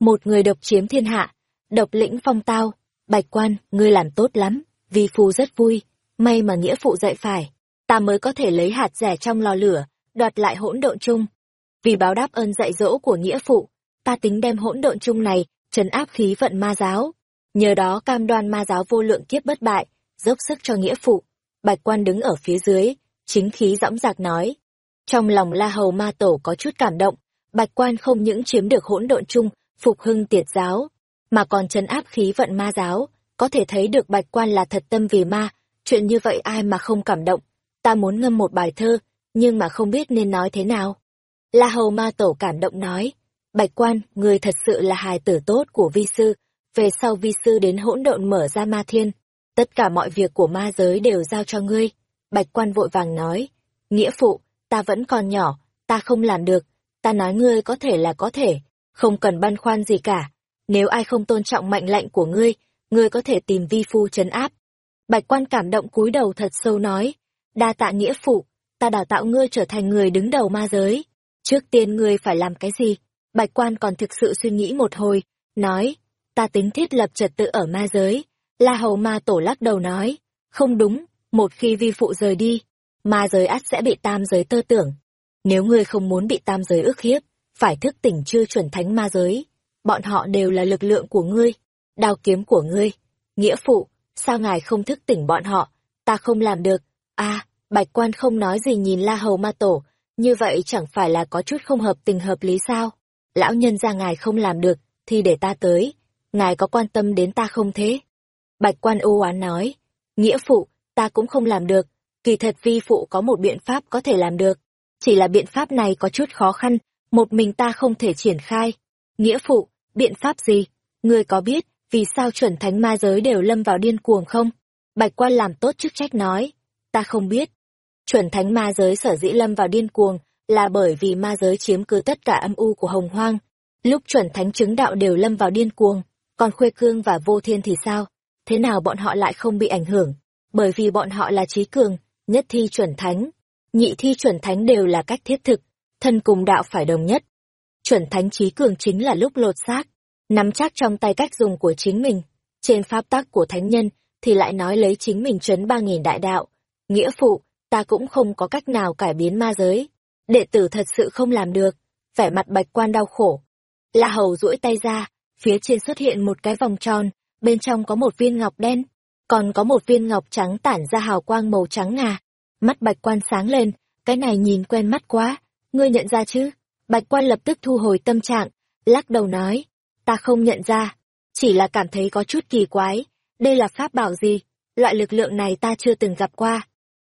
một người độc chiếm thiên hạ, độc lĩnh phong tao, bạch quan, ngươi làm tốt lắm, vi phu rất vui, may mà nghĩa phụ dạy phải, ta mới có thể lấy hạt rẻ trong lò lửa, đoạt lại hỗn độn chung. Vì báo đáp ơn dạy dỗ của nghĩa phụ, ta tính đem hỗn độn chung này, trấn áp khí vận ma giáo. Nhờ đó cam đoan ma giáo vô lượng kiếp bất bại, dốc sức cho nghĩa phụ. Bạch quan đứng ở phía dưới, chính khí dõng dạc nói. Trong lòng la hầu ma tổ có chút cảm động, bạch quan không những chiếm được hỗn độn chung, phục hưng tiệt giáo, mà còn trấn áp khí vận ma giáo, có thể thấy được bạch quan là thật tâm vì ma, chuyện như vậy ai mà không cảm động. Ta muốn ngâm một bài thơ, nhưng mà không biết nên nói thế nào. La hầu ma tổ cảm động nói, bạch quan, người thật sự là hài tử tốt của vi sư, về sau vi sư đến hỗn độn mở ra ma thiên, tất cả mọi việc của ma giới đều giao cho ngươi. Bạch quan vội vàng nói, nghĩa phụ, ta vẫn còn nhỏ, ta không làm được, ta nói ngươi có thể là có thể, không cần băn khoăn gì cả. Nếu ai không tôn trọng mệnh lệnh của ngươi, ngươi có thể tìm vi phu trấn áp. Bạch quan cảm động cúi đầu thật sâu nói, đa tạ nghĩa phụ, ta đào tạo ngươi trở thành người đứng đầu ma giới. Trước tiên ngươi phải làm cái gì? Bạch quan còn thực sự suy nghĩ một hồi, nói, ta tính thiết lập trật tự ở ma giới. La hầu ma tổ lắc đầu nói, không đúng, một khi vi phụ rời đi, ma giới ắt sẽ bị tam giới tơ tưởng. Nếu ngươi không muốn bị tam giới ức hiếp, phải thức tỉnh chưa chuẩn thánh ma giới. Bọn họ đều là lực lượng của ngươi, đao kiếm của ngươi. Nghĩa phụ, sao ngài không thức tỉnh bọn họ? Ta không làm được. a bạch quan không nói gì nhìn la hầu ma tổ, như vậy chẳng phải là có chút không hợp tình hợp lý sao? Lão nhân ra ngài không làm được, thì để ta tới. Ngài có quan tâm đến ta không thế? Bạch quan u oán nói, nghĩa phụ, ta cũng không làm được, kỳ thật vi phụ có một biện pháp có thể làm được. Chỉ là biện pháp này có chút khó khăn, một mình ta không thể triển khai. Nghĩa phụ, biện pháp gì? Ngươi có biết, vì sao chuẩn thánh ma giới đều lâm vào điên cuồng không? Bạch quan làm tốt chức trách nói, ta không biết. Chuẩn thánh ma giới sở dĩ lâm vào điên cuồng là bởi vì ma giới chiếm cứ tất cả âm u của hồng hoang. Lúc chuẩn thánh chứng đạo đều lâm vào điên cuồng, còn khuê cương và vô thiên thì sao? Thế nào bọn họ lại không bị ảnh hưởng? Bởi vì bọn họ là trí cường, nhất thi chuẩn thánh, nhị thi chuẩn thánh đều là cách thiết thực, thân cùng đạo phải đồng nhất. Chuẩn thánh trí cường chính là lúc lột xác, nắm chắc trong tay cách dùng của chính mình. Trên pháp tắc của thánh nhân thì lại nói lấy chính mình trấn ba nghìn đại đạo. Nghĩa phụ, ta cũng không có cách nào cải biến ma giới. Đệ tử thật sự không làm được. Vẻ mặt bạch quan đau khổ. La hầu duỗi tay ra, phía trên xuất hiện một cái vòng tròn, bên trong có một viên ngọc đen, còn có một viên ngọc trắng tản ra hào quang màu trắng ngà. Mắt bạch quan sáng lên, cái này nhìn quen mắt quá, ngươi nhận ra chứ? Bạch quan lập tức thu hồi tâm trạng, lắc đầu nói, ta không nhận ra, chỉ là cảm thấy có chút kỳ quái, đây là pháp bảo gì, loại lực lượng này ta chưa từng gặp qua.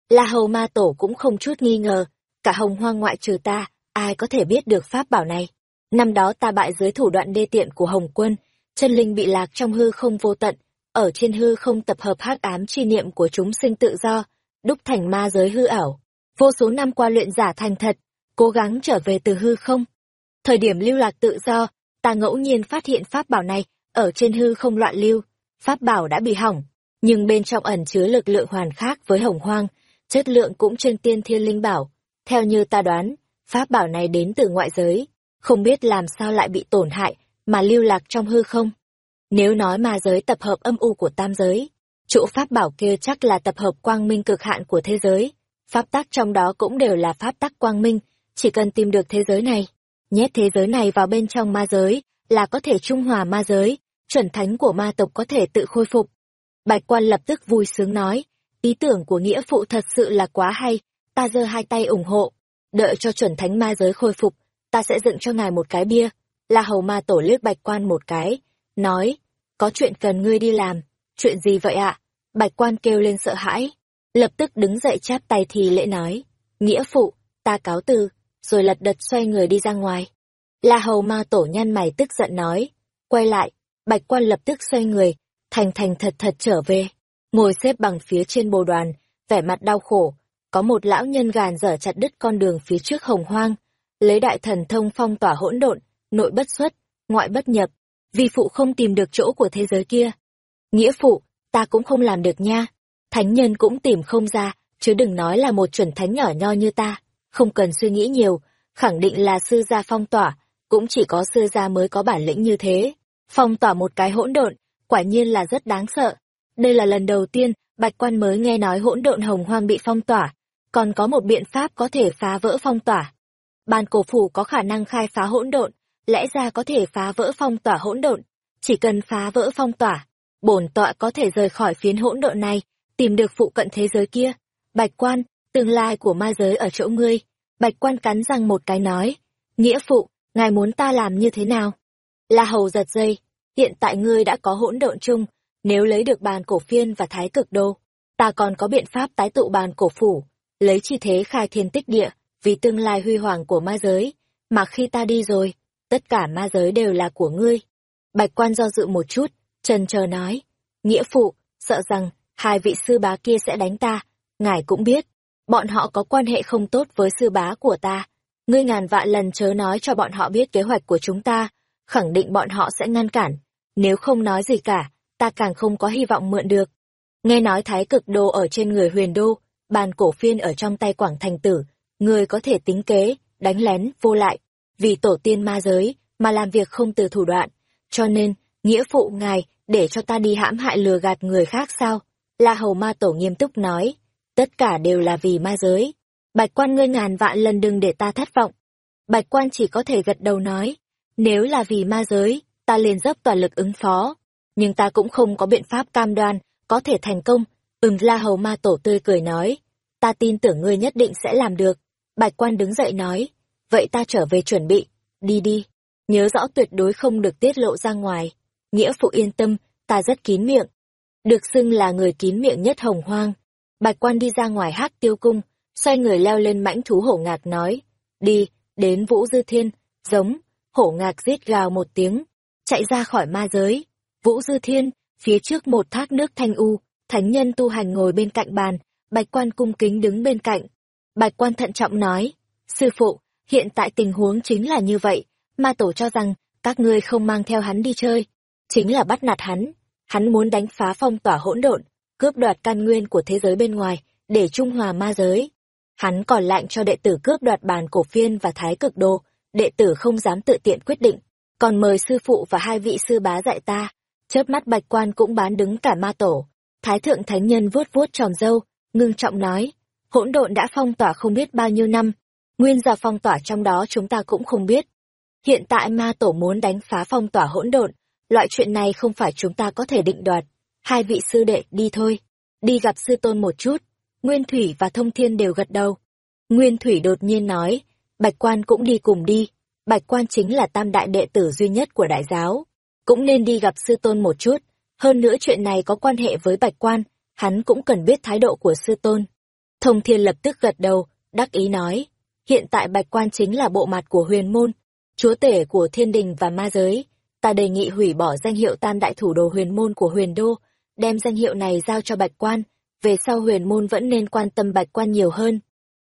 La hầu ma tổ cũng không chút nghi ngờ, cả hồng hoang ngoại trừ ta, ai có thể biết được pháp bảo này. Năm đó ta bại dưới thủ đoạn đê tiện của Hồng Quân, chân linh bị lạc trong hư không vô tận, ở trên hư không tập hợp hắc ám chi niệm của chúng sinh tự do, đúc thành ma giới hư ảo. Vô số năm qua luyện giả thành thật, cố gắng trở về từ hư không. Thời điểm lưu lạc tự do, ta ngẫu nhiên phát hiện pháp bảo này, ở trên hư không loạn lưu. Pháp bảo đã bị hỏng, nhưng bên trong ẩn chứa lực lượng hoàn khác với hồng hoang, chất lượng cũng trên tiên thiên linh bảo. Theo như ta đoán, pháp bảo này đến từ ngoại giới, không biết làm sao lại bị tổn hại, mà lưu lạc trong hư không. Nếu nói ma giới tập hợp âm u của tam giới, chỗ pháp bảo kia chắc là tập hợp quang minh cực hạn của thế giới. Pháp tắc trong đó cũng đều là pháp tắc quang minh, chỉ cần tìm được thế giới này, nhét thế giới này vào bên trong ma giới, là có thể trung hòa ma giới, chuẩn thánh của ma tộc có thể tự khôi phục. Bạch quan lập tức vui sướng nói, ý tưởng của nghĩa phụ thật sự là quá hay, ta giơ hai tay ủng hộ, đợi cho chuẩn thánh ma giới khôi phục, ta sẽ dựng cho ngài một cái bia. La hầu ma tổ liếc bạch quan một cái, nói, có chuyện cần ngươi đi làm, chuyện gì vậy ạ? Bạch quan kêu lên sợ hãi, lập tức đứng dậy chắp tay thì lễ nói, nghĩa phụ, ta cáo từ, rồi lật đật xoay người đi ra ngoài. La hầu ma tổ nhăn mày tức giận nói, quay lại, bạch quan lập tức xoay người, thành thành thật thật trở về, ngồi xếp bằng phía trên bồ đoàn, vẻ mặt đau khổ, có một lão nhân gàn dở chặt đứt con đường phía trước hồng hoang, lấy đại thần thông phong tỏa hỗn độn, nội bất xuất, ngoại bất nhập, vì phụ không tìm được chỗ của thế giới kia. Nghĩa phụ, ta cũng không làm được nha. Thánh nhân cũng tìm không ra, chứ đừng nói là một chuẩn thánh nhỏ nho như ta. Không cần suy nghĩ nhiều, khẳng định là sư gia phong tỏa, cũng chỉ có sư gia mới có bản lĩnh như thế. Phong tỏa một cái hỗn độn, quả nhiên là rất đáng sợ. Đây là lần đầu tiên Bạch Quan mới nghe nói hỗn độn hồng hoang bị phong tỏa, còn có một biện pháp có thể phá vỡ phong tỏa. Bàn cổ phủ có khả năng khai phá hỗn độn, lẽ ra có thể phá vỡ phong tỏa hỗn độn, chỉ cần phá vỡ phong tỏa, bổn tọa có thể rời khỏi phiến hỗn độn này, tìm được phụ cận thế giới kia. Bạch Quan, tương lai của ma giới ở chỗ ngươi. Bạch Quan cắn răng một cái nói, nghĩa phụ, ngài muốn ta làm như thế nào? La Hầu giật dây, hiện tại ngươi đã có hỗn độn chung, nếu lấy được bàn cổ phiên và thái cực đô, ta còn có biện pháp tái tụ bàn cổ phủ, lấy chi thế khai thiên tích địa, vì tương lai huy hoàng của ma giới, mà khi ta đi rồi, tất cả ma giới đều là của ngươi. Bạch quan do dự một chút, trần chờ nói, nghĩa phụ, sợ rằng, hai vị sư bá kia sẽ đánh ta, ngài cũng biết, bọn họ có quan hệ không tốt với sư bá của ta. Ngươi ngàn vạn lần chớ nói cho bọn họ biết kế hoạch của chúng ta, khẳng định bọn họ sẽ ngăn cản. Nếu không nói gì cả, ta càng không có hy vọng mượn được. Nghe nói thái cực đô ở trên người huyền đô, bàn cổ phiên ở trong tay quảng thành tử, người có thể tính kế, đánh lén, vô lại, vì tổ tiên ma giới, mà làm việc không từ thủ đoạn. Cho nên, nghĩa phụ ngài, để cho ta đi hãm hại lừa gạt người khác sao? La hầu ma tổ nghiêm túc nói, tất cả đều là vì ma giới. Bạch quan ngươi ngàn vạn lần đừng để ta thất vọng. Bạch quan chỉ có thể gật đầu nói, nếu là vì ma giới, ta liền dốc toàn lực ứng phó. Nhưng ta cũng không có biện pháp cam đoan, có thể thành công. Ừm la hầu ma tổ tươi cười nói, ta tin tưởng ngươi nhất định sẽ làm được. Bạch quan đứng dậy nói, vậy ta trở về chuẩn bị, đi đi. Nhớ rõ tuyệt đối không được tiết lộ ra ngoài. Nghĩa phụ yên tâm, ta rất kín miệng. Được xưng là người kín miệng nhất hồng hoang. Bạch quan đi ra ngoài hát tiêu cung, xoay người leo lên mãnh thú hổ ngạc nói, đi, đến vũ dư thiên, giống, hổ ngạc giết gào một tiếng, chạy ra khỏi ma giới. Vũ dư thiên, phía trước một thác nước thanh u, thánh nhân tu hành ngồi bên cạnh bàn, bạch quan cung kính đứng bên cạnh. Bạch quan thận trọng nói, sư phụ, hiện tại tình huống chính là như vậy, ma tổ cho rằng, các ngươi không mang theo hắn đi chơi, chính là bắt nạt hắn, hắn muốn đánh phá phong tỏa hỗn độn, cướp đoạt căn nguyên của thế giới bên ngoài, để trung hòa ma giới. Hắn còn lạnh cho đệ tử cướp đoạt bàn cổ phiên và thái cực đồ đệ tử không dám tự tiện quyết định, còn mời sư phụ và hai vị sư bá dạy ta. Chớp mắt bạch quan cũng bán đứng cả ma tổ. Thái thượng thánh nhân vuốt vuốt tròm dâu, ngưng trọng nói, hỗn độn đã phong tỏa không biết bao nhiêu năm, nguyên do phong tỏa trong đó chúng ta cũng không biết. Hiện tại ma tổ muốn đánh phá phong tỏa hỗn độn, loại chuyện này không phải chúng ta có thể định đoạt. Hai vị sư đệ đi thôi, đi gặp sư tôn một chút. Nguyên Thủy và Thông Thiên đều gật đầu. Nguyên Thủy đột nhiên nói, Bạch Quan cũng đi cùng đi. Bạch Quan chính là tam đại đệ tử duy nhất của đại giáo. Cũng nên đi gặp sư tôn một chút. Hơn nữa chuyện này có quan hệ với Bạch Quan, hắn cũng cần biết thái độ của sư tôn. Thông Thiên lập tức gật đầu, đắc ý nói, hiện tại Bạch Quan chính là bộ mặt của huyền môn, chúa tể của thiên đình và ma giới. Ta đề nghị hủy bỏ danh hiệu tam đại thủ đồ huyền môn của huyền đô, đem danh hiệu này giao cho Bạch Quan, về sau huyền môn vẫn nên quan tâm Bạch Quan nhiều hơn.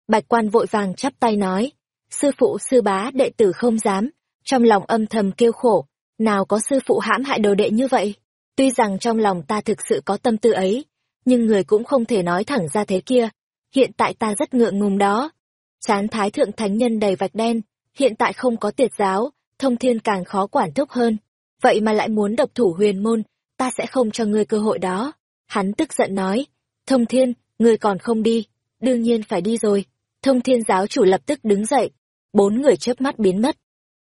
Bạch Quan vội vàng chắp tay nói, sư phụ sư bá đệ tử không dám, trong lòng âm thầm kêu khổ, nào có sư phụ hãm hại đồ đệ như vậy. Tuy rằng trong lòng ta thực sự có tâm tư ấy, nhưng người cũng không thể nói thẳng ra thế kia. Hiện tại ta rất ngượng ngùng đó. Chán thái thượng thánh nhân đầy vạch đen, hiện tại không có tiệt giáo, thông thiên càng khó quản thúc hơn. Vậy mà lại muốn độc thủ huyền môn, ta sẽ không cho ngươi cơ hội đó. Hắn tức giận nói, thông thiên, ngươi còn không đi, đương nhiên phải đi rồi. Thông thiên giáo chủ lập tức đứng dậy, bốn người chớp mắt biến mất.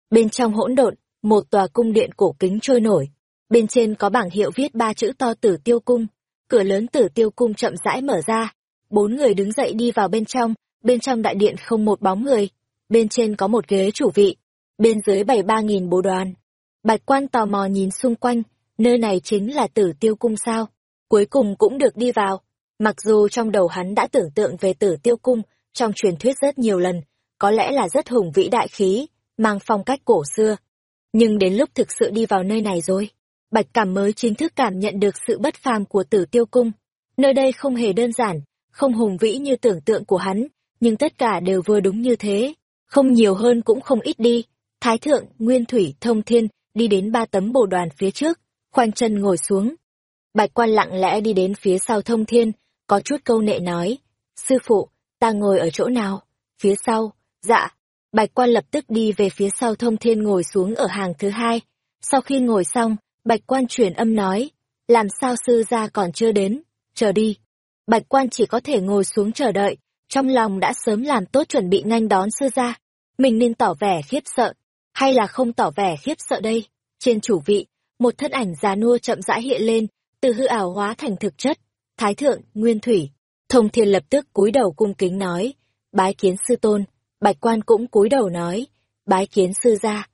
Bên trong hỗn độn, một tòa cung điện cổ kính trôi nổi. Bên trên có bảng hiệu viết ba chữ to tử tiêu cung. Cửa lớn tử tiêu cung chậm rãi mở ra. Bốn người đứng dậy đi vào bên trong, bên trong đại điện không một bóng người. Bên trên có một ghế chủ vị, bên dưới bảy ba nghìn bồ đoàn. Bạch quan tò mò nhìn xung quanh, nơi này chính là tử tiêu cung sao. Cuối cùng cũng được đi vào. Mặc dù trong đầu hắn đã tưởng tượng về tử tiêu cung, trong truyền thuyết rất nhiều lần, có lẽ là rất hùng vĩ đại khí, mang phong cách cổ xưa. Nhưng đến lúc thực sự đi vào nơi này rồi, Bạch Cảm mới chính thức cảm nhận được sự bất phàm của tử tiêu cung. Nơi đây không hề đơn giản, không hùng vĩ như tưởng tượng của hắn, nhưng tất cả đều vừa đúng như thế, không nhiều hơn cũng không ít đi. Thái thượng, Nguyên Thủy, Thông Thiên đi đến ba tấm bồ đoàn phía trước, khoanh chân ngồi xuống. Bạch quan lặng lẽ đi đến phía sau Thông Thiên, có chút câu nệ nói, sư phụ, ta ngồi ở chỗ nào? Phía sau, dạ. Bạch quan lập tức đi về phía sau thông thiên ngồi xuống ở hàng thứ hai. Sau khi ngồi xong, bạch quan truyền âm nói, làm sao sư gia còn chưa đến, chờ đi. Bạch quan chỉ có thể ngồi xuống chờ đợi, trong lòng đã sớm làm tốt chuẩn bị nhanh đón sư gia. Mình nên tỏ vẻ khiếp sợ, hay là không tỏ vẻ khiếp sợ đây? Trên chủ vị, một thân ảnh già nua chậm rãi hiện lên, từ hư ảo hóa thành thực chất. Thái thượng, Nguyên Thủy, Thông Thiên lập tức cúi đầu cung kính nói, bái kiến sư tôn, Bạch Quan cũng cúi đầu nói, bái kiến sư gia.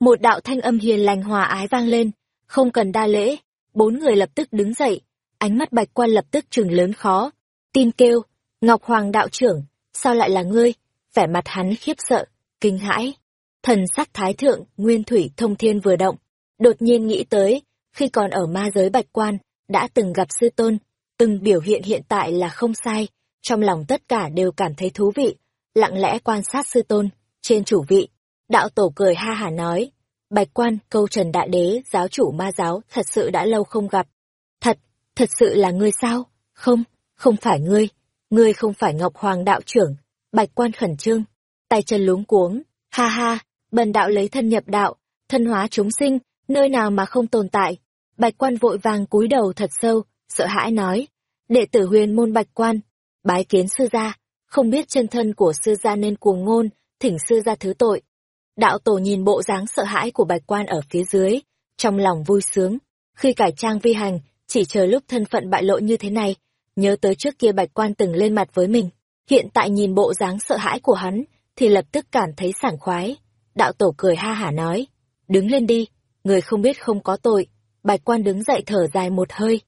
Một đạo thanh âm hiền lành hòa ái vang lên, không cần đa lễ, bốn người lập tức đứng dậy, ánh mắt Bạch Quan lập tức trừng lớn khó, tin kêu, Ngọc Hoàng đạo trưởng, sao lại là ngươi? Vẻ mặt hắn khiếp sợ, kinh hãi. Thần sắc thái thượng, nguyên thủy thông thiên vừa động, đột nhiên nghĩ tới, khi còn ở ma giới Bạch Quan, đã từng gặp sư tôn, từng biểu hiện hiện tại là không sai, trong lòng tất cả đều cảm thấy thú vị, lặng lẽ quan sát sư tôn, trên chủ vị. Đạo tổ cười ha hả nói, bạch quan, câu trần đại đế, giáo chủ ma giáo, thật sự đã lâu không gặp. Thật, thật sự là ngươi sao? Không, không phải ngươi, ngươi không phải Ngọc Hoàng đạo trưởng. Bạch quan khẩn trương, tay chân luống cuống, ha ha, bần đạo lấy thân nhập đạo, thân hóa chúng sinh, nơi nào mà không tồn tại. Bạch quan vội vàng cúi đầu thật sâu, sợ hãi nói, đệ tử huyền môn bạch quan, bái kiến sư gia, không biết chân thân của sư gia nên cuồng ngôn, thỉnh sư gia thứ tội. Đạo tổ nhìn bộ dáng sợ hãi của bạch quan ở phía dưới, trong lòng vui sướng, khi cải trang vi hành, chỉ chờ lúc thân phận bại lộ như thế này, nhớ tới trước kia bạch quan từng lên mặt với mình, hiện tại nhìn bộ dáng sợ hãi của hắn, thì lập tức cảm thấy sảng khoái. Đạo tổ cười ha hả nói, đứng lên đi, người không biết không có tội, bạch quan đứng dậy thở dài một hơi,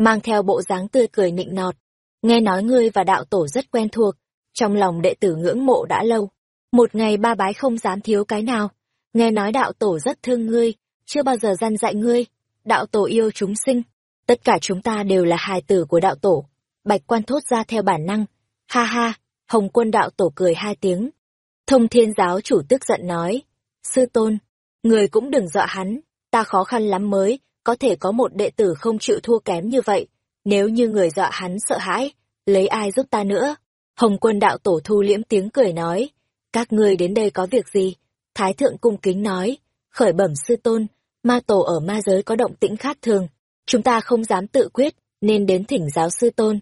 mang theo bộ dáng tươi cười nịnh nọt. Nghe nói ngươi và đạo tổ rất quen thuộc, trong lòng đệ tử ngưỡng mộ đã lâu. Một ngày ba bái không dám thiếu cái nào. Nghe nói đạo tổ rất thương ngươi, chưa bao giờ gian dạy ngươi. Đạo tổ yêu chúng sinh. Tất cả chúng ta đều là hài tử của đạo tổ. Bạch quan thốt ra theo bản năng. Ha ha, hồng quân đạo tổ cười hai tiếng. Thông thiên giáo chủ tức giận nói. Sư tôn, người cũng đừng dọa hắn, ta khó khăn lắm mới, có thể có một đệ tử không chịu thua kém như vậy. Nếu như người dọa hắn sợ hãi, lấy ai giúp ta nữa? Hồng quân đạo tổ thu liễm tiếng cười nói, các ngươi đến đây có việc gì? Thái thượng cung kính nói, khởi bẩm sư tôn, ma tổ ở ma giới có động tĩnh khác thường, chúng ta không dám tự quyết, nên đến thỉnh giáo sư tôn.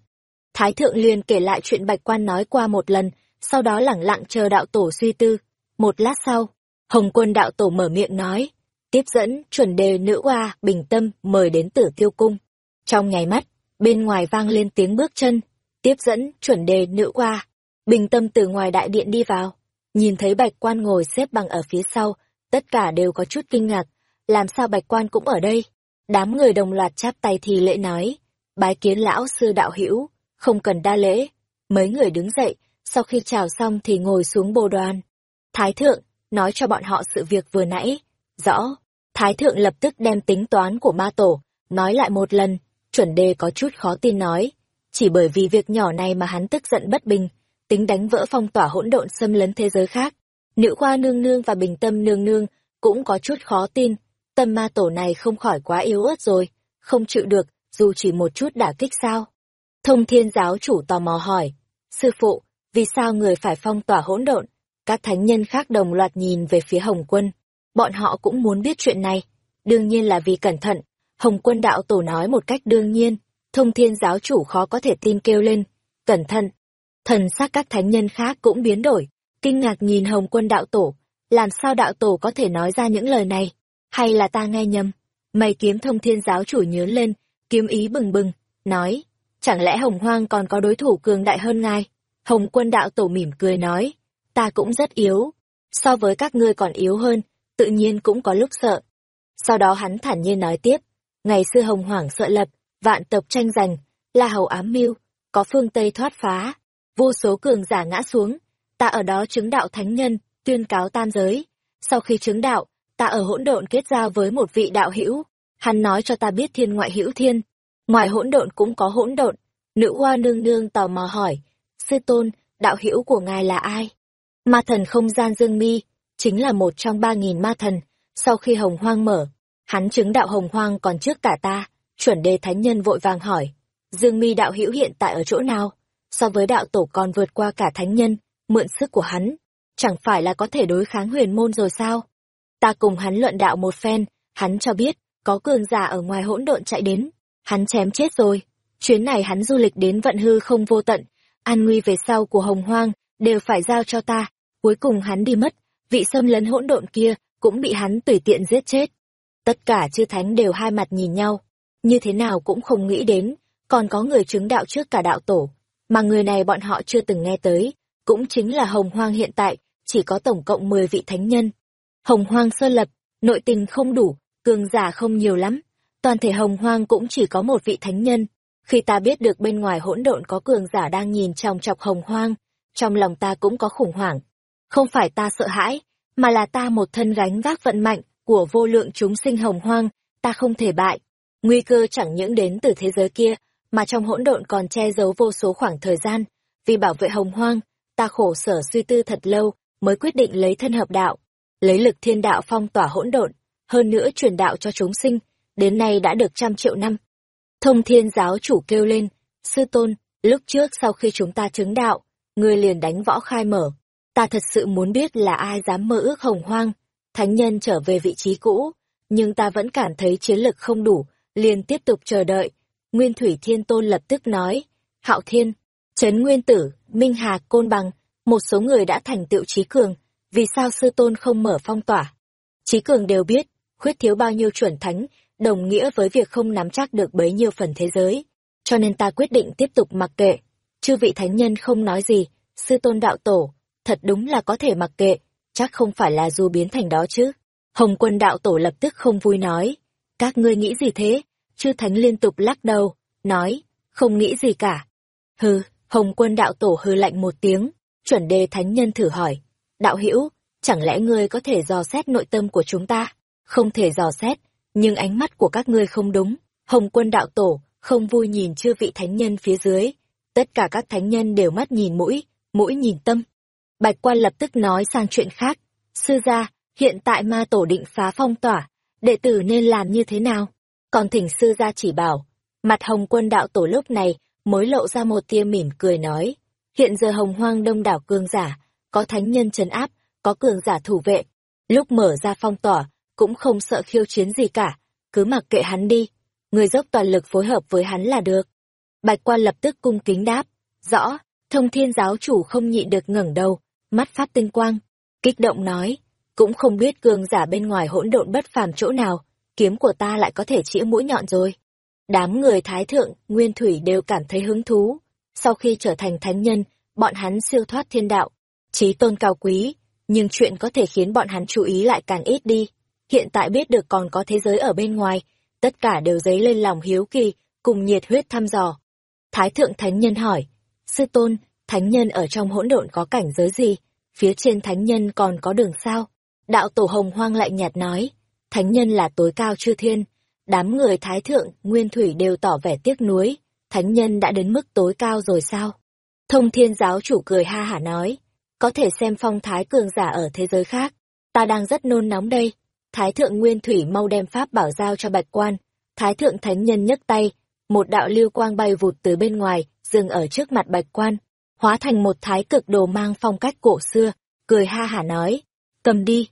Thái thượng liền kể lại chuyện bạch quan nói qua một lần, sau đó lẳng lặng chờ đạo tổ suy tư. Một lát sau, Hồng quân đạo tổ mở miệng nói, tiếp dẫn chuẩn đề nữ oa bình tâm mời đến tử tiêu cung. Trong nháy mắt, bên ngoài vang lên tiếng bước chân, tiếp dẫn chuẩn đề nữ oa bình tâm từ ngoài đại điện đi vào. Nhìn thấy bạch quan ngồi xếp bằng ở phía sau, tất cả đều có chút kinh ngạc, làm sao bạch quan cũng ở đây. Đám người đồng loạt chắp tay thì lễ nói, bái kiến lão sư đạo hữu không cần đa lễ. Mấy người đứng dậy, sau khi chào xong thì ngồi xuống bồ đoàn. Thái thượng, nói cho bọn họ sự việc vừa nãy, Rõ, Thái Thượng lập tức đem tính toán của ma tổ, nói lại một lần, chuẩn đề có chút khó tin nói. Chỉ bởi vì việc nhỏ này mà hắn tức giận bất bình, tính đánh vỡ phong tỏa hỗn độn xâm lấn thế giới khác. Nữ khoa nương nương và bình tâm nương nương cũng có chút khó tin, tâm ma tổ này không khỏi quá yếu ớt rồi, không chịu được, dù chỉ một chút đả kích sao. Thông thiên giáo chủ tò mò hỏi, sư phụ, vì sao người phải phong tỏa hỗn độn? Các thánh nhân khác đồng loạt nhìn về phía Hồng Quân bọn họ cũng muốn biết chuyện này. Đương nhiên là vì cẩn thận. Hồng quân đạo tổ nói một cách đương nhiên, thông thiên giáo chủ khó có thể tin kêu lên. Cẩn thận. Thần sắc các thánh nhân khác cũng biến đổi, kinh ngạc nhìn hồng quân đạo tổ. Làm sao đạo tổ có thể nói ra những lời này? Hay là ta nghe nhầm? Mày kiếm thông thiên giáo chủ nhớ lên, kiếm ý bừng bừng, nói. Chẳng lẽ hồng hoang còn có đối thủ cường đại hơn ngài? Hồng quân đạo tổ mỉm cười nói. Ta cũng rất yếu. So với các ngươi còn yếu hơn, tự nhiên cũng có lúc sợ. Sau đó hắn thản nhiên nói tiếp, ngày xưa hồng hoảng sợ lập, vạn tộc tranh giành, là hầu ám mưu, có phương Tây thoát phá, vô số cường giả ngã xuống, ta ở đó chứng đạo thánh nhân, tuyên cáo tam giới. Sau khi chứng đạo, ta ở hỗn độn kết giao với một vị đạo hữu, hắn nói cho ta biết thiên ngoại hữu thiên, ngoài hỗn độn cũng có hỗn độn. Nữ hoa nương nương tò mò hỏi, sư tôn, đạo hữu của ngài là ai? Ma thần không gian dương mi, chính là một trong ba nghìn ma thần, sau khi hồng hoang mở, hắn chứng đạo hồng hoang còn trước cả ta, chuẩn đề thánh nhân vội vàng hỏi, Dương mi đạo hữu hiện tại ở chỗ nào? So với đạo tổ còn vượt qua cả thánh nhân, mượn sức của hắn. chẳng phải là có thể đối kháng huyền môn rồi sao? Ta cùng hắn luận đạo một phen, hắn cho biết, có cường giả ở ngoài hỗn độn chạy đến, hắn chém chết rồi. Chuyến này hắn du lịch đến vận hư không vô tận, an nguy về sau của hồng hoang, đều phải giao cho ta. Cuối cùng hắn đi mất, vị xâm lấn hỗn độn kia cũng bị hắn tùy tiện giết chết. Tất cả chư thánh đều hai mặt nhìn nhau, như thế nào cũng không nghĩ đến, còn có người chứng đạo trước cả đạo tổ, mà người này bọn họ chưa từng nghe tới, cũng chính là hồng hoang hiện tại, chỉ có tổng cộng 10 vị thánh nhân. Hồng hoang sơ lập, nội tình không đủ, cường giả không nhiều lắm, toàn thể hồng hoang cũng chỉ có một vị thánh nhân. Khi ta biết được bên ngoài hỗn độn có cường giả đang nhìn trong chọc hồng hoang, trong lòng ta cũng có khủng hoảng. Không phải ta sợ hãi, mà là ta một thân gánh vác vận mạnh của vô lượng chúng sinh hồng hoang, ta không thể bại. Nguy cơ chẳng những đến từ thế giới kia, mà trong hỗn độn còn che giấu vô số khoảng thời gian. Vì bảo vệ hồng hoang, ta khổ sở suy tư thật lâu, mới quyết định lấy thân hợp đạo, lấy lực thiên đạo phong tỏa hỗn độn, hơn nữa truyền đạo cho chúng sinh, đến nay đã được trăm triệu năm. Thông thiên giáo chủ kêu lên, sư tôn, lúc trước sau khi chúng ta chứng đạo, người liền đánh võ khai mở. Ta thật sự muốn biết là ai dám mơ ước hồng hoang, thánh nhân trở về vị trí cũ, nhưng ta vẫn cảm thấy chiến lực không đủ, liền tiếp tục chờ đợi. Nguyên Thủy Thiên Tôn lập tức nói, Hạo Thiên, Trấn Nguyên Tử, Minh Hà, Côn Bằng, một số người đã thành tựu trí cường, vì sao sư tôn không mở phong tỏa? Trí cường đều biết, khuyết thiếu bao nhiêu chuẩn thánh, đồng nghĩa với việc không nắm chắc được bấy nhiêu phần thế giới. Cho nên ta quyết định tiếp tục mặc kệ. Chư vị thánh nhân không nói gì, sư tôn đạo tổ, thật đúng là có thể mặc kệ, chắc không phải là du biến thành đó chứ. Hồng quân đạo tổ lập tức không vui nói, các ngươi nghĩ gì thế? Chư thánh liên tục lắc đầu, nói, không nghĩ gì cả. Hừ, Hồng quân đạo tổ hừ lạnh một tiếng, chuẩn đề thánh nhân thử hỏi, đạo hữu chẳng lẽ ngươi có thể dò xét nội tâm của chúng ta? Không thể dò xét, nhưng ánh mắt của các ngươi không đúng. Hồng quân đạo tổ, không vui nhìn chư vị thánh nhân phía dưới. Tất cả các thánh nhân đều mắt nhìn mũi, mũi nhìn tâm. Bạch quan lập tức nói sang chuyện khác. Sư gia, hiện tại ma tổ định phá phong tỏa, đệ tử nên làm như thế nào? Còn thỉnh sư gia chỉ bảo. Mặt hồng quân đạo tổ lúc này mới lộ ra một tia mỉm cười nói. Hiện giờ hồng hoang đông đảo cường giả, có thánh nhân trấn áp, có cường giả thủ vệ. Lúc mở ra phong tỏa, cũng không sợ khiêu chiến gì cả, cứ mặc kệ hắn đi, người dốc toàn lực phối hợp với hắn là được. Bạch quan lập tức cung kính đáp, rõ, thông thiên giáo chủ không nhịn được ngẩng đầu, mắt phát tinh quang, kích động nói, cũng không biết cường giả bên ngoài hỗn độn bất phàm chỗ nào, kiếm của ta lại có thể chĩa mũi nhọn rồi. Đám người thái thượng, nguyên thủy đều cảm thấy hứng thú, sau khi trở thành thánh nhân, bọn hắn siêu thoát thiên đạo, trí tôn cao quý, nhưng chuyện có thể khiến bọn hắn chú ý lại càng ít đi. Hiện tại biết được còn có thế giới ở bên ngoài, tất cả đều dấy lên lòng hiếu kỳ, cùng nhiệt huyết thăm dò. Thái thượng thánh nhân hỏi, sư tôn, thánh nhân ở trong hỗn độn có cảnh giới gì? Phía trên thánh nhân còn có đường sao? Đạo tổ hồng hoang lạnh nhạt nói, thánh nhân là tối cao chư thiên. Đám người thái thượng, nguyên thủy đều tỏ vẻ tiếc nuối, thánh nhân đã đến mức tối cao rồi sao? Thông thiên giáo chủ cười ha hả nói, có thể xem phong thái cường giả ở thế giới khác. Ta đang rất nôn nóng đây. Thái thượng nguyên thủy mau đem pháp bảo giao cho bạch quan. Thái thượng thánh nhân nhấc tay, một đạo lưu quang bay vụt từ bên ngoài, dừng ở trước mặt bạch quan, hóa thành một thái cực đồ mang phong cách cổ xưa, cười ha hả nói, cầm đi.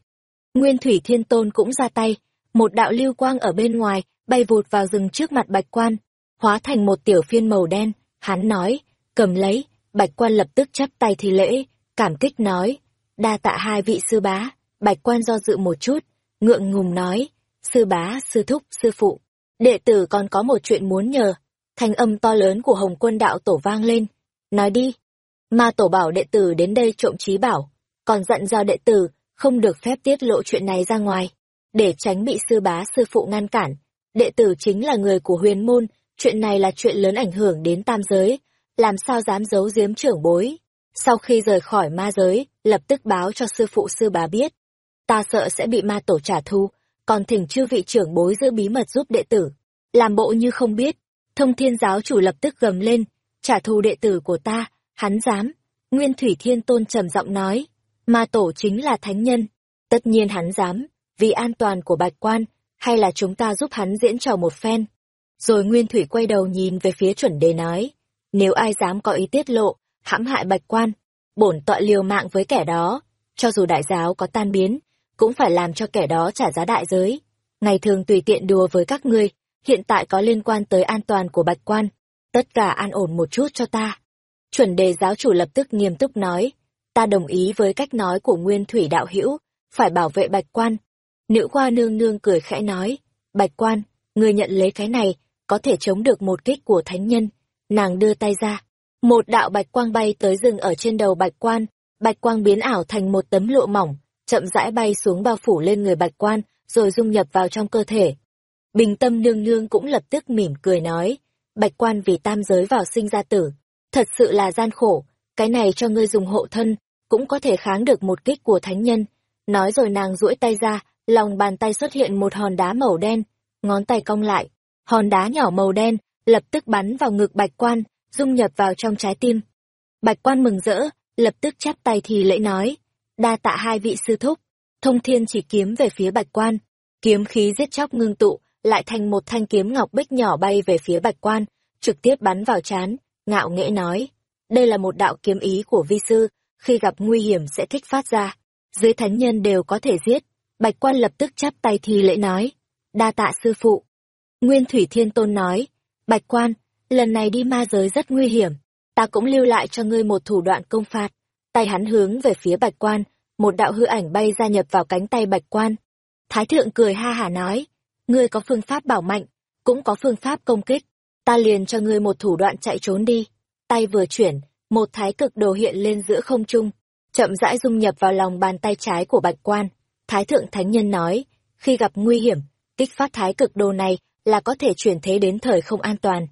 Nguyên thủy thiên tôn cũng ra tay, một đạo lưu quang ở bên ngoài, bay vụt vào rừng trước mặt bạch quan, hóa thành một tiểu phiên màu đen, hắn nói, cầm lấy, bạch quan lập tức chắp tay thì lễ, cảm kích nói, đa tạ hai vị sư bá, bạch quan do dự một chút, ngượng ngùng nói, sư bá, sư thúc, sư phụ, đệ tử còn có một chuyện muốn nhờ, thanh âm to lớn của hồng quân đạo tổ vang lên, nói đi, ma tổ bảo đệ tử đến đây trộm trí bảo, còn dặn do đệ tử không được phép tiết lộ chuyện này ra ngoài, để tránh bị sư bá sư phụ ngăn cản, đệ tử chính là người của huyền môn, chuyện này là chuyện lớn ảnh hưởng đến tam giới, làm sao dám giấu giếm trưởng bối. Sau khi rời khỏi ma giới, lập tức báo cho sư phụ sư bá biết. Ta sợ sẽ bị ma tổ trả thù, còn thỉnh chư vị trưởng bối giữ bí mật giúp đệ tử. Làm bộ như không biết, thông thiên giáo chủ lập tức gầm lên, trả thù đệ tử của ta, hắn dám. Nguyên Thủy Thiên Tôn trầm giọng nói, ma tổ chính là thánh nhân. Tất nhiên hắn dám, vì an toàn của bạch quan, hay là chúng ta giúp hắn diễn trò một phen. Rồi Nguyên Thủy quay đầu nhìn về phía chuẩn đề nói, nếu ai dám có ý tiết lộ, hãm hại bạch quan, bổn tọa liều mạng với kẻ đó. cho dù đại giáo có tan biến, cũng phải làm cho kẻ đó trả giá đại giới. Ngày thường tùy tiện đùa với các ngươi, hiện tại có liên quan tới an toàn của bạch quan. Tất cả an ổn một chút cho ta. Chuẩn đề giáo chủ lập tức nghiêm túc nói, ta đồng ý với cách nói của nguyên thủy đạo hữu phải bảo vệ bạch quan. Nữ khoa nương nương cười khẽ nói, bạch quan, người nhận lấy cái này, có thể chống được một kích của thánh nhân. Nàng đưa tay ra, một đạo bạch quang bay tới rừng ở trên đầu bạch quan, bạch quang biến ảo thành một tấm lụa mỏng, chậm rãi bay xuống bao phủ lên người bạch quan, rồi dung nhập vào trong cơ thể. Bình tâm nương nương cũng lập tức mỉm cười nói, bạch quan vì tam giới vào sinh ra tử, thật sự là gian khổ, cái này cho ngươi dùng hộ thân, cũng có thể kháng được một kích của thánh nhân. Nói rồi nàng duỗi tay ra, lòng bàn tay xuất hiện một hòn đá màu đen, ngón tay cong lại, hòn đá nhỏ màu đen, lập tức bắn vào ngực bạch quan, dung nhập vào trong trái tim. Bạch quan mừng rỡ, lập tức chắp tay thì lễ nói, đa tạ hai vị sư thúc, thông thiên chỉ kiếm về phía bạch quan, kiếm khí giết chóc ngưng tụ, lại thành một thanh kiếm ngọc bích nhỏ bay về phía bạch quan, trực tiếp bắn vào chán, ngạo nghễ nói, đây là một đạo kiếm ý của vi sư, khi gặp nguy hiểm sẽ kích phát ra, dưới thánh nhân đều có thể giết, bạch quan lập tức chắp tay thì lễ nói, đa tạ sư phụ. Nguyên Thủy Thiên Tôn nói, bạch quan, lần này đi ma giới rất nguy hiểm, ta cũng lưu lại cho ngươi một thủ đoạn công phạt. Tay hắn hướng về phía bạch quan, một đạo hư ảnh bay ra nhập vào cánh tay bạch quan. Thái thượng cười ha hả nói, ngươi có phương pháp bảo mạnh, cũng có phương pháp công kích, ta liền cho ngươi một thủ đoạn chạy trốn đi. Tay vừa chuyển, một thái cực đồ hiện lên giữa không trung, chậm rãi dung nhập vào lòng bàn tay trái của bạch quan. Thái thượng thánh nhân nói, khi gặp nguy hiểm, kích phát thái cực đồ này là có thể chuyển thế đến thời không an toàn.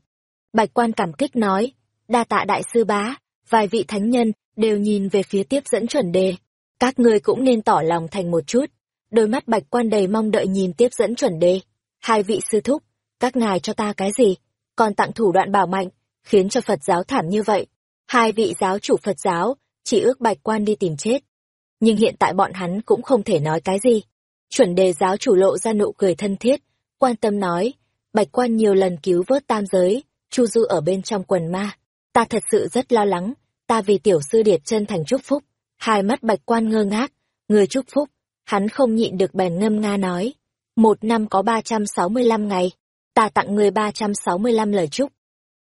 Bạch quan cảm kích nói, đa tạ đại sư bá, vài vị thánh nhân đều nhìn về phía tiếp dẫn chuẩn đề. Các ngươi cũng nên tỏ lòng thành một chút. Đôi mắt bạch quan đầy mong đợi nhìn tiếp dẫn chuẩn đề. Hai vị sư thúc, các ngài cho ta cái gì? Còn tặng thủ đoạn bảo mạnh, khiến cho Phật giáo thảm như vậy. Hai vị giáo chủ Phật giáo, chỉ ước bạch quan đi tìm chết. Nhưng hiện tại bọn hắn cũng không thể nói cái gì. Chuẩn đề giáo chủ lộ ra nụ cười thân thiết, quan tâm nói, bạch quan nhiều lần cứu vớt tam giới, chu du ở bên trong quần ma. Ta thật sự rất lo lắng, ta vì tiểu sư điệt chân thành chúc phúc. Hai mắt bạch quan ngơ ngác, người chúc phúc, hắn không nhịn được bèn ngâm nga nói. Một năm có ba trăm sáu mươi lăm ngày, ta tặng người ba trăm sáu mươi lăm lời chúc.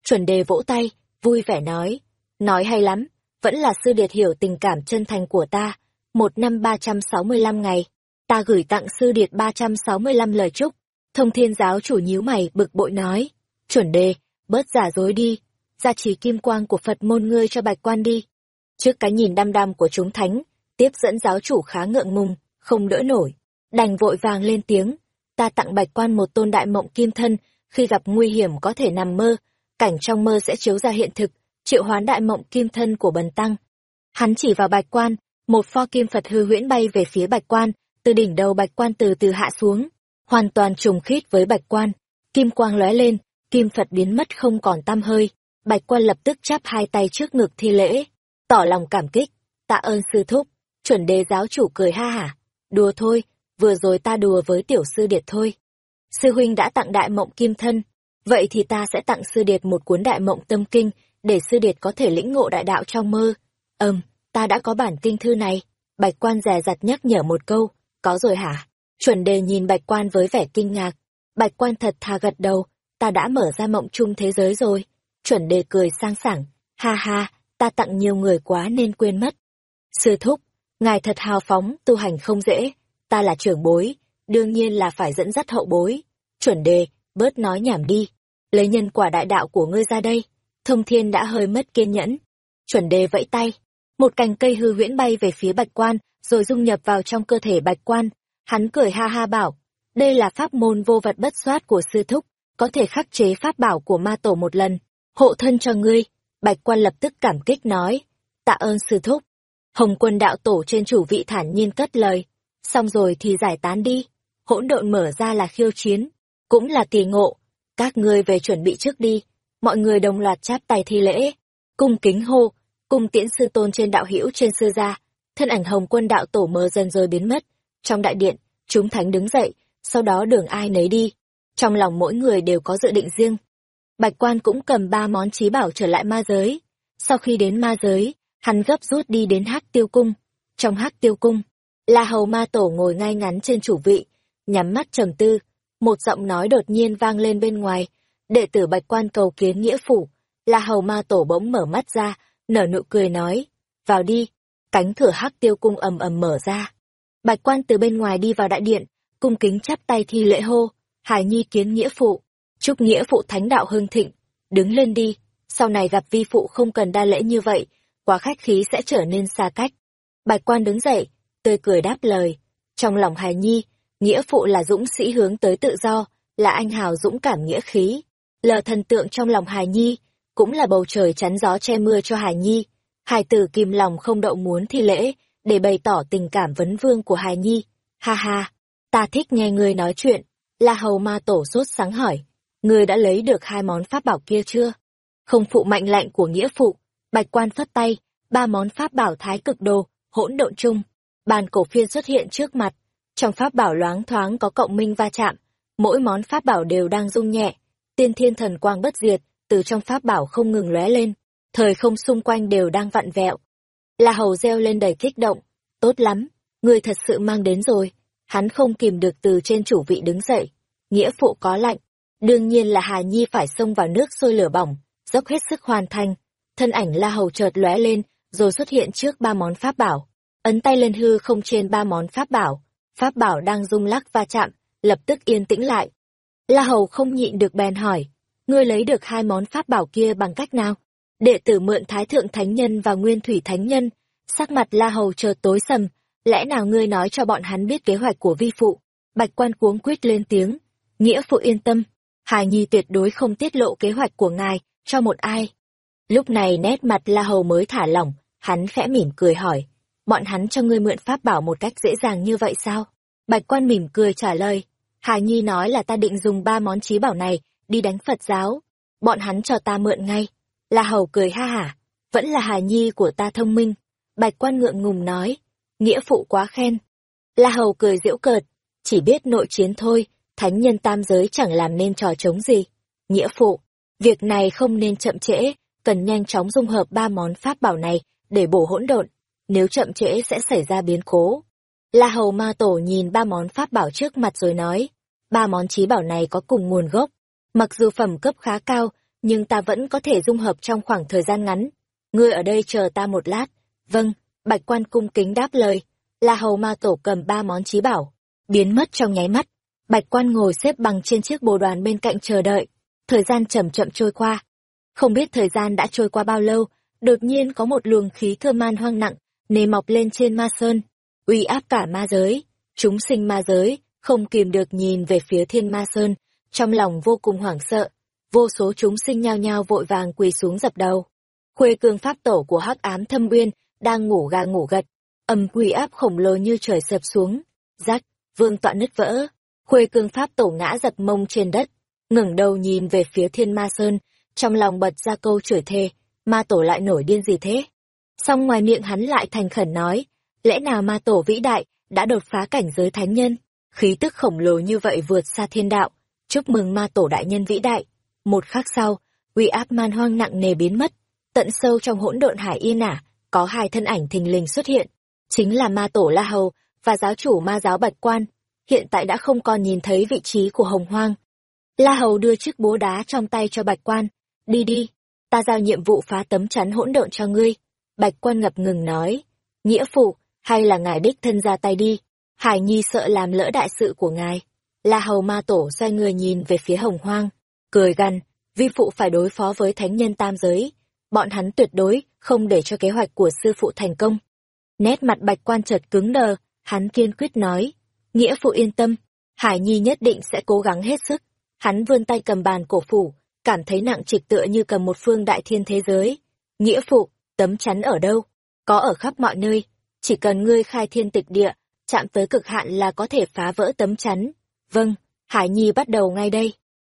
Chuẩn đề vỗ tay, vui vẻ nói, nói hay lắm, vẫn là sư điệt hiểu tình cảm chân thành của ta. Một năm ba trăm sáu mươi lăm ngày, ta gửi tặng sư điệt ba trăm sáu mươi lăm lời chúc. Thông thiên giáo chủ nhíu mày bực bội nói, chuẩn đề, bớt giả dối đi, gia trì kim quang của Phật môn ngươi cho bạch quan đi. Trước cái nhìn đăm đăm của chúng thánh, tiếp dẫn giáo chủ khá ngượng ngùng, không đỡ nổi, đành vội vàng lên tiếng, ta tặng bạch quan một tôn đại mộng kim thân, khi gặp nguy hiểm có thể nằm mơ, cảnh trong mơ sẽ chiếu ra hiện thực, triệu hoán đại mộng kim thân của bần tăng. Hắn chỉ vào bạch quan, một pho kim Phật hư huyễn bay về phía bạch quan, từ đỉnh đầu bạch quan từ từ hạ xuống, hoàn toàn trùng khít với bạch quan, kim quang lóe lên, kim Phật biến mất không còn tăm hơi, bạch quan lập tức chắp hai tay trước ngực thi lễ, tỏ lòng cảm kích, tạ ơn sư thúc, chuẩn đề giáo chủ cười ha hả, đùa thôi, vừa rồi ta đùa với tiểu sư điệt thôi. Sư huynh đã tặng đại mộng kim thân, vậy thì ta sẽ tặng sư điệt một cuốn đại mộng tâm kinh, để sư điệt có thể lĩnh ngộ đại đạo trong mơ. Ừm, ta đã có bản kinh thư này, bạch quan rè rặt nhắc nhở một câu, có rồi hả? Chuẩn đề nhìn bạch quan với vẻ kinh ngạc, bạch quan thật thà gật đầu, ta đã mở ra mộng chung thế giới rồi. Chuẩn đề cười sang sảng, ha ha, ta tặng nhiều người quá nên quên mất. Sư thúc, ngài thật hào phóng, tu hành không dễ, ta là trưởng bối, đương nhiên là phải dẫn dắt hậu bối. Chuẩn đề, bớt nói nhảm đi, lấy nhân quả đại đạo của ngươi ra đây. Thông thiên đã hơi mất kiên nhẫn. Chuẩn đề vẫy tay, một cành cây hư huyễn bay về phía bạch quan, rồi dung nhập vào trong cơ thể bạch quan. Hắn cười ha ha bảo, đây là pháp môn vô vật bất soát của sư thúc, có thể khắc chế pháp bảo của ma tổ một lần, hộ thân cho ngươi. Bạch quan lập tức cảm kích nói, tạ ơn sư thúc. Hồng quân đạo tổ trên chủ vị thản nhiên cất lời, xong rồi thì giải tán đi, hỗn độn mở ra là khiêu chiến, cũng là kỳ ngộ, các ngươi về chuẩn bị trước đi, mọi người đồng loạt chắp tay thi lễ, cung kính hô, cung tiễn sư tôn trên đạo hữu trên sư gia, thân ảnh hồng quân đạo tổ mờ dần rồi biến mất, trong đại điện, chúng thánh đứng dậy, sau đó đường ai nấy đi, trong lòng mỗi người đều có dự định riêng. Bạch quan cũng cầm ba món trí bảo trở lại ma giới, sau khi đến ma giới, hắn gấp rút đi đến hắc tiêu cung, Trong hắc tiêu cung, La Hầu Ma Tổ ngồi ngay ngắn trên chủ vị, nhắm mắt trầm tư, một giọng nói đột nhiên vang lên bên ngoài, đệ tử Bạch Quan cầu kiến nghĩa phủ. La Hầu Ma Tổ bỗng mở mắt ra, nở nụ cười nói, vào đi, cánh cửa hắc tiêu cung ầm ầm mở ra. Bạch Quan từ bên ngoài đi vào đại điện, cung kính chắp tay thi lễ hô, Hải Nhi kiến nghĩa phụ, chúc nghĩa phụ thánh đạo hưng thịnh, đứng lên đi, sau này gặp vi phụ không cần đa lễ như vậy, quá khách khí sẽ trở nên xa cách. Bạch Quan đứng dậy, tươi cười đáp lời, trong lòng Hải Nhi, nghĩa phụ là dũng sĩ hướng tới tự do, là anh hào dũng cảm nghĩa khí. Lờ thần tượng trong lòng Hải Nhi, cũng là bầu trời chắn gió che mưa cho Hải Nhi. Hải tử kìm lòng không đậu muốn thi lễ, để bày tỏ tình cảm vấn vương của Hải Nhi. Ha ha, ta thích nghe người nói chuyện. là hầu ma tổ sốt sáng hỏi, ngươi đã lấy được hai món pháp bảo kia chưa? Không phụ mạnh lạnh của nghĩa phụ, bạch quan phất tay, ba món pháp bảo thái cực đồ, hỗn độn chung. Bàn cổ phiên xuất hiện trước mặt, trong pháp bảo loáng thoáng có cộng minh va chạm, mỗi món pháp bảo đều đang rung nhẹ, tiên thiên thần quang bất diệt, từ trong pháp bảo không ngừng lóe lên, thời không xung quanh đều đang vặn vẹo. La Hầu reo lên đầy kích động, tốt lắm, người thật sự mang đến rồi. Hắn không kìm được từ trên chủ vị đứng dậy, nghĩa phụ có lạnh, đương nhiên là Hà Nhi phải xông vào nước sôi lửa bỏng, dốc hết sức hoàn thành. Thân ảnh La Hầu chợt lóe lên, rồi xuất hiện trước ba món pháp bảo, ấn tay lên hư không trên ba món pháp bảo, pháp bảo đang rung lắc va chạm, lập tức yên tĩnh lại. La Hầu không nhịn được bèn hỏi, ngươi lấy được hai món pháp bảo kia bằng cách nào? Đệ tử mượn Thái Thượng Thánh Nhân và Nguyên Thủy Thánh Nhân, sắc mặt La Hầu chợt tối sầm, lẽ nào ngươi nói cho bọn hắn biết kế hoạch của vi phụ? Bạch quan cuống quyết lên tiếng, nghĩa phụ yên tâm, Hải Nhi tuyệt đối không tiết lộ kế hoạch của ngài cho một ai. Lúc này nét mặt La Hầu mới thả lỏng, hắn khẽ mỉm cười hỏi, bọn hắn cho ngươi mượn pháp bảo một cách dễ dàng như vậy sao? Bạch quan mỉm cười trả lời, Hà Nhi nói là ta định dùng ba món trí bảo này đi đánh Phật giáo. Bọn hắn cho ta mượn ngay. La Hầu cười ha hả, vẫn là Hà Nhi của ta thông minh. Bạch quan ngượng ngùng nói, nghĩa phụ quá khen. La Hầu cười giễu cợt, chỉ biết nội chiến thôi, thánh nhân tam giới chẳng làm nên trò chống gì. Nghĩa phụ, việc này không nên chậm trễ, cần nhanh chóng dung hợp ba món pháp bảo này để bổ hỗn độn, nếu chậm trễ sẽ xảy ra biến cố. La Hầu Ma Tổ nhìn ba món pháp bảo trước mặt rồi nói, ba món trí bảo này có cùng nguồn gốc. Mặc dù phẩm cấp khá cao, nhưng ta vẫn có thể dung hợp trong khoảng thời gian ngắn. Ngươi ở đây chờ ta một lát. Vâng, Bạch Quan cung kính đáp lời. La Hầu Ma Tổ cầm ba món trí bảo, biến mất trong nháy mắt. Bạch Quan ngồi xếp bằng trên chiếc bồ đoàn bên cạnh chờ đợi. Thời gian chậm chậm trôi qua. Không biết thời gian đã trôi qua bao lâu, đột nhiên có một luồng khí thơ man hoang nặng, nề mọc lên trên ma sơn uy áp cả ma giới, chúng sinh ma giới, không kìm được nhìn về phía thiên ma sơn, trong lòng vô cùng hoảng sợ, vô số chúng sinh nhao nhao vội vàng quỳ xuống dập đầu. Khuê cương pháp tổ của hắc ám thâm uyên đang ngủ gà ngủ gật, âm uy áp khổng lồ như trời sập xuống, rắc, vương tọa nứt vỡ. Khuê cương pháp tổ ngã giật mông trên đất, ngẩng đầu nhìn về phía thiên ma sơn, trong lòng bật ra câu chửi thề, ma tổ lại nổi điên gì thế? Xong ngoài miệng hắn lại thành khẩn nói, lẽ nào ma tổ vĩ đại đã đột phá cảnh giới thánh nhân? Khí tức khổng lồ như vậy vượt xa thiên đạo. Chúc mừng ma tổ đại nhân vĩ đại. Một khắc sau uy áp man hoang nặng nề biến mất. Tận sâu trong hỗn độn hải yên ả có hai thân ảnh thình lình xuất hiện. Chính là ma tổ la hầu và giáo chủ ma giáo bạch quan hiện tại đã không còn nhìn thấy vị trí của hồng hoang. La hầu đưa chiếc búa đá trong tay cho bạch quan đi đi ta giao nhiệm vụ phá tấm chắn hỗn độn cho ngươi bạch quan ngập ngừng nói, nghĩa phụ, hay là ngài đích thân ra tay đi. Hải nhi sợ làm lỡ đại sự của ngài. La hầu ma tổ xoay người nhìn về phía hồng hoang, cười gằn, vi phụ phải đối phó với thánh nhân tam giới. Bọn hắn tuyệt đối không để cho kế hoạch của sư phụ thành công. Nét mặt bạch quan chợt cứng đờ, hắn kiên quyết nói, nghĩa phụ yên tâm, hải nhi nhất định sẽ cố gắng hết sức. Hắn vươn tay cầm bàn cổ phủ, cảm thấy nặng trịch tựa như cầm một phương đại thiên thế giới. Nghĩa phụ tấm chắn ở đâu có ở khắp mọi nơi chỉ cần ngươi khai thiên tịch địa, chạm tới cực hạn là có thể phá vỡ tấm chắn. Vâng, Hải Nhi bắt đầu ngay đây.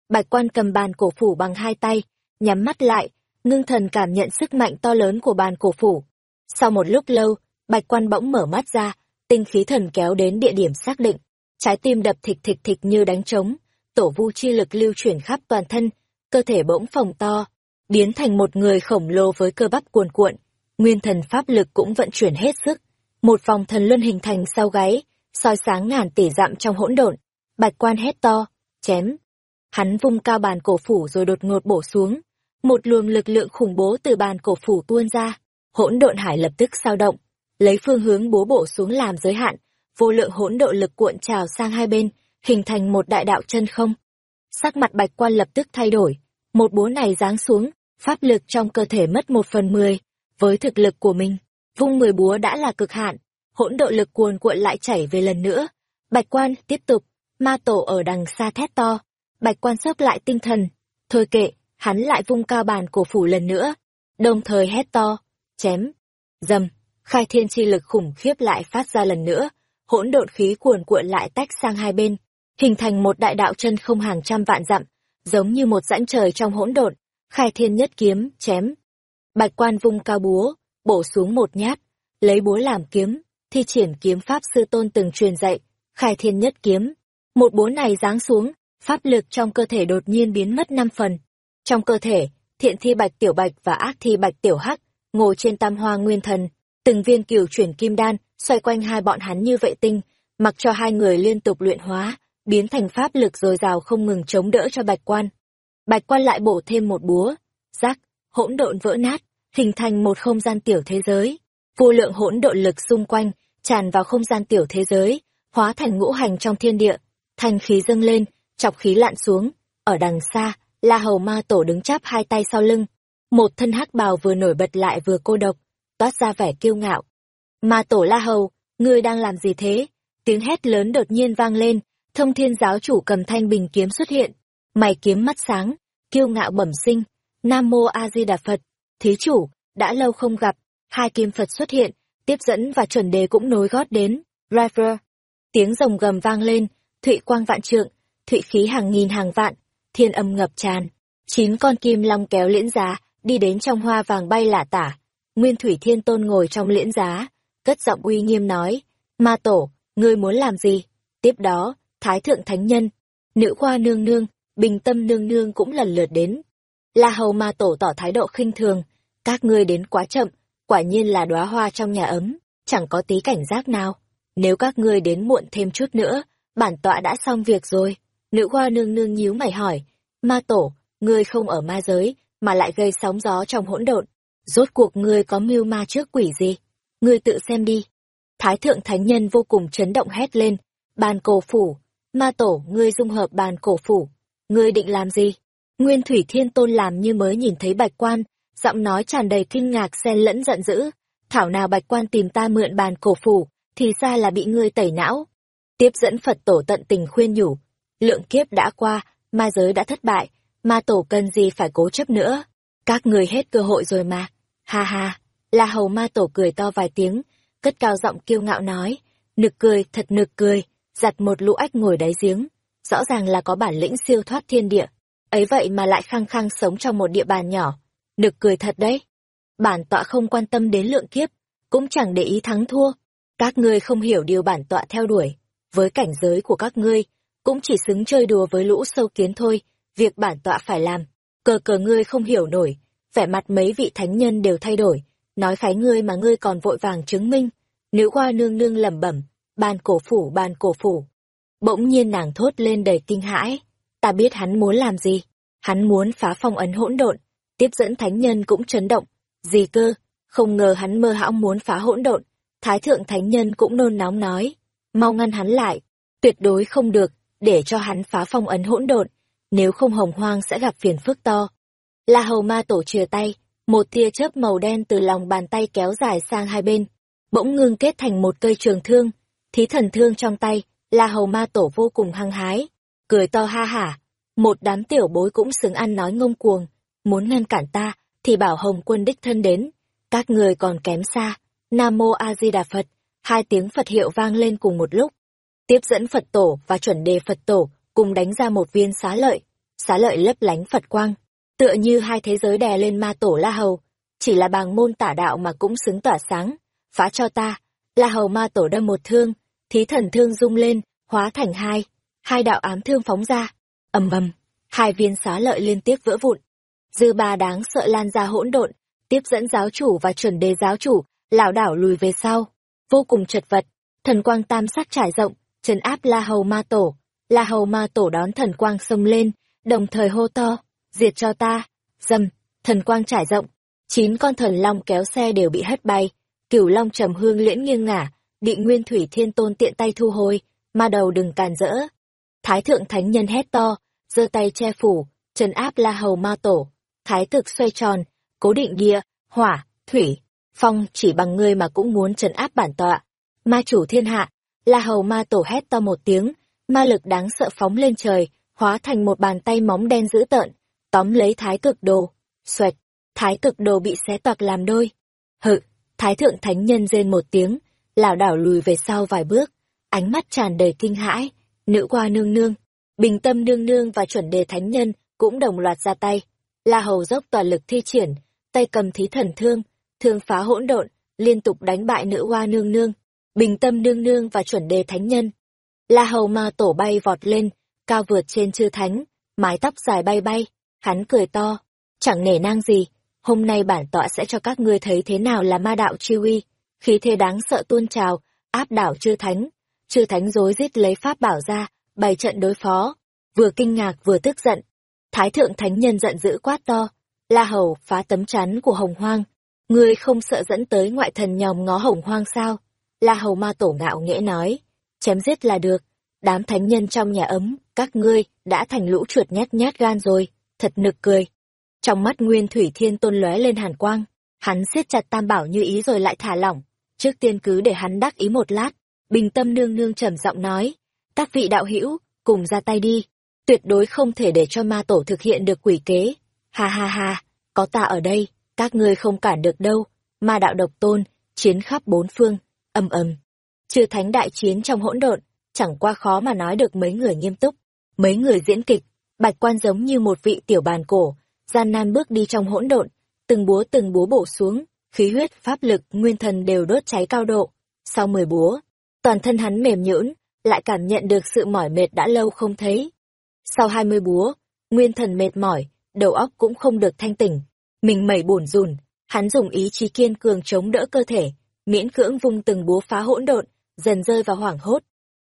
Bạch quan cầm bàn cổ phủ bằng hai tay, nhắm mắt lại, ngưng thần cảm nhận sức mạnh to lớn của bàn cổ phủ. Sau một lúc lâu, bạch quan bỗng mở mắt ra, tinh khí thần kéo đến địa điểm xác định. Trái tim đập thịch thịch thịch như đánh trống, tổ vu chi lực lưu chuyển khắp toàn thân, cơ thể bỗng phồng to, biến thành một người khổng lồ với cơ bắp cuồn cuộn. Nguyên thần pháp lực cũng vận chuyển hết sức, một vòng thần luân hình thành sau gáy, soi sáng ngàn tỷ dặm trong hỗn độn. Bạch quan hét to, chém. Hắn vung cao bàn cổ phủ rồi đột ngột bổ xuống. Một luồng lực lượng khủng bố từ bàn cổ phủ tuôn ra. Hỗn độn hải lập tức sao động, lấy phương hướng bố bổ xuống làm giới hạn, vô lượng hỗn độn lực cuộn trào sang hai bên, hình thành một đại đạo chân không. Sắc mặt bạch quan lập tức thay đổi, một bố này giáng xuống, pháp lực trong cơ thể mất một phần mười, với thực lực của mình, vung mười búa đã là cực hạn, hỗn độn lực cuồn cuộn lại chảy về lần nữa. Bạch quan tiếp tục, ma tổ ở đằng xa thét to, bạch quan sốc lại tinh thần, thôi kệ, hắn lại vung cao bàn cổ phủ lần nữa, đồng thời hét to, chém, dầm, khai thiên chi lực khủng khiếp lại phát ra lần nữa, hỗn độn khí cuồn cuộn lại tách sang hai bên, hình thành một đại đạo chân không hàng trăm vạn dặm, giống như một rãnh trời trong hỗn độn, khai thiên nhất kiếm, chém. Bạch quan vung cao búa, bổ xuống một nhát, lấy búa làm kiếm, thi triển kiếm pháp sư tôn từng truyền dạy, khai thiên nhất kiếm. Một búa này giáng xuống, pháp lực trong cơ thể đột nhiên biến mất năm phần. Trong cơ thể, thiện thi bạch tiểu bạch và ác thi bạch tiểu hắc, ngồi trên tam hoa nguyên thần, từng viên cửu chuyển kim đan, xoay quanh hai bọn hắn như vệ tinh, mặc cho hai người liên tục luyện hóa, biến thành pháp lực dồi dào không ngừng chống đỡ cho bạch quan. Bạch quan lại bổ thêm một búa, rắc, hỗn độn vỡ nát, hình thành một không gian tiểu thế giới. Vô lượng hỗn độn lực xung quanh, tràn vào không gian tiểu thế giới, hóa thành ngũ hành trong thiên địa, thanh khí dâng lên, chọc khí lặn xuống. Ở đằng xa, La Hầu Ma Tổ đứng chắp hai tay sau lưng. Một thân hắc bào vừa nổi bật lại vừa cô độc, toát ra vẻ kiêu ngạo. Ma Tổ La Hầu, ngươi đang làm gì thế? Tiếng hét lớn đột nhiên vang lên, thông thiên giáo chủ cầm thanh bình kiếm xuất hiện. Mày kiếm mắt sáng, kiêu ngạo bẩm sinh. Nam Mô A Di Đà Phật, thí chủ, đã lâu không gặp, hai kim Phật xuất hiện, tiếp dẫn và chuẩn đề cũng nối gót đến. River. Tiếng rồng gầm vang lên, thụy quang vạn trượng, thụy khí hàng nghìn hàng vạn, thiên âm ngập tràn. Chín con kim long kéo liễn giá, đi đến trong hoa vàng bay lả tả. Nguyên Thủy Thiên Tôn ngồi trong liễn giá, cất giọng uy nghiêm nói, Ma Tổ, ngươi muốn làm gì? Tiếp đó, Thái Thượng Thánh Nhân, Nữ Khoa Nương Nương, Bình Tâm Nương Nương cũng lần lượt đến. La Hầu Ma Tổ tỏ thái độ khinh thường, các ngươi đến quá chậm, quả nhiên là đóa hoa trong nhà ấm, chẳng có tí cảnh giác nào. Nếu các ngươi đến muộn thêm chút nữa, bản tọa đã xong việc rồi. Nữ hoa Nương Nương nhíu mày hỏi, Ma Tổ, ngươi không ở ma giới, mà lại gây sóng gió trong hỗn độn. Rốt cuộc ngươi có mưu ma trước quỷ gì? Ngươi tự xem đi. Thái thượng thánh nhân vô cùng chấn động hét lên. Bàn cổ phủ. Ma tổ, ngươi dung hợp bàn cổ phủ. Ngươi định làm gì? Nguyên Thủy Thiên Tôn làm như mới nhìn thấy bạch quan, giọng nói tràn đầy kinh ngạc xen lẫn giận dữ. Thảo nào bạch quan tìm ta mượn bàn cổ phủ, thì ra là bị ngươi tẩy não. Tiếp dẫn Phật tổ tận tình khuyên nhủ. Lượng kiếp đã qua, ma giới đã thất bại, ma tổ cần gì phải cố chấp nữa. Các người hết cơ hội rồi mà. Ha ha, La Hầu Ma Tổ cười to vài tiếng, cất cao giọng kiêu ngạo nói, nực cười, thật nực cười, giặt một lũ ếch ngồi đáy giếng, rõ ràng là có bản lĩnh siêu thoát thiên địa, ấy vậy mà lại khăng khăng sống trong một địa bàn nhỏ, nực cười thật đấy. Bản tọa không quan tâm đến lượng kiếp, cũng chẳng để ý thắng thua, các ngươi không hiểu điều bản tọa theo đuổi, với cảnh giới của các ngươi, cũng chỉ xứng chơi đùa với lũ sâu kiến thôi, việc bản tọa phải làm, cờ cờ ngươi không hiểu nổi, vẻ mặt mấy vị thánh nhân đều thay đổi, nói khái ngươi mà ngươi còn vội vàng chứng minh. Nữ hoa nương nương lẩm bẩm, ban cổ phủ ban cổ phủ. Bỗng nhiên nàng thốt lên đầy kinh hãi, ta biết hắn muốn làm gì, hắn muốn phá phong ấn hỗn độn, tiếp dẫn thánh nhân cũng chấn động, gì cơ, không ngờ hắn mơ hão muốn phá hỗn độn, thái thượng thánh nhân cũng nôn nóng nói, mau ngăn hắn lại, tuyệt đối không được, để cho hắn phá phong ấn hỗn độn, nếu không hồng hoang sẽ gặp phiền phức to. La hầu ma tổ chìa tay, một tia chớp màu đen từ lòng bàn tay kéo dài sang hai bên, bỗng ngưng kết thành một cây trường thương, thí thần thương trong tay, la hầu ma tổ vô cùng hăng hái, cười to ha hả, một đám tiểu bối cũng xứng ăn nói ngông cuồng, muốn ngăn cản ta, thì bảo hồng quân đích thân đến, các người còn kém xa, Nam Mô A Di Đà Phật, hai tiếng Phật hiệu vang lên cùng một lúc. Tiếp dẫn Phật tổ và chuẩn đề Phật tổ cùng đánh ra một viên xá lợi, xá lợi lấp lánh Phật quang, tựa như hai thế giới đè lên ma tổ La Hầu, chỉ là bàng môn tả đạo mà cũng xứng tỏa sáng, phá cho ta, La Hầu ma tổ đâm một thương, thí thần thương rung lên, hóa thành hai, hai đạo ám thương phóng ra, ầm ầm, hai viên xá lợi liên tiếp vỡ vụn. Dư ba đáng sợ lan ra hỗn độn, tiếp dẫn giáo chủ và chuẩn đề giáo chủ, lảo đảo lùi về sau. vô cùng chật vật. Thần quang tam sắc trải rộng, trấn áp La Hầu Ma Tổ. La Hầu Ma Tổ đón thần quang xông lên, đồng thời hô to, diệt cho ta, dầm, thần quang trải rộng. Chín con thần long kéo xe đều bị hất bay, cửu long trầm hương liễn nghiêng ngả, bị nguyên thủy thiên tôn tiện tay thu hồi, ma đầu đừng càn rỡ. Thái thượng thánh nhân hét to, giơ tay che phủ, trấn áp La Hầu Ma Tổ. Thái thực xoay tròn, cố định địa, hỏa, thủy, phong chỉ bằng ngươi mà cũng muốn trấn áp bản tọa. Ma chủ thiên hạ, La Hầu Ma Tổ hét to một tiếng, ma lực đáng sợ phóng lên trời, hóa thành một bàn tay móng đen dữ tợn, tóm lấy thái cực đồ. Xoẹt, thái cực đồ bị xé toạc làm đôi. Hự, thái thượng thánh nhân rên một tiếng, lảo đảo lùi về sau vài bước, ánh mắt tràn đầy kinh hãi, nữ qua nương nương, bình tâm nương nương và chuẩn đề thánh nhân cũng đồng loạt ra tay. La Hầu dốc toàn lực thi triển, tay cầm thí thần thương, thương phá hỗn độn, liên tục đánh bại nữ hoa nương nương, bình tâm nương nương và chuẩn đề thánh nhân. La Hầu ma tổ bay vọt lên, cao vượt trên chư thánh, mái tóc dài bay bay, hắn cười to, chẳng nể nang gì, hôm nay bản tọa sẽ cho các ngươi thấy thế nào là ma đạo chi uy, khí thế đáng sợ tuôn trào, áp đảo chư thánh, chư thánh rối rít lấy pháp bảo ra, bày trận đối phó, vừa kinh ngạc vừa tức giận. Thái thượng thánh nhân giận dữ quát to, La Hầu phá tấm chắn của Hồng Hoang, ngươi không sợ dẫn tới ngoại thần nhòm ngó Hồng Hoang sao? La Hầu ma tổ ngạo nghễ nói, chém giết là được, đám thánh nhân trong nhà ấm, các ngươi đã thành lũ chuột nhát nhát gan rồi, thật nực cười. Trong mắt Nguyên Thủy Thiên Tôn lóe lên hàn quang, hắn siết chặt tam bảo như ý rồi lại thả lỏng, trước tiên cứ để hắn đắc ý một lát, bình tâm nương nương trầm giọng nói, các vị đạo hữu cùng ra tay đi, tuyệt đối không thể để cho ma tổ thực hiện được quỷ kế. Ha ha ha, có ta ở đây, các ngươi không cản được đâu, ma đạo độc tôn, chiến khắp bốn phương, ầm ầm. chưa thánh đại chiến trong hỗn độn, chẳng qua khó mà nói được mấy người nghiêm túc, mấy người diễn kịch, bạch quan giống như một vị tiểu bàn cổ, gian nan bước đi trong hỗn độn, từng búa từng búa bổ xuống, khí huyết, pháp lực, nguyên thần đều đốt cháy cao độ. Sau mười búa, toàn thân hắn mềm nhũn, lại cảm nhận được sự mỏi mệt đã lâu không thấy. Sau hai mươi búa, nguyên thần mệt mỏi, đầu óc cũng không được thanh tỉnh, mình mẩy bủn rùn, hắn dùng ý chí kiên cường chống đỡ cơ thể, miễn cưỡng vung từng búa phá hỗn độn, dần rơi vào hoảng hốt.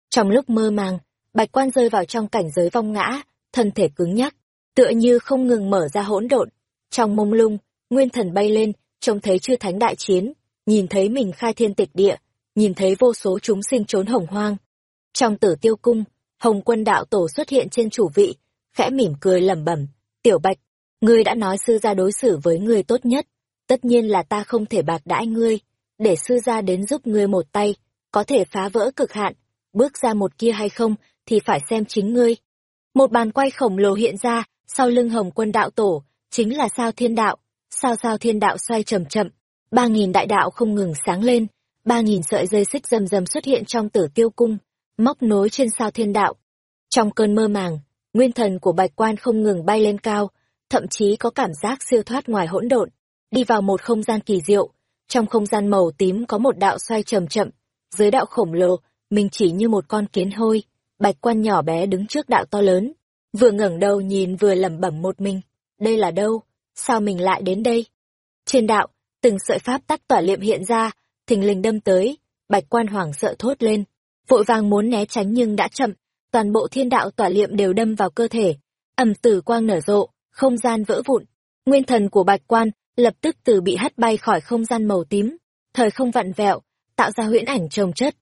Trong lúc mơ màng, Bạch Quan rơi vào trong cảnh giới vong ngã, thân thể cứng nhắc, tựa như không ngừng mở ra hỗn độn. Trong mông lung, nguyên thần bay lên, trông thấy chư thánh đại chiến, nhìn thấy mình khai thiên tịch địa, nhìn thấy vô số chúng sinh trốn hồng hoang. Trong tử tiêu cung, Hồng quân đạo tổ xuất hiện trên chủ vị, khẽ mỉm cười lẩm bẩm, tiểu bạch, ngươi đã nói sư gia đối xử với ngươi tốt nhất, tất nhiên là ta không thể bạc đãi ngươi, để sư gia đến giúp ngươi một tay, có thể phá vỡ cực hạn, bước ra một kia hay không thì phải xem chính ngươi. Một bàn quay khổng lồ hiện ra, sau lưng hồng quân đạo tổ, chính là sao thiên đạo, sao sao thiên đạo xoay chậm chậm, ba nghìn đại đạo không ngừng sáng lên, ba nghìn sợi dây xích rầm rầm xuất hiện trong tử tiêu cung, móc nối trên sao thiên đạo. Trong cơn mơ màng, nguyên thần của bạch quan không ngừng bay lên cao, thậm chí có cảm giác siêu thoát ngoài hỗn độn, đi vào một không gian kỳ diệu. Trong không gian màu tím có một đạo xoay chậm chậm, dưới đạo khổng lồ, mình chỉ như một con kiến hôi, bạch quan nhỏ bé đứng trước đạo to lớn, vừa ngẩng đầu nhìn vừa lẩm bẩm một mình, đây là đâu, sao mình lại đến đây? Trên đạo, từng sợi pháp tắc tỏa liệm hiện ra, thình lình đâm tới, bạch quan hoảng sợ thốt lên, vội vàng muốn né tránh nhưng đã chậm, toàn bộ thiên đạo tỏa liệm đều đâm vào cơ thể, ầm tử quang nở rộ, không gian vỡ vụn, nguyên thần của bạch quan lập tức từ bị hất bay khỏi không gian màu tím, thời không vặn vẹo, tạo ra huyễn ảnh trồng chất.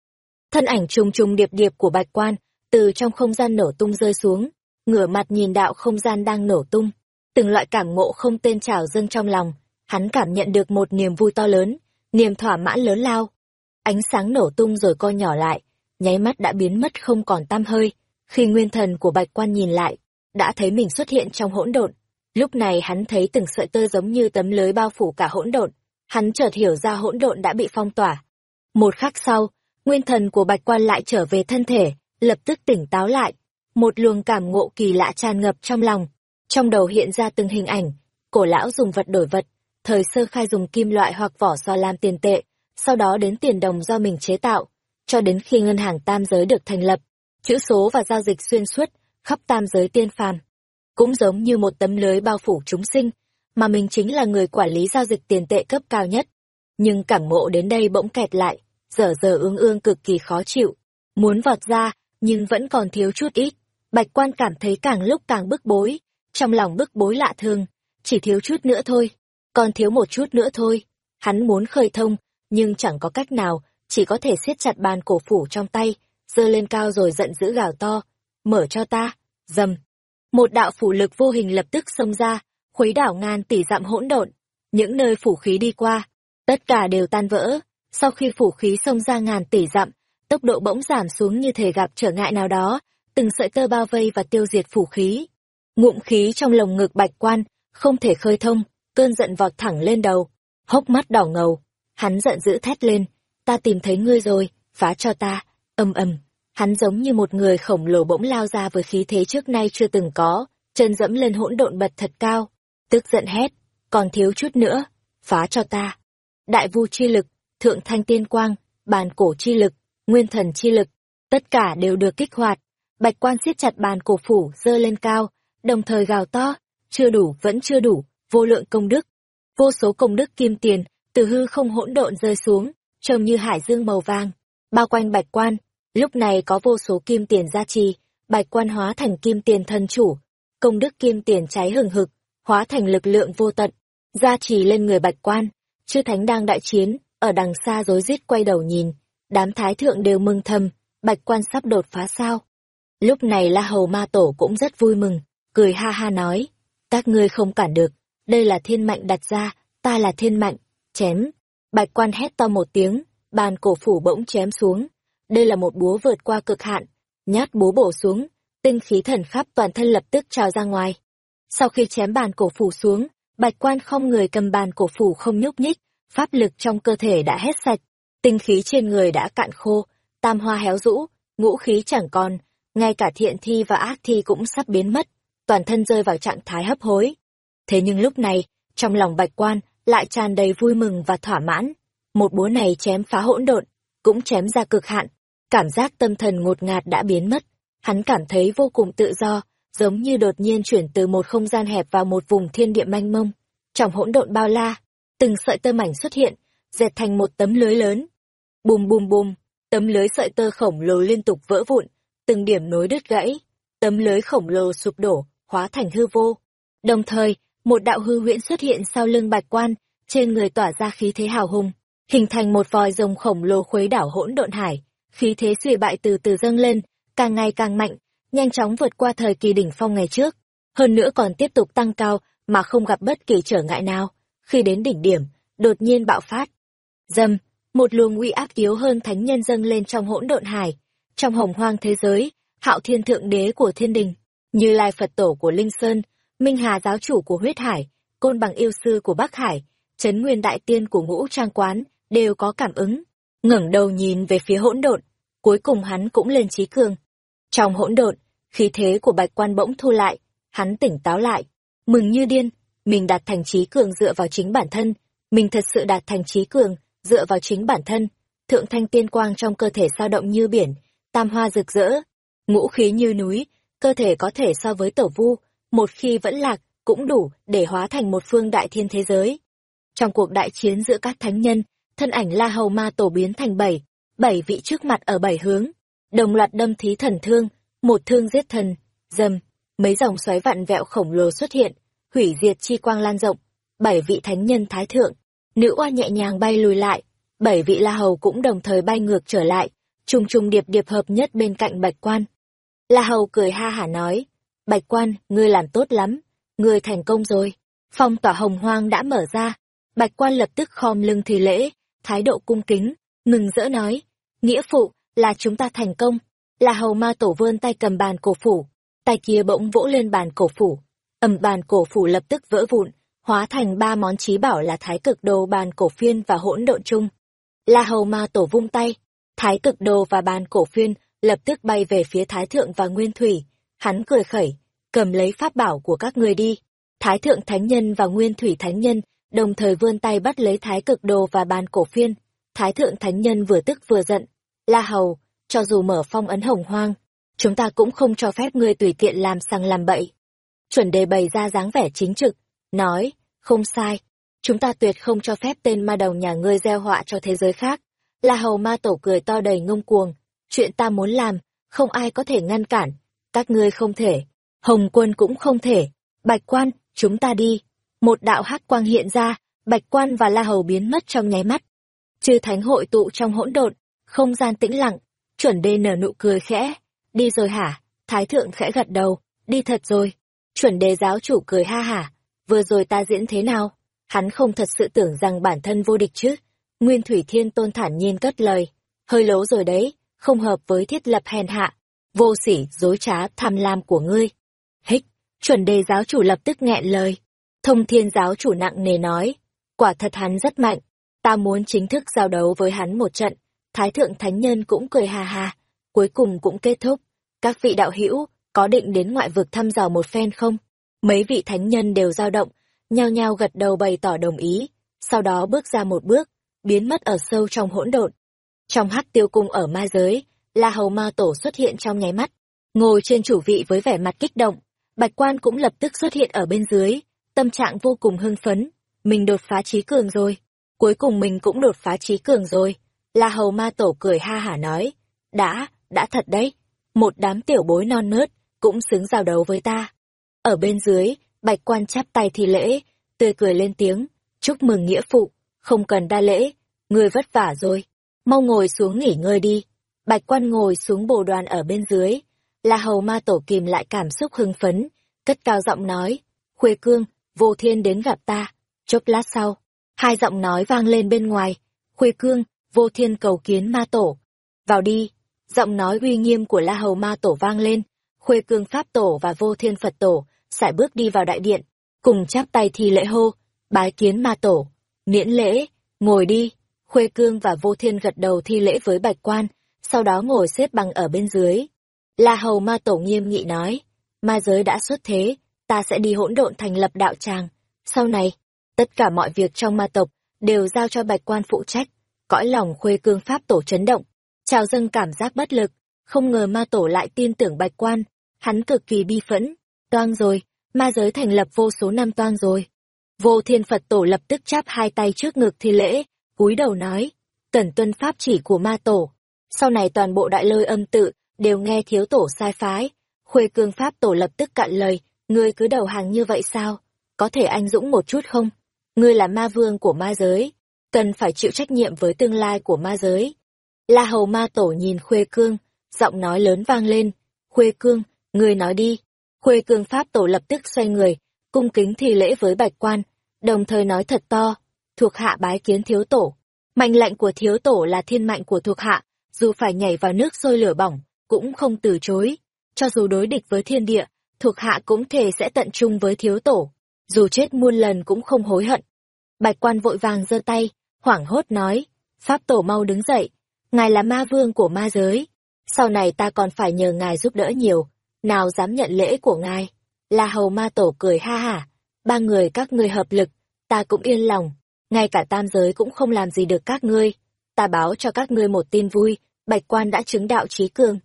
Thân ảnh trùng trùng điệp điệp của bạch quan, từ trong không gian nổ tung rơi xuống, ngửa mặt nhìn đạo không gian đang nổ tung. Từng loại cảm ngộ không tên trào dâng trong lòng, hắn cảm nhận được một niềm vui to lớn, niềm thỏa mãn lớn lao. Ánh sáng nổ tung rồi co nhỏ lại, nháy mắt đã biến mất không còn tăm hơi. Khi nguyên thần của bạch quan nhìn lại, đã thấy mình xuất hiện trong hỗn độn. Lúc này hắn thấy từng sợi tơ giống như tấm lưới bao phủ cả hỗn độn. Hắn chợt hiểu ra hỗn độn đã bị phong tỏa. Một khắc sau, nguyên thần của bạch quan lại trở về thân thể, lập tức tỉnh táo lại. Một luồng cảm ngộ kỳ lạ tràn ngập trong lòng. Trong đầu hiện ra từng hình ảnh, cổ lão dùng vật đổi vật, thời sơ khai dùng kim loại hoặc vỏ sò làm tiền tệ, sau đó đến tiền đồng do mình chế tạo, cho đến khi ngân hàng tam giới được thành lập, chữ số và giao dịch xuyên suốt khắp tam giới tiên phàm. Cũng giống như một tấm lưới bao phủ chúng sinh, mà mình chính là người quản lý giao dịch tiền tệ cấp cao nhất. Nhưng cảm ngộ đến đây bỗng kẹt lại, dở dở ương ương cực kỳ khó chịu. Muốn vọt ra, nhưng vẫn còn thiếu chút ít. Bạch quan cảm thấy càng lúc càng bức bối, trong lòng bức bối lạ thường, chỉ thiếu chút nữa thôi, còn thiếu một chút nữa thôi. Hắn muốn khơi thông, nhưng chẳng có cách nào, chỉ có thể siết chặt bàn cổ phủ trong tay, giơ lên cao rồi giận dữ gào to, mở cho ta, dầm. Một đạo phủ lực vô hình lập tức xông ra, khuấy đảo ngàn tỷ dặm hỗn độn, những nơi phủ khí đi qua, tất cả đều tan vỡ. Sau khi phủ khí xông ra ngàn tỷ dặm, tốc độ bỗng giảm xuống như thể gặp trở ngại nào đó, từng sợi tơ bao vây và tiêu diệt phủ khí. Ngụm khí trong lồng ngực bạch quan, không thể khơi thông, cơn giận vọt thẳng lên đầu, hốc mắt đỏ ngầu. Hắn giận dữ thét lên, ta tìm thấy ngươi rồi, phá cho ta, âm ầm. Hắn giống như một người khổng lồ bỗng lao ra với khí thế trước nay chưa từng có, chân dẫm lên hỗn độn bật thật cao, tức giận hét, còn thiếu chút nữa, phá cho ta. Đại vu chi lực, thượng thanh tiên quang, bàn cổ chi lực, nguyên thần chi lực, tất cả đều được kích hoạt. Bạch quan siết chặt bàn cổ phủ dơ lên cao, đồng thời gào to, chưa đủ vẫn chưa đủ, vô lượng công đức. Vô số công đức kim tiền, từ hư không hỗn độn rơi xuống, trông như hải dương màu vàng, bao quanh bạch quan. Lúc này có vô số kim tiền gia trì, bạch quan hóa thành kim tiền thân chủ, công đức kim tiền cháy hừng hực, hóa thành lực lượng vô tận, gia trì lên người bạch quan. Chư thánh đang đại chiến, ở đằng xa rối rít quay đầu nhìn, đám thái thượng đều mừng thầm, bạch quan sắp đột phá sao. Lúc này La Hầu Ma Tổ cũng rất vui mừng, cười ha ha nói, các ngươi không cản được, đây là thiên mạnh đặt ra, ta là thiên mạnh, chém. Bạch quan hét to một tiếng, bàn cổ phủ bỗng chém xuống. Đây là một búa vượt qua cực hạn, nhát búa bổ xuống, tinh khí thần khắp toàn thân lập tức trào ra ngoài. Sau khi chém bàn cổ phủ xuống, bạch quan không người cầm bàn cổ phủ không nhúc nhích, pháp lực trong cơ thể đã hết sạch, tinh khí trên người đã cạn khô, tam hoa héo rũ, ngũ khí chẳng còn, ngay cả thiện thi và ác thi cũng sắp biến mất, toàn thân rơi vào trạng thái hấp hối. Thế nhưng lúc này, trong lòng bạch quan lại tràn đầy vui mừng và thỏa mãn. Một búa này chém phá hỗn độn, cũng chém ra cực hạn, cảm giác tâm thần ngột ngạt đã biến mất. Hắn cảm thấy vô cùng tự do, giống như đột nhiên chuyển từ một không gian hẹp vào một vùng thiên địa manh mông. Trong hỗn độn bao la, từng sợi tơ mảnh xuất hiện, dệt thành một tấm lưới lớn. Bùm bùm bùm, tấm lưới sợi tơ khổng lồ liên tục vỡ vụn, từng điểm nối đứt gãy, tấm lưới khổng lồ sụp đổ, hóa thành hư vô. Đồng thời, một đạo hư huyễn xuất hiện sau lưng bạch quan, trên người tỏa ra khí thế hào hùng, hình thành một vòi rồng khổng lồ khuấy đảo hỗn độn hải, khí thế suy bại từ từ dâng lên, càng ngày càng mạnh, nhanh chóng vượt qua thời kỳ đỉnh phong ngày trước, hơn nữa còn tiếp tục tăng cao mà không gặp bất kỳ trở ngại nào. Khi đến đỉnh điểm, đột nhiên bạo phát. Dâm, một luồng uy áp yếu hơn thánh nhân dâng lên trong hỗn độn hải, trong hồng hoang thế giới, hạo thiên thượng đế của thiên đình, như lai Phật tổ của Linh Sơn, Minh Hà giáo chủ của huyết hải, côn bằng yêu sư của Bắc Hải, chấn nguyên đại tiên của ngũ trang quán, đều có cảm ứng. ngẩng đầu nhìn về phía hỗn độn, cuối cùng hắn cũng lên trí cường. Trong hỗn độn, khí thế của bạch quan bỗng thu lại, hắn tỉnh táo lại, mừng như điên, mình đạt thành trí cường dựa vào chính bản thân, mình thật sự đạt thành trí cường, dựa vào chính bản thân. Thượng thanh tiên quang trong cơ thể sao động như biển, tam hoa rực rỡ, ngũ khí như núi, cơ thể có thể so với tổ vu, một khi vẫn lạc, cũng đủ để hóa thành một phương đại thiên thế giới. Trong cuộc đại chiến giữa các thánh nhân, thân ảnh La Hầu Ma tổ biến thành bảy, bảy vị trước mặt ở bảy hướng, đồng loạt đâm thí thần thương, một thương giết thần, dầm, mấy dòng xoáy vặn vẹo khổng lồ xuất hiện, hủy diệt chi quang lan rộng, bảy vị thánh nhân thái thượng, nữ oa nhẹ nhàng bay lùi lại, bảy vị La Hầu cũng đồng thời bay ngược trở lại, trùng trùng điệp điệp hợp nhất bên cạnh Bạch Quan. La Hầu cười ha hả nói, Bạch Quan, ngươi làm tốt lắm, ngươi thành công rồi. Phong tỏa hồng hoang đã mở ra, Bạch Quan lập tức khom lưng thì lễ, thái độ cung kính, ngừng rỡ nói, nghĩa phụ, là chúng ta thành công. La Hầu ma tổ vươn tay cầm bàn cổ phủ, tay kia bỗng vỗ lên bàn cổ phủ, ầm bàn cổ phủ lập tức vỡ vụn, hóa thành ba món trí bảo là thái cực đồ bàn cổ phiên và hỗn độn chung. La Hầu ma tổ vung tay, thái cực đồ và bàn cổ phiên lập tức bay về phía Thái Thượng và Nguyên Thủy. Hắn cười khẩy, cầm lấy pháp bảo của các người đi. Thái Thượng Thánh Nhân và Nguyên Thủy Thánh Nhân đồng thời vươn tay bắt lấy Thái Cực Đồ và bàn cổ phiên. Thái Thượng Thánh Nhân vừa tức vừa giận. La Hầu, cho dù mở phong ấn hồng hoang, chúng ta cũng không cho phép ngươi tùy tiện làm sang làm bậy. Chuẩn đề bày ra dáng vẻ chính trực, nói, không sai, chúng ta tuyệt không cho phép tên ma đầu nhà ngươi gieo họa cho thế giới khác. La hầu ma tổ cười to đầy ngông cuồng, chuyện ta muốn làm, không ai có thể ngăn cản, các ngươi không thể, hồng quân cũng không thể, bạch quan, chúng ta đi. Một đạo hắc quang hiện ra, bạch quan và la hầu biến mất trong nháy mắt. Chư thánh hội tụ trong hỗn độn, không gian tĩnh lặng, chuẩn đê nở nụ cười khẽ, đi rồi hả, thái thượng khẽ gật đầu, đi thật rồi. Chuẩn đề giáo chủ cười ha hả, vừa rồi ta diễn thế nào? Hắn không thật sự tưởng rằng bản thân vô địch chứ. Nguyên Thủy Thiên Tôn thản nhiên cất lời, hơi lố rồi đấy, không hợp với thiết lập hèn hạ, vô sỉ, dối trá, tham lam của ngươi. Hích, chuẩn đề giáo chủ lập tức nghẹn lời. Thông thiên giáo chủ nặng nề nói, quả thật hắn rất mạnh, ta muốn chính thức giao đấu với hắn một trận. Thái thượng thánh nhân cũng cười hà hà, cuối cùng cũng kết thúc. Các vị đạo hữu có định đến ngoại vực thăm dò một phen không? Mấy vị thánh nhân đều dao động, nhao nhao gật đầu bày tỏ đồng ý, sau đó bước ra một bước, biến mất ở sâu trong hỗn độn. Trong hắc tiêu cung ở ma giới, La Hầu Ma Tổ xuất hiện trong nháy mắt, ngồi trên chủ vị với vẻ mặt kích động. Bạch Quan cũng lập tức xuất hiện ở bên dưới, tâm trạng vô cùng hưng phấn. Mình đột phá trí cường rồi. Cuối cùng mình cũng đột phá trí cường rồi. La Hầu Ma Tổ cười ha hả nói. Đã, đã thật đấy. Một đám tiểu bối non nớt, cũng xứng giao đấu với ta. Ở bên dưới, Bạch Quan chắp tay thi lễ, tươi cười lên tiếng. Chúc mừng nghĩa phụ, không cần đa lễ. Người vất vả rồi. Mau ngồi xuống nghỉ ngơi đi. Bạch quan ngồi xuống bồ đoàn ở bên dưới. La hầu ma tổ kìm lại cảm xúc hưng phấn, cất cao giọng nói. Khuê cương, vô thiên đến gặp ta. Chốc lát sau, hai giọng nói vang lên bên ngoài. Khuê cương, vô thiên cầu kiến ma tổ. Vào đi. Giọng nói uy nghiêm của la hầu ma tổ vang lên. Khuê cương pháp tổ và vô thiên Phật tổ, sải bước đi vào đại điện, cùng chắp tay thi lễ hô, bái kiến ma tổ. Miễn lễ, ngồi đi. Khuê cương và vô thiên gật đầu thi lễ với bạch quan sau đó ngồi xếp bằng ở bên dưới. La Hầu Ma Tổ nghiêm nghị nói, ma giới đã xuất thế, ta sẽ đi hỗn độn thành lập đạo tràng. Sau này, tất cả mọi việc trong ma tộc đều giao cho bạch quan phụ trách. Cõi lòng khuê cương pháp tổ chấn động, trào dâng cảm giác bất lực, không ngờ ma tổ lại tin tưởng bạch quan, hắn cực kỳ bi phẫn, toang rồi, ma giới thành lập vô số năm toang rồi. Vô thiên Phật tổ lập tức chắp hai tay trước ngực thi lễ, cúi đầu nói, tần tuân pháp chỉ của ma tổ, sau này toàn bộ đại lôi âm tự đều nghe thiếu tổ sai phái. Khuê cương pháp tổ lập tức cạn lời, ngươi cứ đầu hàng như vậy sao? Có thể anh dũng một chút không? Ngươi là ma vương của ma giới, cần phải chịu trách nhiệm với tương lai của ma giới. La hầu ma tổ nhìn Khuê cương, giọng nói lớn vang lên. Khuê cương, ngươi nói đi. Khuê cương pháp tổ lập tức xoay người, cung kính thi lễ với bạch quan, đồng thời nói thật to, thuộc hạ bái kiến thiếu tổ. Mạnh lệnh của thiếu tổ là thiên mạnh của thuộc hạ, dù phải nhảy vào nước sôi lửa bỏng, cũng không từ chối. Cho dù đối địch với thiên địa, thuộc hạ cũng thề sẽ tận trung với thiếu tổ, dù chết muôn lần cũng không hối hận. Bạch quan vội vàng giơ tay, hoảng hốt nói, Pháp tổ mau đứng dậy, ngài là ma vương của ma giới, sau này ta còn phải nhờ ngài giúp đỡ nhiều, nào dám nhận lễ của ngài. La hầu ma tổ cười ha hả, ba người các ngươi hợp lực, ta cũng yên lòng, ngay cả tam giới cũng không làm gì được các ngươi. Ta báo cho các ngươi một tin vui, bạch quan đã chứng đạo trí cương.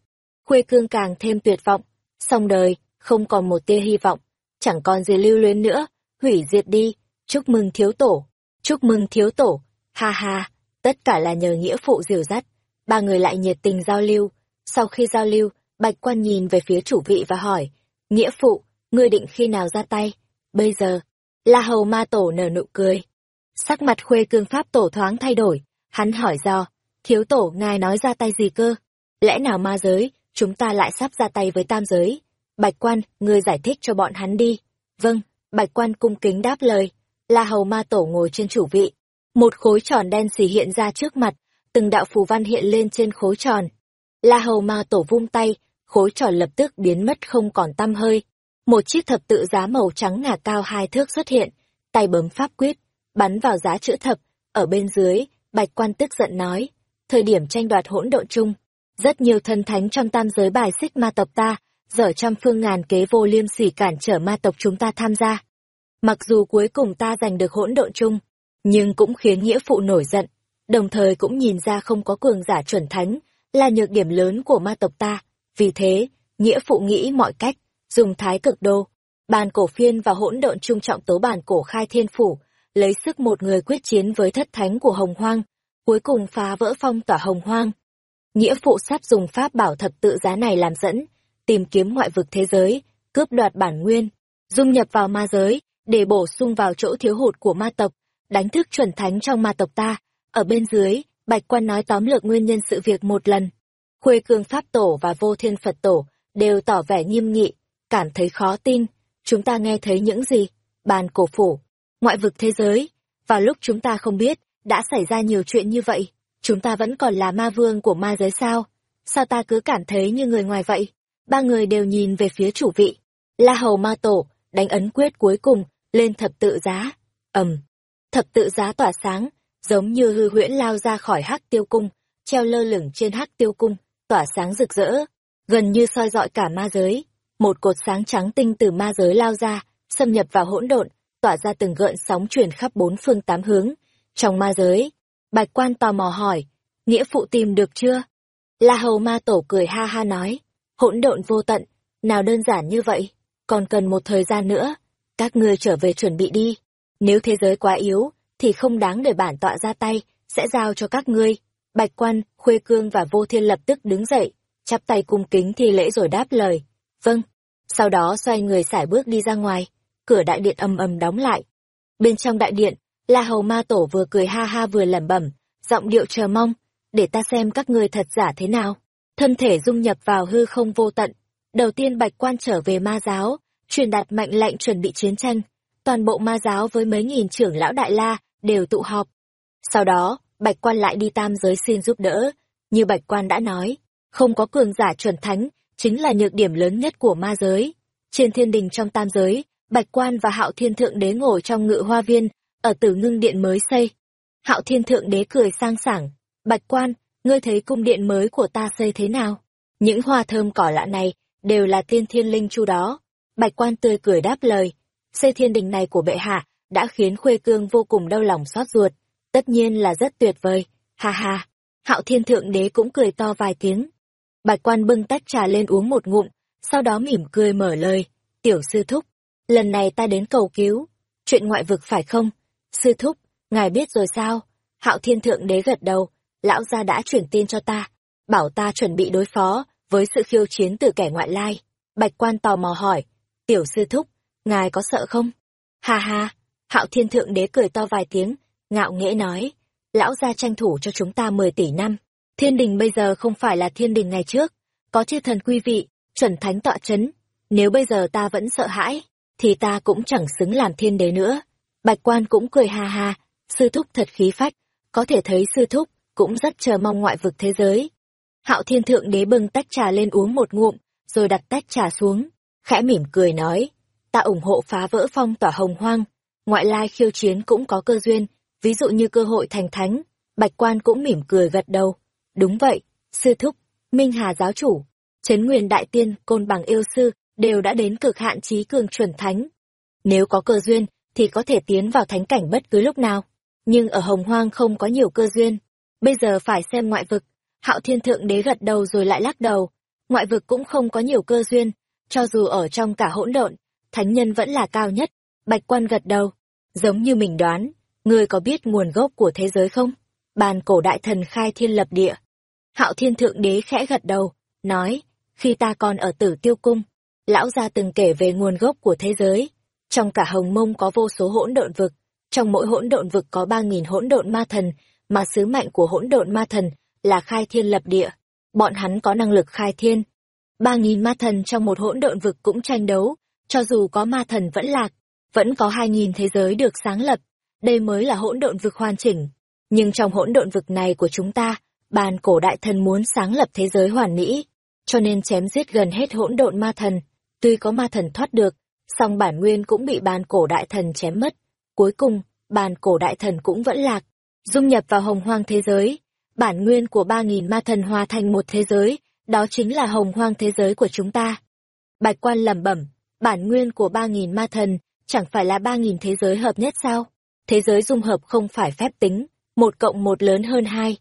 Khuê cương càng thêm tuyệt vọng, xong đời, không còn một tia hy vọng, chẳng còn gì lưu luyến nữa, hủy diệt đi, chúc mừng thiếu tổ, chúc mừng thiếu tổ, ha ha, tất cả là nhờ nghĩa phụ dìu dắt, ba người lại nhiệt tình giao lưu, sau khi giao lưu, bạch quan nhìn về phía chủ vị và hỏi, nghĩa phụ, ngươi định khi nào ra tay, bây giờ, la hầu ma tổ nở nụ cười, sắc mặt khuê cương pháp tổ thoáng thay đổi, Hắn hỏi do, thiếu tổ ngài nói ra tay gì cơ? Lẽ nào ma giới, chúng ta lại sắp ra tay với tam giới? Bạch quan, ngươi giải thích cho bọn hắn đi. Vâng, bạch quan cung kính đáp lời. La hầu ma tổ ngồi trên chủ vị. Một khối tròn đen xì hiện ra trước mặt, từng đạo phù văn hiện lên trên khối tròn. La hầu ma tổ vung tay, khối tròn lập tức biến mất không còn tăm hơi. Một chiếc thập tự giá màu trắng ngà cao hai thước xuất hiện, tay bấm pháp quyết, bắn vào giá chữ thập, ở bên dưới Bạch quan tức giận nói, thời điểm tranh đoạt hỗn độn chung, rất nhiều thần thánh trong tam giới bài xích ma tộc ta, dở trăm phương ngàn kế vô liêm sỉ cản trở ma tộc chúng ta tham gia. Mặc dù cuối cùng ta giành được hỗn độn chung, nhưng cũng khiến nghĩa phụ nổi giận, đồng thời cũng nhìn ra không có cường giả chuẩn thánh, là nhược điểm lớn của ma tộc ta. Vì thế, nghĩa phụ nghĩ mọi cách, dùng thái cực đô, bàn cổ phiên và hỗn độn chung trọng tố bản cổ khai thiên phủ, lấy sức một người quyết chiến với thất thánh của hồng hoang, cuối cùng phá vỡ phong tỏa hồng hoang. Nghĩa phụ sắp dùng pháp bảo thập tự giá này làm dẫn, tìm kiếm ngoại vực thế giới, cướp đoạt bản nguyên, dung nhập vào ma giới, để bổ sung vào chỗ thiếu hụt của ma tộc, đánh thức chuẩn thánh trong ma tộc ta. Ở bên dưới, Bạch Quan nói tóm lược nguyên nhân sự việc một lần. Khuê cương Pháp Tổ và Vô Thiên Phật Tổ đều tỏ vẻ nghiêm nghị, cảm thấy khó tin. Chúng ta nghe thấy những gì? Bàn cổ phủ, ngoại vực thế giới. Vào lúc chúng ta không biết, đã xảy ra nhiều chuyện như vậy. Chúng ta vẫn còn là ma vương của ma giới sao? Sao ta cứ cảm thấy như người ngoài vậy? Ba người đều nhìn về phía chủ vị. La Hầu Ma Tổ, đánh ấn quyết cuối cùng, lên thập tự giá. ầm, thập tự giá tỏa sáng, giống như hư huyễn lao ra khỏi hắc tiêu cung, treo lơ lửng trên hắc tiêu cung, tỏa sáng rực rỡ, gần như soi dọi cả ma giới. Một cột sáng trắng tinh từ ma giới lao ra, xâm nhập vào hỗn độn, tỏa ra từng gợn sóng chuyển khắp bốn phương tám hướng. Trong ma giới, Bạch Quan tò mò hỏi, nghĩa phụ tìm được chưa? La Hầu Ma Tổ cười ha ha nói, hỗn độn vô tận, nào đơn giản như vậy, còn cần một thời gian nữa, các ngươi trở về chuẩn bị đi. Nếu thế giới quá yếu, thì không đáng để bản tọa ra tay, sẽ giao cho các ngươi. Bạch Quan, Khuê Cương và Vô Thiên lập tức đứng dậy, chắp tay cung kính thi lễ rồi đáp lời. Vâng. Sau đó xoay người sải bước đi ra ngoài, cửa đại điện ầm ầm đóng lại. Bên trong đại điện, La Hầu Ma Tổ vừa cười ha ha vừa lẩm bẩm, giọng điệu chờ mong, để ta xem các ngươi thật giả thế nào. Thân thể dung nhập vào hư không vô tận. Đầu tiên Bạch Quan trở về ma giáo, truyền đạt mệnh lệnh chuẩn bị chiến tranh. Toàn bộ ma giáo với mấy nghìn trưởng lão đại la đều tụ họp. Sau đó, Bạch Quan lại đi tam giới xin giúp đỡ. Như Bạch Quan đã nói, không có cường giả chuẩn thánh, chính là nhược điểm lớn nhất của ma giới. Trên thiên đình trong tam giới, Bạch Quan và Hạo Thiên Thượng Đế ngồi trong ngự hoa viên, ở tử ngưng điện mới xây. Hạo Thiên Thượng Đế cười sang sảng, Bạch Quan, ngươi thấy cung điện mới của ta xây thế nào? Những hoa thơm cỏ lạ này đều là tiên thiên linh chu đó. Bạch Quan tươi cười đáp lời, xây thiên đình này của bệ hạ đã khiến Khuê Cương vô cùng đau lòng xót ruột, tất nhiên là rất tuyệt vời, ha ha. Hạo Thiên Thượng Đế cũng cười to vài tiếng. Bạch Quan bưng tách trà lên uống một ngụm, sau đó mỉm cười mở lời, tiểu sư thúc, lần này ta đến cầu cứu, chuyện ngoại vực phải không? Sư thúc, ngài biết rồi sao? Hạo Thiên Thượng Đế gật đầu, lão gia đã chuyển tin cho ta, bảo ta chuẩn bị đối phó với sự khiêu chiến từ kẻ ngoại lai. Bạch Quan tò mò hỏi, tiểu sư thúc, ngài có sợ không? Ha ha, Hạo Thiên Thượng Đế cười to vài tiếng, ngạo nghễ nói, lão gia tranh thủ cho chúng ta 10 tỷ năm. Thiên đình bây giờ không phải là thiên đình ngày trước, có chư thần quy vị, chuẩn thánh tọa chấn. Nếu bây giờ ta vẫn sợ hãi, thì ta cũng chẳng xứng làm thiên đế nữa. Bạch quan cũng cười ha ha, sư thúc thật khí phách, có thể thấy sư thúc cũng rất chờ mong ngoại vực thế giới. Hạo thiên thượng đế bưng tách trà lên uống một ngụm, rồi đặt tách trà xuống, khẽ mỉm cười nói, ta ủng hộ phá vỡ phong tỏa hồng hoang, ngoại lai khiêu chiến cũng có cơ duyên, ví dụ như cơ hội thành thánh. Bạch quan cũng mỉm cười gật đầu. Đúng vậy, sư thúc, Minh Hà giáo chủ, Trấn Nguyên Đại Tiên, Côn Bằng Yêu Sư, đều đã đến cực hạn trí cường chuẩn thánh. Nếu có cơ duyên, thì có thể tiến vào thánh cảnh bất cứ lúc nào. Nhưng ở Hồng Hoang không có nhiều cơ duyên. Bây giờ phải xem ngoại vực. Hạo Thiên Thượng Đế gật đầu rồi lại lắc đầu. Ngoại vực cũng không có nhiều cơ duyên. Cho dù ở trong cả hỗn độn, thánh nhân vẫn là cao nhất. Bạch quan gật đầu. Giống như mình đoán, ngươi có biết nguồn gốc của thế giới không? Bàn cổ đại thần khai thiên lập địa. Hạo Thiên Thượng Đế khẽ gật đầu, nói, khi ta còn ở tử tiêu cung, lão gia từng kể về nguồn gốc của thế giới. Trong cả hồng mông có vô số hỗn độn vực, trong mỗi hỗn độn vực có ba nghìn hỗn độn ma thần, mà sứ mệnh của hỗn độn ma thần là khai thiên lập địa. Bọn hắn có năng lực khai thiên. Ba nghìn ma thần trong một hỗn độn vực cũng tranh đấu, cho dù có ma thần vẫn lạc, vẫn có hai nghìn thế giới được sáng lập. Đây mới là hỗn độn vực hoàn chỉnh. Nhưng trong hỗn độn vực này của chúng ta, bàn cổ đại thần muốn sáng lập thế giới hoàn mỹ, cho nên chém giết gần hết hỗn độn ma thần. Tuy có ma thần thoát được, song bản nguyên cũng bị bàn cổ đại thần chém mất. Cuối cùng, bàn cổ đại thần cũng vẫn lạc, dung nhập vào hồng hoang thế giới. Bản nguyên của ba nghìn ma thần hòa thành một thế giới, đó chính là hồng hoang thế giới của chúng ta. Bạch quan lẩm bẩm, bản nguyên của ba nghìn ma thần, chẳng phải là ba nghìn thế giới hợp nhất sao? Thế giới dung hợp không phải phép tính, một cộng một lớn hơn hai.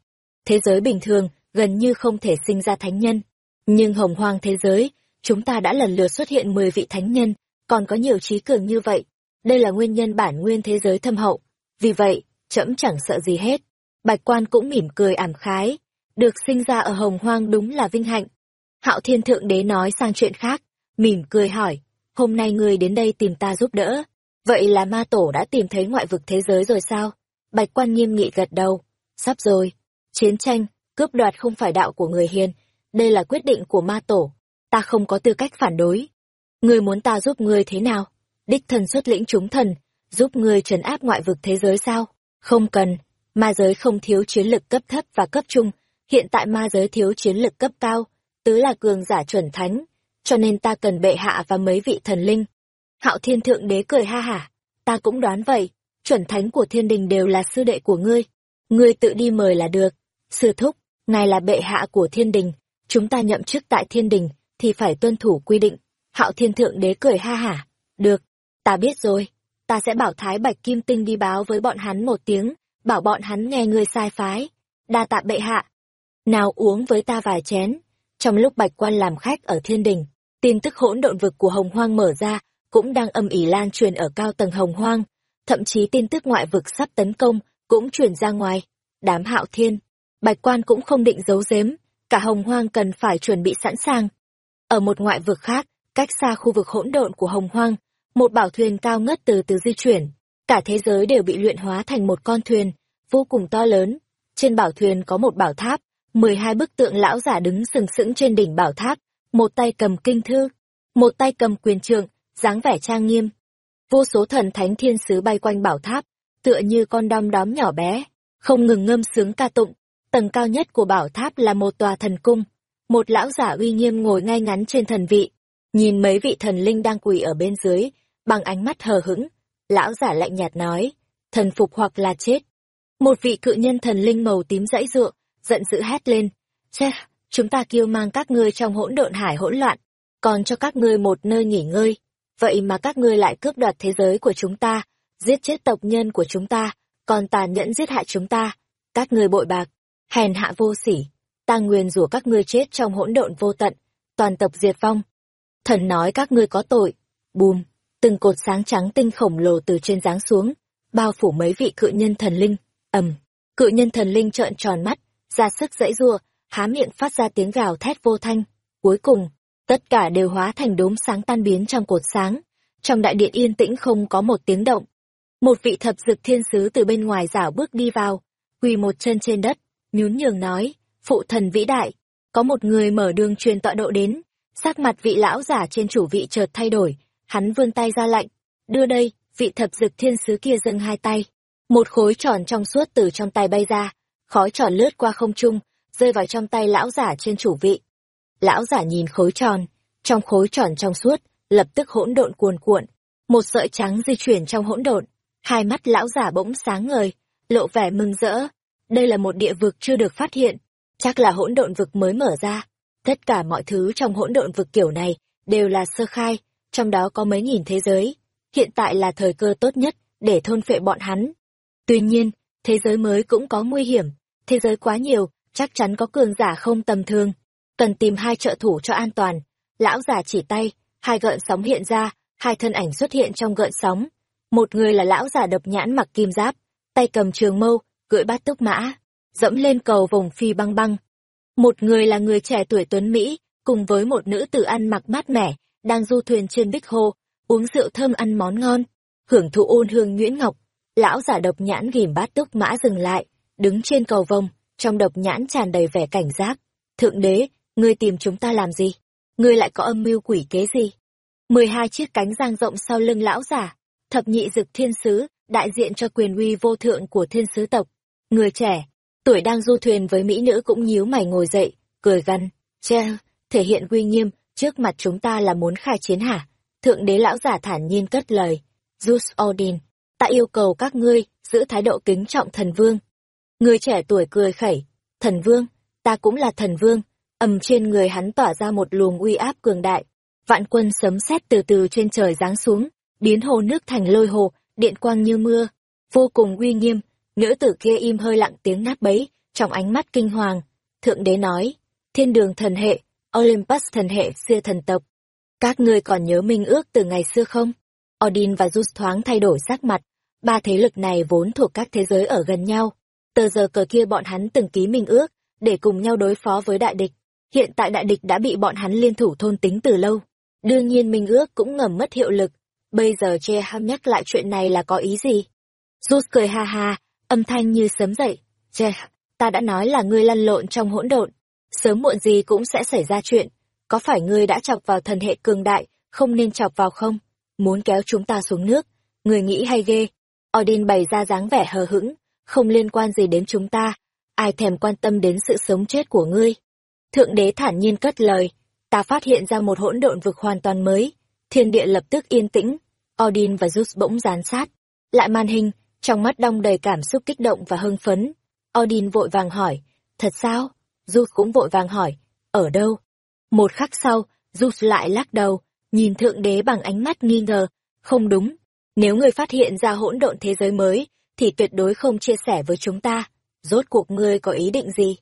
Thế giới bình thường, gần như không thể sinh ra thánh nhân. Nhưng hồng hoang thế giới, chúng ta đã lần lượt xuất hiện 10 vị thánh nhân, còn có nhiều trí cường như vậy. Đây là nguyên nhân bản nguyên thế giới thâm hậu. Vì vậy, trẫm chẳng sợ gì hết. Bạch quan cũng mỉm cười ảm khái. Được sinh ra ở hồng hoang đúng là vinh hạnh. Hạo thiên thượng đế nói sang chuyện khác, mỉm cười hỏi, hôm nay ngươi đến đây tìm ta giúp đỡ. Vậy là ma tổ đã tìm thấy ngoại vực thế giới rồi sao? Bạch quan nghiêm nghị gật đầu. Sắp rồi. Chiến tranh, cướp đoạt không phải đạo của người hiền. Đây là quyết định của ma tổ. Ta không có tư cách phản đối. Ngươi muốn ta giúp ngươi thế nào? Đích thần xuất lĩnh chúng thần, giúp ngươi trấn áp ngoại vực thế giới sao? Không cần. Ma giới không thiếu chiến lực cấp thấp và cấp trung. Hiện tại ma giới thiếu chiến lực cấp cao. Tứ là cường giả chuẩn thánh. Cho nên ta cần bệ hạ và mấy vị thần linh. Hạo thiên thượng đế cười ha hả. Ta cũng đoán vậy chuẩn thánh của thiên đình đều là sư đệ của ngươi. Ngươi tự đi mời là được. Sư thúc, ngài là bệ hạ của thiên đình, chúng ta nhậm chức tại thiên đình, thì phải tuân thủ quy định. Hạo thiên thượng đế cười ha hả. Được, ta biết rồi. Ta sẽ bảo Thái Bạch Kim Tinh đi báo với bọn hắn một tiếng, bảo bọn hắn nghe ngươi sai phái. Đa tạ bệ hạ. Nào uống với ta vài chén. Trong lúc Bạch Quan làm khách ở thiên đình, tin tức hỗn độn vực của Hồng Hoang mở ra, cũng đang âm ỉ lan truyền ở cao tầng Hồng Hoang thậm chí tin tức ngoại vực sắp tấn công cũng truyền ra ngoài. Đám hạo thiên, bạch quan cũng không định giấu giếm, cả hồng hoang cần phải chuẩn bị sẵn sàng. Ở một ngoại vực khác, cách xa khu vực hỗn độn của hồng hoang, một bảo thuyền cao ngất từ từ di chuyển. Cả thế giới đều bị luyện hóa thành một con thuyền, vô cùng to lớn. Trên bảo thuyền có một bảo tháp, mười hai bức tượng lão giả đứng sừng sững trên đỉnh bảo tháp, một tay cầm kinh thư, một tay cầm quyền trượng, dáng vẻ trang nghiêm, vô số thần thánh thiên sứ bay quanh bảo tháp, tựa như con đom đóm nhỏ bé, không ngừng ngâm sướng ca tụng. Tầng cao nhất của bảo tháp là một tòa thần cung, một lão giả uy nghiêm ngồi ngay ngắn trên thần vị, nhìn mấy vị thần linh đang quỳ ở bên dưới, bằng ánh mắt hờ hững, lão giả lạnh nhạt nói, thần phục hoặc là chết. Một vị cự nhân thần linh màu tím dãy dựa, giận dữ hét lên, chết! chúng ta kêu mang các ngươi trong hỗn độn hải hỗn loạn, còn cho các ngươi một nơi nghỉ ngơi vậy mà các ngươi lại cướp đoạt thế giới của chúng ta, giết chết tộc nhân của chúng ta, còn tàn nhẫn giết hại chúng ta. Các ngươi bội bạc, hèn hạ vô sỉ, ta nguyền rủa các ngươi chết trong hỗn độn vô tận, toàn tộc diệt vong. Thần nói các ngươi có tội. Bùm, từng cột sáng trắng tinh khổng lồ từ trên giáng xuống, bao phủ mấy vị cự nhân thần linh. ầm, cự nhân thần linh trợn tròn mắt, ra sức dãy rua, há miệng phát ra tiếng gào thét vô thanh. Cuối cùng, Tất cả đều hóa thành đốm sáng tan biến trong cột sáng. Trong đại điện yên tĩnh không có một tiếng động. Một vị thập dực thiên sứ từ bên ngoài rảo bước đi vào, quỳ một chân trên đất, nhún nhường nói, phụ thần vĩ đại, có một người mở đường truyền tọa độ đến. Sắc mặt vị lão giả trên chủ vị chợt thay đổi, hắn vươn tay ra lạnh, đưa đây, vị thập dực thiên sứ kia dâng hai tay. Một khối tròn trong suốt từ trong tay bay ra, khói tròn lướt qua không trung, rơi vào trong tay lão giả trên chủ vị. Lão giả nhìn khối tròn, trong khối tròn trong suốt, lập tức hỗn độn cuồn cuộn, một sợi trắng di chuyển trong hỗn độn, hai mắt lão giả bỗng sáng ngời, lộ vẻ mừng rỡ. Đây là một địa vực chưa được phát hiện, chắc là hỗn độn vực mới mở ra. Tất cả mọi thứ trong hỗn độn vực kiểu này đều là sơ khai, trong đó có mấy nghìn thế giới. Hiện tại là thời cơ tốt nhất để thôn phệ bọn hắn. Tuy nhiên, thế giới mới cũng có nguy hiểm, thế giới quá nhiều, chắc chắn có cường giả không tầm thường cần tìm hai trợ thủ cho an toàn. Lão già chỉ tay, hai gợn sóng hiện ra, hai thân ảnh xuất hiện trong gợn sóng. Một người là lão già độc nhãn mặc kim giáp, tay cầm trường mâu, cưỡi bát túc mã, dẫm lên cầu vồng phi băng băng. Một người là người trẻ tuổi tuấn Mỹ, cùng với một nữ tử ăn mặc mát mẻ, đang du thuyền trên bích hồ, uống rượu thơm ăn món ngon, hưởng thụ ôn hương nhuyễn ngọc. Lão giả độc nhãn ghim bát túc mã dừng lại, đứng trên cầu vồng, trong độc nhãn tràn đầy vẻ cảnh giác. Thượng đế, ngươi tìm chúng ta làm gì? Ngươi lại có âm mưu quỷ kế gì? Mười hai chiếc cánh giang rộng sau lưng lão giả, thập nhị dực thiên sứ, đại diện cho quyền uy vô thượng của thiên sứ tộc. Người trẻ, tuổi đang du thuyền với mỹ nữ cũng nhíu mày ngồi dậy, cười gằn, che, thể hiện uy nghiêm, trước mặt chúng ta là muốn khai chiến hả? Thượng đế lão giả thản nhiên cất lời, Zeus Odin, ta yêu cầu các ngươi giữ thái độ kính trọng thần vương. Người trẻ tuổi cười khẩy, thần vương, ta cũng là thần vương, ầm trên người hắn tỏa ra một luồng uy áp cường đại. Vạn quân sấm sét từ từ trên trời giáng xuống, biến hồ nước thành lôi hồ, điện quang như mưa, vô cùng uy nghiêm. Nữ tử kia im hơi lặng tiếng nát bấy, trong ánh mắt kinh hoàng. Thượng đế nói, thiên đường thần hệ, Olympus thần hệ xưa thần tộc. Các ngươi còn nhớ minh ước từ ngày xưa không? Odin và Zeus thoáng thay đổi sắc mặt. Ba thế lực này vốn thuộc các thế giới ở gần nhau. Tờ giờ cờ kia bọn hắn từng ký minh ước, để cùng nhau đối phó với đại địch. Hiện tại đại địch đã bị bọn hắn liên thủ thôn tính từ lâu. Đương nhiên minh ước cũng ngầm mất hiệu lực. Bây giờ che ham nhắc lại chuyện này là có ý gì? Rút cười ha ha, âm thanh như sớm dậy. Che, ta đã nói là ngươi lăn lộn trong hỗn độn. Sớm muộn gì cũng sẽ xảy ra chuyện. Có phải ngươi đã chọc vào thần hệ cường đại, không nên chọc vào không? Muốn kéo chúng ta xuống nước. Người nghĩ hay ghê. Odin bày ra dáng vẻ hờ hững, không liên quan gì đến chúng ta. Ai thèm quan tâm đến sự sống chết của ngươi? Thượng đế thản nhiên cất lời. Ta phát hiện ra một hỗn độn vực hoàn toàn mới. Thiên địa lập tức yên tĩnh. Odin và Zeus bỗng gián sát. Lại màn hình, trong mắt đong đầy cảm xúc kích động và hưng phấn. Odin vội vàng hỏi, thật sao? Zeus cũng vội vàng hỏi, ở đâu? Một khắc sau, Zeus lại lắc đầu, nhìn thượng đế bằng ánh mắt nghi ngờ, không đúng. Nếu ngươi phát hiện ra hỗn độn thế giới mới, thì tuyệt đối không chia sẻ với chúng ta. Rốt cuộc ngươi có ý định gì?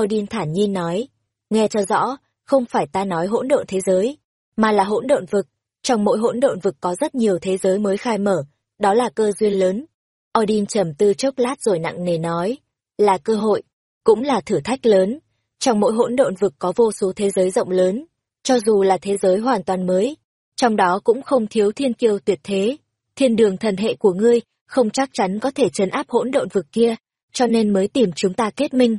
Odin thản nhiên nói, nghe cho rõ, không phải ta nói hỗn độn thế giới, mà là hỗn độn vực. Trong mỗi hỗn độn vực có rất nhiều thế giới mới khai mở, đó là cơ duyên lớn. Odin trầm tư chốc lát rồi nặng nề nói, là cơ hội, cũng là thử thách lớn. Trong mỗi hỗn độn vực có vô số thế giới rộng lớn, cho dù là thế giới hoàn toàn mới, trong đó cũng không thiếu thiên kiêu tuyệt thế. Thiên đường thần hệ của ngươi không chắc chắn có thể trấn áp hỗn độn vực kia, cho nên mới tìm chúng ta kết minh.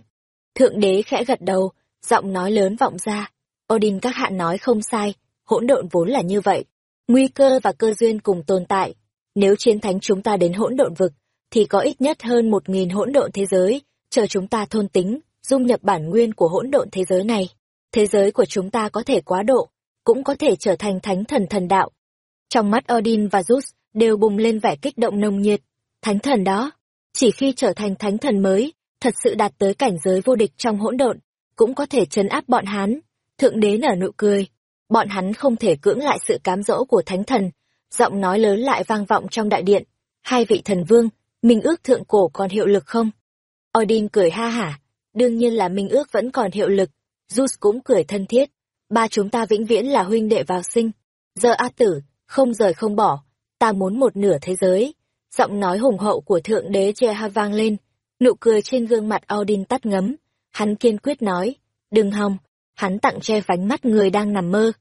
Thượng đế khẽ gật đầu, giọng nói lớn vọng ra. Odin các hạ nói không sai, hỗn độn vốn là như vậy. Nguy cơ và cơ duyên cùng tồn tại. Nếu chiến thánh chúng ta đến hỗn độn vực, thì có ít nhất hơn một nghìn hỗn độn thế giới, chờ chúng ta thôn tính, dung nhập bản nguyên của hỗn độn thế giới này. Thế giới của chúng ta có thể quá độ, cũng có thể trở thành thánh thần thần đạo. Trong mắt Odin và Zeus đều bùng lên vẻ kích động nồng nhiệt. Thánh thần đó, chỉ khi trở thành thánh thần mới, thật sự đạt tới cảnh giới vô địch trong hỗn độn, cũng có thể chấn áp bọn hắn. Thượng đế nở nụ cười, bọn hắn không thể cưỡng lại sự cám dỗ của thánh thần. Giọng nói lớn lại vang vọng trong đại điện. Hai vị thần vương, minh ước thượng cổ còn hiệu lực không? Odin cười ha hả, đương nhiên là minh ước vẫn còn hiệu lực. Zeus cũng cười thân thiết, ba chúng ta vĩnh viễn là huynh đệ vào sinh. Giờ A tử, không rời không bỏ, ta muốn một nửa thế giới. Giọng nói hùng hậu của thượng đế Jeha vang lên, nụ cười trên gương mặt Odin tắt ngấm. Hắn kiên quyết nói, đừng hòng, hắn tặng che vánh mắt người đang nằm mơ.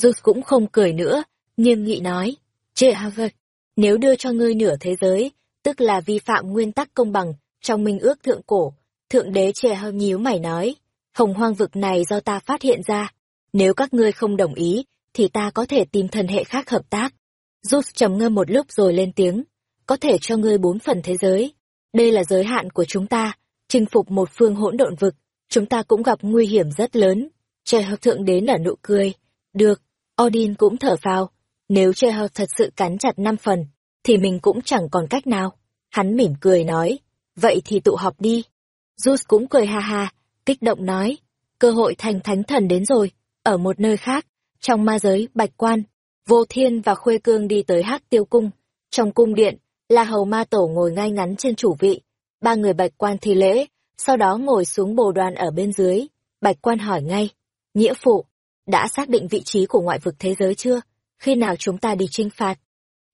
Zeus cũng không cười nữa, nghiêm nghị nói, Jeha vâng. nếu đưa cho ngươi nửa thế giới, tức là vi phạm nguyên tắc công bằng, trong minh ước thượng cổ, thượng đế Jeha nhíu mày nói, hồng hoang vực này do ta phát hiện ra, nếu các ngươi không đồng ý, thì ta có thể tìm thần hệ khác hợp tác. Zeus trầm ngâm một lúc rồi lên tiếng, có thể cho ngươi bốn phần thế giới. Đây là giới hạn của chúng ta, chinh phục một phương hỗn độn vực, chúng ta cũng gặp nguy hiểm rất lớn. Trẻ hợp thượng đế nở nụ cười. Được, Odin cũng thở phào. Nếu trẻ hợp thật sự cắn chặt năm phần, thì mình cũng chẳng còn cách nào. Hắn mỉm cười nói, vậy thì tụ họp đi. Zeus cũng cười ha ha, kích động nói, cơ hội thành thánh thần đến rồi, ở một nơi khác, trong ma giới, bạch quan, vô thiên và khuê cương đi tới hát tiêu cung. Trong cung điện, La Hầu Ma Tổ ngồi ngay ngắn trên chủ vị, ba người bạch quan thi lễ, sau đó ngồi xuống bồ đoàn ở bên dưới. Bạch quan hỏi ngay, nghĩa phụ, đã xác định vị trí của ngoại vực thế giới chưa? Khi nào chúng ta đi trinh phạt?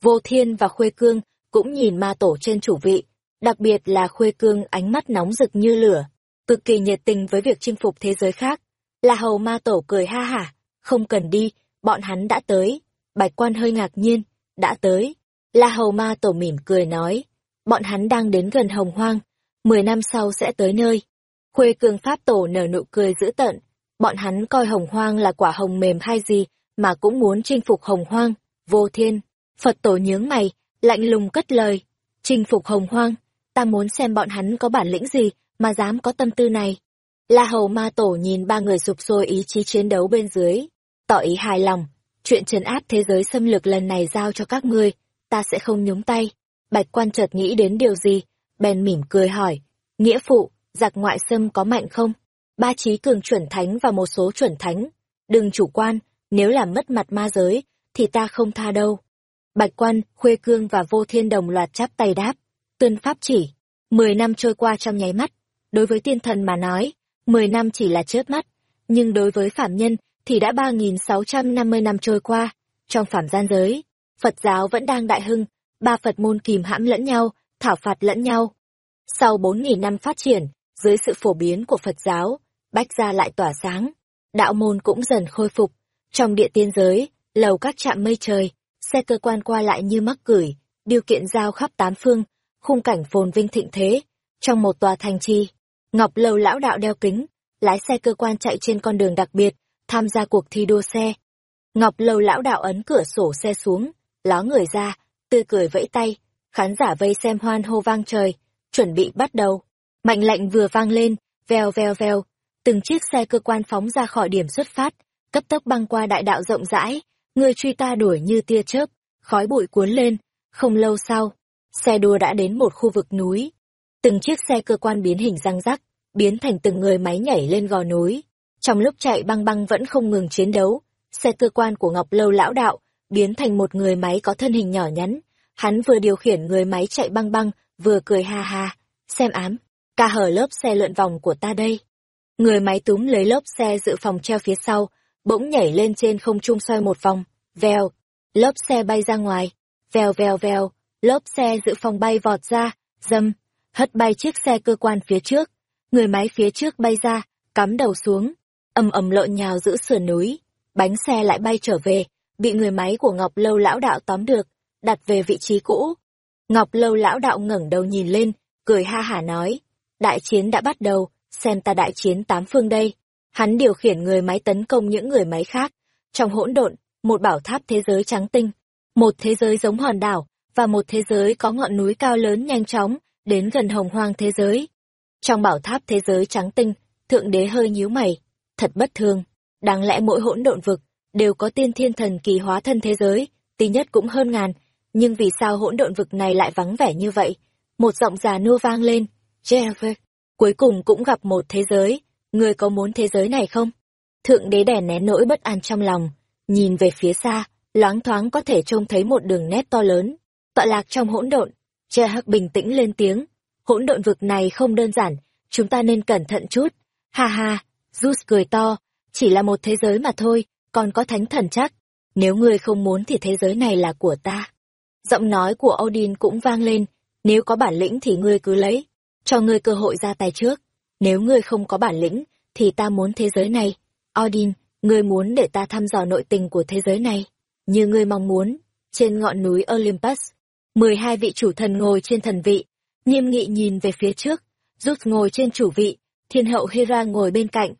Vô Thiên và Khuê Cương cũng nhìn ma tổ trên chủ vị, đặc biệt là Khuê Cương ánh mắt nóng rực như lửa, cực kỳ nhiệt tình với việc chinh phục thế giới khác. Là hầu ma tổ cười ha hả, không cần đi, bọn hắn đã tới. Bạch quan hơi ngạc nhiên, đã tới. La hầu ma tổ mỉm cười nói, bọn hắn đang đến gần hồng hoang, mười năm sau sẽ tới nơi. Khuê Cương pháp tổ nở nụ cười dữ tợn, bọn hắn coi hồng hoang là quả hồng mềm hay gì, mà cũng muốn chinh phục hồng hoang, vô thiên. Phật tổ nhướng mày, lạnh lùng cất lời, chinh phục hồng hoang, ta muốn xem bọn hắn có bản lĩnh gì mà dám có tâm tư này. La hầu ma tổ nhìn ba người sụp sôi ý chí chiến đấu bên dưới, tỏ ý hài lòng, chuyện trấn áp thế giới xâm lược lần này giao cho các ngươi, ta sẽ không nhúng tay. Bạch quan chợt nghĩ đến điều gì, bèn mỉm cười hỏi, nghĩa phụ, giặc ngoại xâm có mạnh không? Ba trí cường chuẩn thánh và một số chuẩn thánh. Đừng chủ quan, nếu làm mất mặt ma giới, thì ta không tha đâu. Bạch quan, khuê cương và vô thiên đồng loạt chắp tay đáp. Tuân pháp chỉ. Mười năm trôi qua trong nháy mắt. Đối với tiên thần mà nói, mười năm chỉ là chớp mắt. Nhưng đối với phạm nhân, thì đã ba nghìn sáu trăm năm mươi năm trôi qua. Trong phạm gian giới, Phật giáo vẫn đang đại hưng, ba Phật môn kìm hãm lẫn nhau, thảo phạt lẫn nhau. Sau 4.000 năm phát triển, dưới sự phổ biến của Phật giáo, Bách Gia lại tỏa sáng. Đạo môn cũng dần khôi phục. Trong địa tiên giới, lầu các trạm mây trời, xe cơ quan qua lại như mắc gửi, điều kiện giao khắp tám phương, khung cảnh phồn vinh thịnh thế. Trong một tòa thành trì, Ngọc lâu lão đạo đeo kính, lái xe cơ quan chạy trên con đường đặc biệt, tham gia cuộc thi đua xe. Ngọc lâu lão đạo ấn cửa sổ xe xuống, ló người ra, tươi cười vẫy tay, khán giả vây xem hoan hô vang trời, chuẩn bị bắt đầu. Mạnh lệnh vừa vang lên, veo veo veo, từng chiếc xe cơ quan phóng ra khỏi điểm xuất phát, cấp tốc băng qua đại đạo rộng rãi, người truy ta đuổi như tia chớp, khói bụi cuốn lên, không lâu sau, xe đua đã đến một khu vực núi. Từng chiếc xe cơ quan biến hình răng rắc, biến thành từng người máy nhảy lên gò núi. Trong lúc chạy băng băng vẫn không ngừng chiến đấu, xe cơ quan của Ngọc Lâu lão đạo biến thành một người máy có thân hình nhỏ nhắn. Hắn vừa điều khiển người máy chạy băng băng, vừa cười ha ha, xem ám, ca hở lớp xe lượn vòng của ta đây. Người máy túm lấy lốp xe dự phòng treo phía sau, bỗng nhảy lên trên không trung xoay một vòng, vèo, lốp xe bay ra ngoài, vèo vèo vèo, lốp xe dự phòng bay vọt ra, dâm, hất bay chiếc xe cơ quan phía trước, người máy phía trước bay ra, cắm đầu xuống, ầm ầm lộn nhào giữa sườn núi, bánh xe lại bay trở về, bị người máy của Ngọc Lâu lão đạo tóm được, đặt về vị trí cũ. Ngọc Lâu lão đạo ngẩng đầu nhìn lên, cười ha hả nói, đại chiến đã bắt đầu, xem ta đại chiến tám phương đây. Hắn điều khiển người máy tấn công những người máy khác. Trong hỗn độn, một bảo tháp thế giới trắng tinh, một thế giới giống hòn đảo, và một thế giới có ngọn núi cao lớn nhanh chóng, đến gần hồng hoang thế giới. Trong bảo tháp thế giới trắng tinh, thượng đế hơi nhíu mày, thật bất thường, đáng lẽ mỗi hỗn độn vực đều có tiên thiên thần kỳ hóa thân thế giới, tí nhất cũng hơn ngàn, nhưng vì sao hỗn độn vực này lại vắng vẻ như vậy? Một giọng già nua vang lên, Jeff, cuối cùng cũng gặp một thế giới, Ngươi có muốn thế giới này không? Thượng đế đè nén nỗi bất an trong lòng, nhìn về phía xa, loáng thoáng có thể trông thấy một đường nét to lớn, tọa lạc trong hỗn độn. Jehak bình tĩnh lên tiếng, hỗn độn vực này không đơn giản, chúng ta nên cẩn thận chút. Ha ha, Zeus cười to, chỉ là một thế giới mà thôi, còn có thánh thần chắc. Nếu ngươi không muốn thì thế giới này là của ta. Giọng nói của Odin cũng vang lên, nếu có bản lĩnh thì ngươi cứ lấy, cho ngươi cơ hội ra tay trước. Nếu ngươi không có bản lĩnh, thì ta muốn thế giới này. Odin, ngươi muốn để ta thăm dò nội tình của thế giới này. Như ngươi mong muốn, trên ngọn núi Olympus, mười hai vị chủ thần ngồi trên thần vị, nghiêm nghị nhìn về phía trước, rút ngồi trên chủ vị, thiên hậu Hera ngồi bên cạnh.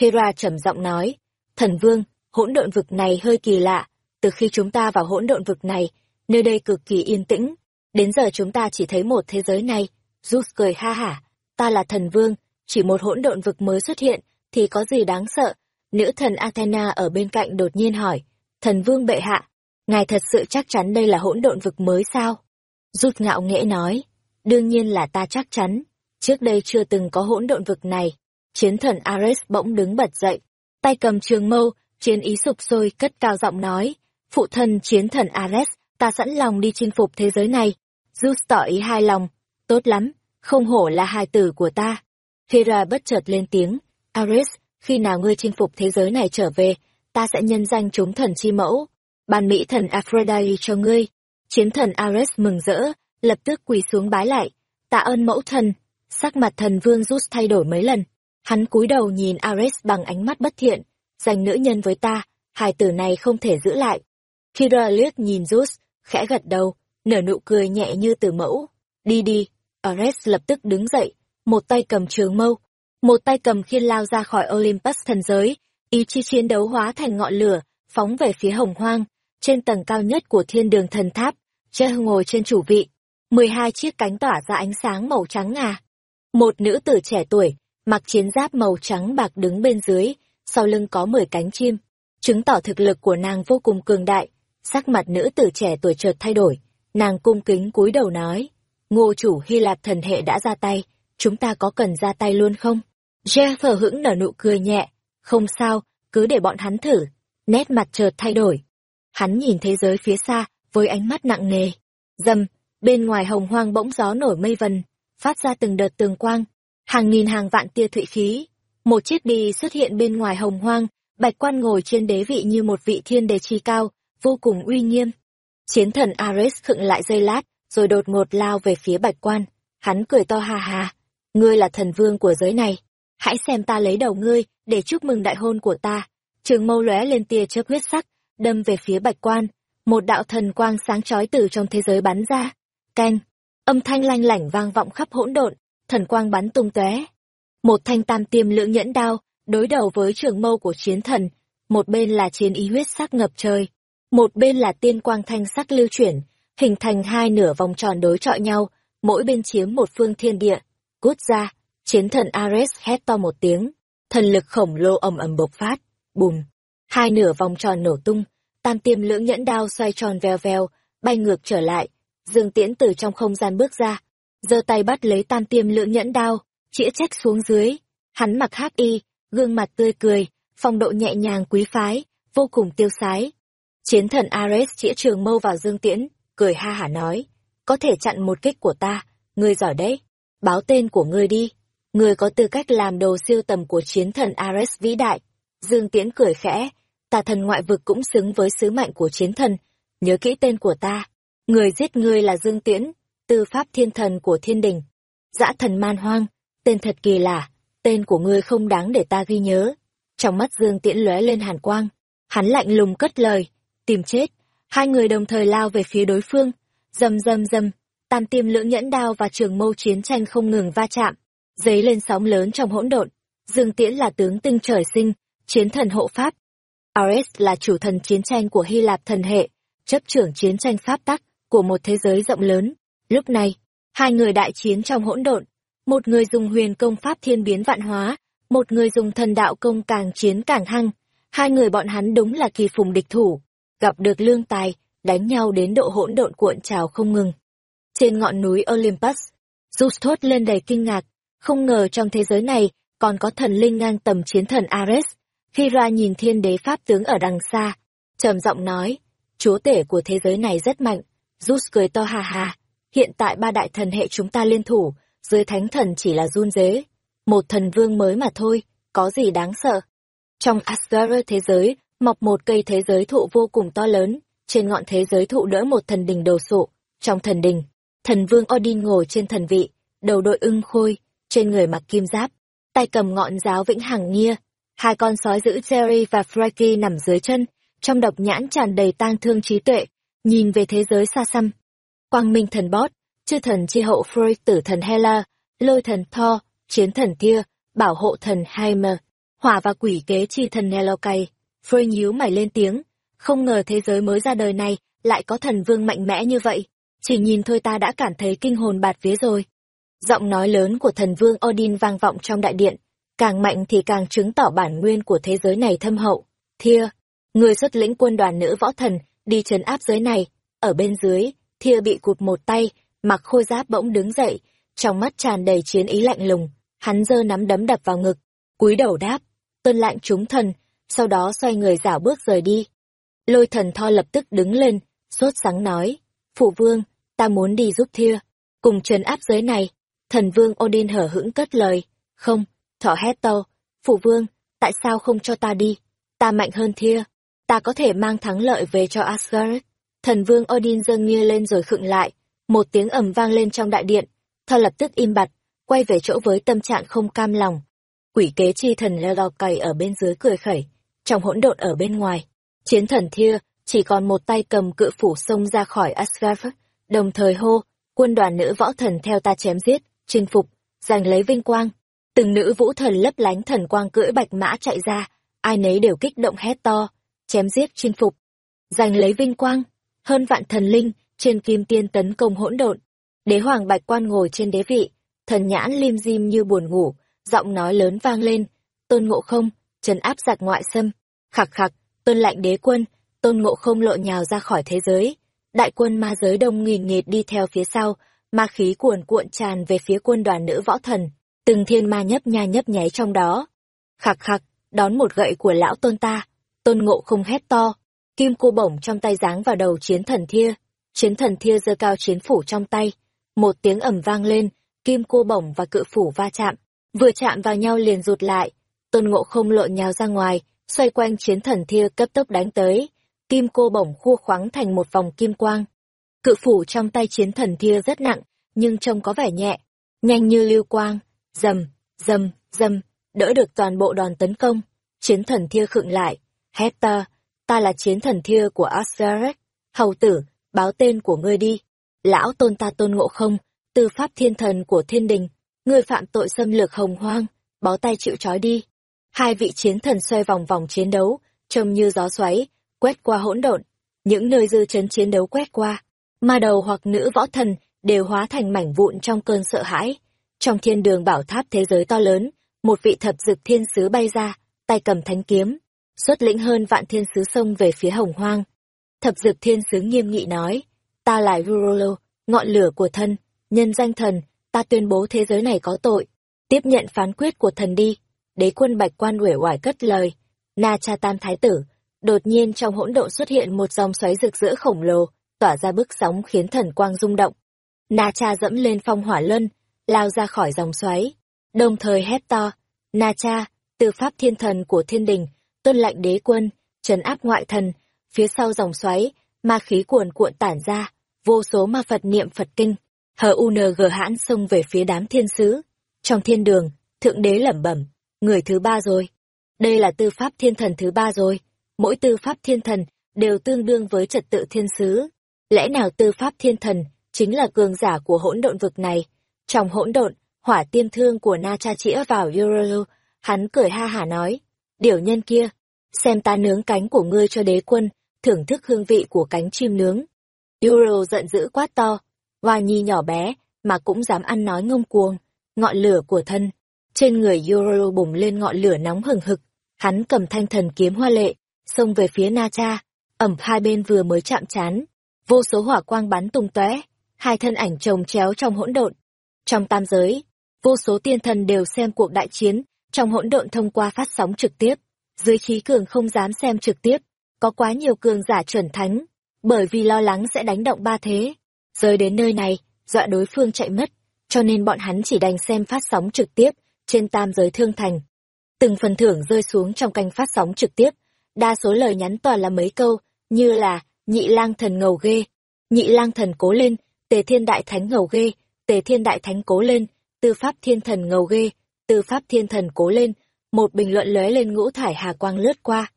Hera trầm giọng nói, thần vương, hỗn độn vực này hơi kỳ lạ, từ khi chúng ta vào hỗn độn vực này, nơi đây cực kỳ yên tĩnh, đến giờ chúng ta chỉ thấy một thế giới này. Zeus cười ha hả, ta là thần vương, chỉ một hỗn độn vực mới xuất hiện, thì có gì đáng sợ? Nữ thần Athena ở bên cạnh đột nhiên hỏi, thần vương bệ hạ, ngài thật sự chắc chắn đây là hỗn độn vực mới sao? Rút ngạo nghễ nói, đương nhiên là ta chắc chắn, trước đây chưa từng có hỗn độn vực này. Chiến thần Ares bỗng đứng bật dậy, tay cầm trường mâu, chiến ý sụp sôi cất cao giọng nói, phụ thân chiến thần Ares, ta sẵn lòng đi chinh phục thế giới này. Zeus tỏ ý hài lòng, tốt lắm, không hổ là hài tử của ta. Hera bất chợt lên tiếng, Ares, khi nào ngươi chinh phục thế giới này trở về, ta sẽ nhân danh chúng thần chi mẫu, ban mỹ thần Aphrodite cho ngươi. Chiến thần Ares mừng rỡ, lập tức quỳ xuống bái lại, tạ ơn mẫu thần. Sắc mặt thần vương Zeus thay đổi mấy lần, hắn cúi đầu nhìn Ares bằng ánh mắt bất thiện, dành nữ nhân với ta, hài tử này không thể giữ lại. Hera liếc nhìn Zeus, khẽ gật đầu, nở nụ cười nhẹ như từ mẫu. Đi đi, Ares lập tức đứng dậy, một tay cầm trường mâu, một tay cầm khiên lao ra khỏi Olympus thần giới, ý chí chiến đấu hóa thành ngọn lửa, phóng về phía hồng hoang, trên tầng cao nhất của thiên đường thần tháp, Che ngồi trên chủ vị, mười hai chiếc cánh tỏa ra ánh sáng màu trắng ngà. Một nữ tử trẻ tuổi, mặc chiến giáp màu trắng bạc đứng bên dưới, sau lưng có mười cánh chim, chứng tỏ thực lực của nàng vô cùng cường đại. Sắc mặt nữ tử trẻ tuổi chợt thay đổi, nàng cung kính cúi đầu nói, ngô chủ Hy Lạp thần hệ đã ra tay, chúng ta có cần ra tay luôn không? Jeff hững nở nụ cười nhẹ, không sao, cứ để bọn hắn thử. Nét mặt chợt thay đổi. Hắn nhìn thế giới phía xa, với ánh mắt nặng nề. Dầm, bên ngoài hồng hoang bỗng gió nổi mây vần, phát ra từng đợt tường quang, hàng nghìn hàng vạn tia thụy khí. Một chiếc đi xuất hiện bên ngoài hồng hoang, bạch quan ngồi trên đế vị như một vị thiên đề chi cao, vô cùng uy nghiêm. Chiến thần Ares khựng lại giây lát, rồi đột ngột lao về phía bạch quan. Hắn cười to ha ha. Ngươi là thần vương của giới này. Hãy xem ta lấy đầu ngươi, để chúc mừng đại hôn của ta. Trường mâu lóe lên tia chớp huyết sắc, đâm về phía bạch quan. Một đạo thần quang sáng chói từ trong thế giới bắn ra. keng, Âm thanh lanh lảnh vang vọng khắp hỗn độn, thần quang bắn tung tóe. Một thanh tam tiêm lưỡng nhẫn đao, đối đầu với trường mâu của chiến thần. Một bên là chiến ý huyết sắc ngập trời, một bên là tiên quang thanh sắc lưu chuyển, hình thành hai nửa vòng tròn đối chọi nhau, mỗi bên chiếm một phương thiên địa. Cút ra, chiến thần Ares hét to một tiếng, thần lực khổng lồ ầm ầm bộc phát, bùm. Hai nửa vòng tròn nổ tung, tam tiêm lưỡng nhẫn đao xoay tròn veo veo, bay ngược trở lại. Dương Tiễn từ trong không gian bước ra, giơ tay bắt lấy tam tiêm lưỡng nhẫn đao, chĩa trách xuống dưới. Hắn mặc hát y, gương mặt tươi cười, phong độ nhẹ nhàng quý phái, vô cùng tiêu sái. Chiến thần Ares chĩa trường mâu vào Dương Tiễn, cười ha hả nói, có thể chặn một kích của ta, ngươi giỏi đấy, báo tên của ngươi đi, ngươi có tư cách làm đồ siêu tầm của chiến thần Ares vĩ đại. Dương Tiễn cười khẽ, tà thần ngoại vực cũng xứng với sứ mệnh của chiến thần, nhớ kỹ tên của ta, người giết ngươi là Dương Tiễn, tư pháp thiên thần của thiên đình. Dã thần man hoang, tên thật kỳ lạ, tên của ngươi không đáng để ta ghi nhớ. Trong mắt Dương Tiễn lóe lên hàn quang, hắn lạnh lùng cất lời, tìm chết. Hai người đồng thời lao về phía đối phương, dầm dầm dầm tam tiêm lưỡng nhẫn đao và trường mâu chiến tranh không ngừng va chạm, dấy lên sóng lớn trong hỗn độn. Dương Tiễn là tướng tinh trời sinh, chiến thần hộ pháp. Ares là chủ thần chiến tranh của Hy Lạp thần hệ, chấp trưởng chiến tranh pháp tắc của một thế giới rộng lớn. Lúc này, hai người đại chiến trong hỗn độn, một người dùng huyền công pháp thiên biến vạn hóa, một người dùng thần đạo công càng chiến càng hăng. Hai người bọn hắn đúng là kỳ phùng địch thủ, gặp được lương tài, đánh nhau đến độ hỗn độn cuộn trào không ngừng. Trên ngọn núi Olympus, Zeus thốt lên đầy kinh ngạc, không ngờ trong thế giới này còn có thần linh ngang tầm chiến thần Ares. Hira nhìn thiên đế pháp tướng ở đằng xa, trầm giọng nói, chúa tể của thế giới này rất mạnh. Zeus cười to ha ha, hiện tại ba đại thần hệ chúng ta liên thủ, dưới thánh thần chỉ là run dế, một thần vương mới mà thôi, có gì đáng sợ. Trong Asgard thế giới, mọc một cây thế giới thụ vô cùng to lớn, trên ngọn thế giới thụ đỡ một thần đình đồ sộ. Trong thần đình, thần vương Odin ngồi trên thần vị, đầu đội ưng khôi, trên người mặc kim giáp, tay cầm ngọn giáo vĩnh hằng nghia. Hai con sói giữ Jerry và Frankie nằm dưới chân, trong độc nhãn tràn đầy tang thương trí tuệ, nhìn về thế giới xa xăm. Quang minh thần bót, chư thần chi hậu Freud tử thần Hela, lôi thần Thor, chiến thần Tia, bảo hộ thần Heimer, hỏa và quỷ kế chi thần Nelocay. Freud nhíu mày lên tiếng, không ngờ thế giới mới ra đời này lại có thần vương mạnh mẽ như vậy. Chỉ nhìn thôi ta đã cảm thấy kinh hồn bạt vía rồi. Giọng nói lớn của thần vương Odin vang vọng trong đại điện, càng mạnh thì càng chứng tỏ bản nguyên của thế giới này thâm hậu. Thia, người xuất lĩnh quân đoàn nữ võ thần, đi trấn áp giới này. Ở bên dưới, Thia bị cụt một tay, mặc khôi giáp bỗng đứng dậy, trong mắt tràn đầy chiến ý lạnh lùng, hắn giơ nắm đấm đập vào ngực, cúi đầu đáp, tuân lạnh chúng thần, sau đó xoay người giả bước rời đi. Lôi thần tho lập tức đứng lên, sốt sáng nói, phụ vương, ta muốn đi giúp thia, cùng trấn áp giới này. Thần vương Odin hở hững cất lời, không, thọ hét to, phụ vương, tại sao không cho ta đi, ta mạnh hơn thia, ta có thể mang thắng lợi về cho Asgard. Thần vương Odin dâng nghia lên rồi khựng lại, một tiếng ầm vang lên trong đại điện, thơ lập tức im bặt, quay về chỗ với tâm trạng không cam lòng. Quỷ kế chi thần leo đào cày ở bên dưới cười khẩy, trong hỗn độn ở bên ngoài. Chiến thần Thia chỉ còn một tay cầm cự phủ xông ra khỏi Asgard, đồng thời hô, quân đoàn nữ võ thần theo ta chém giết, chinh phục, giành lấy vinh quang. Từng nữ vũ thần lấp lánh thần quang cưỡi bạch mã chạy ra, ai nấy đều kích động hét to, chém giết chinh phục, giành lấy vinh quang. Hơn vạn thần linh, trên kim tiên tấn công hỗn độn. Đế hoàng bạch quan ngồi trên đế vị, thần nhãn lim dim như buồn ngủ, giọng nói lớn vang lên, tôn ngộ không, trấn áp giặc ngoại xâm, khặc khặc, tôn lạnh đế quân, tôn ngộ không lộ nhào ra khỏi thế giới. Đại quân ma giới đông nghìn nghịt đi theo phía sau, ma khí cuồn cuộn tràn về phía quân đoàn nữ võ thần, từng thiên ma nhấp nha nhấp nháy trong đó. Khặc khặc, đón một gậy của lão tôn ta, tôn ngộ không hét to, kim cô bổng trong tay giáng vào đầu chiến thần thia, chiến thần thia giơ cao chiến phủ trong tay, một tiếng ầm vang lên, kim cô bổng và cự phủ va chạm, vừa chạm vào nhau liền rụt lại, tôn ngộ không lộn nhào ra ngoài, xoay quanh chiến thần thia cấp tốc đánh tới, kim cô bổng khua khoáng thành một vòng kim quang. Cự phủ trong tay chiến thần thia rất nặng, nhưng trông có vẻ nhẹ, nhanh như lưu quang, dầm, dầm, dầm, đỡ được toàn bộ đòn tấn công. Chiến thần thia khựng lại, hét ta, ta là chiến thần thia của Asgard, hầu tử, báo tên của ngươi đi. Lão tôn ta tôn ngộ không, tư pháp thiên thần của thiên đình, ngươi phạm tội xâm lược hồng hoang, bó tay chịu trói đi. Hai vị chiến thần xoay vòng vòng chiến đấu, trông như gió xoáy, quét qua hỗn độn, những nơi dư chấn chiến đấu quét qua, ma đầu hoặc nữ võ thần đều hóa thành mảnh vụn trong cơn sợ hãi. Trong thiên đường bảo tháp thế giới to lớn, một vị thập dực thiên sứ bay ra, tay cầm thánh kiếm, xuất lĩnh hơn vạn thiên sứ xông về phía hồng hoang. Thập dực thiên sứ nghiêm nghị nói, ta là Rurolo, ngọn lửa của thân, nhân danh thần, ta tuyên bố thế giới này có tội. Tiếp nhận phán quyết của thần đi. Đế quân bạch quan uể oải cất lời. Na cha tam thái tử, đột nhiên trong hỗn độn xuất hiện một dòng xoáy rực rỡ khổng lồ, tỏa ra bức sóng khiến thần quang rung động. Na cha dẫm lên phong hỏa luân, lao ra khỏi dòng xoáy, đồng thời hét to, Na cha, tư pháp thiên thần của thiên đình, tuân lệnh đế quân, trấn áp ngoại thần, phía sau dòng xoáy, ma khí cuồn cuộn tản ra, vô số ma Phật niệm Phật kinh, hờ UNG hãn xông về phía đám thiên sứ. Trong thiên đường, thượng đế lẩm bẩm, người thứ ba rồi. Đây là tư pháp thiên thần thứ ba rồi. Mỗi tư pháp thiên thần đều tương đương với trật tự thiên sứ. Lẽ nào tư pháp thiên thần chính là cường giả của hỗn độn vực này? Trong hỗn độn, hỏa tiêm thương của Na Cha chĩa vào Yorulu, hắn cười ha hả nói, điểu nhân kia, xem ta nướng cánh của ngươi cho đế quân, thưởng thức hương vị của cánh chim nướng. Euro giận dữ quát to, hoa nhi nhỏ bé, mà cũng dám ăn nói ngông cuồng, ngọn lửa của thân. Trên người Euro bùng lên ngọn lửa nóng hừng hực, hắn cầm thanh thần kiếm hoa lệ, xông về phía Na Cha, ẩm hai bên vừa mới chạm chán, vô số hỏa quang bắn tung tóe, hai thân ảnh chồng chéo trong hỗn độn. Trong tam giới, vô số tiên thần đều xem cuộc đại chiến trong hỗn độn thông qua phát sóng trực tiếp. Dưới khí cường không dám xem trực tiếp, có quá nhiều cường giả chuẩn thánh, bởi vì lo lắng sẽ đánh động ba thế. Rơi đến nơi này, dọa đối phương chạy mất, cho nên bọn hắn chỉ đành xem phát sóng trực tiếp trên tam giới thương thành. Từng phần thưởng rơi xuống trong canh phát sóng trực tiếp, đa số lời nhắn toàn là mấy câu, như là, nhị lang thần ngầu ghê, nhị lang thần cố lên, tề thiên đại thánh ngầu ghê, tề thiên đại thánh cố lên, tư pháp thiên thần ngầu ghê, tư pháp thiên thần cố lên, một bình luận lóe lên ngũ thải hà quang lướt qua.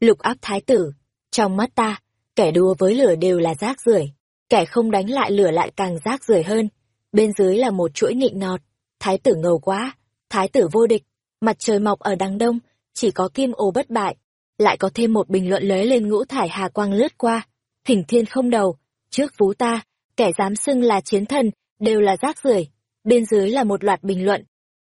Lục áp thái tử, trong mắt ta, kẻ đua với lửa đều là rác rưởi kẻ không đánh lại lửa lại càng rác rưởi hơn. Bên dưới là một chuỗi nịnh nọt, thái tử ngầu quá, thái tử vô địch, mặt trời mọc ở đằng đông, chỉ có kim ô bất bại. Lại có thêm một bình luận lới lên ngũ thải hà quang lướt qua, thỉnh thiên không đầu, trước vú ta, kẻ dám xưng là chiến thần, đều là rác rưởi bên dưới là một loạt bình luận.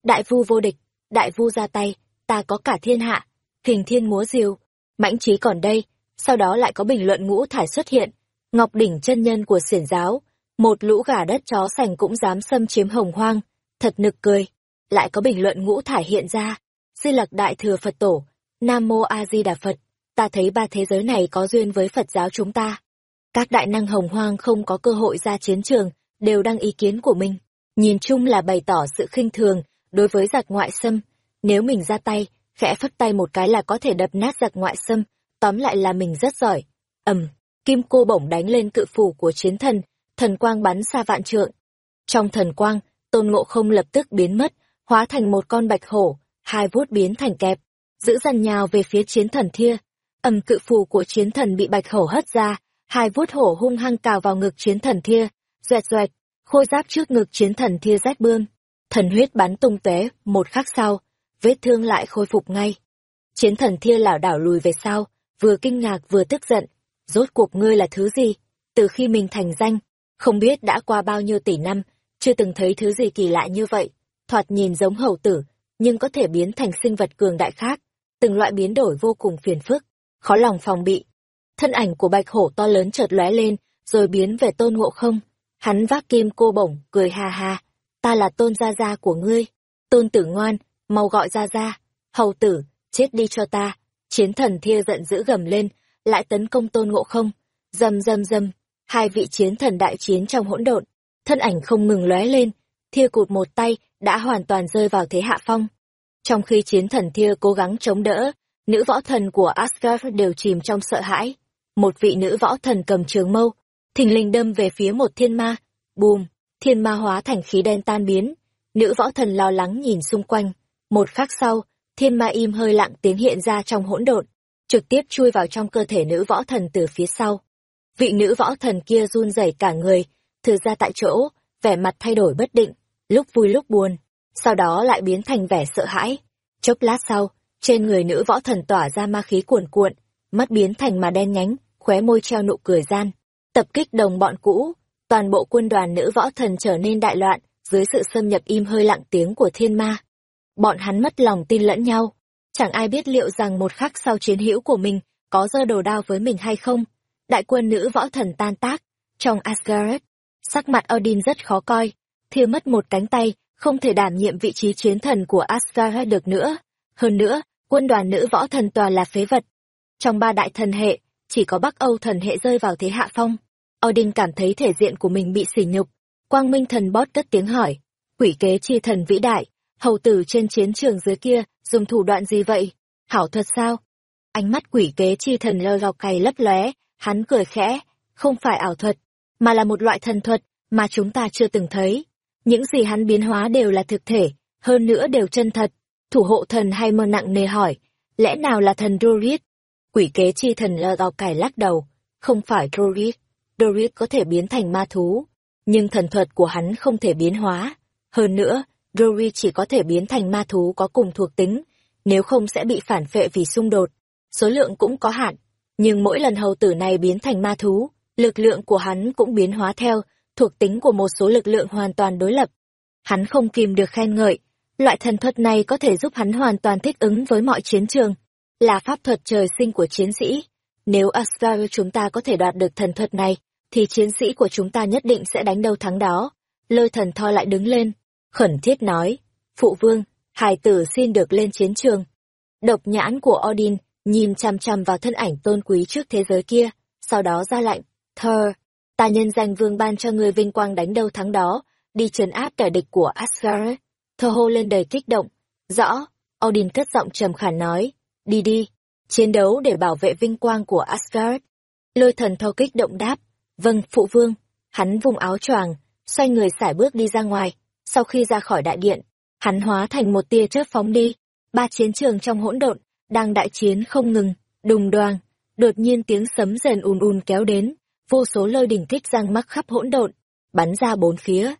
Đại vu vô địch, đại vu ra tay, ta có cả thiên hạ, thình thiên múa diều, mãnh trí còn đây, sau đó lại có bình luận ngũ thải xuất hiện, ngọc đỉnh chân nhân của xiển giáo, một lũ gà đất chó sành cũng dám xâm chiếm hồng hoang, thật nực cười. Lại có bình luận ngũ thải hiện ra, di lặc đại thừa Phật tổ, Nam Mô A Di Đà Phật, ta thấy ba thế giới này có duyên với Phật giáo chúng ta. Các đại năng hồng hoang không có cơ hội ra chiến trường, đều đăng ý kiến của mình. Nhìn chung là bày tỏ sự khinh thường đối với giặc ngoại xâm. Nếu mình ra tay, khẽ phất tay một cái là có thể đập nát giặc ngoại xâm, tóm lại là mình rất giỏi. ầm, kim cô bổng đánh lên cự phủ của chiến thần, thần quang bắn xa vạn trượng. Trong thần quang, tôn ngộ không lập tức biến mất, hóa thành một con bạch hổ, hai vuốt biến thành kẹp, giữ dần nhào về phía chiến thần thia. ầm cự phù của chiến thần bị bạch hổ hất ra, hai vuốt hổ hung hăng cào vào ngực chiến thần thia, doẹt doẹt, khôi giáp trước ngực chiến thần thia rách bươm. Thần huyết bắn tung tóe, một khắc sau, vết thương lại khôi phục ngay. Chiến thần thia lảo đảo lùi về sau, vừa kinh ngạc vừa tức giận. Rốt cuộc ngươi là thứ gì? Từ khi mình thành danh, không biết đã qua bao nhiêu tỷ năm, chưa từng thấy thứ gì kỳ lạ như vậy. Thoạt nhìn giống hầu tử, nhưng có thể biến thành sinh vật cường đại khác. Từng loại biến đổi vô cùng phiền phức, khó lòng phòng bị. Thân ảnh của bạch hổ to lớn chợt lóe lên, rồi biến về tôn ngộ không. Hắn vác kim cô bổng, cười ha ha. Ta là tôn gia gia của ngươi. Tôn tử ngoan, mau gọi gia gia, Hầu tử, chết đi cho ta Chiến thần thia giận dữ gầm lên, lại tấn công tôn ngộ không. Dầm dầm dầm, hai vị chiến thần đại chiến trong hỗn độn, thân ảnh không ngừng lóe lên, thia cụt một tay, đã hoàn toàn rơi vào thế hạ phong. Trong khi chiến thần thia cố gắng chống đỡ, nữ võ thần của Asgard đều chìm trong sợ hãi. Một vị nữ võ thần cầm trường mâu, thình lình đâm về phía một thiên ma. Bùm, thiên ma hóa thành khí đen tan biến, Nữ võ thần lo lắng nhìn xung quanh. Một khắc sau, thiên ma im hơi lặng tiếng hiện ra trong hỗn độn, trực tiếp chui vào trong cơ thể nữ võ thần từ phía sau. Vị nữ võ thần kia run rẩy cả người, thử ra tại chỗ, vẻ mặt thay đổi bất định, lúc vui lúc buồn, sau đó lại biến thành vẻ sợ hãi. Chốc lát sau, trên người nữ võ thần tỏa ra ma khí cuồn cuộn, mắt biến thành mà đen nhánh, khóe môi treo nụ cười gian. Tập kích đồng bọn cũ, toàn bộ quân đoàn nữ võ thần trở nên đại loạn, dưới sự xâm nhập im hơi lặng tiếng của thiên ma. Bọn hắn mất lòng tin lẫn nhau, chẳng ai biết liệu rằng một khắc sau chiến hữu của mình có giơ đồ đao với mình hay không. Đại quân nữ võ thần tan tác, trong Asgard, sắc mặt Odin rất khó coi, thiêu mất một cánh tay, không thể đảm nhiệm vị trí chiến thần của Asgard được nữa. Hơn nữa, quân đoàn nữ võ thần toàn là phế vật. Trong ba đại thần hệ, chỉ có Bắc Âu thần hệ rơi vào thế hạ phong. Odin cảm thấy thể diện của mình bị sỉ nhục. Quang Minh thần bót cất tiếng hỏi, quỷ kế chi thần vĩ đại, hầu tử trên chiến trường dưới kia, dùng thủ đoạn gì vậy? Hảo thuật sao? Ánh mắt quỷ kế chi thần lơ gọc cày lấp lóe, hắn cười khẽ, không phải ảo thuật, mà là một loại thần thuật mà chúng ta chưa từng thấy. Những gì hắn biến hóa đều là thực thể, hơn nữa đều chân thật. Thủ hộ thần hay mơ nặng nề hỏi, lẽ nào là thần Dorit? Quỷ kế chi thần lờ gào cải lắc đầu, không phải Dorit. Dorit có thể biến thành ma thú, nhưng thần thuật của hắn không thể biến hóa. Hơn nữa, Rory chỉ có thể biến thành ma thú có cùng thuộc tính, nếu không sẽ bị phản phệ vì xung đột. Số lượng cũng có hạn, nhưng mỗi lần hầu tử này biến thành ma thú, lực lượng của hắn cũng biến hóa theo, thuộc tính của một số lực lượng hoàn toàn đối lập. Hắn không kìm được khen ngợi, loại thần thuật này có thể giúp hắn hoàn toàn thích ứng với mọi chiến trường, là pháp thuật trời sinh của chiến sĩ. Nếu Asgard chúng ta có thể đoạt được thần thuật này, thì chiến sĩ của chúng ta nhất định sẽ đánh đâu thắng đó. Lôi thần tho lại đứng lên, khẩn thiết nói, phụ vương, hài tử xin được lên chiến trường. Độc nhãn của Odin nhìn chằm chằm vào thân ảnh tôn quý trước thế giới kia, sau đó ra lệnh, thơ, ta nhân danh vương ban cho người vinh quang đánh đâu thắng đó, đi trấn áp kẻ địch của Asgard. Thơ hô lên đầy kích động, rõ, Odin cất giọng trầm khản nói, đi đi, chiến đấu để bảo vệ vinh quang của Asgard. Lôi thần thâu kích động đáp, vâng, phụ vương, hắn vùng áo choàng, xoay người sải bước đi ra ngoài. Sau khi ra khỏi đại điện, hắn hóa thành một tia chớp phóng đi. Ba chiến trường trong hỗn độn, đang đại chiến không ngừng, đùng đoàng. Đột nhiên tiếng sấm rền ùn ùn kéo đến, vô số lôi đỉnh kích giang mắc khắp hỗn độn, bắn ra bốn phía.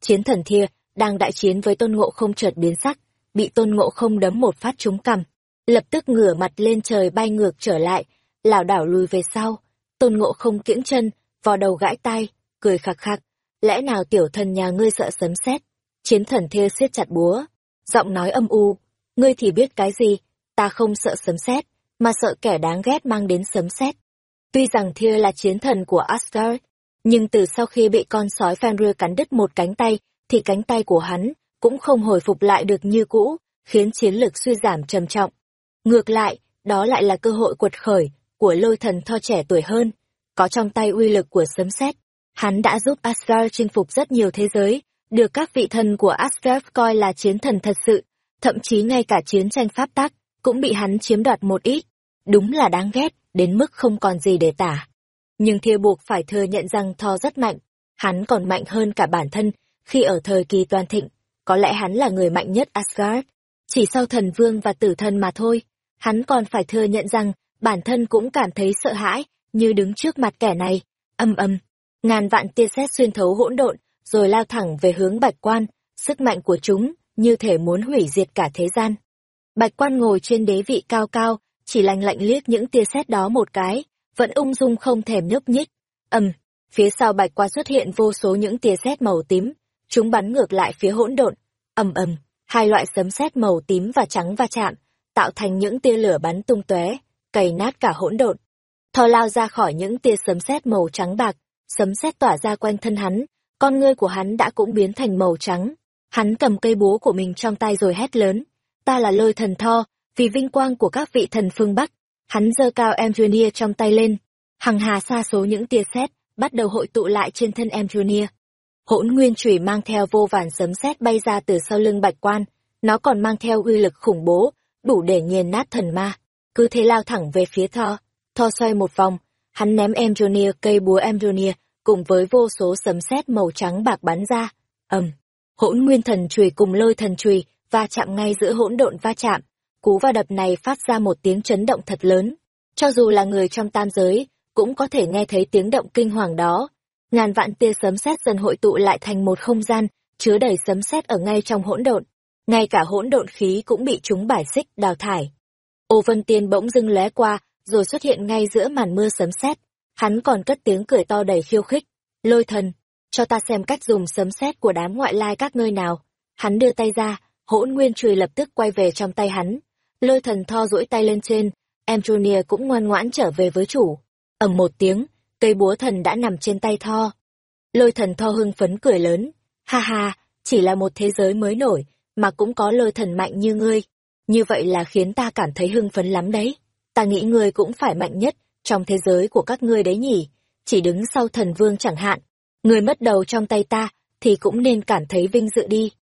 Chiến thần thia, đang đại chiến với tôn ngộ không chợt biến sắc, bị tôn ngộ không đấm một phát trúng cằm. Lập tức ngửa mặt lên trời bay ngược trở lại, lảo đảo lùi về sau. Tôn ngộ không kiễng chân, vò đầu gãi tai, cười khạc khạc, lẽ nào tiểu thần nhà ngươi sợ sấm sét chiến thần thia siết chặt búa giọng nói âm u ngươi thì biết cái gì ta không sợ sấm sét mà sợ kẻ đáng ghét mang đến sấm sét tuy rằng thia là chiến thần của asgard nhưng từ sau khi bị con sói fenrir cắn đứt một cánh tay thì cánh tay của hắn cũng không hồi phục lại được như cũ khiến chiến lực suy giảm trầm trọng. Ngược lại đó lại là cơ hội quật khởi của lôi thần tho trẻ tuổi hơn. Có trong tay uy lực của sấm sét Hắn đã giúp Asgard chinh phục rất nhiều thế giới, được các vị thần của Asgard coi là chiến thần thật sự, thậm chí ngay cả chiến tranh pháp tắc cũng bị hắn chiếm đoạt một ít. Đúng là đáng ghét, đến mức không còn gì để tả. Nhưng thiêu buộc phải thừa nhận rằng Thor rất mạnh, hắn còn mạnh hơn cả bản thân khi ở thời kỳ toàn thịnh, có lẽ hắn là người mạnh nhất Asgard, chỉ sau thần vương và tử thần mà thôi. Hắn còn phải thừa nhận rằng bản thân cũng cảm thấy sợ hãi như đứng trước mặt kẻ này. Âm âm, ngàn vạn tia sét xuyên thấu hỗn độn, rồi lao thẳng về hướng bạch quan, sức mạnh của chúng như thể muốn hủy diệt cả thế gian. Bạch quan ngồi trên đế vị cao cao, chỉ lành lạnh liếc những tia sét đó một cái, vẫn ung dung không thèm nhúc nhích. Ầm, phía sau bạch quan xuất hiện vô số những tia sét màu tím, chúng bắn ngược lại phía hỗn độn. Ầm ầm, hai loại sấm sét màu tím và trắng va chạm, tạo thành những tia lửa bắn tung tóe, cày nát cả hỗn độn. Thò lao ra khỏi những tia sấm sét màu trắng bạc, sấm sét tỏa ra quanh thân hắn, con ngươi của hắn đã cũng biến thành màu trắng. Hắn cầm cây búa của mình trong tay rồi hét lớn, ta là lôi thần tho, vì vinh quang của các vị thần phương Bắc. Hắn giơ cao em Junior trong tay lên, hằng hà xa số những tia sét bắt đầu hội tụ lại trên thân em Junior. Hỗn nguyên chủy mang theo vô vàn sấm sét bay ra từ sau lưng bạch quan, nó còn mang theo uy lực khủng bố, đủ để nghiền nát thần ma. Cứ thế lao thẳng về phía Thor. Thor xoay một vòng, hắn ném em Junior cây búa em Junior cùng với vô số sấm sét màu trắng bạc bắn ra. ầm, hỗn nguyên thần chùy cùng lôi thần chùy va chạm ngay giữa hỗn độn va chạm. Cú va đập này phát ra một tiếng chấn động thật lớn. Cho dù là người trong tam giới, cũng có thể nghe thấy tiếng động kinh hoàng đó. Ngàn vạn tia sấm sét dần hội tụ lại thành một không gian, chứa đầy sấm sét ở ngay trong hỗn độn. Ngay cả hỗn độn khí cũng bị chúng bài xích, đào thải. Ô Vân Tiên bỗng dưng lóe qua, rồi xuất hiện ngay giữa màn mưa sấm sét. Hắn còn cất tiếng cười to đầy khiêu khích. Lôi thần, cho ta xem cách dùng sấm sét của đám ngoại lai các ngươi nào. Hắn đưa tay ra, hỗn nguyên chùy lập tức quay về trong tay hắn. Lôi thần tho duỗi tay lên trên, em Junior cũng ngoan ngoãn trở về với chủ. ầm một tiếng, cây búa thần đã nằm trên tay tho. Lôi thần tho hưng phấn cười lớn. Ha ha, chỉ là một thế giới mới nổi, mà cũng có lôi thần mạnh như ngươi. Như vậy là khiến ta cảm thấy hưng phấn lắm đấy. Ta nghĩ ngươi cũng phải mạnh nhất trong thế giới của các ngươi đấy nhỉ. Chỉ đứng sau thần vương chẳng hạn. Người mất đầu trong tay ta, thì cũng nên cảm thấy vinh dự đi.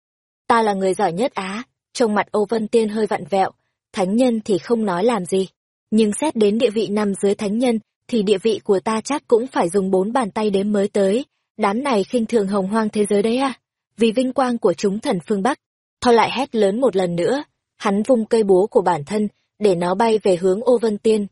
Ta là người giỏi nhất Á, trông mặt ô vân tiên hơi vặn vẹo, thánh nhân thì không nói làm gì. Nhưng xét đến địa vị nằm dưới thánh nhân, thì địa vị của ta chắc cũng phải dùng bốn bàn tay đếm mới tới. Đám này khinh thường hồng hoang thế giới đấy à? Vì vinh quang của chúng thần phương Bắc, Thor lại hét lớn một lần nữa, hắn vung cây búa của bản thân, để nó bay về hướng ô vân tiên.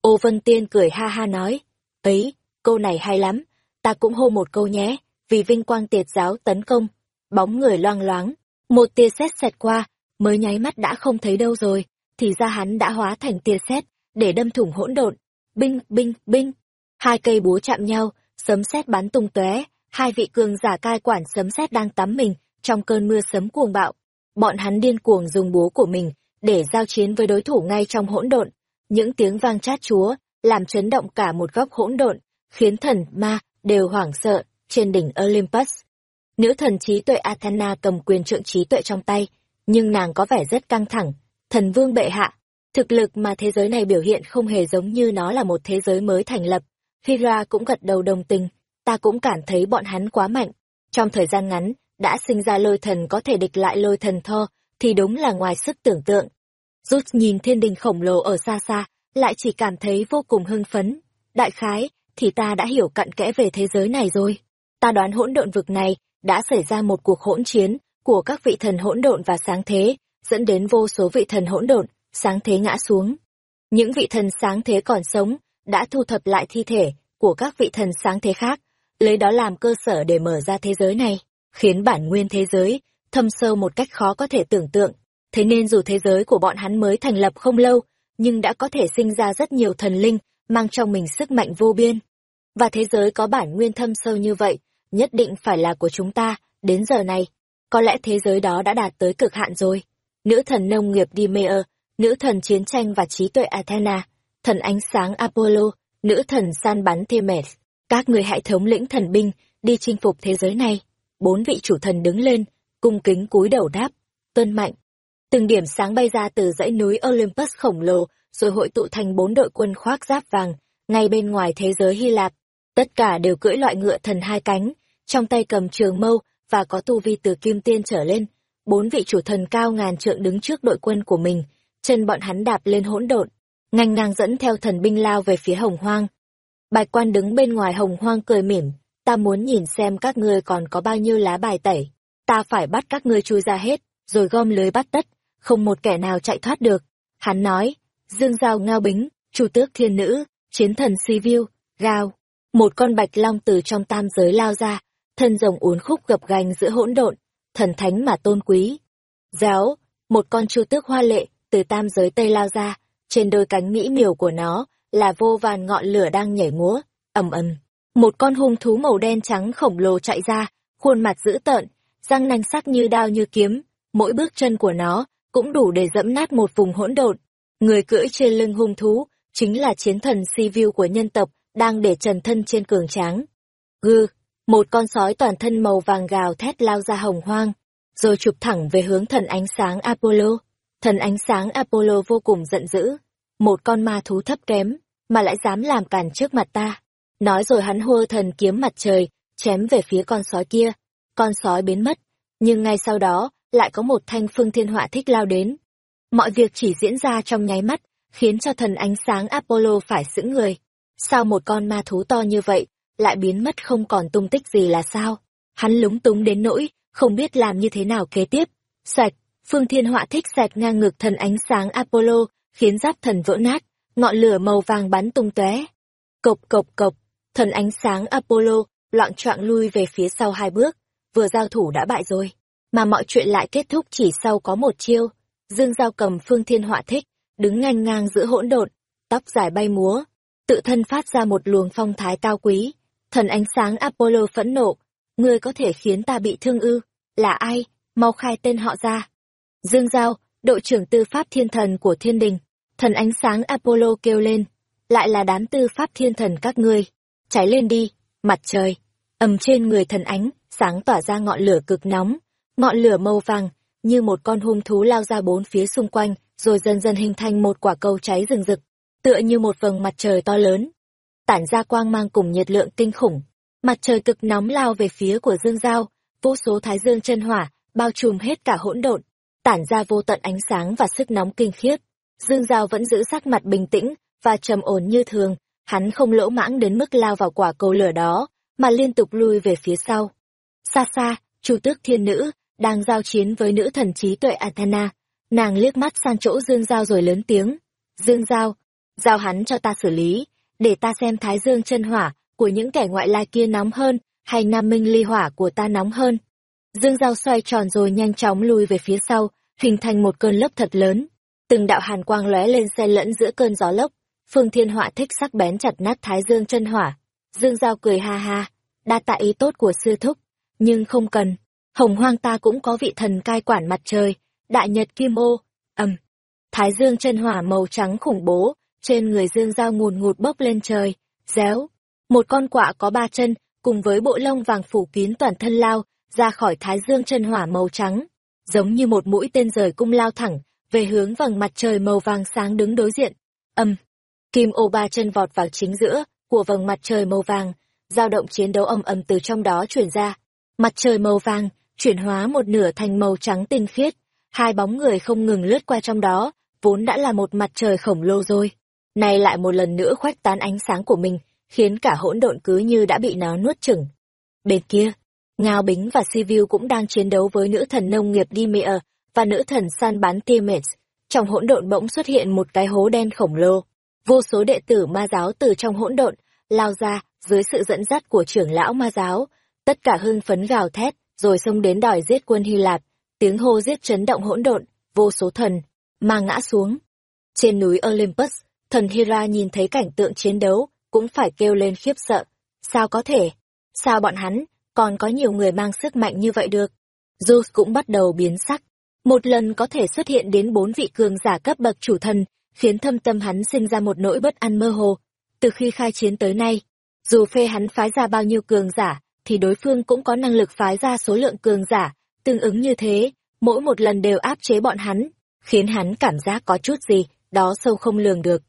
Ô vân tiên cười ha ha nói, ấy, câu này hay lắm, ta cũng hô một câu nhé, vì vinh quang tiệt giáo tấn công. Bóng người loang loáng, một tia sét xẹt qua, mới nháy mắt đã không thấy đâu rồi, thì ra hắn đã hóa thành tia sét để đâm thủng hỗn độn. Binh, binh, binh. Hai cây búa chạm nhau, sấm sét bắn tung tóe, hai vị cường giả cai quản sấm sét đang tắm mình trong cơn mưa sấm cuồng bạo. Bọn hắn điên cuồng dùng búa của mình để giao chiến với đối thủ ngay trong hỗn độn. Những tiếng vang chát chúa làm chấn động cả một góc hỗn độn, khiến thần ma đều hoảng sợ trên đỉnh Olympus. Nữ thần trí tuệ Athena cầm quyền trượng trí tuệ trong tay, nhưng nàng có vẻ rất căng thẳng. Thần vương bệ hạ, thực lực mà thế giới này biểu hiện không hề giống như nó là một thế giới mới thành lập. Hira cũng gật đầu đồng tình, ta cũng cảm thấy bọn hắn quá mạnh. Trong thời gian ngắn, đã sinh ra lôi thần có thể địch lại lôi thần tho, thì đúng là ngoài sức tưởng tượng. Rút nhìn thiên đình khổng lồ ở xa xa, lại chỉ cảm thấy vô cùng hưng phấn. Đại khái, thì ta đã hiểu cặn kẽ về thế giới này rồi. Ta đoán hỗn độn vực này đã xảy ra một cuộc hỗn chiến của các vị thần hỗn độn và sáng thế, dẫn đến vô số vị thần hỗn độn, sáng thế ngã xuống. Những vị thần sáng thế còn sống đã thu thập lại thi thể của các vị thần sáng thế khác, lấy đó làm cơ sở để mở ra thế giới này, khiến bản nguyên thế giới thâm sâu một cách khó có thể tưởng tượng. Thế nên dù thế giới của bọn hắn mới thành lập không lâu, nhưng đã có thể sinh ra rất nhiều thần linh, mang trong mình sức mạnh vô biên. Và thế giới có bản nguyên thâm sâu như vậy, nhất định phải là của chúng ta, đến giờ này. Có lẽ thế giới đó đã đạt tới cực hạn rồi. Nữ thần nông nghiệp Dimea, nữ thần chiến tranh và trí tuệ Athena, thần ánh sáng Apollo, nữ thần san bắn Themis. Các người hãy thống lĩnh thần binh, đi chinh phục thế giới này. Bốn vị chủ thần đứng lên, cung kính cúi đầu đáp, tuân mạnh. Từng điểm sáng bay ra từ dãy núi Olympus khổng lồ, rồi hội tụ thành bốn đội quân khoác giáp vàng, ngay bên ngoài thế giới Hy Lạp. Tất cả đều cưỡi loại ngựa thần hai cánh, trong tay cầm trường mâu và có tu vi từ kim tiên trở lên. Bốn vị chủ thần cao ngàn trượng đứng trước đội quân của mình, chân bọn hắn đạp lên hỗn độn, ngang ngang dẫn theo thần binh lao về phía hồng hoang. Bạch quan đứng bên ngoài hồng hoang cười mỉm, ta muốn nhìn xem các ngươi còn có bao nhiêu lá bài tẩy. Ta phải bắt các ngươi chui ra hết, rồi gom lưới bắt tất, không một kẻ nào chạy thoát được. Hắn nói, dương giao ngao bính, chủ tước thiên nữ, chiến thần si viu, gao. Một con bạch long từ trong tam giới lao ra, thân rồng uốn khúc gập gành giữa hỗn độn, thần thánh mà tôn quý. Giáo, một con chu tước hoa lệ, từ tam giới Tây lao ra, trên đôi cánh mỹ miều của nó là vô vàn ngọn lửa đang nhảy múa, ầm ầm. Một con hung thú màu đen trắng khổng lồ chạy ra, khuôn mặt dữ tợn, răng nanh sắc như đao như kiếm, mỗi bước chân của nó cũng đủ để dẫm nát một vùng hỗn độn. Người cưỡi trên lưng hung thú chính là chiến thần Sivu của nhân tộc, đang để trần thân trên cường tráng. Gư, một con sói toàn thân màu vàng gào thét lao ra hồng hoang, rồi chụp thẳng về hướng thần ánh sáng Apollo. Thần ánh sáng Apollo vô cùng giận dữ, một con ma thú thấp kém, mà lại dám làm cản trước mặt ta. Nói rồi hắn hô thần kiếm mặt trời, chém về phía con sói kia. Con sói biến mất, nhưng ngay sau đó, lại có một thanh phương thiên họa thích lao đến. Mọi việc chỉ diễn ra trong nháy mắt, khiến cho thần ánh sáng Apollo phải sững người. Sao một con ma thú to như vậy, lại biến mất không còn tung tích gì là sao? hắn lúng túng đến nỗi, không biết làm như thế nào kế tiếp. Sạch, phương thiên họa thích sạch ngang ngực thần ánh sáng Apollo, khiến giáp thần vỡ nát, ngọn lửa màu vàng bắn tung tóe. Cộc cộc cộc, thần ánh sáng Apollo loạn choạng lui về phía sau hai bước, vừa giao thủ đã bại rồi, mà mọi chuyện lại kết thúc chỉ sau có một chiêu. Dương Giao cầm phương thiên họa thích, đứng ngang ngang giữa hỗn độn, tóc dài bay múa, tự thân phát ra một luồng phong thái cao quý. Thần ánh sáng Apollo phẫn nộ, ngươi có thể khiến ta bị thương ư, là ai, mau khai tên họ ra. Dương Giao, đội trưởng tư pháp thiên thần của thiên đình, thần ánh sáng Apollo kêu lên, lại là đám tư pháp thiên thần các ngươi, cháy lên đi, mặt trời, ầm trên người thần ánh, sáng tỏa ra ngọn lửa cực nóng, ngọn lửa màu vàng, như một con hung thú lao ra bốn phía xung quanh, rồi dần dần hình thành một quả cầu cháy rừng rực, tựa như một vầng mặt trời to lớn. Tản ra quang mang cùng nhiệt lượng kinh khủng, mặt trời cực nóng lao về phía của Dương Giao, vô số thái dương chân hỏa, bao trùm hết cả hỗn độn, tản ra vô tận ánh sáng và sức nóng kinh khiếp. Dương Giao vẫn giữ sắc mặt bình tĩnh và trầm ổn như thường, hắn không lỗ mãng đến mức lao vào quả cầu lửa đó, mà liên tục lui về phía sau. Xa xa, Chu Tước Thiên Nữ đang giao chiến với nữ thần trí tuệ Athena, nàng liếc mắt sang chỗ Dương Giao rồi lớn tiếng, "Dương Giao, giao hắn cho ta xử lý, để ta xem Thái Dương chân hỏa của những kẻ ngoại lai kia nóng hơn hay Nam Minh ly hỏa của ta nóng hơn." Dương Giao xoay tròn rồi nhanh chóng lùi về phía sau, hình thành một cơn lốc thật lớn. Từng đạo hàn quang lóe lên xen lẫn giữa cơn gió lốc, Phương Thiên Họa thích sắc bén chặt nát Thái Dương chân hỏa. Dương Giao cười ha ha, đa tạ ý tốt của sư thúc, nhưng không cần. Hồng hoang ta cũng có vị thần cai quản mặt trời, đại nhật kim ô, ầm. Thái Dương chân hỏa màu trắng khủng bố, trên người Dương Giao ngùn ngụt bốc lên trời, réo. Một con quạ có ba chân, cùng với bộ lông vàng phủ kín toàn thân lao, ra khỏi Thái Dương chân hỏa màu trắng, giống như một mũi tên rời cung lao thẳng, về hướng vầng mặt trời màu vàng sáng đứng đối diện. Âm. Kim ô ba chân vọt vào chính giữa của vầng mặt trời màu vàng, dao động chiến đấu ầm ầm từ trong đó chuyển ra. Mặt trời màu vàng chuyển hóa một nửa thành màu trắng tinh khiết, hai bóng người không ngừng lướt qua trong đó, vốn đã là một mặt trời khổng lồ rồi. Nay lại một lần nữa khoách tán ánh sáng của mình, khiến cả hỗn độn cứ như đã bị nó nuốt chửng. Bên kia, Ngao Bính và Sivu cũng đang chiến đấu với nữ thần nông nghiệp Dimir và nữ thần săn bắn Tiamat. Trong hỗn độn bỗng xuất hiện một cái hố đen khổng lồ. Vô số đệ tử ma giáo từ trong hỗn độn lao ra dưới sự dẫn dắt của trưởng lão ma giáo. Tất cả hưng phấn gào thét, rồi xông đến đòi giết quân Hy Lạp. Tiếng hô giết chấn động hỗn độn, vô số thần ma ngã xuống. Trên núi Olympus, thần Hira nhìn thấy cảnh tượng chiến đấu, cũng phải kêu lên khiếp sợ. Sao có thể? Sao bọn hắn còn có nhiều người mang sức mạnh như vậy được? Zeus cũng bắt đầu biến sắc. Một lần có thể xuất hiện đến bốn vị cường giả cấp bậc chủ thần, khiến thâm tâm hắn sinh ra một nỗi bất an mơ hồ. Từ khi khai chiến tới nay, dù phê hắn phái ra bao nhiêu cường giả, thì đối phương cũng có năng lực phái ra số lượng cường giả, tương ứng như thế, mỗi một lần đều áp chế bọn hắn, khiến hắn cảm giác có chút gì, đó sâu không lường được.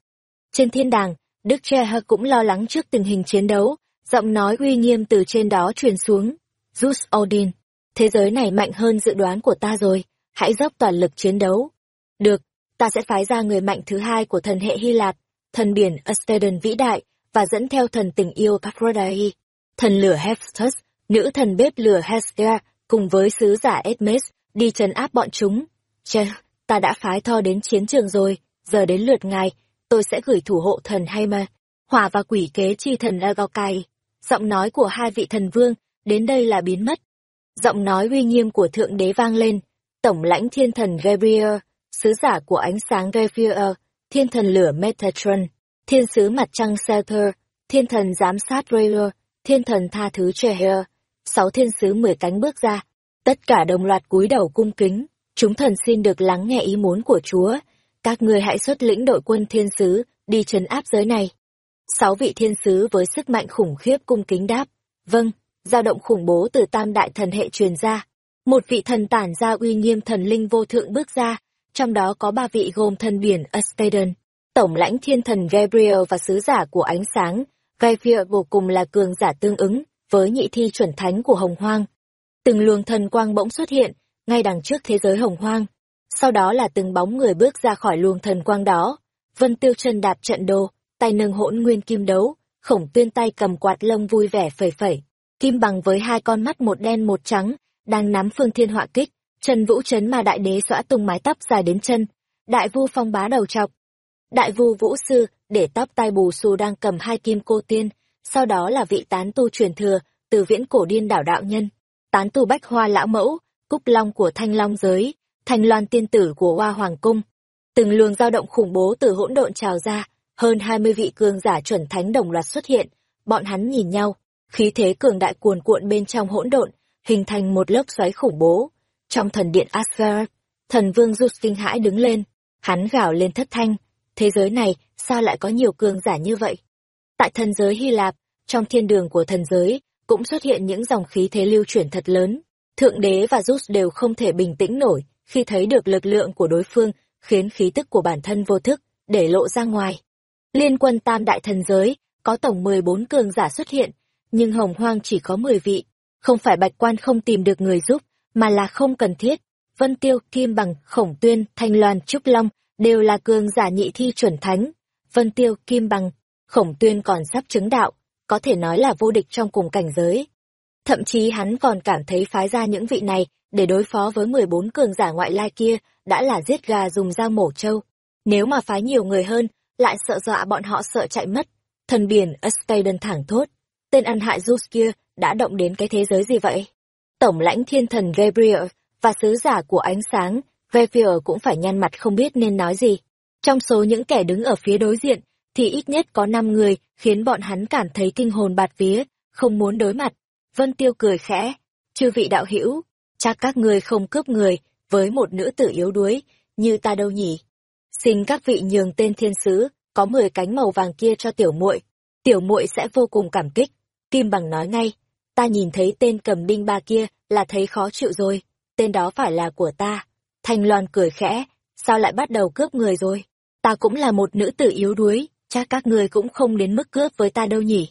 Trên thiên đàng, Đức Tre cũng lo lắng trước tình hình chiến đấu, giọng nói uy nghiêm từ trên đó truyền xuống. Zeus Odin, thế giới này mạnh hơn dự đoán của ta rồi, hãy dốc toàn lực chiến đấu. Được, ta sẽ phái ra người mạnh thứ hai của thần hệ Hy Lạp, thần biển Asteron vĩ đại, và dẫn theo thần tình yêu Aphrodite, thần lửa Hephaestus, nữ thần bếp lửa Hestia, cùng với sứ giả edmes đi trấn áp bọn chúng. Chà, ta đã phái Thor đến chiến trường rồi, giờ đến lượt ngài, tôi sẽ gửi thủ hộ thần Haima, hỏa và quỷ kế chi thần Agokai. Giọng nói của hai vị thần vương, đến đây là biến mất. Giọng nói uy nghiêm của Thượng Đế vang lên, Tổng lãnh thiên thần Gabriel, sứ giả của ánh sáng Gabriel, thiên thần lửa Metatron, thiên sứ mặt trăng Selther, thiên thần giám sát Rayer, thiên thần tha thứ Cheher, sáu thiên sứ mười cánh bước ra, tất cả đồng loạt cúi đầu cung kính, chúng thần xin được lắng nghe ý muốn của Chúa, các ngươi hãy xuất lĩnh đội quân thiên sứ, đi trấn áp giới này. Sáu vị thiên sứ với sức mạnh khủng khiếp cung kính đáp, vâng, dao động khủng bố từ tam đại thần hệ truyền ra. Một vị thần tản ra uy nghiêm thần linh vô thượng bước ra, trong đó có ba vị gồm thần biển Astaden, tổng lãnh thiên thần Gabriel và sứ giả của ánh sáng, Gabriel vô cùng là cường giả tương ứng với nhị thi chuẩn thánh của Hồng Hoang. Từng luồng thần quang bỗng xuất hiện, ngay đằng trước thế giới Hồng Hoang. Sau đó là từng bóng người bước ra khỏi luồng thần quang đó. Vân Tiêu chân đạp trận đồ, tay nâng hỗn nguyên kim đấu, khổng tuyên tay cầm quạt lông vui vẻ phẩy phẩy. Kim bằng với hai con mắt một đen một trắng, đang nắm phương thiên họa kích, Trần Vũ chấn mà đại đế xõa tung mái tóc dài đến chân. Đại vu phong bá đầu chọc. Đại vu vũ sư, để tóc tai bù xù đang cầm hai kim cô tiên, sau đó là vị tán tu truyền thừa, từ viễn cổ điên đảo đạo nhân. Tán tu bách hoa lão mẫu, cúc long của thanh long giới, thanh loan tiên tử của hoa hoàng cung. Từng luồng dao động khủng bố từ hỗn độn trào ra, hơn hai mươi vị cường giả chuẩn thánh đồng loạt xuất hiện, bọn hắn nhìn nhau, khí thế cường đại cuồn cuộn bên trong hỗn độn, hình thành một lớp xoáy khủng bố. Trong thần điện Asgard, thần vương rụt kinh hãi đứng lên, hắn gào lên thất thanh, thế giới này sao lại có nhiều cường giả như vậy? Tại thần giới Hy Lạp, trong thiên đường của thần giới, cũng xuất hiện những dòng khí thế lưu chuyển thật lớn. Thượng đế và Zeus đều không thể bình tĩnh nổi khi thấy được lực lượng của đối phương, khiến khí tức của bản thân vô thức, để lộ ra ngoài. Liên quân tam đại thần giới, có tổng 14 cường giả xuất hiện, nhưng hồng hoang chỉ có 10 vị. Không phải bạch quan không tìm được người giúp, mà là không cần thiết. Vân Tiêu, Kim Bằng, Khổng Tuyên, Thanh Loan, Trúc Long đều là cường giả nhị thi chuẩn thánh. Vân Tiêu, Kim Bằng, Khổng Tuyên còn sắp chứng đạo, có thể nói là vô địch trong cùng cảnh giới. Thậm chí hắn còn cảm thấy phái ra những vị này để đối phó với 14 cường giả ngoại lai kia đã là giết gà dùng dao mổ trâu. Nếu mà phái nhiều người hơn, lại sợ dọa bọn họ sợ chạy mất. Thần biển Astaden thẳng thốt. Tên ăn hại Zeus kia đã động đến cái thế giới gì vậy? Tổng lãnh thiên thần Gabriel và sứ giả của ánh sáng, Gabriel cũng phải nhăn mặt không biết nên nói gì. Trong số những kẻ đứng ở phía đối diện, thì ít nhất có 5 người khiến bọn hắn cảm thấy kinh hồn bạt vía, không muốn đối mặt. Vân Tiêu cười khẽ, chư vị đạo hữu, chắc các ngươi không cướp người với một nữ tử yếu đuối, như ta đâu nhỉ? Xin các vị nhường tên thiên sứ, có 10 cánh màu vàng kia cho tiểu muội, tiểu muội sẽ vô cùng cảm kích. Kim Bằng nói ngay, ta nhìn thấy tên cầm đinh ba kia là thấy khó chịu rồi, tên đó phải là của ta. Thanh Loan cười khẽ, sao lại bắt đầu cướp người rồi? Ta cũng là một nữ tử yếu đuối, chắc các ngươi cũng không đến mức cướp với ta đâu nhỉ.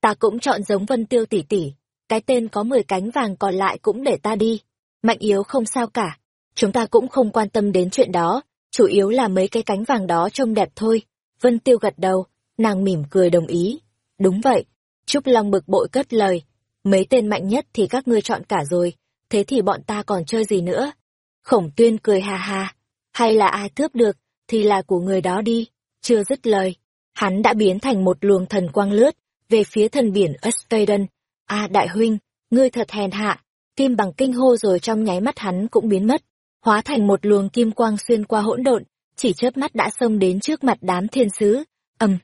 Ta cũng chọn giống Vân Tiêu tỷ tỷ, cái tên có 10 cánh vàng còn lại cũng để ta đi. Mạnh yếu không sao cả, chúng ta cũng không quan tâm đến chuyện đó, chủ yếu là mấy cái cánh vàng đó trông đẹp thôi. Vân Tiêu gật đầu, nàng mỉm cười đồng ý. Đúng vậy, Trúc Long bực bội cất lời, mấy tên mạnh nhất thì các ngươi chọn cả rồi, thế thì bọn ta còn chơi gì nữa? Khổng tuyên cười ha ha, hay là ai cướp được, thì là của người đó đi, chưa dứt lời. Hắn đã biến thành một luồng thần quang lướt, về phía thần biển Estaden a đại huynh, ngươi thật hèn hạ, kim bằng kinh hô rồi trong nháy mắt hắn cũng biến mất, hóa thành một luồng kim quang xuyên qua hỗn độn, chỉ chớp mắt đã xông đến trước mặt đám thiên sứ. ầm,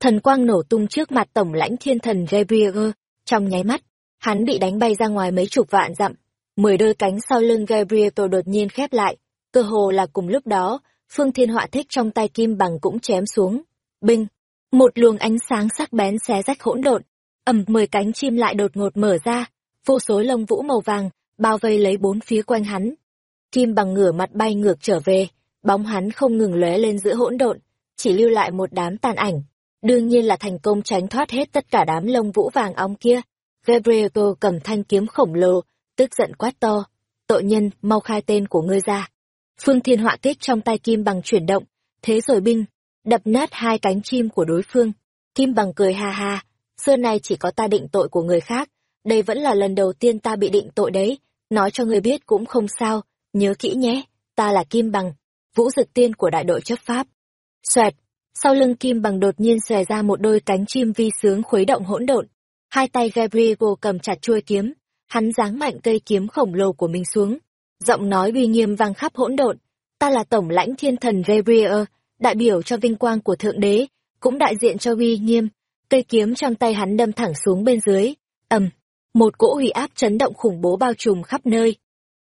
thần quang nổ tung trước mặt tổng lãnh thiên thần Gabriel, trong nháy mắt, hắn bị đánh bay ra ngoài mấy chục vạn dặm. Mười đôi cánh sau lưng Gabriel đột nhiên khép lại, cơ hồ là cùng lúc đó, phương thiên họa thích trong tay kim bằng cũng chém xuống. Binh, một luồng ánh sáng sắc bén xé rách hỗn độn, ầm mười cánh chim lại đột ngột mở ra, vô số lông vũ màu vàng bao vây lấy bốn phía quanh hắn. Kim bằng ngửa mặt bay ngược trở về, bóng hắn không ngừng lóe lên giữa hỗn độn, chỉ lưu lại một đám tàn ảnh. Đương nhiên là thành công tránh thoát hết tất cả đám lông vũ vàng óng kia. Gabriel cầm thanh kiếm khổng lồ, tức giận quát to. Tội nhân, mau khai tên của ngươi ra. Phương thiên họa kích trong tay kim bằng chuyển động, thế rồi binh, đập nát hai cánh chim của đối phương. Kim bằng cười ha ha, xưa nay chỉ có ta định tội của người khác, đây vẫn là lần đầu tiên ta bị định tội đấy, nói cho người biết cũng không sao, nhớ kỹ nhé, ta là Kim bằng, vũ dực tiên của đại đội chấp pháp. Xoẹt, sau lưng Kim bằng đột nhiên xòe ra một đôi cánh chim vi sướng khuấy động hỗn độn, hai tay Gabriel cầm chặt chuôi kiếm, hắn giáng mạnh cây kiếm khổng lồ của mình xuống, giọng nói uy nghiêm vang khắp hỗn độn, ta là tổng lãnh thiên thần Gabriel, đại biểu cho vinh quang của thượng đế, cũng đại diện cho uy nghiêm. Cây kiếm trong tay hắn đâm thẳng xuống bên dưới, ầm, một cỗ uy áp chấn động khủng bố bao trùm khắp nơi.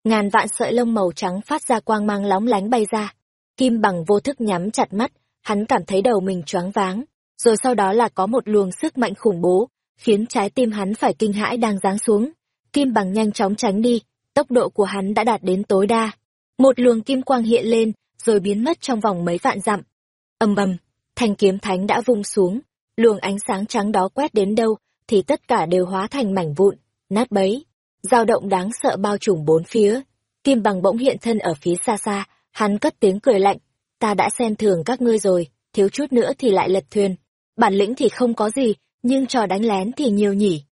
Ngàn vạn sợi lông màu trắng phát ra quang mang lóng lánh bay ra. Kim bằng vô thức nhắm chặt mắt, hắn cảm thấy đầu mình choáng váng, rồi sau đó là có một luồng sức mạnh khủng bố, khiến trái tim hắn phải kinh hãi đang giáng xuống. Kim bằng nhanh chóng tránh đi, tốc độ của hắn đã đạt đến tối đa. Một luồng kim quang hiện lên, rồi biến mất trong vòng mấy vạn dặm. ầm bầm, thanh kiếm thánh đã vung xuống, luồng ánh sáng trắng đó quét đến đâu, thì tất cả đều hóa thành mảnh vụn, nát bấy. dao động đáng sợ bao trùm bốn phía. Kim bằng bỗng hiện thân ở phía xa xa, hắn cất tiếng cười lạnh. Ta đã xem thường các ngươi rồi, thiếu chút nữa thì lại lật thuyền. Bản lĩnh thì không có gì, nhưng trò đánh lén thì nhiều nhỉ.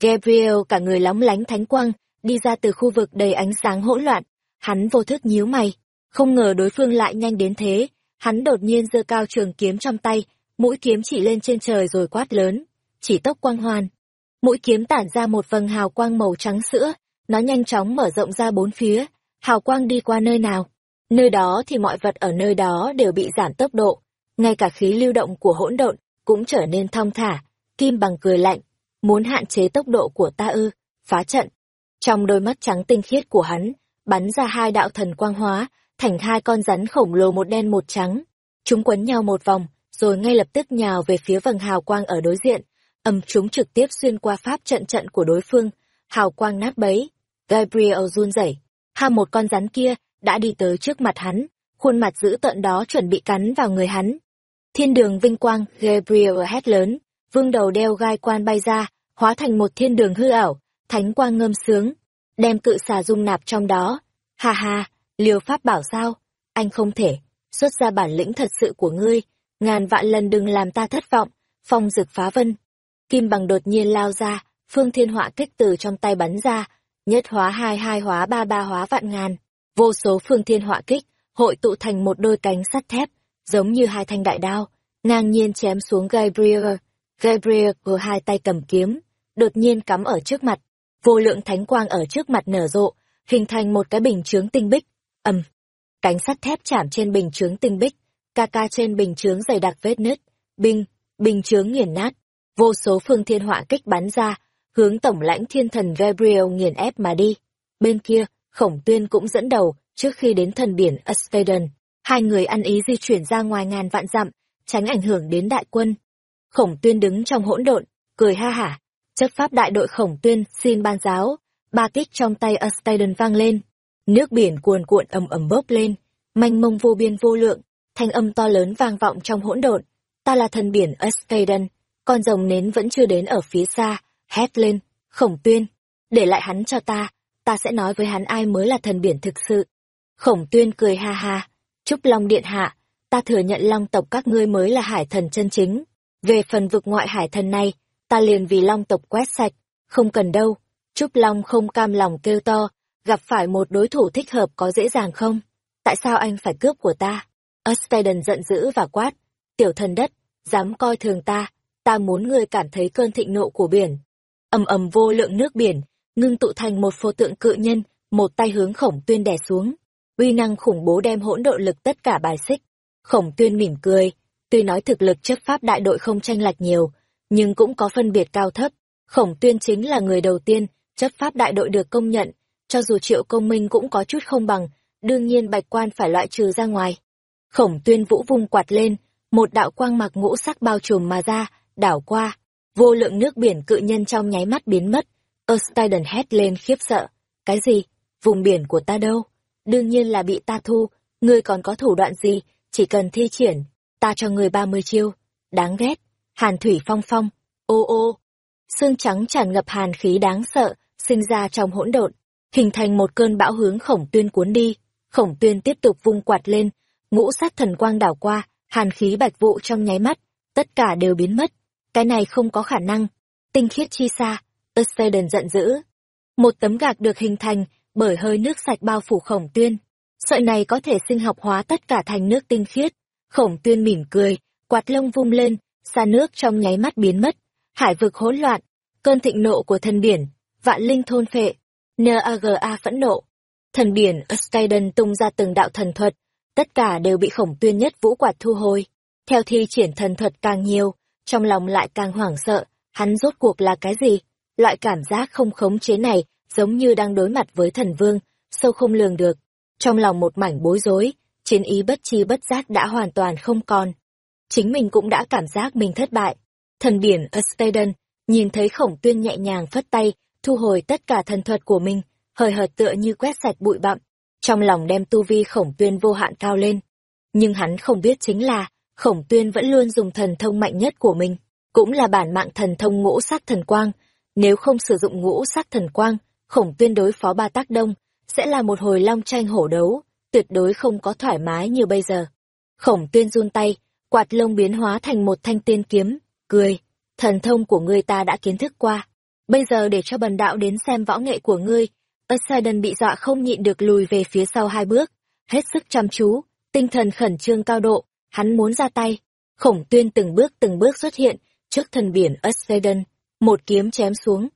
Gabriel cả người lóng lánh thánh quang, đi ra từ khu vực đầy ánh sáng hỗn loạn. Hắn vô thức nhíu mày, không ngờ đối phương lại nhanh đến thế. Hắn đột nhiên giơ cao trường kiếm trong tay, mũi kiếm chỉ lên trên trời rồi quát lớn. Chỉ tốc quang hoàn. Mũi kiếm tản ra một vầng hào quang màu trắng sữa, nó nhanh chóng mở rộng ra bốn phía. Hào quang đi qua nơi nào? Nơi đó thì mọi vật ở nơi đó đều bị giảm tốc độ. Ngay cả khí lưu động của hỗn độn cũng trở nên thong thả. Kim bằng cười lạnh, muốn hạn chế tốc độ của ta ư, phá trận. Trong đôi mắt trắng tinh khiết của hắn, bắn ra hai đạo thần quang hóa, thành hai con rắn khổng lồ một đen một trắng. Chúng quấn nhau một vòng, rồi ngay lập tức nhào về phía vầng hào quang ở đối diện. Âm chúng trực tiếp xuyên qua pháp trận trận của đối phương, hào quang nát bấy. Gabriel run rẩy, ha một con rắn kia đã đi tới trước mặt hắn, khuôn mặt dữ tợn đó chuẩn bị cắn vào người hắn. Thiên đường vinh quang, Gabriel hét lớn, vương đầu đeo gai quan bay ra, hóa thành một thiên đường hư ảo, thánh quang ngâm sướng, đem cự xà dung nạp trong đó. Ha ha, liều pháp bảo sao? Anh không thể, xuất ra bản lĩnh thật sự của ngươi, ngàn vạn lần đừng làm ta thất vọng, phong dực phá vân. Kim bằng đột nhiên lao ra, phương thiên họa kích từ trong tay bắn ra, nhất hóa hai hai hóa ba ba hóa vạn ngàn. Vô số phương thiên họa kích, hội tụ thành một đôi cánh sắt thép, giống như hai thanh đại đao, ngang nhiên chém xuống Gabriel. Gabriel vừa hai tay cầm kiếm, đột nhiên cắm ở trước mặt, vô lượng thánh quang ở trước mặt nở rộ, hình thành một cái bình chướng tinh bích. ầm, cánh sắt thép chạm trên bình chướng tinh bích, ca ca trên bình chướng dày đặc vết nứt, binh, bình chướng nghiền nát, vô số phương thiên họa kích bắn ra, hướng tổng lãnh thiên thần Gabriel nghiền ép mà đi. Bên kia, khổng tuyên cũng dẫn đầu, trước khi đến thần biển Astaden, hai người ăn ý di chuyển ra ngoài ngàn vạn dặm, tránh ảnh hưởng đến đại quân. Khổng tuyên đứng trong hỗn độn, cười ha hả, chấp pháp đại đội khổng tuyên xin ban giáo, ba kích trong tay Astaden vang lên. Nước biển cuồn cuộn ầm ầm bốc lên, manh mông vô biên vô lượng, thanh âm to lớn vang vọng trong hỗn độn. Ta là thần biển Eskaden, con rồng nến vẫn chưa đến ở phía xa, hét lên, khổng tuyên, để lại hắn cho ta, ta sẽ nói với hắn ai mới là thần biển thực sự. Khổng tuyên cười ha ha, chúc Long Điện Hạ, ta thừa nhận Long tộc các ngươi mới là hải thần chân chính. Về phần vực ngoại hải thần này, ta liền vì Long tộc quét sạch, không cần đâu. Trúc Long không cam lòng kêu to, gặp phải một đối thủ thích hợp có dễ dàng không? Tại sao anh phải cướp của ta? Astaden giận dữ và quát, tiểu thần đất, dám coi thường ta, ta muốn ngươi cảm thấy cơn thịnh nộ của biển. ầm ầm vô lượng nước biển, ngưng tụ thành một pho tượng cự nhân, một tay hướng khổng tuyên đè xuống. Uy năng khủng bố đem hỗn độ lực tất cả bài xích. Khổng tuyên mỉm cười, tuy nói thực lực chấp pháp đại đội không tranh lệch nhiều, nhưng cũng có phân biệt cao thấp. Khổng tuyên chính là người đầu tiên, chấp pháp đại đội được công nhận, cho dù triệu công minh cũng có chút không bằng, đương nhiên bạch quan phải loại trừ ra ngoài. Khổng tuyên vũ vung quạt lên, một đạo quang mạc ngũ sắc bao trùm mà ra, đảo qua. Vô lượng nước biển cự nhân trong nháy mắt biến mất. Ersteiden hét lên khiếp sợ. Cái gì? Vùng biển của ta đâu? Đương nhiên là bị ta thu. Ngươi còn có thủ đoạn gì? Chỉ cần thi triển. Ta cho ngươi ba mươi chiêu. Đáng ghét. Hàn thủy phong phong. Ô ô. Xương trắng tràn ngập hàn khí đáng sợ, sinh ra trong hỗn độn. Hình thành một cơn bão hướng khổng tuyên cuốn đi. Khổng tuyên tiếp tục vung quạt lên. Ngũ sát thần quang đảo qua, hàn khí bạch vụ trong nháy mắt. Tất cả đều biến mất cái này không có khả năng. Tinh khiết chi xa, Poseidon giận dữ. Một tấm gạc được hình thành bởi hơi nước sạch bao phủ khổng tuyên. Sợi này có thể sinh học hóa tất cả thành nước tinh khiết. Khổng tuyên mỉm cười, quạt lông vung lên, xa nước trong nháy mắt biến mất. Hải vực hỗn loạn, cơn thịnh nộ của thần biển, vạn linh thôn phệ. Naga phẫn nộ. Thần biển Poseidon tung ra từng đạo thần thuật, tất cả đều bị khổng tuyên nhất vũ quạt thu hồi. Theo thi triển thần thuật càng nhiều, trong lòng lại càng hoảng sợ, hắn rốt cuộc là cái gì? Loại cảm giác không khống chế này giống như đang đối mặt với thần vương, sâu không lường được. Trong lòng một mảnh bối rối, chiến ý bất chi bất giác đã hoàn toàn không còn. Chính mình cũng đã cảm giác mình thất bại. Thần biển Astaden nhìn thấy khổng tuyên nhẹ nhàng phất tay, thu hồi tất cả thần thuật của mình, hời hợt tựa như quét sạch bụi bặm, trong lòng đem tu vi khổng tuyên vô hạn cao lên. Nhưng hắn không biết chính là, khổng tuyên vẫn luôn dùng thần thông mạnh nhất của mình, cũng là bản mạng thần thông ngũ sắc thần quang. Nếu không sử dụng ngũ sắc thần quang, khổng tuyên đối phó ba tác đông, sẽ là một hồi long tranh hổ đấu, tuyệt đối không có thoải mái như bây giờ. Khổng tuyên run tay, quạt lông biến hóa thành một thanh tiên kiếm, cười, thần thông của ngươi ta đã kiến thức qua. bây giờ để cho bần đạo đến xem võ nghệ của ngươi. Poseidon bị dọa không nhịn được lùi về phía sau hai bước, hết sức chăm chú, tinh thần khẩn trương cao độ, hắn muốn ra tay. Khổng tuyên từng bước từng bước xuất hiện, trước thần biển Poseidon, một kiếm chém xuống.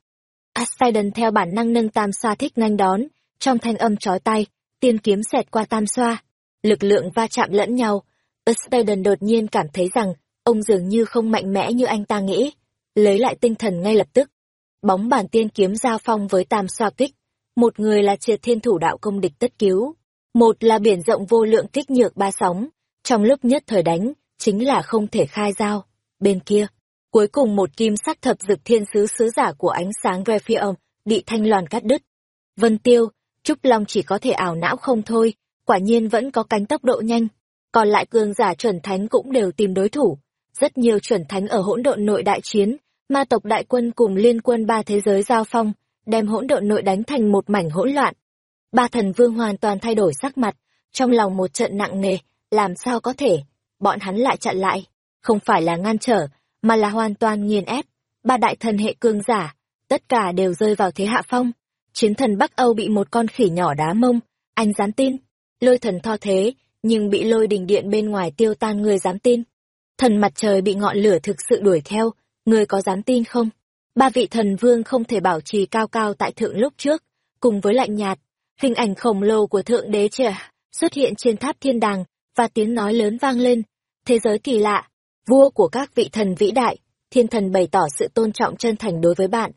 Poseidon theo bản năng nâng tam xoa thích nhanh đón, trong thanh âm chói tay, tiên kiếm xẹt qua tam xoa, lực lượng va chạm lẫn nhau. Poseidon đột nhiên cảm thấy rằng, ông dường như không mạnh mẽ như anh ta nghĩ, lấy lại tinh thần ngay lập tức. Bóng bản tiên kiếm giao phong với tam xoa kích, một người là triệt thiên thủ đạo công địch tất cứu, một là biển rộng vô lượng kích nhược ba sóng, trong lúc nhất thời đánh, chính là không thể khai giao. Bên kia, cuối cùng một kim sắc thập dực thiên sứ sứ giả của ánh sáng Grephion bị thanh loàn cắt đứt. Vân Tiêu, Trúc Long chỉ có thể ảo não không thôi, quả nhiên vẫn có cánh tốc độ nhanh. Còn lại cường giả chuẩn thánh cũng đều tìm đối thủ. Rất nhiều chuẩn thánh ở hỗn độn nội đại chiến, ma tộc đại quân cùng liên quân ba thế giới giao phong, đem hỗn độn nội đánh thành một mảnh hỗn loạn. Ba thần vương hoàn toàn thay đổi sắc mặt, trong lòng một trận nặng nề, làm sao có thể, bọn hắn lại chặn lại, không phải là ngăn trở, mà là hoàn toàn nghiền ép. Ba đại thần hệ cương giả, tất cả đều rơi vào thế hạ phong. Chiến thần Bắc Âu bị một con khỉ nhỏ đá mông, anh dám tin. Lôi thần tho thế, nhưng bị lôi đình điện bên ngoài tiêu tan người dám tin. Thần mặt trời bị ngọn lửa thực sự đuổi theo, người có dám tin không? Ba vị thần vương không thể bảo trì cao cao tại thượng lúc trước, cùng với lạnh nhạt, hình ảnh khổng lồ của thượng đế trẻ xuất hiện trên tháp thiên đàng, và tiếng nói lớn vang lên. Thế giới kỳ lạ, vua của các vị thần vĩ đại, thiên thần bày tỏ sự tôn trọng chân thành đối với bạn.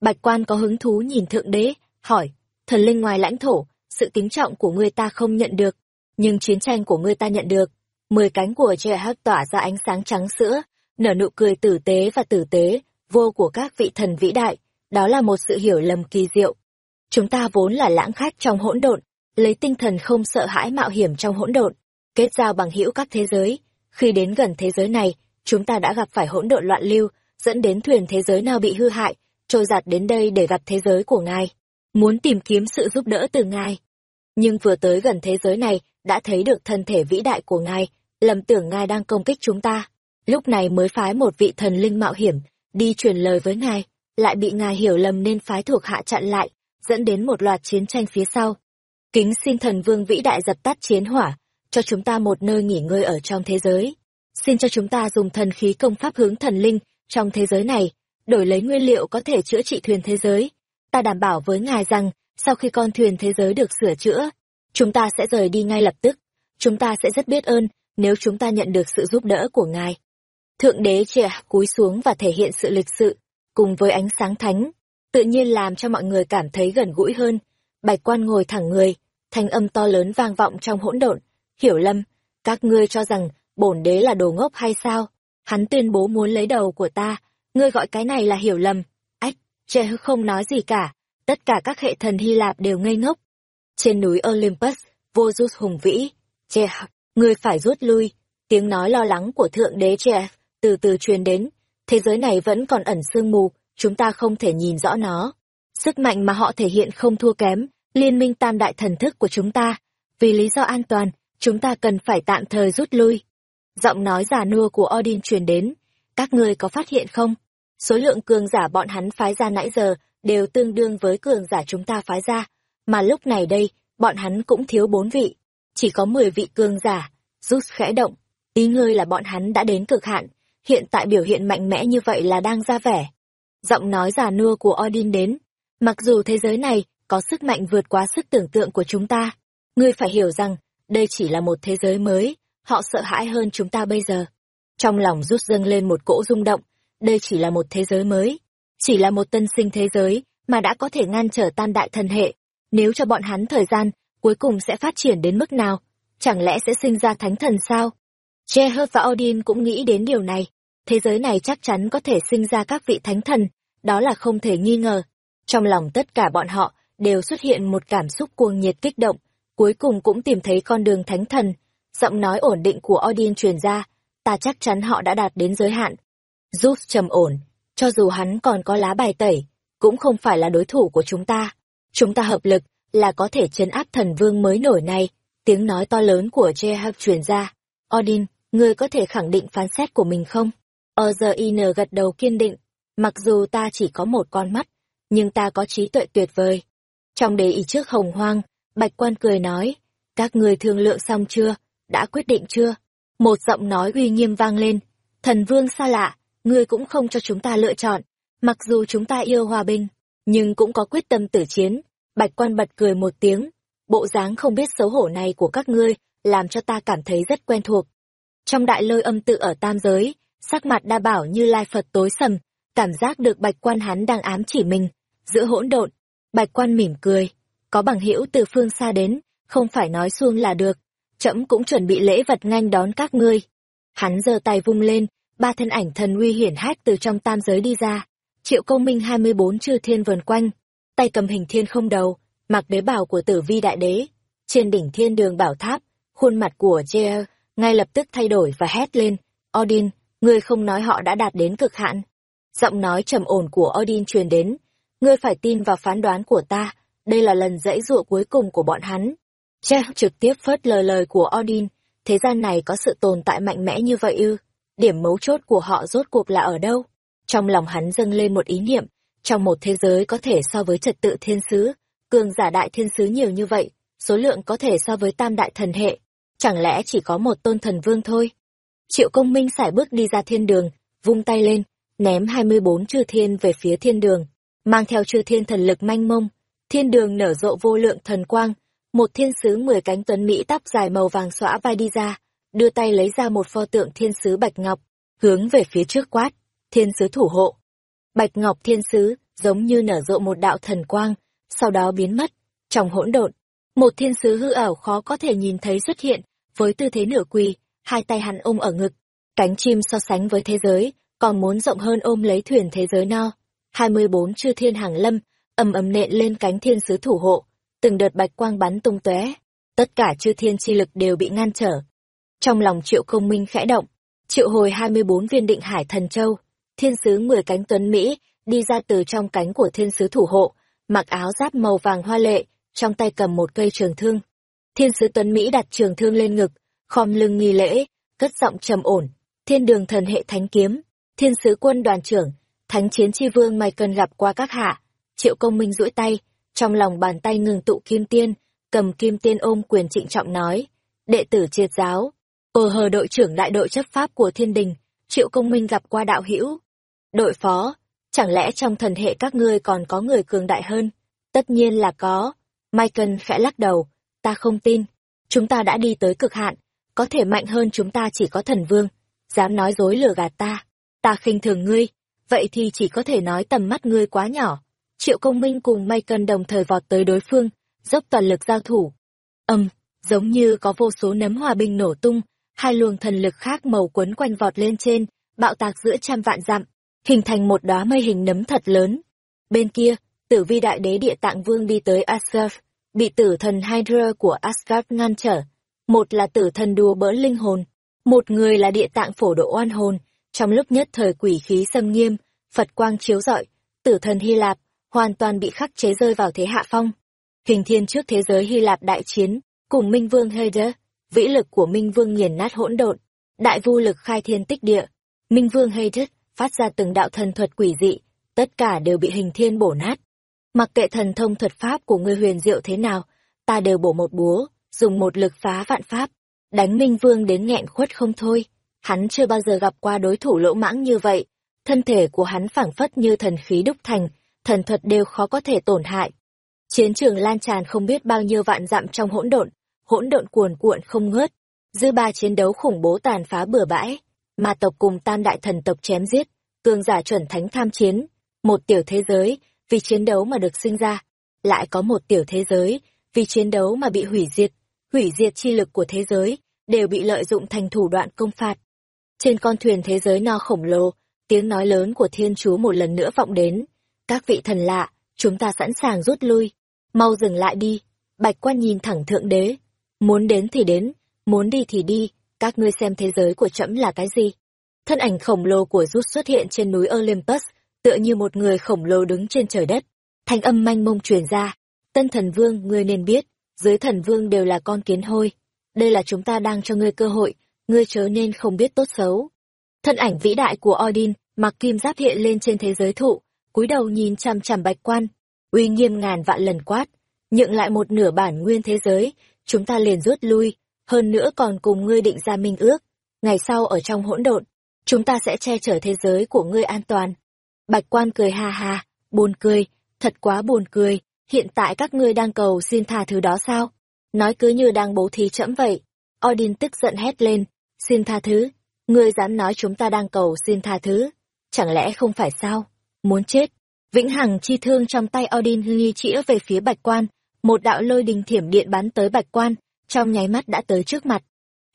Bạch quan có hứng thú nhìn thượng đế, hỏi, thần linh ngoài lãnh thổ, sự kính trọng của người ta không nhận được, nhưng chiến tranh của người ta nhận được. Mười cánh của trẻ hắc tỏa ra ánh sáng trắng sữa, nở nụ cười tử tế và tử tế, vô của các vị thần vĩ đại, đó là một sự hiểu lầm kỳ diệu. Chúng ta vốn là lãng khách trong hỗn độn, lấy tinh thần không sợ hãi mạo hiểm trong hỗn độn, kết giao bằng hữu các thế giới. Khi đến gần thế giới này, chúng ta đã gặp phải hỗn độn loạn lưu, dẫn đến thuyền thế giới nào bị hư hại, trôi giạt đến đây để gặp thế giới của ngài, muốn tìm kiếm sự giúp đỡ từ ngài. Nhưng vừa tới gần thế giới này, đã thấy được thân thể vĩ đại của ngài, lầm tưởng ngài đang công kích chúng ta. Lúc này mới phái một vị thần linh mạo hiểm, đi truyền lời với ngài, lại bị ngài hiểu lầm nên phái thuộc hạ chặn lại, dẫn đến một loạt chiến tranh phía sau. Kính xin thần vương vĩ đại dập tắt chiến hỏa, cho chúng ta một nơi nghỉ ngơi ở trong thế giới. Xin cho chúng ta dùng thần khí công pháp hướng thần linh trong thế giới này, đổi lấy nguyên liệu có thể chữa trị thuyền thế giới. Ta đảm bảo với ngài rằng, sau khi con thuyền thế giới được sửa chữa, chúng ta sẽ rời đi ngay lập tức. Chúng ta sẽ rất biết ơn nếu chúng ta nhận được sự giúp đỡ của ngài. Thượng đế trẻ cúi xuống và thể hiện sự lịch sự, cùng với ánh sáng thánh, tự nhiên làm cho mọi người cảm thấy gần gũi hơn. Bạch quan ngồi thẳng người, thanh âm to lớn vang vọng trong hỗn độn. Hiểu lâm, các ngươi cho rằng bổn đế là đồ ngốc hay sao? Hắn tuyên bố muốn lấy đầu của ta, ngươi gọi cái này là hiểu lầm. Ách, trẻ không nói gì cả, tất cả các hệ thần Hy Lạp đều ngây ngốc. Trên núi Olympus, vô rút hùng vĩ, trẻ, ngươi phải rút lui. Tiếng nói lo lắng của thượng đế trẻ từ từ truyền đến, thế giới này vẫn còn ẩn sương mù, chúng ta không thể nhìn rõ nó. Sức mạnh mà họ thể hiện không thua kém, liên minh tam đại thần thức của chúng ta. Vì lý do an toàn, chúng ta cần phải tạm thời rút lui. Giọng nói giả nua của Odin truyền đến, các ngươi có phát hiện không? Số lượng cường giả bọn hắn phái ra nãy giờ đều tương đương với cường giả chúng ta phái ra, mà lúc này đây, bọn hắn cũng thiếu bốn vị, chỉ có mười vị cường giả. Rút khẽ động, ý ngươi là bọn hắn đã đến cực hạn, hiện tại biểu hiện mạnh mẽ như vậy là đang ra vẻ. Giọng nói già nua của Odin đến, mặc dù thế giới này có sức mạnh vượt quá sức tưởng tượng của chúng ta, ngươi phải hiểu rằng, đây chỉ là một thế giới mới, họ sợ hãi hơn chúng ta bây giờ. Trong lòng rút dâng lên một cỗ rung động, đây chỉ là một thế giới mới, chỉ là một tân sinh thế giới mà đã có thể ngăn trở tan đại thần hệ. Nếu cho bọn hắn thời gian, cuối cùng sẽ phát triển đến mức nào? Chẳng lẽ sẽ sinh ra thánh thần sao? Jehud và Odin cũng nghĩ đến điều này. Thế giới này chắc chắn có thể sinh ra các vị thánh thần, đó là không thể nghi ngờ. Trong lòng tất cả bọn họ đều xuất hiện một cảm xúc cuồng nhiệt kích động, cuối cùng cũng tìm thấy con đường thánh thần. Giọng nói ổn định của Odin truyền ra, ta chắc chắn họ đã đạt đến giới hạn. Zeus trầm ổn, cho dù hắn còn có lá bài tẩy, cũng không phải là đối thủ của chúng ta. Chúng ta hợp lực là có thể chấn áp thần vương mới nổi này. Tiếng nói to lớn của Jehud truyền ra. Odin, ngươi có thể khẳng định phán xét của mình không? Ozin gật đầu kiên định, mặc dù ta chỉ có một con mắt, nhưng ta có trí tuệ tuyệt vời. Trong đề ý trước hồng hoang, Bạch Quan cười nói, các người thương lượng xong chưa, đã quyết định chưa? Một giọng nói uy nghiêm vang lên, thần vương xa lạ, ngươi cũng không cho chúng ta lựa chọn, mặc dù chúng ta yêu hòa bình, nhưng cũng có quyết tâm tử chiến. Bạch Quan bật cười một tiếng, bộ dáng không biết xấu hổ này của các ngươi, làm cho ta cảm thấy rất quen thuộc. Trong đại lôi âm tự ở tam giới, sắc mặt đa bảo như lai Phật tối sầm, cảm giác được bạch quan hắn đang ám chỉ mình, giữa hỗn độn. Bạch quan mỉm cười, có bằng hữu từ phương xa đến, không phải nói xuông là được, trẫm cũng chuẩn bị lễ vật nhanh đón các ngươi. Hắn giơ tay vung lên, ba thân ảnh thần uy hiển hách từ trong tam giới đi ra. Triệu công minh hai mươi bốn chư thiên vần quanh, tay cầm hình thiên không đầu, mặc đế bào của tử vi đại đế. Trên đỉnh thiên đường bảo tháp, khuôn mặt của Jer ngay lập tức thay đổi và hét lên, Odin, ngươi không nói họ đã đạt đến cực hạn. Giọng nói trầm ổn của Odin truyền đến, ngươi phải tin vào phán đoán của ta, đây là lần dãy dụa cuối cùng của bọn hắn. Che trực tiếp phớt lờ lời của Odin, thế gian này có sự tồn tại mạnh mẽ như vậy ư, điểm mấu chốt của họ rốt cuộc là ở đâu? Trong lòng hắn dâng lên một ý niệm, trong một thế giới có thể so với trật tự thiên sứ, cường giả đại thiên sứ nhiều như vậy, số lượng có thể so với tam đại thần hệ, chẳng lẽ chỉ có một tôn thần vương thôi? Triệu công minh sải bước đi ra thiên đường, vung tay lên, ném hai mươi bốn chư thiên về phía thiên đường, mang theo chư thiên thần lực manh mông. Thiên đường nở rộ vô lượng thần quang, một thiên sứ mười cánh tuấn Mỹ tóc dài màu vàng xõa vai đi ra, đưa tay lấy ra một pho tượng thiên sứ bạch ngọc, hướng về phía trước quát, thiên sứ thủ hộ. Bạch ngọc thiên sứ, giống như nở rộ một đạo thần quang, sau đó biến mất, trong hỗn độn, một thiên sứ hư ảo khó có thể nhìn thấy xuất hiện, với tư thế nửa quỳ, hai tay hắn ôm ở ngực, cánh chim so sánh với thế giới, còn muốn rộng hơn ôm lấy thuyền thế giới no. hai mươi bốn chư thiên hàng lâm, ầm ầm nện lên cánh thiên sứ thủ hộ, từng đợt bạch quang bắn tung tóe, tất cả chư thiên chi lực đều bị ngăn trở. Trong lòng Triệu Công Minh khẽ động, triệu hồi hai mươi bốn viên định hải thần châu, thiên sứ mười cánh tuấn Mỹ đi ra từ trong cánh của thiên sứ thủ hộ, mặc áo giáp màu vàng hoa lệ, trong tay cầm một cây trường thương. Thiên sứ Tuấn Mỹ đặt trường thương lên ngực, khom lưng nghi lễ, cất giọng trầm ổn, thiên đường thần hệ thánh kiếm, thiên sứ quân đoàn trưởng, thánh chiến chi vương mày cần gặp qua các hạ. Triệu công minh duỗi tay, trong lòng bàn tay ngừng tụ kim tiên, cầm kim tiên ôm quyền trịnh trọng nói, đệ tử triệt giáo, ờ hờ đội trưởng đại đội chấp pháp của thiên đình, triệu công minh gặp qua đạo hữu Đội phó, chẳng lẽ trong thần hệ các ngươi còn có người cường đại hơn? Tất nhiên là có, Michael khẽ lắc đầu, ta không tin. Chúng ta đã đi tới cực hạn, có thể mạnh hơn chúng ta chỉ có thần vương. Dám nói dối lừa gạt ta, ta khinh thường ngươi, vậy thì chỉ có thể nói tầm mắt ngươi quá nhỏ. Triệu công minh cùng May Cân đồng thời vọt tới đối phương, dốc toàn lực giao thủ. Âm, giống như có vô số nấm hòa bình nổ tung, hai luồng thần lực khác màu quấn quanh vọt lên trên, bạo tạc giữa trăm vạn dặm, hình thành một đóa mây hình nấm thật lớn. Bên kia, tử vi đại đế địa tạng vương đi tới Asgard, bị tử thần Hydra của Asgard ngăn trở. Một là tử thần đùa bỡn linh hồn, một người là địa tạng phổ độ oan hồn. Trong lúc nhất thời quỷ khí xâm nghiêm, Phật quang chiếu rọi, tử thần Hy Lạp hoàn toàn bị khắc chế rơi vào thế hạ phong. Hình thiên trước thế giới Hy Lạp đại chiến, cùng Minh Vương Hades, vĩ lực của Minh Vương nghiền nát hỗn độn, đại vu lực khai thiên tích địa. Minh Vương Hades phát ra từng đạo thần thuật quỷ dị, tất cả đều bị hình thiên bổ nát. Mặc kệ thần thông thuật pháp của ngươi huyền diệu thế nào, ta đều bổ một búa, dùng một lực phá vạn pháp, đánh Minh Vương đến nghẹn khuất không thôi. Hắn chưa bao giờ gặp qua đối thủ lỗ mãng như vậy, thân thể của hắn phảng phất như thần khí đúc thành, thần thuật đều khó có thể tổn hại. Chiến trường lan tràn không biết bao nhiêu vạn dặm trong hỗn độn, hỗn độn cuồn cuộn không ngớt, dư ba chiến đấu khủng bố tàn phá bừa bãi, mà tộc cùng tam đại thần tộc chém giết, cường giả chuẩn thánh tham chiến, một tiểu thế giới vì chiến đấu mà được sinh ra, lại có một tiểu thế giới, vì chiến đấu mà bị hủy diệt, hủy diệt chi lực của thế giới, đều bị lợi dụng thành thủ đoạn công phạt. Trên con thuyền thế giới no khổng lồ, tiếng nói lớn của thiên chúa một lần nữa vọng đến. Các vị thần lạ, chúng ta sẵn sàng rút lui. Mau dừng lại đi. Bạch quan nhìn thẳng thượng đế. Muốn đến thì đến, muốn đi thì đi, các ngươi xem thế giới của trẫm là cái gì. Thân ảnh khổng lồ của rút xuất hiện trên núi Olympus, tựa như một người khổng lồ đứng trên trời đất. Thanh âm manh mông truyền ra. Tân thần vương, ngươi nên biết, dưới thần vương đều là con kiến hôi. Đây là chúng ta đang cho ngươi cơ hội, ngươi chớ nên không biết tốt xấu. Thân ảnh vĩ đại của Odin, mặc kim giáp hiện lên trên thế giới thụ, cúi đầu nhìn chằm chằm bạch quan, uy nghiêm ngàn vạn lần quát, nhượng lại một nửa bản nguyên thế giới, chúng ta liền rút lui, hơn nữa còn cùng ngươi định ra minh ước, ngày sau ở trong hỗn độn, chúng ta sẽ che chở thế giới của ngươi an toàn. Bạch quan cười ha ha, buồn cười, thật quá buồn cười, hiện tại các ngươi đang cầu xin tha thứ đó sao? Nói cứ như đang bố thí chẫm vậy. Odin tức giận hét lên, xin tha thứ, ngươi dám nói chúng ta đang cầu xin tha thứ, chẳng lẽ không phải sao? Muốn chết. Vĩnh Hằng chi thương trong tay Odin nghi chĩa về phía bạch quan, một đạo lôi đình thiểm điện bắn tới bạch quan, trong nháy mắt đã tới trước mặt.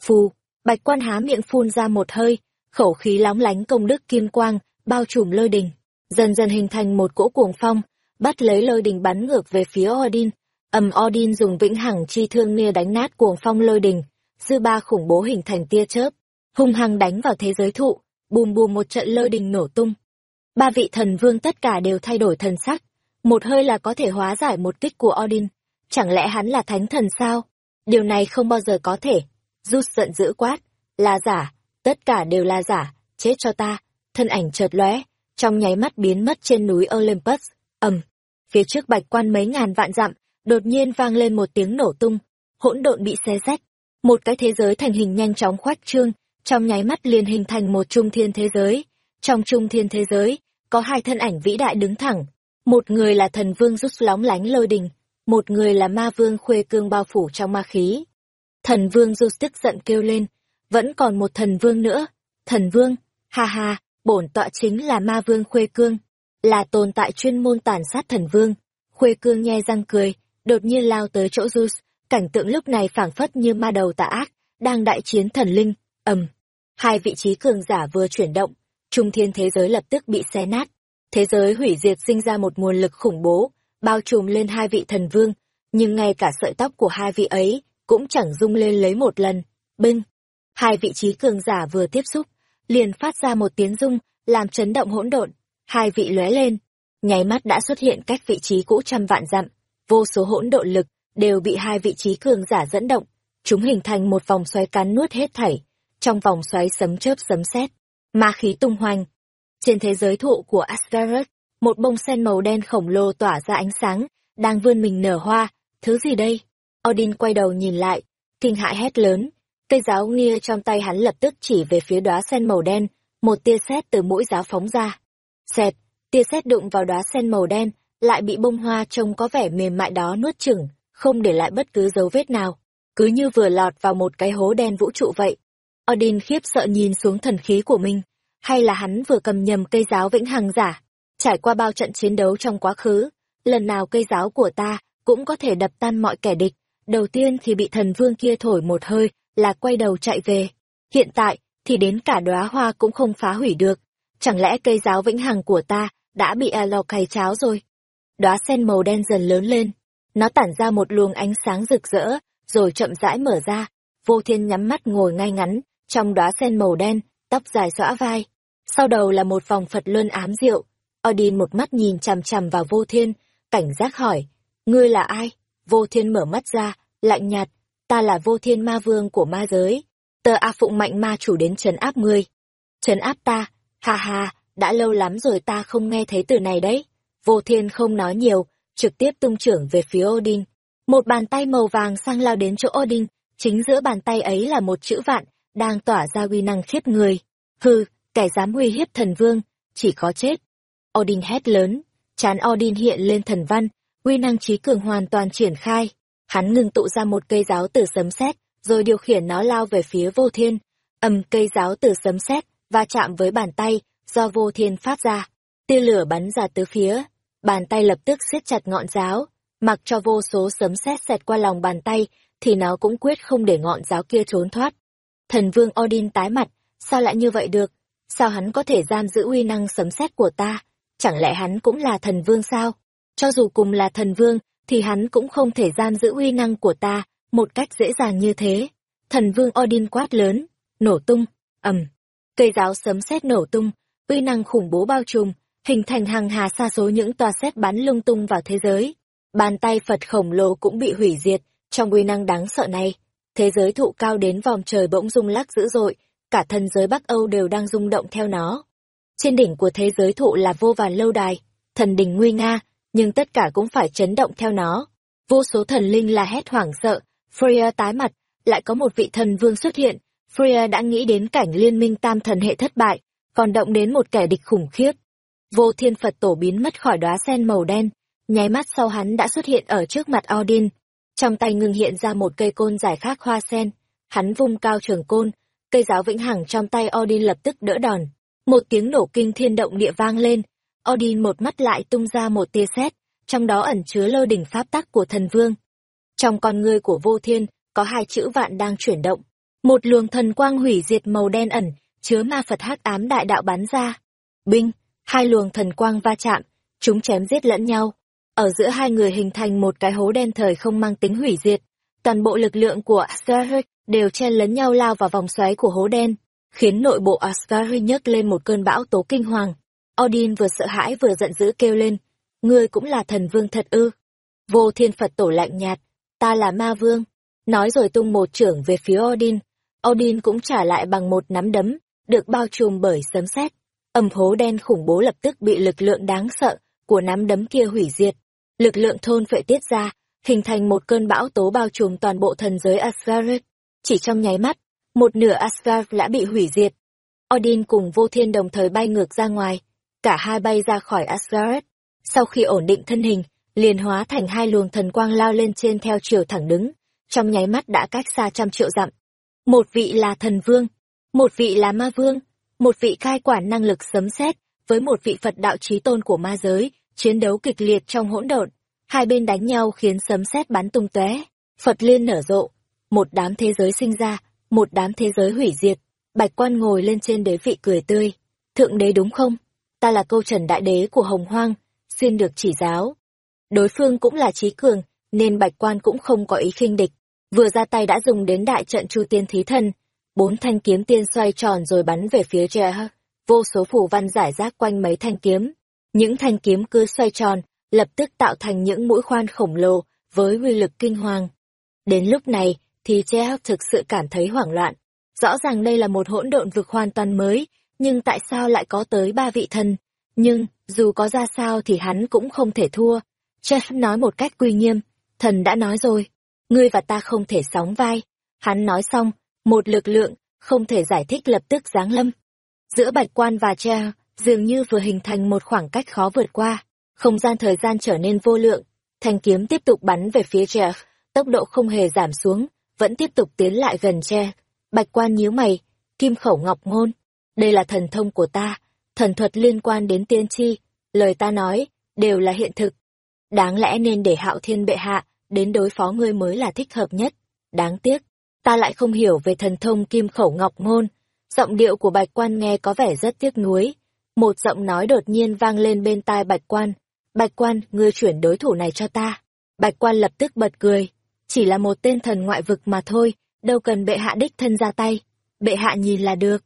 Phù, bạch quan há miệng phun ra một hơi, khẩu khí lóng lánh công đức kim quang, bao trùm lôi đình, dần dần hình thành một cỗ cuồng phong, bắt lấy lôi đình bắn ngược về phía Odin. Ầm Odin dùng vĩnh hằng chi thương nia đánh nát cuồng phong lôi đình, dư ba khủng bố hình thành tia chớp, hung hăng đánh vào thế giới thụ, bùm bùm một trận lôi đình nổ tung. Ba vị thần vương tất cả đều thay đổi thần sắc, một hơi là có thể hóa giải một kích của Odin. Chẳng lẽ hắn là thánh thần sao? Điều này không bao giờ có thể. Rút giận dữ quát, là giả, tất cả đều là giả, chết cho ta. Thân ảnh chợt lóe, trong nháy mắt biến mất trên núi Olympus. ầm, phía trước bạch quan mấy ngàn vạn dặm, đột nhiên vang lên một tiếng nổ tung, hỗn độn bị xé rách. Một cái thế giới thành hình nhanh chóng khoách trương, trong nháy mắt liền hình thành một trung thiên thế giới. Trong trung thiên thế giới, có hai thân ảnh vĩ đại đứng thẳng. Một người là thần vương rút lóng lánh lôi đình, một người là ma vương khuê cương bao phủ trong ma khí. Thần vương rút tức giận kêu lên, vẫn còn một thần vương nữa. Thần vương, ha ha, bổn tọa chính là ma vương khuê cương, là tồn tại chuyên môn tàn sát thần vương. Khuê cương nhe răng cười, đột nhiên lao tới chỗ Zeus, cảnh tượng lúc này phảng phất như ma đầu tà ác, đang đại chiến thần linh, ầm. Hai vị trí cường giả vừa chuyển động, trung thiên thế giới lập tức bị xé nát. Thế giới hủy diệt sinh ra một nguồn lực khủng bố, bao trùm lên hai vị thần vương, nhưng ngay cả sợi tóc của hai vị ấy cũng chẳng rung lên lấy một lần. Binh! Hai vị trí cường giả vừa tiếp xúc, liền phát ra một tiếng rung, làm chấn động hỗn độn. Hai vị lóe lên, nháy mắt đã xuất hiện cách vị trí cũ trăm vạn dặm. Vô số hỗn độn lực đều bị hai vị trí cường giả dẫn động. Chúng hình thành một vòng xoáy cắn nuốt hết thảy. Trong vòng xoáy sấm chớp sấm sét, ma khí tung hoành. Trên thế giới thụ của Asgard, một bông sen màu đen khổng lồ tỏa ra ánh sáng, đang vươn mình nở hoa. Thứ gì đây? Odin quay đầu nhìn lại, kinh hãi hét lớn. Cây giáo nghia trong tay hắn lập tức chỉ về phía đóa sen màu đen, một tia sét từ mũi giáo phóng ra. Xẹt, tia sét đụng vào đóa sen màu đen, lại bị bông hoa trông có vẻ mềm mại đó nuốt chửng, không để lại bất cứ dấu vết nào. Cứ như vừa lọt vào một cái hố đen vũ trụ vậy. Odin khiếp sợ nhìn xuống thần khí của mình, hay là hắn vừa cầm nhầm cây giáo vĩnh hằng giả. Trải qua bao trận chiến đấu trong quá khứ, lần nào cây giáo của ta cũng có thể đập tan mọi kẻ địch. Đầu tiên thì bị thần vương kia thổi một hơi, là quay đầu chạy về. Hiện tại, thì đến cả đóa hoa cũng không phá hủy được. Chẳng lẽ cây giáo vĩnh hằng của ta đã bị a lò cày cháo rồi? Đóa sen màu đen dần lớn lên, nó tản ra một luồng ánh sáng rực rỡ, rồi chậm rãi mở ra. Vô thiên nhắm mắt ngồi ngay ngắn, trong đóa sen màu đen, tóc dài xõa vai. Sau đầu là một vòng Phật luân ám diệu. Odin một mắt nhìn chằm chằm vào vô thiên, cảnh giác hỏi, ngươi là ai? Vô thiên mở mắt ra, lạnh nhạt, ta là vô thiên ma vương của ma giới. Tờ A Phụng mạnh ma chủ đến trấn áp ngươi. Trấn áp ta, ha ha, đã lâu lắm rồi ta không nghe thấy từ này đấy. Vô thiên không nói nhiều, trực tiếp tung trưởng về phía Odin. Một bàn tay màu vàng sang lao đến chỗ Odin, chính giữa bàn tay ấy là một chữ vạn, đang tỏa ra uy năng khiếp người. Hừ, kẻ dám uy hiếp thần vương, chỉ có chết. Odin hét lớn, chán Odin hiện lên thần văn, uy năng trí cường hoàn toàn triển khai. Hắn ngừng tụ ra một cây giáo tử sấm sét, rồi điều khiển nó lao về phía vô thiên. ầm cây giáo tử sấm sét va chạm với bàn tay do vô thiên phát ra. Tia lửa bắn ra tứ phía, bàn tay lập tức siết chặt ngọn giáo, mặc cho vô số sấm sét xẹt qua lòng bàn tay, thì nó cũng quyết không để ngọn giáo kia trốn thoát. Thần vương Odin tái mặt, sao lại như vậy được? Sao hắn có thể giam giữ uy năng sấm sét của ta? Chẳng lẽ hắn cũng là thần vương sao? Cho dù cùng là thần vương, thì hắn cũng không thể giam giữ uy năng của ta một cách dễ dàng như thế. Thần vương Odin quát lớn, nổ tung, ầm. Cây giáo sấm sét nổ tung, uy năng khủng bố bao trùm, hình thành hàng hà xa số những tòa sét bắn lung tung vào thế giới. Bàn tay Phật khổng lồ cũng bị hủy diệt, trong uy năng đáng sợ này. Thế giới thụ cao đến vòng trời bỗng rung lắc dữ dội, cả thân giới Bắc Âu đều đang rung động theo nó. Trên đỉnh của thế giới thụ là vô vàn lâu đài, thần đình nguy nga, nhưng tất cả cũng phải chấn động theo nó. Vô số thần linh la hét hoảng sợ, Freya tái mặt, lại có một vị thần vương xuất hiện. Freya đã nghĩ đến cảnh liên minh tam thần hệ thất bại, còn động đến một kẻ địch khủng khiếp. Vô thiên Phật tổ biến mất khỏi đóa sen màu đen, nháy mắt sau hắn đã xuất hiện ở trước mặt Odin. Trong tay ngưng hiện ra một cây côn giải khác hoa sen, hắn vung cao trường côn, cây giáo vĩnh hằng trong tay Odin lập tức đỡ đòn. Một tiếng nổ kinh thiên động địa vang lên, Odin một mắt lại tung ra một tia sét, trong đó ẩn chứa lơ đỉnh pháp tắc của thần vương. Trong con ngươi của vô thiên, có hai chữ vạn đang chuyển động. Một luồng thần quang hủy diệt màu đen ẩn, chứa ma Phật hắc ám đại đạo bắn ra. Binh, hai luồng thần quang va chạm, chúng chém giết lẫn nhau. Ở giữa hai người hình thành một cái hố đen thời không mang tính hủy diệt. Toàn bộ lực lượng của Asgard đều chen lấn nhau lao vào vòng xoáy của hố đen, khiến nội bộ Asgard nhấc lên một cơn bão tố kinh hoàng. Odin vừa sợ hãi vừa giận dữ kêu lên, ngươi cũng là thần vương thật ư. Vô thiên Phật tổ lạnh nhạt, ta là ma vương. Nói rồi tung một trưởng về phía Odin. Odin cũng trả lại bằng một nắm đấm, được bao trùm bởi sấm sét. Âm hố đen khủng bố lập tức bị lực lượng đáng sợ của nắm đấm kia hủy diệt. Lực lượng thôn phệ tiết ra, hình thành một cơn bão tố bao trùm toàn bộ thần giới Asgard. Chỉ trong nháy mắt, một nửa Asgard đã bị hủy diệt. Odin cùng vô thiên đồng thời bay ngược ra ngoài, cả hai bay ra khỏi Asgard. Sau khi ổn định thân hình, liền hóa thành hai luồng thần quang lao lên trên theo chiều thẳng đứng, trong nháy mắt đã cách xa trăm triệu dặm. Một vị là thần vương, một vị là ma vương, một vị khai quản năng lực sấm sét với một vị Phật đạo trí tôn của ma giới, chiến đấu kịch liệt trong hỗn độn. Hai bên đánh nhau khiến sấm sét bắn tung tóe, Phật liên nở rộ, một đám thế giới sinh ra, một đám thế giới hủy diệt. Bạch quan ngồi lên trên đế vị cười tươi. Thượng đế đúng không? Ta là câu trần đại đế của hồng hoang, xin được chỉ giáo. Đối phương cũng là trí cường, nên bạch quan cũng không có ý khinh địch. Vừa ra tay đã dùng đến đại trận chu tiên thí thân. Bốn thanh kiếm tiên xoay tròn rồi bắn về phía Jeha. Vô số phù văn giải rác quanh mấy thanh kiếm. Những thanh kiếm cứ xoay tròn, lập tức tạo thành những mũi khoan khổng lồ với uy lực kinh hoàng. Đến lúc này, thì Jeha thực sự cảm thấy hoảng loạn. Rõ ràng đây là một hỗn độn vực hoàn toàn mới, nhưng tại sao lại có tới ba vị thần? Nhưng, dù có ra sao thì hắn cũng không thể thua. Jeff nói một cách quy nghiêm, thần đã nói rồi, ngươi và ta không thể sóng vai. Hắn nói xong, một lực lượng, không thể giải thích lập tức giáng lâm. Giữa bạch quan và Jeff, dường như vừa hình thành một khoảng cách khó vượt qua. Không gian thời gian trở nên vô lượng, thanh kiếm tiếp tục bắn về phía Jeff, tốc độ không hề giảm xuống, vẫn tiếp tục tiến lại gần Jeff. Bạch quan nhíu mày, kim khẩu ngọc ngôn. Đây là thần thông của ta, thần thuật liên quan đến tiên tri, lời ta nói, đều là hiện thực. Đáng lẽ nên để hạo thiên bệ hạ, đến đối phó ngươi mới là thích hợp nhất. Đáng tiếc, ta lại không hiểu về thần thông kim khẩu ngọc ngôn. Giọng điệu của bạch quan nghe có vẻ rất tiếc nuối. Một giọng nói đột nhiên vang lên bên tai bạch quan. Bạch quan, ngươi chuyển đối thủ này cho ta. Bạch quan lập tức bật cười. Chỉ là một tên thần ngoại vực mà thôi, đâu cần bệ hạ đích thân ra tay. Bệ hạ nhìn là được.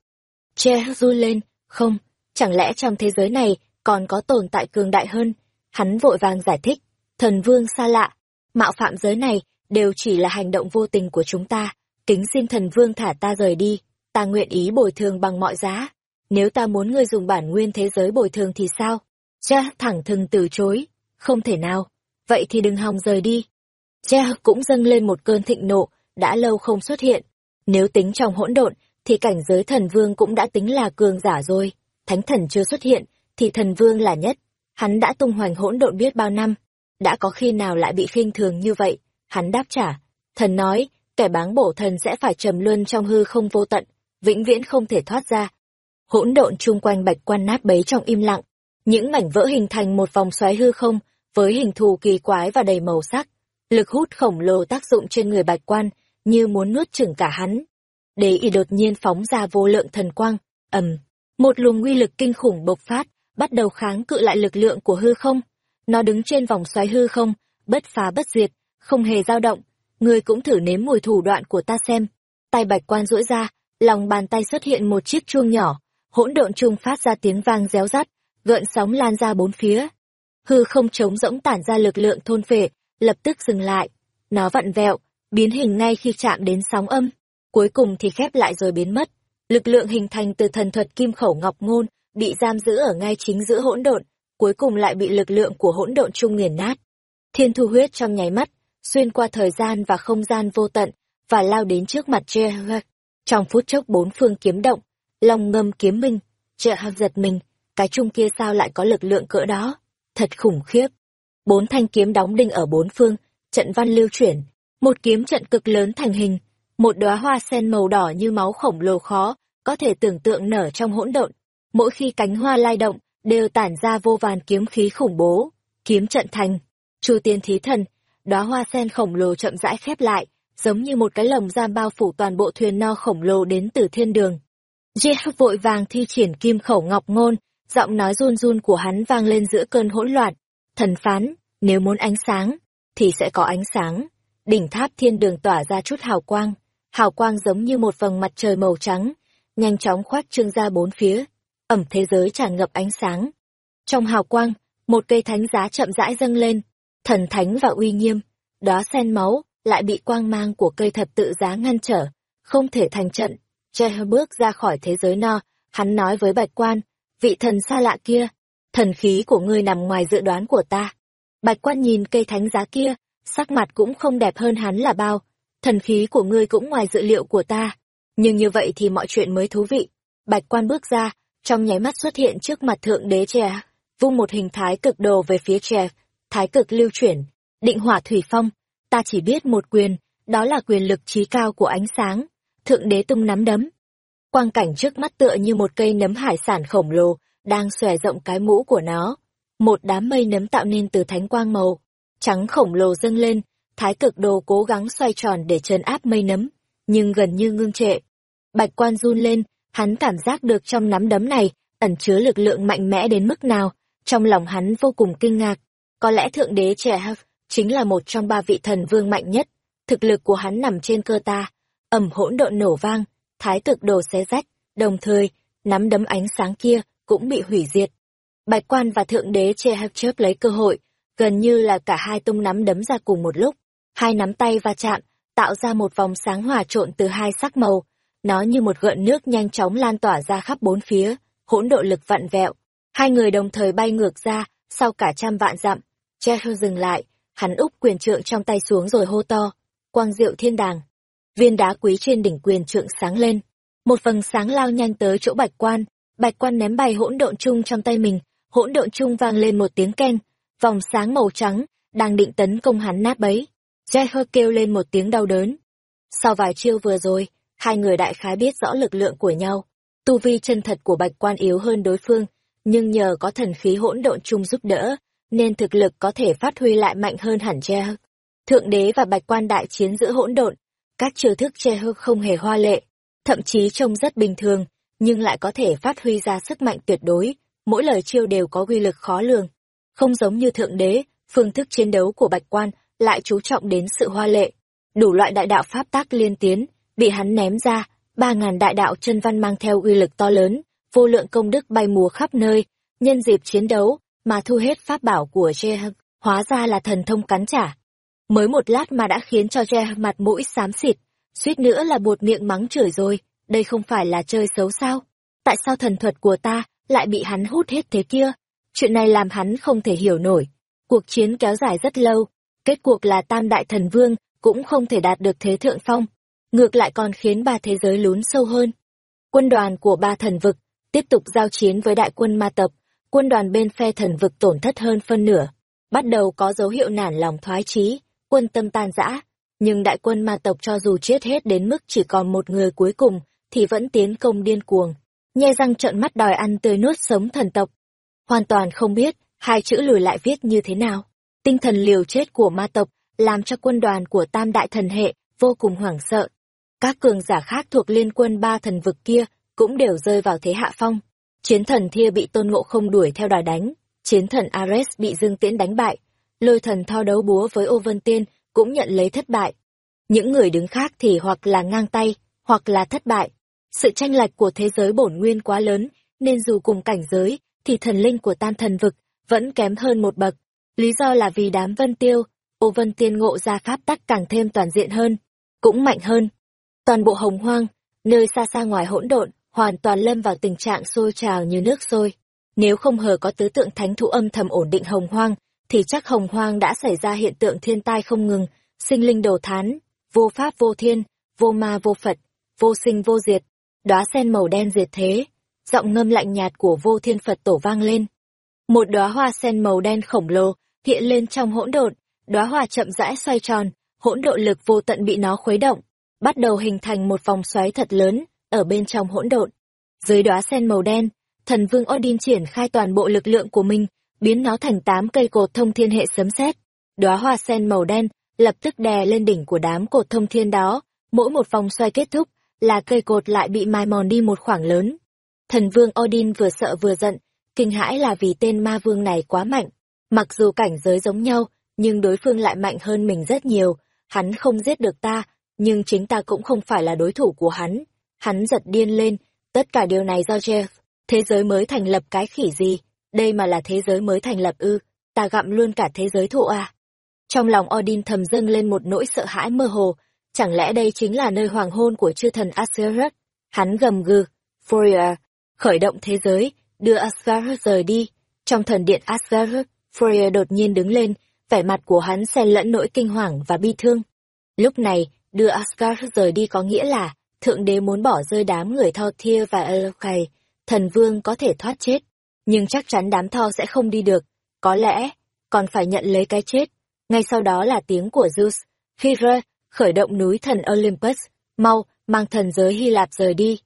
Che run lên, không, chẳng lẽ trong thế giới này còn có tồn tại cường đại hơn? Hắn vội vàng giải thích, thần vương xa lạ, mạo phạm giới này đều chỉ là hành động vô tình của chúng ta, kính xin thần vương thả ta rời đi, ta nguyện ý bồi thường bằng mọi giá. Nếu ta muốn ngươi dùng bản nguyên thế giới bồi thường thì sao? Cha thẳng thừng từ chối, không thể nào, vậy thì đừng hòng rời đi. Cha cũng dâng lên một cơn thịnh nộ, đã lâu không xuất hiện. Nếu tính trong hỗn độn, thì cảnh giới thần vương cũng đã tính là cường giả rồi. Thánh thần chưa xuất hiện, thì thần vương là nhất. Hắn đã tung hoành hỗn độn biết bao năm. Đã có khi nào lại bị khinh thường như vậy? Hắn đáp trả. Thần nói, kẻ báng bổ thần sẽ phải trầm luân trong hư không vô tận, vĩnh viễn không thể thoát ra. Hỗn độn chung quanh bạch quan nát bấy trong im lặng. Những mảnh vỡ hình thành một vòng xoáy hư không, với hình thù kỳ quái và đầy màu sắc. Lực hút khổng lồ tác dụng trên người bạch quan, như muốn nuốt chửng cả hắn đế y đột nhiên phóng ra vô lượng thần quang, ầm, một luồng uy lực kinh khủng bộc phát, bắt đầu kháng cự lại lực lượng của hư không. Nó đứng trên vòng xoáy hư không, bất phá bất diệt, không hề dao động. Ngươi cũng thử nếm mùi thủ đoạn của ta xem. Tay bạch quan duỗi ra, lòng bàn tay xuất hiện một chiếc chuông nhỏ, hỗn độn chuông phát ra tiếng vang réo rắt, gợn sóng lan ra bốn phía. Hư không trống rỗng tản ra lực lượng thôn phệ, lập tức dừng lại. Nó vặn vẹo, biến hình ngay khi chạm đến sóng âm cuối cùng thì khép lại rồi biến mất. Lực lượng hình thành từ thần thuật kim khẩu ngọc ngôn, bị giam giữ ở ngay chính giữa hỗn độn, cuối cùng lại bị lực lượng của hỗn độn chung nghiền nát. Thiên thu huyết trong nháy mắt, xuyên qua thời gian và không gian vô tận, và lao đến trước mặt Jehovah. Trong phút chốc bốn phương kiếm động, lòng ngâm kiếm minh, Jehovah giật mình, cái chung kia sao lại có lực lượng cỡ đó? Thật khủng khiếp. Bốn thanh kiếm đóng đinh ở bốn phương, trận văn lưu chuyển, một kiếm trận cực lớn thành hình, một đóa hoa sen màu đỏ như máu khổng lồ khó, có thể tưởng tượng nở trong hỗn độn. Mỗi khi cánh hoa lai động, đều tản ra vô vàn kiếm khí khủng bố. Kiếm trận thành, Chu tiên thí thần, đóa hoa sen khổng lồ chậm rãi khép lại, giống như một cái lồng giam bao phủ toàn bộ thuyền no khổng lồ đến từ thiên đường. Jeff vội vàng thi triển kim khẩu ngọc ngôn, giọng nói run run của hắn vang lên giữa cơn hỗn loạn. Thần phán, nếu muốn ánh sáng, thì sẽ có ánh sáng. Đỉnh tháp thiên đường tỏa ra chút hào quang, hào quang giống như một vầng mặt trời màu trắng, nhanh chóng khoác trương ra bốn phía, ẩm thế giới tràn ngập ánh sáng. Trong hào quang, một cây thánh giá chậm rãi dâng lên, thần thánh và uy nghiêm, Đó sen máu, lại bị quang mang của cây thật tự giá ngăn trở, không thể thành trận. Jeher bước ra khỏi thế giới no, hắn nói với bạch quan, vị thần xa lạ kia, thần khí của ngươi nằm ngoài dự đoán của ta. Bạch quan nhìn cây thánh giá kia, sắc mặt cũng không đẹp hơn hắn là bao, thần khí của ngươi cũng ngoài dự liệu của ta. Nhưng như vậy thì mọi chuyện mới thú vị. Bạch quan bước ra, trong nháy mắt xuất hiện trước mặt thượng đế trẻ, vung một hình thái cực đồ về phía trẻ, thái cực lưu chuyển, định hỏa thủy phong, ta chỉ biết một quyền, đó là quyền lực trí cao của ánh sáng. Thượng đế tung nắm đấm. Quang cảnh trước mắt tựa như một cây nấm hải sản khổng lồ, đang xòe rộng cái mũ của nó. Một đám mây nấm tạo nên từ thánh quang màu, trắng khổng lồ dâng lên, thái cực đồ cố gắng xoay tròn để trấn áp mây nấm, nhưng gần như ngưng trệ. Bạch quan run lên, hắn cảm giác được trong nắm đấm này, ẩn chứa lực lượng mạnh mẽ đến mức nào, trong lòng hắn vô cùng kinh ngạc. Có lẽ thượng đế trẻ hắc chính là một trong ba vị thần vương mạnh nhất, thực lực của hắn nằm trên cơ ta. Ẩm hỗn độn nổ vang, thái cực đồ xé rách, đồng thời, nắm đấm ánh sáng kia cũng bị hủy diệt. Bạch quan và thượng đế Trẻ hắc chớp lấy cơ hội, gần như là cả hai tung nắm đấm ra cùng một lúc. Hai nắm tay va chạm, tạo ra một vòng sáng hòa trộn từ hai sắc màu. Nó như một gợn nước nhanh chóng lan tỏa ra khắp bốn phía, hỗn độ lực vặn vẹo. Hai người đồng thời bay ngược ra, sau cả trăm vạn dặm. Che dừng lại, hắn úp quyền trượng trong tay xuống rồi hô to, quang diệu thiên đàng. Viên đá quý trên đỉnh quyền trượng sáng lên, một phần sáng lao nhanh tới chỗ bạch quan, bạch quan ném bay hỗn độn chung trong tay mình, hỗn độn chung vang lên một tiếng keng, vòng sáng màu trắng, đang định tấn công hắn nát bấy. Jeher kêu lên một tiếng đau đớn. Sau vài chiêu vừa rồi, hai người đại khái biết rõ lực lượng của nhau. Tu vi chân thật của bạch quan yếu hơn đối phương, nhưng nhờ có thần khí hỗn độn chung giúp đỡ, nên thực lực có thể phát huy lại mạnh hơn hẳn che Thượng đế và bạch quan đại chiến giữa hỗn độn, các chiêu thức che hơ không hề hoa lệ, thậm chí trông rất bình thường, nhưng lại có thể phát huy ra sức mạnh tuyệt đối, mỗi lời chiêu đều có uy lực khó lường. Không giống như thượng đế, phương thức chiến đấu của bạch quan lại chú trọng đến sự hoa lệ. Đủ loại đại đạo pháp tác liên tiến, bị hắn ném ra, ba ngàn đại đạo chân văn mang theo uy lực to lớn, vô lượng công đức bay mùa khắp nơi, nhân dịp chiến đấu, mà thu hết pháp bảo của Jehan, hóa ra là thần thông cắn trả. Mới một lát mà đã khiến cho Jehan mặt mũi xám xịt, suýt nữa là buột miệng mắng chửi rồi, đây không phải là chơi xấu sao? Tại sao thần thuật của ta lại bị hắn hút hết thế kia? Chuyện này làm hắn không thể hiểu nổi. Cuộc chiến kéo dài rất lâu, kết cuộc là tam đại thần vương cũng không thể đạt được thế thượng phong, ngược lại còn khiến ba thế giới lún sâu hơn. Quân đoàn của ba thần vực tiếp tục giao chiến với đại quân ma tập, quân đoàn bên phe thần vực tổn thất hơn phân nửa, bắt đầu có dấu hiệu nản lòng thoái chí, quân tâm tan rã, nhưng đại quân ma tộc cho dù chết hết đến mức chỉ còn một người cuối cùng, thì vẫn tiến công điên cuồng, nhe răng trợn mắt đòi ăn tươi nuốt sống thần tộc. Hoàn toàn không biết, hai chữ lùi lại viết như thế nào. Tinh thần liều chết của ma tộc, làm cho quân đoàn của tam đại thần hệ, vô cùng hoảng sợ. Các cường giả khác thuộc liên quân ba thần vực kia, cũng đều rơi vào thế hạ phong. Chiến thần Thia bị Tôn Ngộ không đuổi theo đòi đánh, chiến thần Ares bị Dương Tiễn đánh bại, lôi thần thao đấu búa với Ô Vân Tiên cũng nhận lấy thất bại. Những người đứng khác thì hoặc là ngang tay, hoặc là thất bại. Sự tranh lệch của thế giới bổn nguyên quá lớn, nên dù cùng cảnh giới, thì thần linh của tam thần vực vẫn kém hơn một bậc. Lý do là vì đám Vân Tiêu, Ô Vân Tiên ngộ ra pháp tắc càng thêm toàn diện hơn, cũng mạnh hơn. Toàn bộ hồng hoang, nơi xa xa ngoài hỗn độn, hoàn toàn lâm vào tình trạng sôi trào như nước sôi. Nếu không hờ có tứ tượng thánh thú âm thầm ổn định hồng hoang, thì chắc hồng hoang đã xảy ra hiện tượng thiên tai không ngừng, sinh linh đồ thán, vô pháp vô thiên, vô ma vô Phật, vô sinh vô diệt, đóa sen màu đen diệt thế, giọng ngâm lạnh nhạt của vô thiên Phật tổ vang lên. Một đóa hoa sen màu đen khổng lồ hiện lên trong hỗn độn, đóa hoa chậm rãi xoay tròn, hỗn độn lực vô tận bị nó khuấy động, bắt đầu hình thành một vòng xoáy thật lớn ở bên trong hỗn độn. Dưới đóa sen màu đen, thần vương Odin triển khai toàn bộ lực lượng của mình, biến nó thành tám cây cột thông thiên hệ sấm sét. Đóa hoa sen màu đen lập tức đè lên đỉnh của đám cột thông thiên đó, mỗi một vòng xoay kết thúc là cây cột lại bị mai mòn đi một khoảng lớn. Thần vương Odin vừa sợ vừa giận, kinh hãi là vì tên ma vương này quá mạnh. Mặc dù cảnh giới giống nhau, nhưng đối phương lại mạnh hơn mình rất nhiều, hắn không giết được ta, nhưng chính ta cũng không phải là đối thủ của hắn. Hắn giật điên lên, tất cả điều này do Jeff. Thế giới mới thành lập cái khỉ gì? Đây mà là thế giới mới thành lập ư, ta gặm luôn cả thế giới thụ à. Trong lòng Odin thầm dâng lên một nỗi sợ hãi mơ hồ, chẳng lẽ đây chính là nơi hoàng hôn của chư thần Asgard? Hắn gầm gừ, Freya khởi động thế giới, đưa Asgard rời đi. Trong thần điện Asgard, Freya đột nhiên đứng lên, vẻ mặt của hắn xen lẫn nỗi kinh hoàng và bi thương. Lúc này, đưa Asgard rời đi có nghĩa là thượng đế muốn bỏ rơi đám người Thor Thia và Elokai, thần vương có thể thoát chết, nhưng chắc chắn đám Thor sẽ không đi được, có lẽ còn phải nhận lấy cái chết. Ngay sau đó là tiếng của Zeus, Hera, khởi động núi thần Olympus, mau, mang thần giới Hy Lạp rời đi.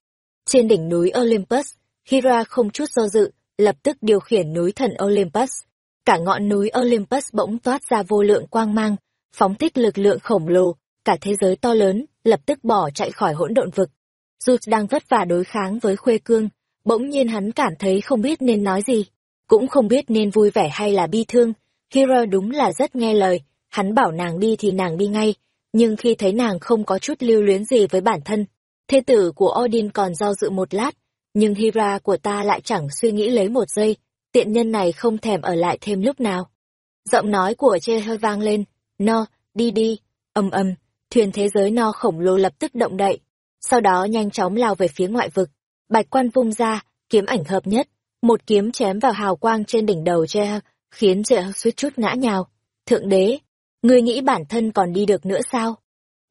Trên đỉnh núi Olympus, Hera không chút do dự, lập tức điều khiển núi thần Olympus. Cả ngọn núi Olympus bỗng toát ra vô lượng quang mang, phóng thích lực lượng khổng lồ, cả thế giới to lớn, lập tức bỏ chạy khỏi hỗn độn vực. rút đang vất vả đối kháng với Khuê Cương, bỗng nhiên hắn cảm thấy không biết nên nói gì, cũng không biết nên vui vẻ hay là bi thương. Hero đúng là rất nghe lời, hắn bảo nàng đi thì nàng đi ngay, nhưng khi thấy nàng không có chút lưu luyến gì với bản thân, thê tử của Odin còn do dự một lát, nhưng Hira của ta lại chẳng suy nghĩ lấy một giây, tiện nhân này không thèm ở lại thêm lúc nào. Giọng nói của Chê hơi vang lên, no, đi đi, ầm ầm, thuyền thế giới no khổng lồ lập tức động đậy, sau đó nhanh chóng lao về phía ngoại vực. Bạch quan vung ra, kiếm ảnh hợp nhất, một kiếm chém vào hào quang trên đỉnh đầu Chê, khiến Chê suýt chút ngã nhào. Thượng đế, ngươi nghĩ bản thân còn đi được nữa sao?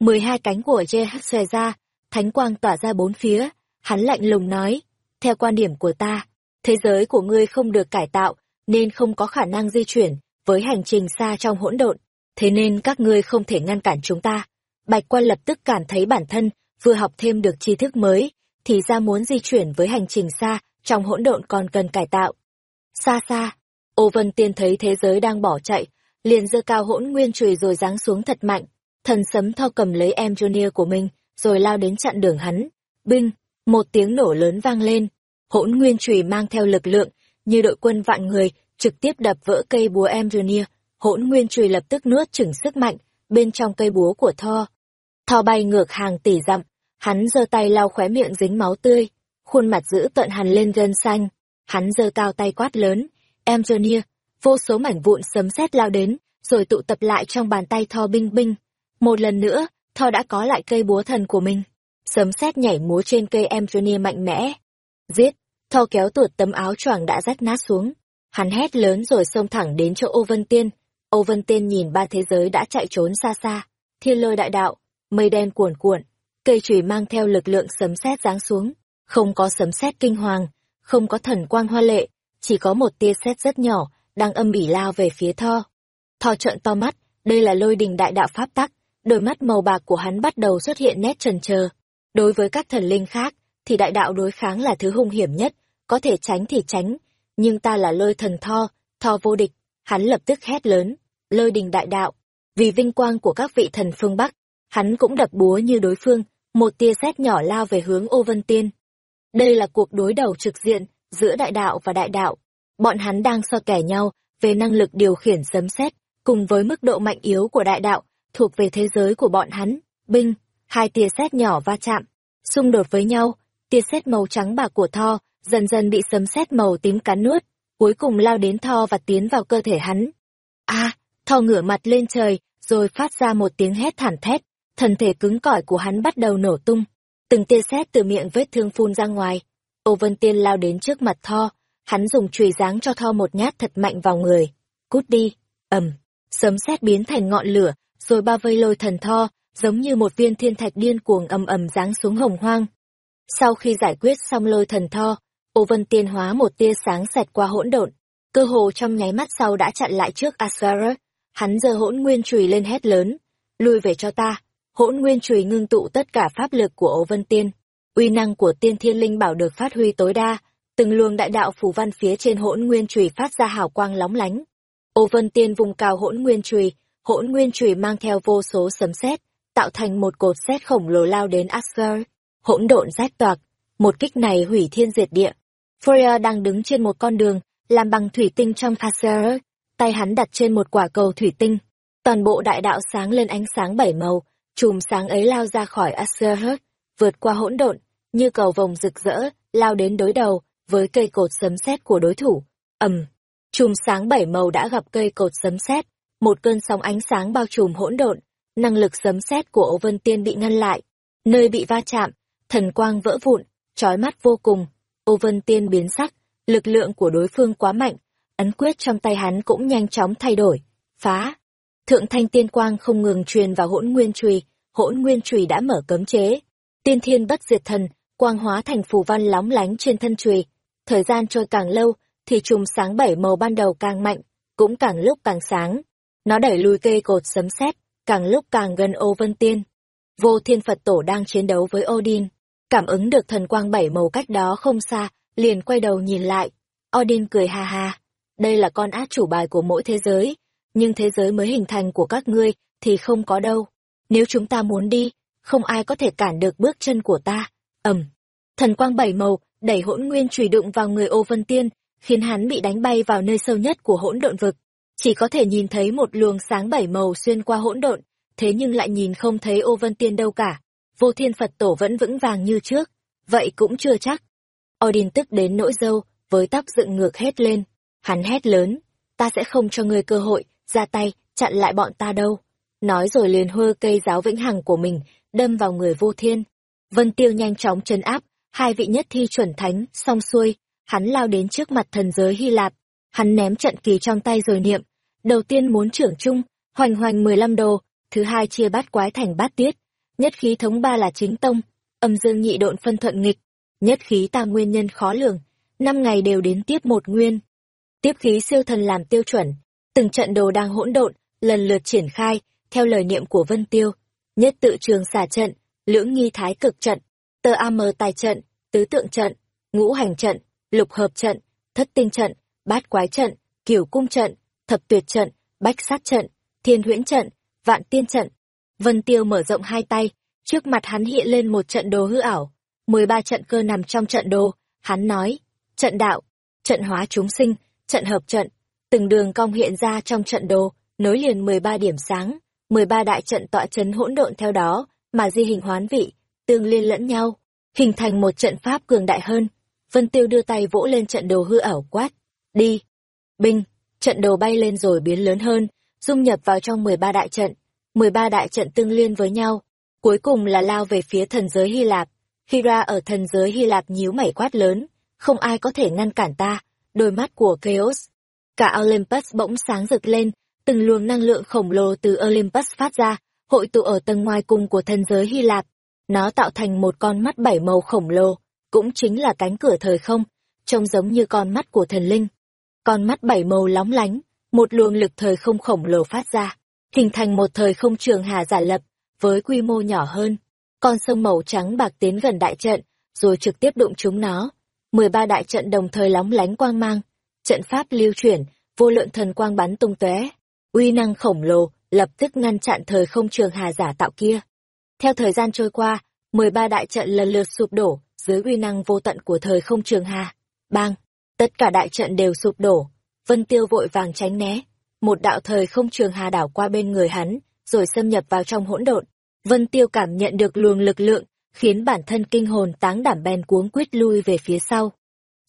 Mười hai cánh của Chê xòe ra, thánh quang tỏa ra bốn phía, hắn lạnh lùng nói, theo quan điểm của ta, thế giới của ngươi không được cải tạo, nên không có khả năng di chuyển với hành trình xa trong hỗn độn, thế nên các ngươi không thể ngăn cản chúng ta. Bạch quan lập tức cảm thấy bản thân vừa học thêm được tri thức mới, thì ra muốn di chuyển với hành trình xa trong hỗn độn còn cần cải tạo. Xa xa, Ô Vân Tiên thấy thế giới đang bỏ chạy, liền giơ cao hỗn nguyên chùy rồi giáng xuống thật mạnh, thần sấm thao cầm lấy em Junior của mình, rồi lao đến chặn đường hắn. Binh, một tiếng nổ lớn vang lên, hỗn nguyên chùy mang theo lực lượng, như đội quân vạn người, trực tiếp đập vỡ cây búa em Junior. Hỗn nguyên chùy lập tức nuốt chửng sức mạnh, bên trong cây búa của Thor thò bay ngược hàng tỷ dặm, hắn giơ tay lau khóe miệng dính máu tươi, khuôn mặt giữ tận hằn lên gân xanh. Hắn giơ cao tay quát lớn, em vô số mảnh vụn sấm sét lao đến, rồi tụ tập lại trong bàn tay Thò binh binh. Một lần nữa, Thò đã có lại cây búa thần của mình. Sấm sét nhảy múa trên cây em mạnh mẽ. Giết, Thò kéo tuột tấm áo choàng đã rách nát xuống. Hắn hét lớn rồi xông thẳng đến chỗ Ô Vân Tiên. Ô Vân Tiên nhìn ba thế giới đã chạy trốn xa xa. Thiên lôi đại đạo, mây đen cuồn cuộn, cây chùy mang theo lực lượng sấm sét giáng xuống. Không có sấm sét kinh hoàng, không có thần quang hoa lệ, chỉ có một tia sét rất nhỏ, đang âm ỉ lao về phía Tho. Tho trợn to mắt, đây là lôi đình đại đạo pháp tắc, đôi mắt màu bạc của hắn bắt đầu xuất hiện nét trần trờ. Đối với các thần linh khác, thì đại đạo đối kháng là thứ hung hiểm nhất, có thể tránh thì tránh, nhưng ta là lôi thần Tho, Tho vô địch, hắn lập tức hét lớn, lôi đình đại đạo, vì vinh quang của các vị thần phương Bắc, hắn cũng đập búa như đối phương, một tia sét nhỏ lao về hướng ô vân tiên. Đây là cuộc đối đầu trực diện giữa đại đạo và đại đạo. Bọn hắn đang so kẻ nhau về năng lực điều khiển sấm sét cùng với mức độ mạnh yếu của đại đạo thuộc về thế giới của bọn hắn. Binh, hai tia sét nhỏ va chạm, xung đột với nhau, tia sét màu trắng bạc của Tho dần dần bị sấm sét màu tím cắn nuốt, cuối cùng lao đến Tho và tiến vào cơ thể hắn. A, Tho ngửa mặt lên trời, rồi phát ra một tiếng hét thảm thét, thân thể cứng cỏi của hắn bắt đầu nổ tung, từng tia sét từ miệng vết thương phun ra ngoài. Ô Vân Tiên lao đến trước mặt Tho, hắn dùng chùy giáng cho Tho một nhát thật mạnh vào người. Cút đi, ầm, sấm sét biến thành ngọn lửa, rồi bao vây lôi thần Tho, giống như một viên thiên thạch điên cuồng ầm ầm giáng xuống hồng hoang. Sau khi giải quyết xong lôi thần Tho, Ô Vân Tiên hóa một tia sáng xẹt qua hỗn độn, cơ hồ trong nháy mắt sau đã chặn lại trước Asgard. Hắn giơ hỗn nguyên chùy lên hét lớn, lui về cho ta. Hỗn nguyên chùy ngưng tụ tất cả pháp lực của Ô Vân Tiên, uy năng của Tiên Thiên Linh Bảo được phát huy tối đa, từng luồng đại đạo phù văn phía trên hỗn nguyên chùy phát ra hào quang lóng lánh. Ô Vân Tiên vùng cao hỗn nguyên chùy, hỗn nguyên chùy mang theo vô số sấm sét, tạo thành một cột sét khổng lồ lao đến Asgard. Hỗn độn rách toạc, một kích này hủy thiên diệt địa. Freya đang đứng trên một con đường, làm bằng thủy tinh trong Asgard, tay hắn đặt trên một quả cầu thủy tinh. Toàn bộ đại đạo sáng lên ánh sáng bảy màu, chùm sáng ấy lao ra khỏi Asgard, vượt qua hỗn độn, như cầu vồng rực rỡ, lao đến đối đầu với cây cột sấm sét của đối thủ. ầm, chùm sáng bảy màu đã gặp cây cột sấm sét, một cơn sóng ánh sáng bao trùm hỗn độn, năng lực sấm sét của Âu Vân Tiên bị ngăn lại, nơi bị va chạm, thần quang vỡ vụn, chói mắt vô cùng. Âu Vân Tiên biến sắc, lực lượng của đối phương quá mạnh, ấn quyết trong tay hắn cũng nhanh chóng thay đổi, phá. Thượng thanh tiên quang không ngừng truyền vào hỗn nguyên chùy, hỗn nguyên chùy đã mở cấm chế. Tiên thiên bất diệt thần, quang hóa thành phù văn lóng lánh trên thân chùy. Thời gian trôi càng lâu, thì chùm sáng bảy màu ban đầu càng mạnh, cũng càng lúc càng sáng. Nó đẩy lùi cây cột sấm sét, càng lúc càng gần ô vân tiên. Vô thiên Phật tổ đang chiến đấu với Odin. Cảm ứng được thần quang bảy màu cách đó không xa, liền quay đầu nhìn lại. Odin cười ha ha. Đây là con át chủ bài của mỗi thế giới, nhưng thế giới mới hình thành của các ngươi thì không có đâu. Nếu chúng ta muốn đi, không ai có thể cản được bước chân của ta. ầm, thần quang bảy màu đẩy hỗn nguyên chùy đụng vào người ô vân tiên, khiến hắn bị đánh bay vào nơi sâu nhất của hỗn độn vực. Chỉ có thể nhìn thấy một luồng sáng bảy màu xuyên qua hỗn độn, thế nhưng lại nhìn không thấy ô vân tiên đâu cả. Vô thiên Phật tổ vẫn vững vàng như trước, vậy cũng chưa chắc. Odin tức đến nỗi dâu, với tóc dựng ngược hết lên. Hắn hét lớn, ta sẽ không cho ngươi cơ hội, ra tay, chặn lại bọn ta đâu. Nói rồi liền hơ cây giáo vĩnh hằng của mình, đâm vào người vô thiên. Vân Tiêu nhanh chóng chấn áp, hai vị nhất thi chuẩn thánh, xong xuôi, hắn lao đến trước mặt thần giới Hy Lạp. Hắn ném trận kỳ trong tay rồi niệm, đầu tiên muốn trưởng chung, hoành hoành mười lăm đồ, thứ hai chia bát quái thành bát tiết, nhất khí thống ba là chính tông, âm dương nhị độn phân thuận nghịch, nhất khí ta nguyên nhân khó lường, năm ngày đều đến tiếp một nguyên. Tiếp khí siêu thần làm tiêu chuẩn, từng trận đồ đang hỗn độn, lần lượt triển khai, theo lời niệm của Vân Tiêu, nhất tự trường xả trận, lưỡng nghi thái cực trận, tơ am tài trận, tứ tượng trận, ngũ hành trận, lục hợp trận, thất tinh trận, bát quái trận, kiểu cung trận, thập tuyệt trận, bách sát trận, thiên huyễn trận, vạn tiên trận. Vân Tiêu mở rộng hai tay, trước mặt hắn hiện lên một trận đồ hư ảo. mười ba trận cơ nằm trong trận đồ, hắn nói, trận đạo, trận hóa chúng sinh, trận hợp trận, từng đường cong hiện ra trong trận đồ, nối liền mười ba điểm sáng, mười ba đại trận tọa chấn hỗn độn theo đó, mà di hình hoán vị, tương liên lẫn nhau, hình thành một trận pháp cường đại hơn. Vân Tiêu đưa tay vỗ lên trận đồ hư ảo quát, đi, binh, trận đồ bay lên rồi biến lớn hơn, dung nhập vào trong 13 đại trận, 13 đại trận tương liên với nhau, cuối cùng là lao về phía thần giới Hy Lạp. Hira ở thần giới Hy Lạp nhíu mảy quát lớn, không ai có thể ngăn cản ta, đôi mắt của Chaos. Cả Olympus bỗng sáng rực lên, từng luồng năng lượng khổng lồ từ Olympus phát ra, hội tụ ở tầng ngoài cùng của thần giới Hy Lạp. Nó tạo thành một con mắt bảy màu khổng lồ, cũng chính là cánh cửa thời không, trông giống như con mắt của thần linh. Con mắt bảy màu lóng lánh, một luồng lực thời không khổng lồ phát ra, hình thành một thời không trường hà giả lập, với quy mô nhỏ hơn. Con sông màu trắng bạc tiến gần đại trận, rồi trực tiếp đụng chúng nó. 13 đại trận đồng thời lóng lánh quang mang, trận pháp lưu chuyển, vô lượng thần quang bắn tung tóe, uy năng khổng lồ lập tức ngăn chặn thời không trường hà giả tạo kia. Theo thời gian trôi qua, 13 đại trận lần lượt sụp đổ dưới uy năng vô tận của thời không trường hà. Bang! Tất cả đại trận đều sụp đổ, Vân Tiêu vội vàng tránh né, một đạo thời không trường hà đảo qua bên người hắn, rồi xâm nhập vào trong hỗn độn. Vân Tiêu cảm nhận được luồng lực lượng, khiến bản thân kinh hồn táng đảm bèn cuống quyết lui về phía sau.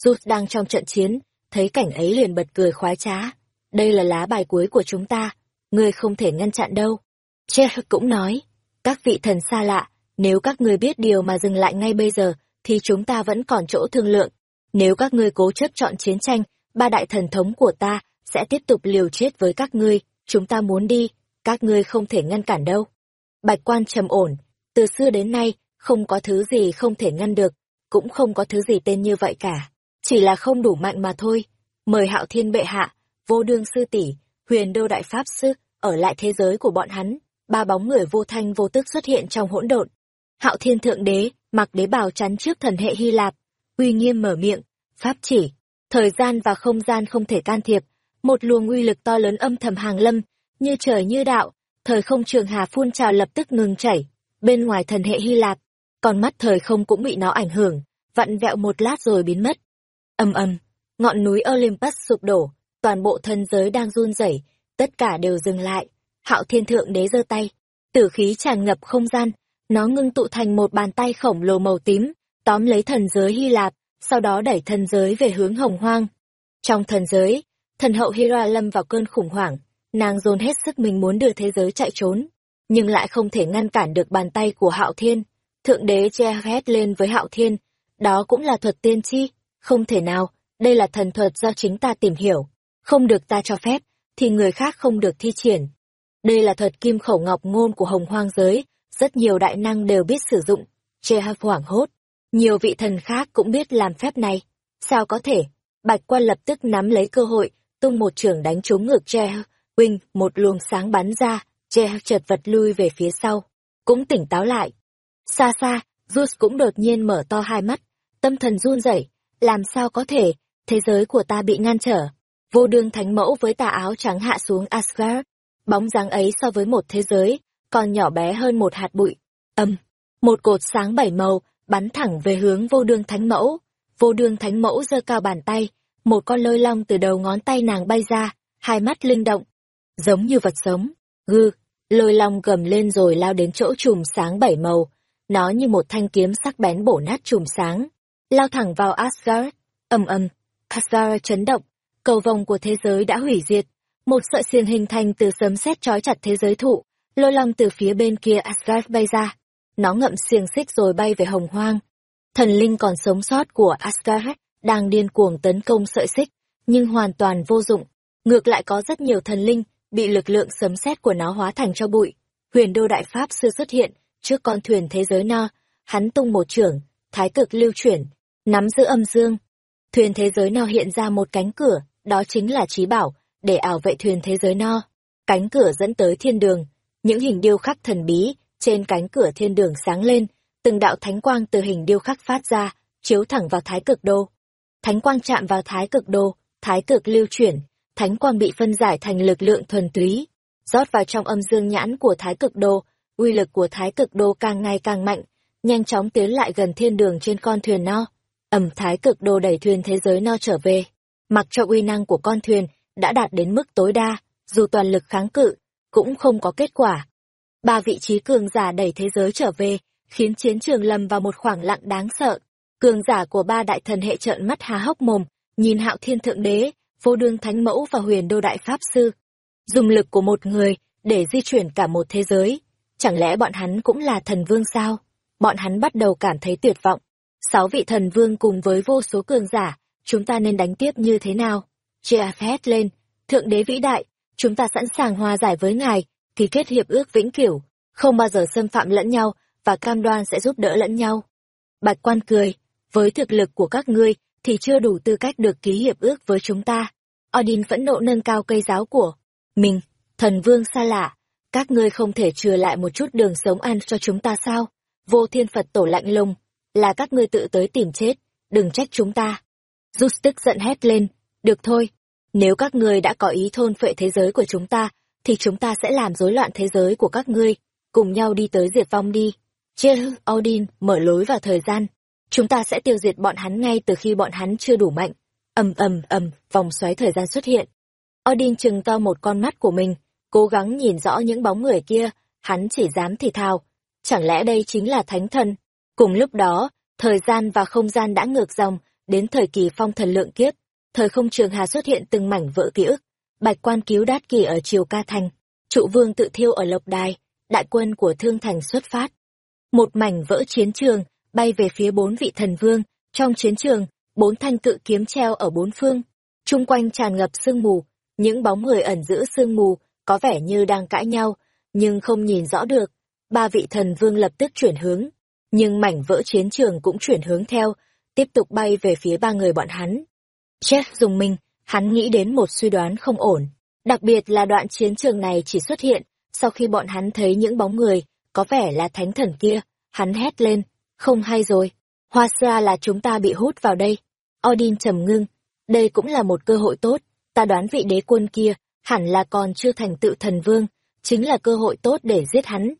Rút đang trong trận chiến, thấy cảnh ấy liền bật cười khoái trá. Đây là lá bài cuối của chúng ta, ngươi không thể ngăn chặn đâu. Che cũng nói, các vị thần xa lạ, nếu các ngươi biết điều mà dừng lại ngay bây giờ, thì chúng ta vẫn còn chỗ thương lượng. Nếu các ngươi cố chấp chọn chiến tranh, ba đại thần thống của ta sẽ tiếp tục liều chết với các ngươi, chúng ta muốn đi, các ngươi không thể ngăn cản đâu. Bạch quan trầm ổn, từ xưa đến nay, không có thứ gì không thể ngăn được, cũng không có thứ gì tên như vậy cả, chỉ là không đủ mạnh mà thôi. Mời hạo thiên bệ hạ, vô đương sư tỷ, huyền đô đại pháp sư, ở lại thế giới của bọn hắn, ba bóng người vô thanh vô tức xuất hiện trong hỗn độn. Hạo thiên thượng đế, mặc đế bào chắn trước thần hệ Hy Lạp, uy nghiêm mở miệng, pháp chỉ, thời gian và không gian không thể can thiệp, một luồng uy lực to lớn âm thầm hàng lâm, như trời như đạo, thời không trường hà phun trào lập tức ngừng chảy, bên ngoài thần hệ Hy Lạp, còn mắt thời không cũng bị nó ảnh hưởng, vặn vẹo một lát rồi biến mất. Ầm ầm, ngọn núi Olympus sụp đổ, toàn bộ thân giới đang run rẩy, tất cả đều dừng lại. Hạo Thiên Thượng Đế giơ tay, tử khí tràn ngập không gian, nó ngưng tụ thành một bàn tay khổng lồ màu tím, tóm lấy thần giới Hy Lạp, sau đó đẩy thần giới về hướng hồng hoang. Trong thần giới, thần hậu Hira lâm vào cơn khủng hoảng, nàng dồn hết sức mình muốn đưa thế giới chạy trốn, nhưng lại không thể ngăn cản được bàn tay của Hạo Thiên. Thượng đế che hét lên với Hạo Thiên, đó cũng là thuật tiên tri, không thể nào, đây là thần thuật do chính ta tìm hiểu, không được ta cho phép, thì người khác không được thi triển. Đây là thuật kim khẩu ngọc ngôn của hồng hoang giới, rất nhiều đại năng đều biết sử dụng. Che hoảng hốt, nhiều vị thần khác cũng biết làm phép này. Sao có thể? Bạch quan lập tức nắm lấy cơ hội, tung một trường đánh trúng ngược Che, Huynh, một luồng sáng bắn ra, Che chợt vật lui về phía sau, cũng tỉnh táo lại. Xa xa, Zeus cũng đột nhiên mở to hai mắt, tâm thần run rẩy, làm sao có thể, thế giới của ta bị ngăn trở. Vô đương thánh mẫu với tà áo trắng hạ xuống Asgard, bóng dáng ấy so với một thế giới, còn nhỏ bé hơn một hạt bụi. Âm, một cột sáng bảy màu, bắn thẳng về hướng vô đương thánh mẫu. Vô đương thánh mẫu giơ cao bàn tay, một con lôi long từ đầu ngón tay nàng bay ra, hai mắt linh động, giống như vật sống. Gư, lôi long gầm lên rồi lao đến chỗ chùm sáng bảy màu, nó như một thanh kiếm sắc bén bổ nát chùm sáng, lao thẳng vào Asgard. ầm ầm, Asgard chấn động, cầu vòng của thế giới đã hủy diệt, một sợi xiềng hình thành từ sấm sét trói chặt thế giới thụ, lôi long từ phía bên kia Asgard bay ra, nó ngậm xiềng xích rồi bay về hồng hoang. Thần linh còn sống sót của Asgard đang điên cuồng tấn công sợi xích, nhưng hoàn toàn vô dụng. Ngược lại có rất nhiều thần linh bị lực lượng sấm sét của nó hóa thành cho bụi. Huyền đô đại pháp sư xuất hiện trước con thuyền thế giới no, hắn tung một trưởng, thái cực lưu chuyển, nắm giữ âm dương. Thuyền thế giới no hiện ra một cánh cửa, đó chính là trí bảo, để ảo vệ thuyền thế giới no. Cánh cửa dẫn tới thiên đường, những hình điêu khắc thần bí trên cánh cửa thiên đường sáng lên, từng đạo thánh quang từ hình điêu khắc phát ra, chiếu thẳng vào thái cực đô. Thánh quang chạm vào thái cực đô, thái cực lưu chuyển, thánh quang bị phân giải thành lực lượng thuần túy, rót vào trong âm dương nhãn của thái cực đô, uy lực của thái cực đô càng ngày càng mạnh, nhanh chóng tiến lại gần thiên đường trên con thuyền no. Ẩm thái cực đô đẩy thuyền thế giới no trở về, mặc cho uy năng của con thuyền đã đạt đến mức tối đa, dù toàn lực kháng cự, cũng không có kết quả. Ba vị trí cường giả đẩy thế giới trở về, khiến chiến trường lầm vào một khoảng lặng đáng sợ. Cường giả của ba đại thần hệ trợn mắt há hốc mồm, nhìn hạo thiên thượng đế, vô đương thánh mẫu và huyền đô đại pháp sư. Dùng lực của một người để di chuyển cả một thế giới. Chẳng lẽ bọn hắn cũng là thần vương sao? Bọn hắn bắt đầu cảm thấy tuyệt vọng. Sáu vị thần vương cùng với vô số cường giả, chúng ta nên đánh tiếp như thế nào? Jeff hét lên, thượng đế vĩ đại, chúng ta sẵn sàng hòa giải với ngài, ký kết hiệp ước vĩnh cửu, không bao giờ xâm phạm lẫn nhau và cam đoan sẽ giúp đỡ lẫn nhau. Bạch quan cười, với thực lực của các ngươi thì chưa đủ tư cách được ký hiệp ước với chúng ta. Odin phẫn nộ nâng cao cây giáo của mình, thần vương xa lạ, các ngươi không thể chừa lại một chút đường sống ăn cho chúng ta sao? Vô thiên Phật tổ lạnh lùng, là các ngươi tự tới tìm chết, đừng trách chúng ta. Rút tức giận hét lên, được thôi, nếu các ngươi đã có ý thôn phệ thế giới của chúng ta, thì chúng ta sẽ làm rối loạn thế giới của các ngươi, cùng nhau đi tới diệt vong đi. Chê Odin mở lối vào thời gian, chúng ta sẽ tiêu diệt bọn hắn ngay từ khi bọn hắn chưa đủ mạnh. ầm ầm ầm, vòng xoáy thời gian xuất hiện. Odin trừng to một con mắt của mình, cố gắng nhìn rõ những bóng người kia, hắn chỉ dám thì thào. Chẳng lẽ đây chính là thánh thần? Cùng lúc đó, thời gian và không gian đã ngược dòng, đến thời kỳ phong thần lượng kiếp, thời không trường hà xuất hiện từng mảnh vỡ ký ức, bạch quan cứu đát kỳ ở triều ca thành, trụ vương tự thiêu ở lộc đài, đại quân của thương thành xuất phát. Một mảnh vỡ chiến trường, bay về phía bốn vị thần vương, trong chiến trường, bốn thanh cự kiếm treo ở bốn phương, chung quanh tràn ngập sương mù, những bóng người ẩn giữ sương mù, có vẻ như đang cãi nhau, nhưng không nhìn rõ được. Ba vị thần vương lập tức chuyển hướng, nhưng mảnh vỡ chiến trường cũng chuyển hướng theo, tiếp tục bay về phía ba người bọn hắn. Jeff dùng mình, hắn nghĩ đến một suy đoán không ổn. Đặc biệt là đoạn chiến trường này chỉ xuất hiện sau khi bọn hắn thấy những bóng người, có vẻ là thánh thần kia. Hắn hét lên, không hay rồi. Hoa xa là chúng ta bị hút vào đây. Odin trầm ngưng, đây cũng là một cơ hội tốt. Ta đoán vị đế quân kia, hẳn là còn chưa thành tựu thần vương, chính là cơ hội tốt để giết hắn.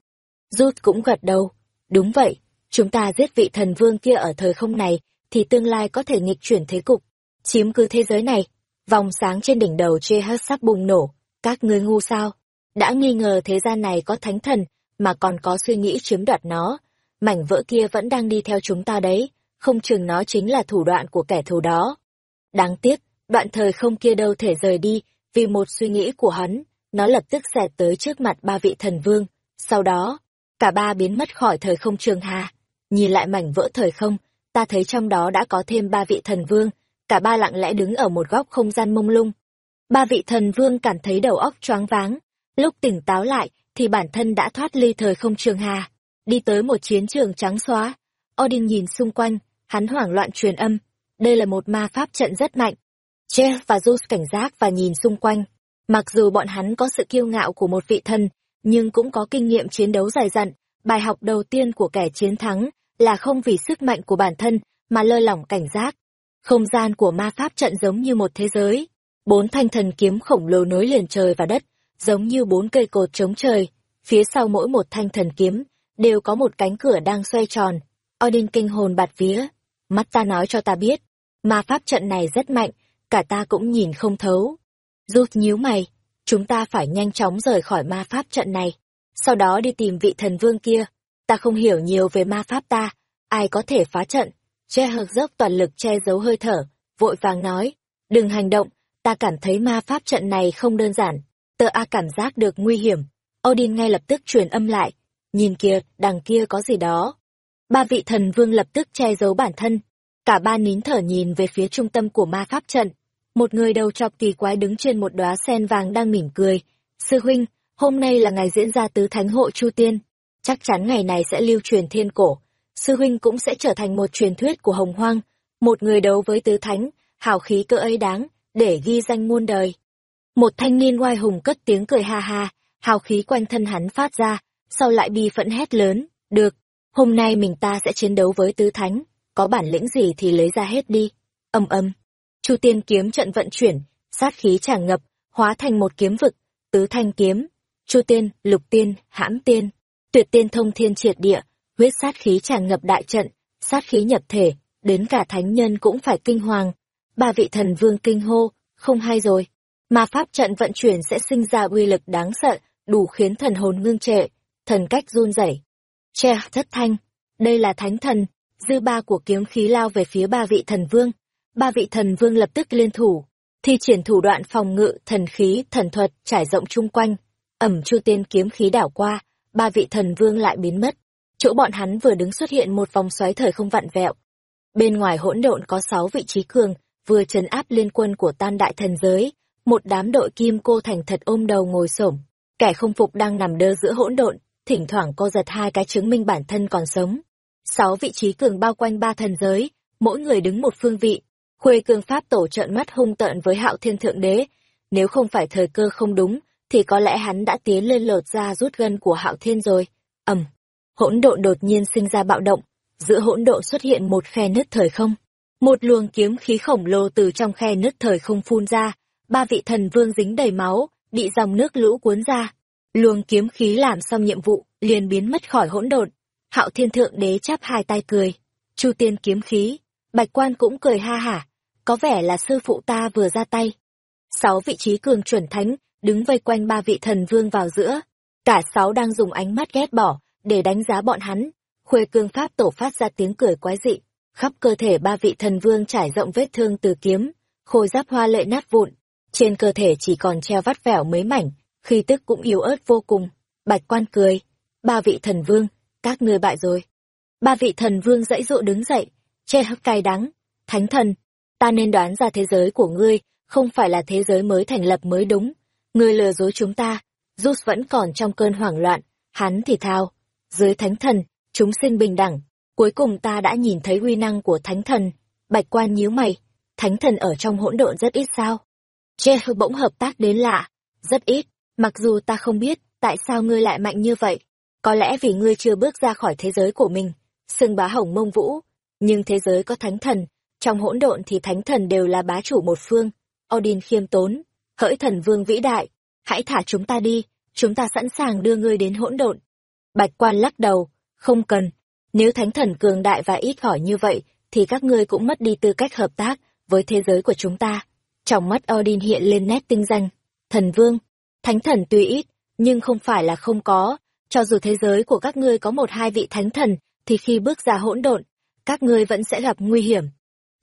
Rút cũng gật đầu. Đúng vậy, chúng ta giết vị thần vương kia ở thời không này, thì tương lai có thể nghịch chuyển thế cục, chiếm cứ thế giới này. Vòng sáng trên đỉnh đầu Jehud sắp bùng nổ, các ngươi ngu sao? Đã nghi ngờ thế gian này có thánh thần, mà còn có suy nghĩ chiếm đoạt nó. Mảnh vỡ kia vẫn đang đi theo chúng ta đấy, không chừng nó chính là thủ đoạn của kẻ thù đó. Đáng tiếc, đoạn thời không kia đâu thể rời đi, vì một suy nghĩ của hắn, nó lập tức xẹt tới trước mặt ba vị thần vương. Sau đó, cả ba biến mất khỏi thời không trường hà. Nhìn lại mảnh vỡ thời không, ta thấy trong đó đã có thêm ba vị thần vương, cả ba lặng lẽ đứng ở một góc không gian mông lung. Ba vị thần vương cảm thấy đầu óc choáng váng, lúc tỉnh táo lại thì bản thân đã thoát ly thời không trường hà, đi tới một chiến trường trắng xóa. Odin nhìn xung quanh, hắn hoảng loạn truyền âm, đây là một ma pháp trận rất mạnh. Jeff và Zeus cảnh giác và nhìn xung quanh, mặc dù bọn hắn có sự kiêu ngạo của một vị thần, nhưng cũng có kinh nghiệm chiến đấu dài dặn, bài học đầu tiên của kẻ chiến thắng là không vì sức mạnh của bản thân mà lơ lỏng cảnh giác. Không gian của ma pháp trận giống như một thế giới. Bốn thanh thần kiếm khổng lồ nối liền trời và đất, giống như bốn cây cột chống trời. Phía sau mỗi một thanh thần kiếm, đều có một cánh cửa đang xoay tròn. Odin kinh hồn bạt vía. Mắt ta nói cho ta biết, ma pháp trận này rất mạnh, cả ta cũng nhìn không thấu. Rút nhíu mày, chúng ta phải nhanh chóng rời khỏi ma pháp trận này. Sau đó đi tìm vị thần vương kia. Ta không hiểu nhiều về ma pháp ta, ai có thể phá trận. Che hợp dốc toàn lực che giấu hơi thở, vội vàng nói, đừng hành động, ta cảm thấy ma pháp trận này không đơn giản. Tờ A cảm giác được nguy hiểm. Odin ngay lập tức truyền âm lại, nhìn kìa, đằng kia có gì đó. Ba vị thần vương lập tức che giấu bản thân. Cả ba nín thở nhìn về phía trung tâm của ma pháp trận. Một người đầu chọc kỳ quái đứng trên một đóa sen vàng đang mỉm cười. Sư huynh, hôm nay là ngày diễn ra tứ thánh hội Chu Tiên. Chắc chắn ngày này sẽ lưu truyền thiên cổ sư huynh cũng sẽ trở thành một truyền thuyết của hồng hoang, một người đấu với tứ thánh, hào khí cỡ ấy đáng, để ghi danh muôn đời. Một thanh niên oai hùng cất tiếng cười ha ha, hào khí quanh thân hắn phát ra, sau lại bi phẫn hét lớn, được, hôm nay mình ta sẽ chiến đấu với tứ thánh, có bản lĩnh gì thì lấy ra hết đi. Âm âm, Chu tiên kiếm trận vận chuyển, sát khí tràn ngập, hóa thành một kiếm vực, tứ thanh kiếm, Chu tiên, lục tiên, hãm tiên, tuyệt tiên thông thiên triệt địa, huyết sát khí tràn ngập đại trận, sát khí nhập thể, đến cả thánh nhân cũng phải kinh hoàng. Ba vị thần vương kinh hô, không hay rồi. Mà pháp trận vận chuyển sẽ sinh ra uy lực đáng sợ, đủ khiến thần hồn ngưng trệ, thần cách run rẩy. Che thất thanh, đây là thánh thần, dư ba của kiếm khí lao về phía ba vị thần vương. Ba vị thần vương lập tức liên thủ, thi triển thủ đoạn phòng ngự, thần khí, thần thuật trải rộng chung quanh. Ẩm chu tiên kiếm khí đảo qua, ba vị thần vương lại biến mất chỗ bọn hắn vừa đứng xuất hiện một vòng xoáy thời không vặn vẹo. Bên ngoài hỗn độn có sáu vị trí cường, vừa trấn áp liên quân của tam đại thần giới, một đám đội kim cô thành thật ôm đầu ngồi xổm, kẻ không phục đang nằm đơ giữa hỗn độn, thỉnh thoảng co giật hai cái chứng minh bản thân còn sống. Sáu vị trí cường bao quanh ba thần giới, mỗi người đứng một phương vị. Khuê cương pháp tổ trợn mắt hung tợn với hạo thiên thượng đế. Nếu không phải thời cơ không đúng, thì có lẽ hắn đã tiến lên lột ra rút gân của hạo thiên rồi. ầm hỗn độn đột nhiên sinh ra bạo động, giữa hỗn độn xuất hiện một khe nứt thời không. Một luồng kiếm khí khổng lồ từ trong khe nứt thời không phun ra, ba vị thần vương dính đầy máu, bị dòng nước lũ cuốn ra. Luồng kiếm khí làm xong nhiệm vụ, liền biến mất khỏi hỗn độn. Hạo Thiên Thượng Đế chắp hai tay cười. Chu Tiên kiếm khí, Bạch Quan cũng cười ha hả, có vẻ là sư phụ ta vừa ra tay. Sáu vị trí cường chuẩn thánh, đứng vây quanh ba vị thần vương vào giữa. Cả sáu đang dùng ánh mắt ghét bỏ, để đánh giá bọn hắn. Khuê cương pháp tổ phát ra tiếng cười quái dị, khắp cơ thể ba vị thần vương trải rộng vết thương từ kiếm, khôi giáp hoa lệ nát vụn, trên cơ thể chỉ còn treo vắt vẻo mấy mảnh, khi tức cũng yếu ớt vô cùng. Bạch quan cười, ba vị thần vương, các ngươi bại rồi. Ba vị thần vương dãy dụ đứng dậy, che hấp cay đắng, thánh thần, ta nên đoán ra thế giới của ngươi, không phải là thế giới mới thành lập mới đúng. Ngươi lừa dối chúng ta. Zeus vẫn còn trong cơn hoảng loạn, hắn thì thao. Dưới thánh thần, chúng sinh bình đẳng. Cuối cùng ta đã nhìn thấy uy năng của thánh thần. Bạch quan nhíu mày, thánh thần ở trong hỗn độn rất ít sao. Jeff bỗng hợp tác đến lạ, rất ít, mặc dù ta không biết tại sao ngươi lại mạnh như vậy. Có lẽ vì ngươi chưa bước ra khỏi thế giới của mình, Sưng bá hồng mông vũ, nhưng thế giới có thánh thần, trong hỗn độn thì thánh thần đều là bá chủ một phương. Odin khiêm tốn, hỡi thần vương vĩ đại, hãy thả chúng ta đi, chúng ta sẵn sàng đưa ngươi đến hỗn độn. Bạch quan lắc đầu, không cần, nếu thánh thần cường đại và ít hỏi như vậy, thì các ngươi cũng mất đi tư cách hợp tác với thế giới của chúng ta. Trong mắt Odin hiện lên nét tinh danh. Thần vương, thánh thần tuy ít, nhưng không phải là không có. Cho dù thế giới của các ngươi có một hai vị thánh thần, thì khi bước ra hỗn độn, các ngươi vẫn sẽ gặp nguy hiểm.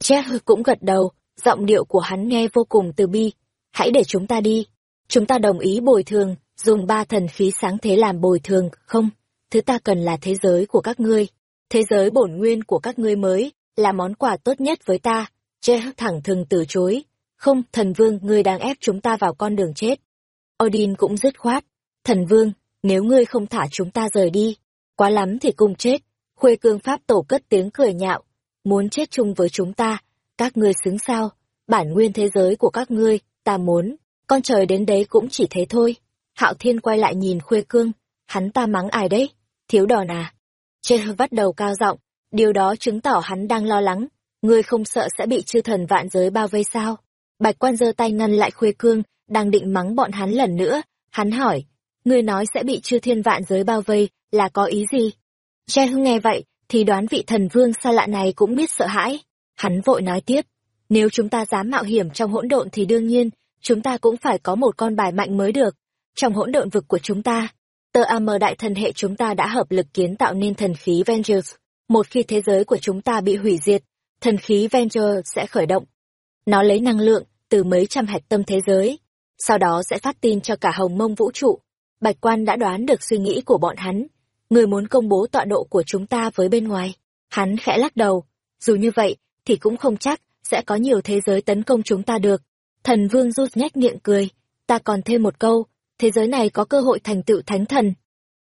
Jeff cũng gật đầu, giọng điệu của hắn nghe vô cùng từ bi. Hãy để chúng ta đi. Chúng ta đồng ý bồi thường, dùng ba thần khí sáng thế làm bồi thường, không? Thứ ta cần là thế giới của các ngươi. Thế giới bổn nguyên của các ngươi mới, là món quà tốt nhất với ta. Jeff thẳng thừng từ chối. Không, thần vương, ngươi đang ép chúng ta vào con đường chết. Odin cũng dứt khoát. Thần vương, nếu ngươi không thả chúng ta rời đi, quá lắm thì cùng chết. Khuê cương pháp tổ cất tiếng cười nhạo. Muốn chết chung với chúng ta, các ngươi xứng sao? Bản nguyên thế giới của các ngươi, ta muốn, con trời đến đấy cũng chỉ thế thôi. Hạo Thiên quay lại nhìn Khuê Cương, hắn ta mắng ai đấy? Thiếu đòn à? Chê bắt đầu cao giọng, điều đó chứng tỏ hắn đang lo lắng. Ngươi không sợ sẽ bị chư thần vạn giới bao vây sao? Bạch quan giơ tay ngăn lại Khuê Cương, đang định mắng bọn hắn lần nữa. Hắn hỏi, ngươi nói sẽ bị chư thiên vạn giới bao vây, là có ý gì? Che hưng nghe vậy, thì đoán vị thần vương xa lạ này cũng biết sợ hãi. Hắn vội nói tiếp, nếu chúng ta dám mạo hiểm trong hỗn độn thì đương nhiên, chúng ta cũng phải có một con bài mạnh mới được. Trong hỗn độn vực của chúng ta, tờ AM đại thần hệ chúng ta đã hợp lực kiến tạo nên thần khí Vengers. Một khi thế giới của chúng ta bị hủy diệt, thần khí Venger sẽ khởi động. Nó lấy năng lượng từ mấy trăm hạch tâm thế giới, sau đó sẽ phát tin cho cả hồng mông vũ trụ. Bạch quan đã đoán được suy nghĩ của bọn hắn. Người muốn công bố tọa độ của chúng ta với bên ngoài. Hắn khẽ lắc đầu. Dù như vậy, thì cũng không chắc sẽ có nhiều thế giới tấn công chúng ta được. Thần vương rút nhách miệng cười. Ta còn thêm một câu, thế giới này có cơ hội thành tựu thánh thần.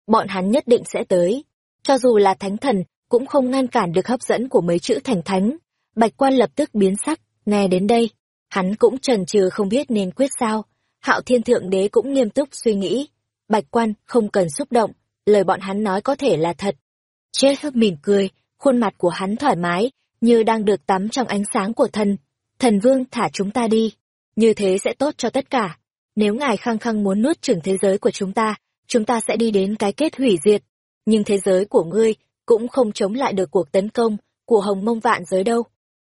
Bọn hắn nhất định sẽ tới. Cho dù là thánh thần, cũng không ngăn cản được hấp dẫn của mấy chữ thành thánh. Bạch quan lập tức biến sắc, nghe đến đây. Hắn cũng trần trừ không biết nên quyết sao. Hạo thiên thượng đế cũng nghiêm túc suy nghĩ. Bạch quan không cần xúc động, lời bọn hắn nói có thể là thật. Chết hấp mỉm cười, khuôn mặt của hắn thoải mái, như đang được tắm trong ánh sáng của thần. Thần vương thả chúng ta đi. Như thế sẽ tốt cho tất cả. Nếu ngài khăng khăng muốn nuốt chửng thế giới của chúng ta, chúng ta sẽ đi đến cái kết hủy diệt. Nhưng thế giới của ngươi cũng không chống lại được cuộc tấn công của hồng mông vạn giới đâu.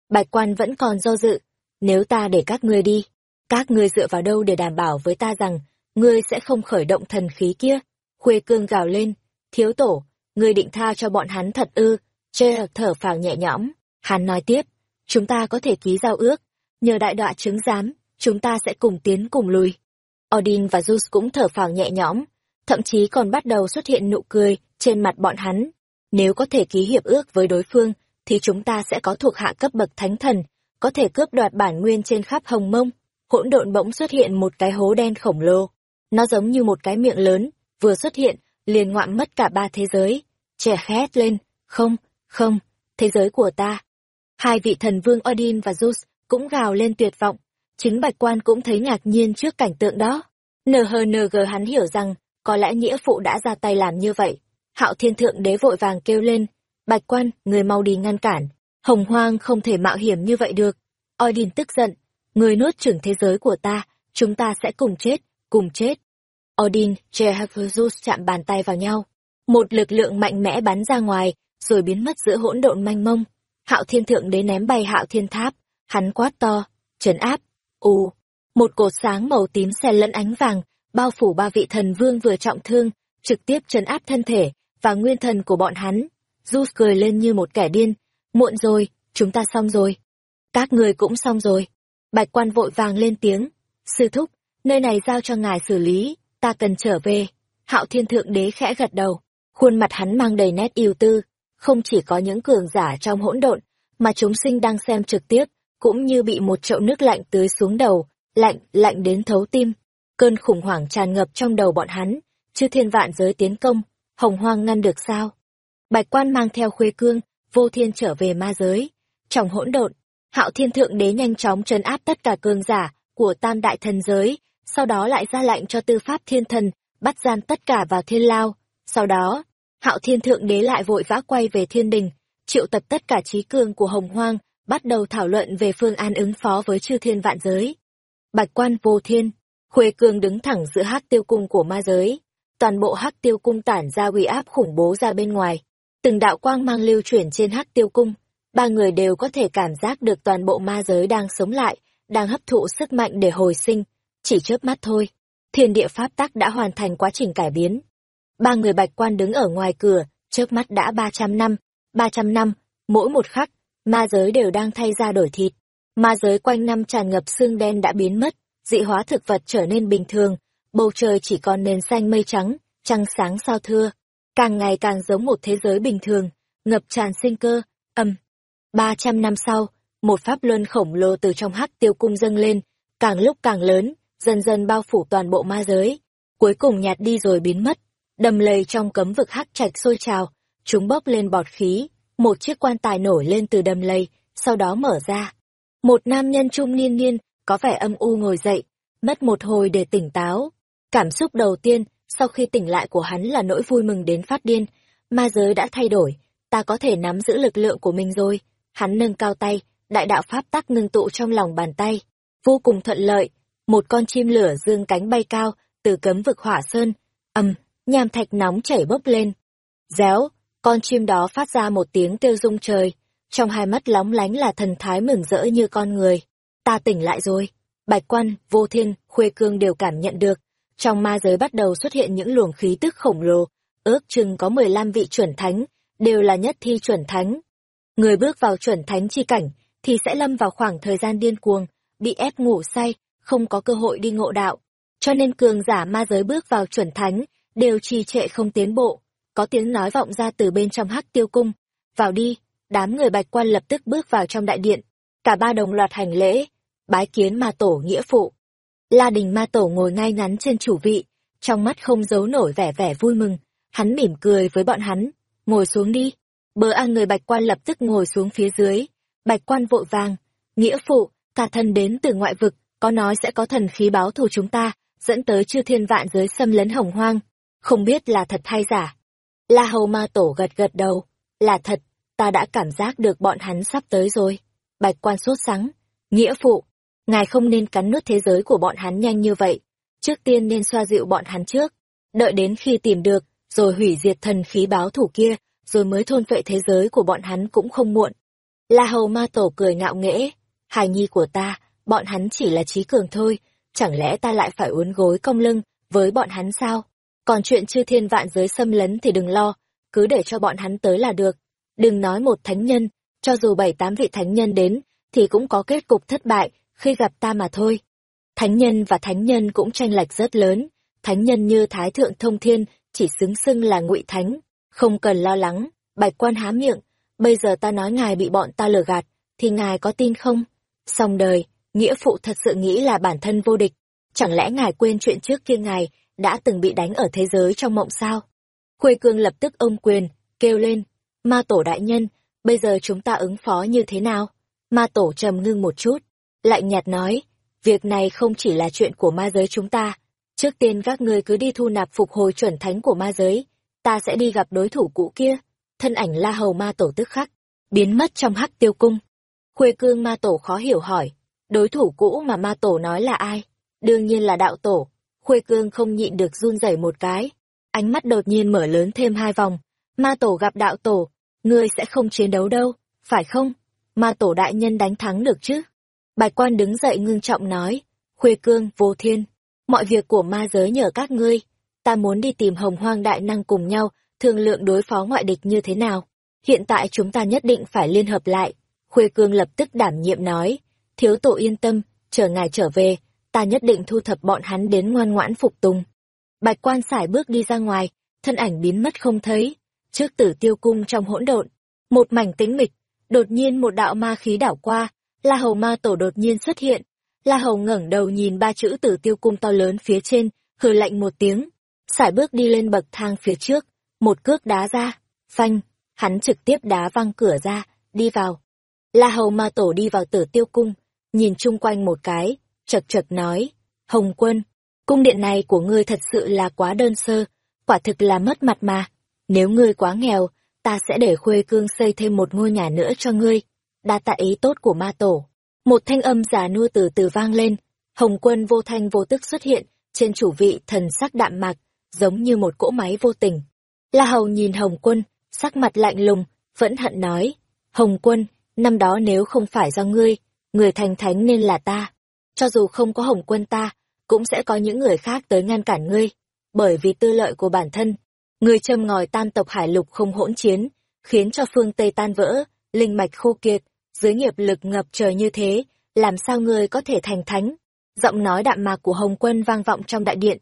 Bạch quan vẫn còn do dự. Nếu ta để các ngươi đi, các ngươi dựa vào đâu để đảm bảo với ta rằng ngươi sẽ không khởi động thần khí kia? Khuê cương gào lên, thiếu tổ, ngươi định tha cho bọn hắn thật ư, chê thở phào nhẹ nhõm. Hắn nói tiếp, chúng ta có thể ký giao ước, nhờ đại đọa chứng giám, chúng ta sẽ cùng tiến cùng lùi. Odin và Zeus cũng thở phào nhẹ nhõm, thậm chí còn bắt đầu xuất hiện nụ cười trên mặt bọn hắn. Nếu có thể ký hiệp ước với đối phương, thì chúng ta sẽ có thuộc hạ cấp bậc thánh thần, có thể cướp đoạt bản nguyên trên khắp hồng mông. Hỗn độn bỗng xuất hiện một cái hố đen khổng lồ. Nó giống như một cái miệng lớn, vừa xuất hiện, liền ngoạm mất cả ba thế giới. Trẻ khét lên, không, không, thế giới của ta. Hai vị thần vương Odin và Zeus cũng gào lên tuyệt vọng. Chính bạch quan cũng thấy ngạc nhiên trước cảnh tượng đó. NHNG hắn hiểu rằng, có lẽ nghĩa phụ đã ra tay làm như vậy. Hạo thiên thượng đế vội vàng kêu lên. Bạch quan, người mau đi ngăn cản. Hồng hoang không thể mạo hiểm như vậy được. Odin tức giận. Người nuốt chửng thế giới của ta, chúng ta sẽ cùng chết, cùng chết. Odin, Jehovah chạm bàn tay vào nhau. Một lực lượng mạnh mẽ bắn ra ngoài, rồi biến mất giữa hỗn độn manh mông. Hạo Thiên Thượng Đế ném bay Hạo Thiên Tháp, hắn quát to, trấn áp, ù. Một cột sáng màu tím xen lẫn ánh vàng, bao phủ ba vị thần vương vừa trọng thương, trực tiếp trấn áp thân thể và nguyên thần của bọn hắn. Zeus cười lên như một kẻ điên, muộn rồi, chúng ta xong rồi. Các người cũng xong rồi. Bạch quan vội vàng lên tiếng, sư thúc, nơi này giao cho ngài xử lý, ta cần trở về. Hạo Thiên Thượng Đế khẽ gật đầu, khuôn mặt hắn mang đầy nét yêu tư, không chỉ có những cường giả trong hỗn độn, mà chúng sinh đang xem trực tiếp, cũng như bị một chậu nước lạnh tưới xuống đầu, lạnh, lạnh đến thấu tim. Cơn khủng hoảng tràn ngập trong đầu bọn hắn, chư thiên vạn giới tiến công, hồng hoang ngăn được sao? Bạch quan mang theo khuê cương, vô thiên trở về ma giới. Trong hỗn độn, hạo thiên thượng đế nhanh chóng trấn áp tất cả cường giả của tam đại thần giới, sau đó lại ra lệnh cho tư pháp thiên thần, bắt gian tất cả vào thiên lao. Sau đó, hạo thiên thượng đế lại vội vã quay về thiên đình, triệu tập tất cả trí cương của hồng hoang, bắt đầu thảo luận về phương án ứng phó với chư thiên vạn giới. Bạch quan vô thiên, Khuê Cương đứng thẳng giữa hắc tiêu cung của ma giới. Toàn bộ hắc tiêu cung tản ra uy áp khủng bố ra bên ngoài. Từng đạo quang mang lưu chuyển trên hắc tiêu cung. Ba người đều có thể cảm giác được toàn bộ ma giới đang sống lại, đang hấp thụ sức mạnh để hồi sinh. Chỉ chớp mắt thôi, thiên địa pháp tắc đã hoàn thành quá trình cải biến. Ba người bạch quan đứng ở ngoài cửa, chớp mắt đã ba trăm năm, ba trăm năm, mỗi một khắc, ma giới đều đang thay ra đổi thịt. Ma giới quanh năm tràn ngập xương đen đã biến mất, dị hóa thực vật trở nên bình thường, bầu trời chỉ còn nền xanh mây trắng, trăng sáng sao thưa, càng ngày càng giống một thế giới bình thường, ngập tràn sinh cơ, âm. Ba trăm năm sau, một pháp luân khổng lồ từ trong hắc tiêu cung dâng lên, càng lúc càng lớn, dần dần bao phủ toàn bộ ma giới, cuối cùng nhạt đi rồi biến mất, đầm lầy trong cấm vực hắc trạch sôi trào, chúng bốc lên bọt khí, một chiếc quan tài nổi lên từ đầm lầy, sau đó mở ra. Một nam nhân trung niên niên, có vẻ âm u ngồi dậy, mất một hồi để tỉnh táo. Cảm xúc đầu tiên, sau khi tỉnh lại của hắn là nỗi vui mừng đến phát điên. Ma giới đã thay đổi, ta có thể nắm giữ lực lượng của mình rồi. Hắn nâng cao tay, đại đạo pháp tắc ngưng tụ trong lòng bàn tay. Vô cùng thuận lợi, một con chim lửa dương cánh bay cao, từ cấm vực hỏa sơn. ầm, nham thạch nóng chảy bốc lên. Réo, con chim đó phát ra một tiếng kêu rung trời, trong hai mắt lóng lánh là thần thái mừng rỡ như con người. Ta tỉnh lại rồi. Bạch Quan, Vô Thiên, Khuê Cương đều cảm nhận được. Trong ma giới bắt đầu xuất hiện những luồng khí tức khổng lồ, ước chừng có 15 vị chuẩn thánh, đều là nhất thi chuẩn thánh. Người bước vào chuẩn thánh chi cảnh, thì sẽ lâm vào khoảng thời gian điên cuồng, bị ép ngủ say, không có cơ hội đi ngộ đạo. Cho nên cường giả ma giới bước vào chuẩn thánh, đều trì trệ không tiến bộ. Có tiếng nói vọng ra từ bên trong hắc tiêu cung. Vào đi, đám người bạch quan lập tức bước vào trong đại điện. Cả ba đồng loạt hành lễ, bái kiến ma tổ nghĩa phụ. La đình ma tổ ngồi ngay ngắn trên chủ vị, trong mắt không giấu nổi vẻ vẻ vui mừng. Hắn mỉm cười với bọn hắn, ngồi xuống đi. Bờ an người bạch quan lập tức ngồi xuống phía dưới. Bạch quan vội vàng, nghĩa phụ, cả thân đến từ ngoại vực, có nói sẽ có thần khí báo thù chúng ta, dẫn tới chư thiên vạn giới xâm lấn hồng hoang. Không biết là thật hay giả. La hầu ma tổ gật gật đầu, là thật, ta đã cảm giác được bọn hắn sắp tới rồi. Bạch quan sốt sắng, nghĩa phụ, ngài không nên cắn nuốt thế giới của bọn hắn nhanh như vậy. Trước tiên nên xoa dịu bọn hắn trước, đợi đến khi tìm được, rồi hủy diệt thần khí báo thủ kia, rồi mới thôn vệ thế giới của bọn hắn cũng không muộn. La hầu ma tổ cười ngạo nghễ, hài nhi của ta, bọn hắn chỉ là trí cường thôi, chẳng lẽ ta lại phải uốn gối cong lưng với bọn hắn sao? Còn chuyện chư thiên vạn giới xâm lấn thì đừng lo, cứ để cho bọn hắn tới là được. Đừng nói một thánh nhân, cho dù bảy tám vị thánh nhân đến, thì cũng có kết cục thất bại khi gặp ta mà thôi. Thánh nhân và thánh nhân cũng tranh lệch rất lớn, thánh nhân như Thái Thượng Thông Thiên chỉ xứng xưng là ngụy thánh, không cần lo lắng, bạch quan há miệng, bây giờ ta nói ngài bị bọn ta lừa gạt, thì ngài có tin không? Xong đời, nghĩa phụ thật sự nghĩ là bản thân vô địch, chẳng lẽ ngài quên chuyện trước kia ngài đã từng bị đánh ở thế giới trong mộng sao? Khuê cương lập tức ôm quyền, kêu lên, ma tổ đại nhân, bây giờ chúng ta ứng phó như thế nào? Ma tổ trầm ngưng một chút, lạnh nhạt nói, việc này không chỉ là chuyện của ma giới chúng ta. Trước tiên các ngươi cứ đi thu nạp phục hồi chuẩn thánh của ma giới, ta sẽ đi gặp đối thủ cũ kia. Thân ảnh la hầu ma tổ tức khắc, biến mất trong hắc tiêu cung. Khuê cương ma tổ khó hiểu hỏi, đối thủ cũ mà ma tổ nói là ai? Đương nhiên là đạo tổ. Khuê cương không nhịn được run rẩy một cái. Ánh mắt đột nhiên mở lớn thêm hai vòng. Ma tổ gặp đạo tổ, ngươi sẽ không chiến đấu đâu, phải không? Ma tổ đại nhân đánh thắng được chứ? Bạch quan đứng dậy ngưng trọng nói, Khuê cương, vô thiên, mọi việc của ma giới nhờ các ngươi, ta muốn đi tìm hồng hoang đại năng cùng nhau, thương lượng đối phó ngoại địch như thế nào. Hiện tại chúng ta nhất định phải liên hợp lại. Khuê cương lập tức đảm nhiệm nói, thiếu tổ yên tâm, chờ ngài trở về, ta nhất định thu thập bọn hắn đến ngoan ngoãn phục tùng. Bạch quan sải bước đi ra ngoài, thân ảnh biến mất không thấy, trước tử tiêu cung trong hỗn độn, một mảnh tĩnh mịch, đột nhiên một đạo ma khí đảo qua, La Hầu ma tổ đột nhiên xuất hiện. La Hầu ngẩng đầu nhìn ba chữ tử tiêu cung to lớn phía trên, hừ lạnh một tiếng, sải bước đi lên bậc thang phía trước, một cước đá ra, phanh, hắn trực tiếp đá văng cửa ra, đi vào. La Hầu ma tổ đi vào tử tiêu cung, nhìn chung quanh một cái, chật chật nói, Hồng quân, cung điện này của ngươi thật sự là quá đơn sơ, quả thực là mất mặt mà. Nếu ngươi quá nghèo, ta sẽ để khuê cương xây thêm một ngôi nhà nữa cho ngươi. Đa tạ ý tốt của ma tổ. Một thanh âm giả nua từ từ vang lên, Hồng quân vô thanh vô tức xuất hiện, trên chủ vị thần sắc đạm mạc, giống như một cỗ máy vô tình. La Hầu nhìn Hồng quân, sắc mặt lạnh lùng, vẫn hận nói, Hồng quân, năm đó nếu không phải do ngươi, người thành thánh nên là ta. Cho dù không có Hồng quân ta, cũng sẽ có những người khác tới ngăn cản ngươi. Bởi vì tư lợi của bản thân, ngươi châm ngòi tan tộc hải lục không hỗn chiến, khiến cho phương Tây tan vỡ, linh mạch khô kiệt, dưới nghiệp lực ngập trời như thế, làm sao ngươi có thể thành thánh? Giọng nói đạm mạc của Hồng Quân vang vọng trong đại điện.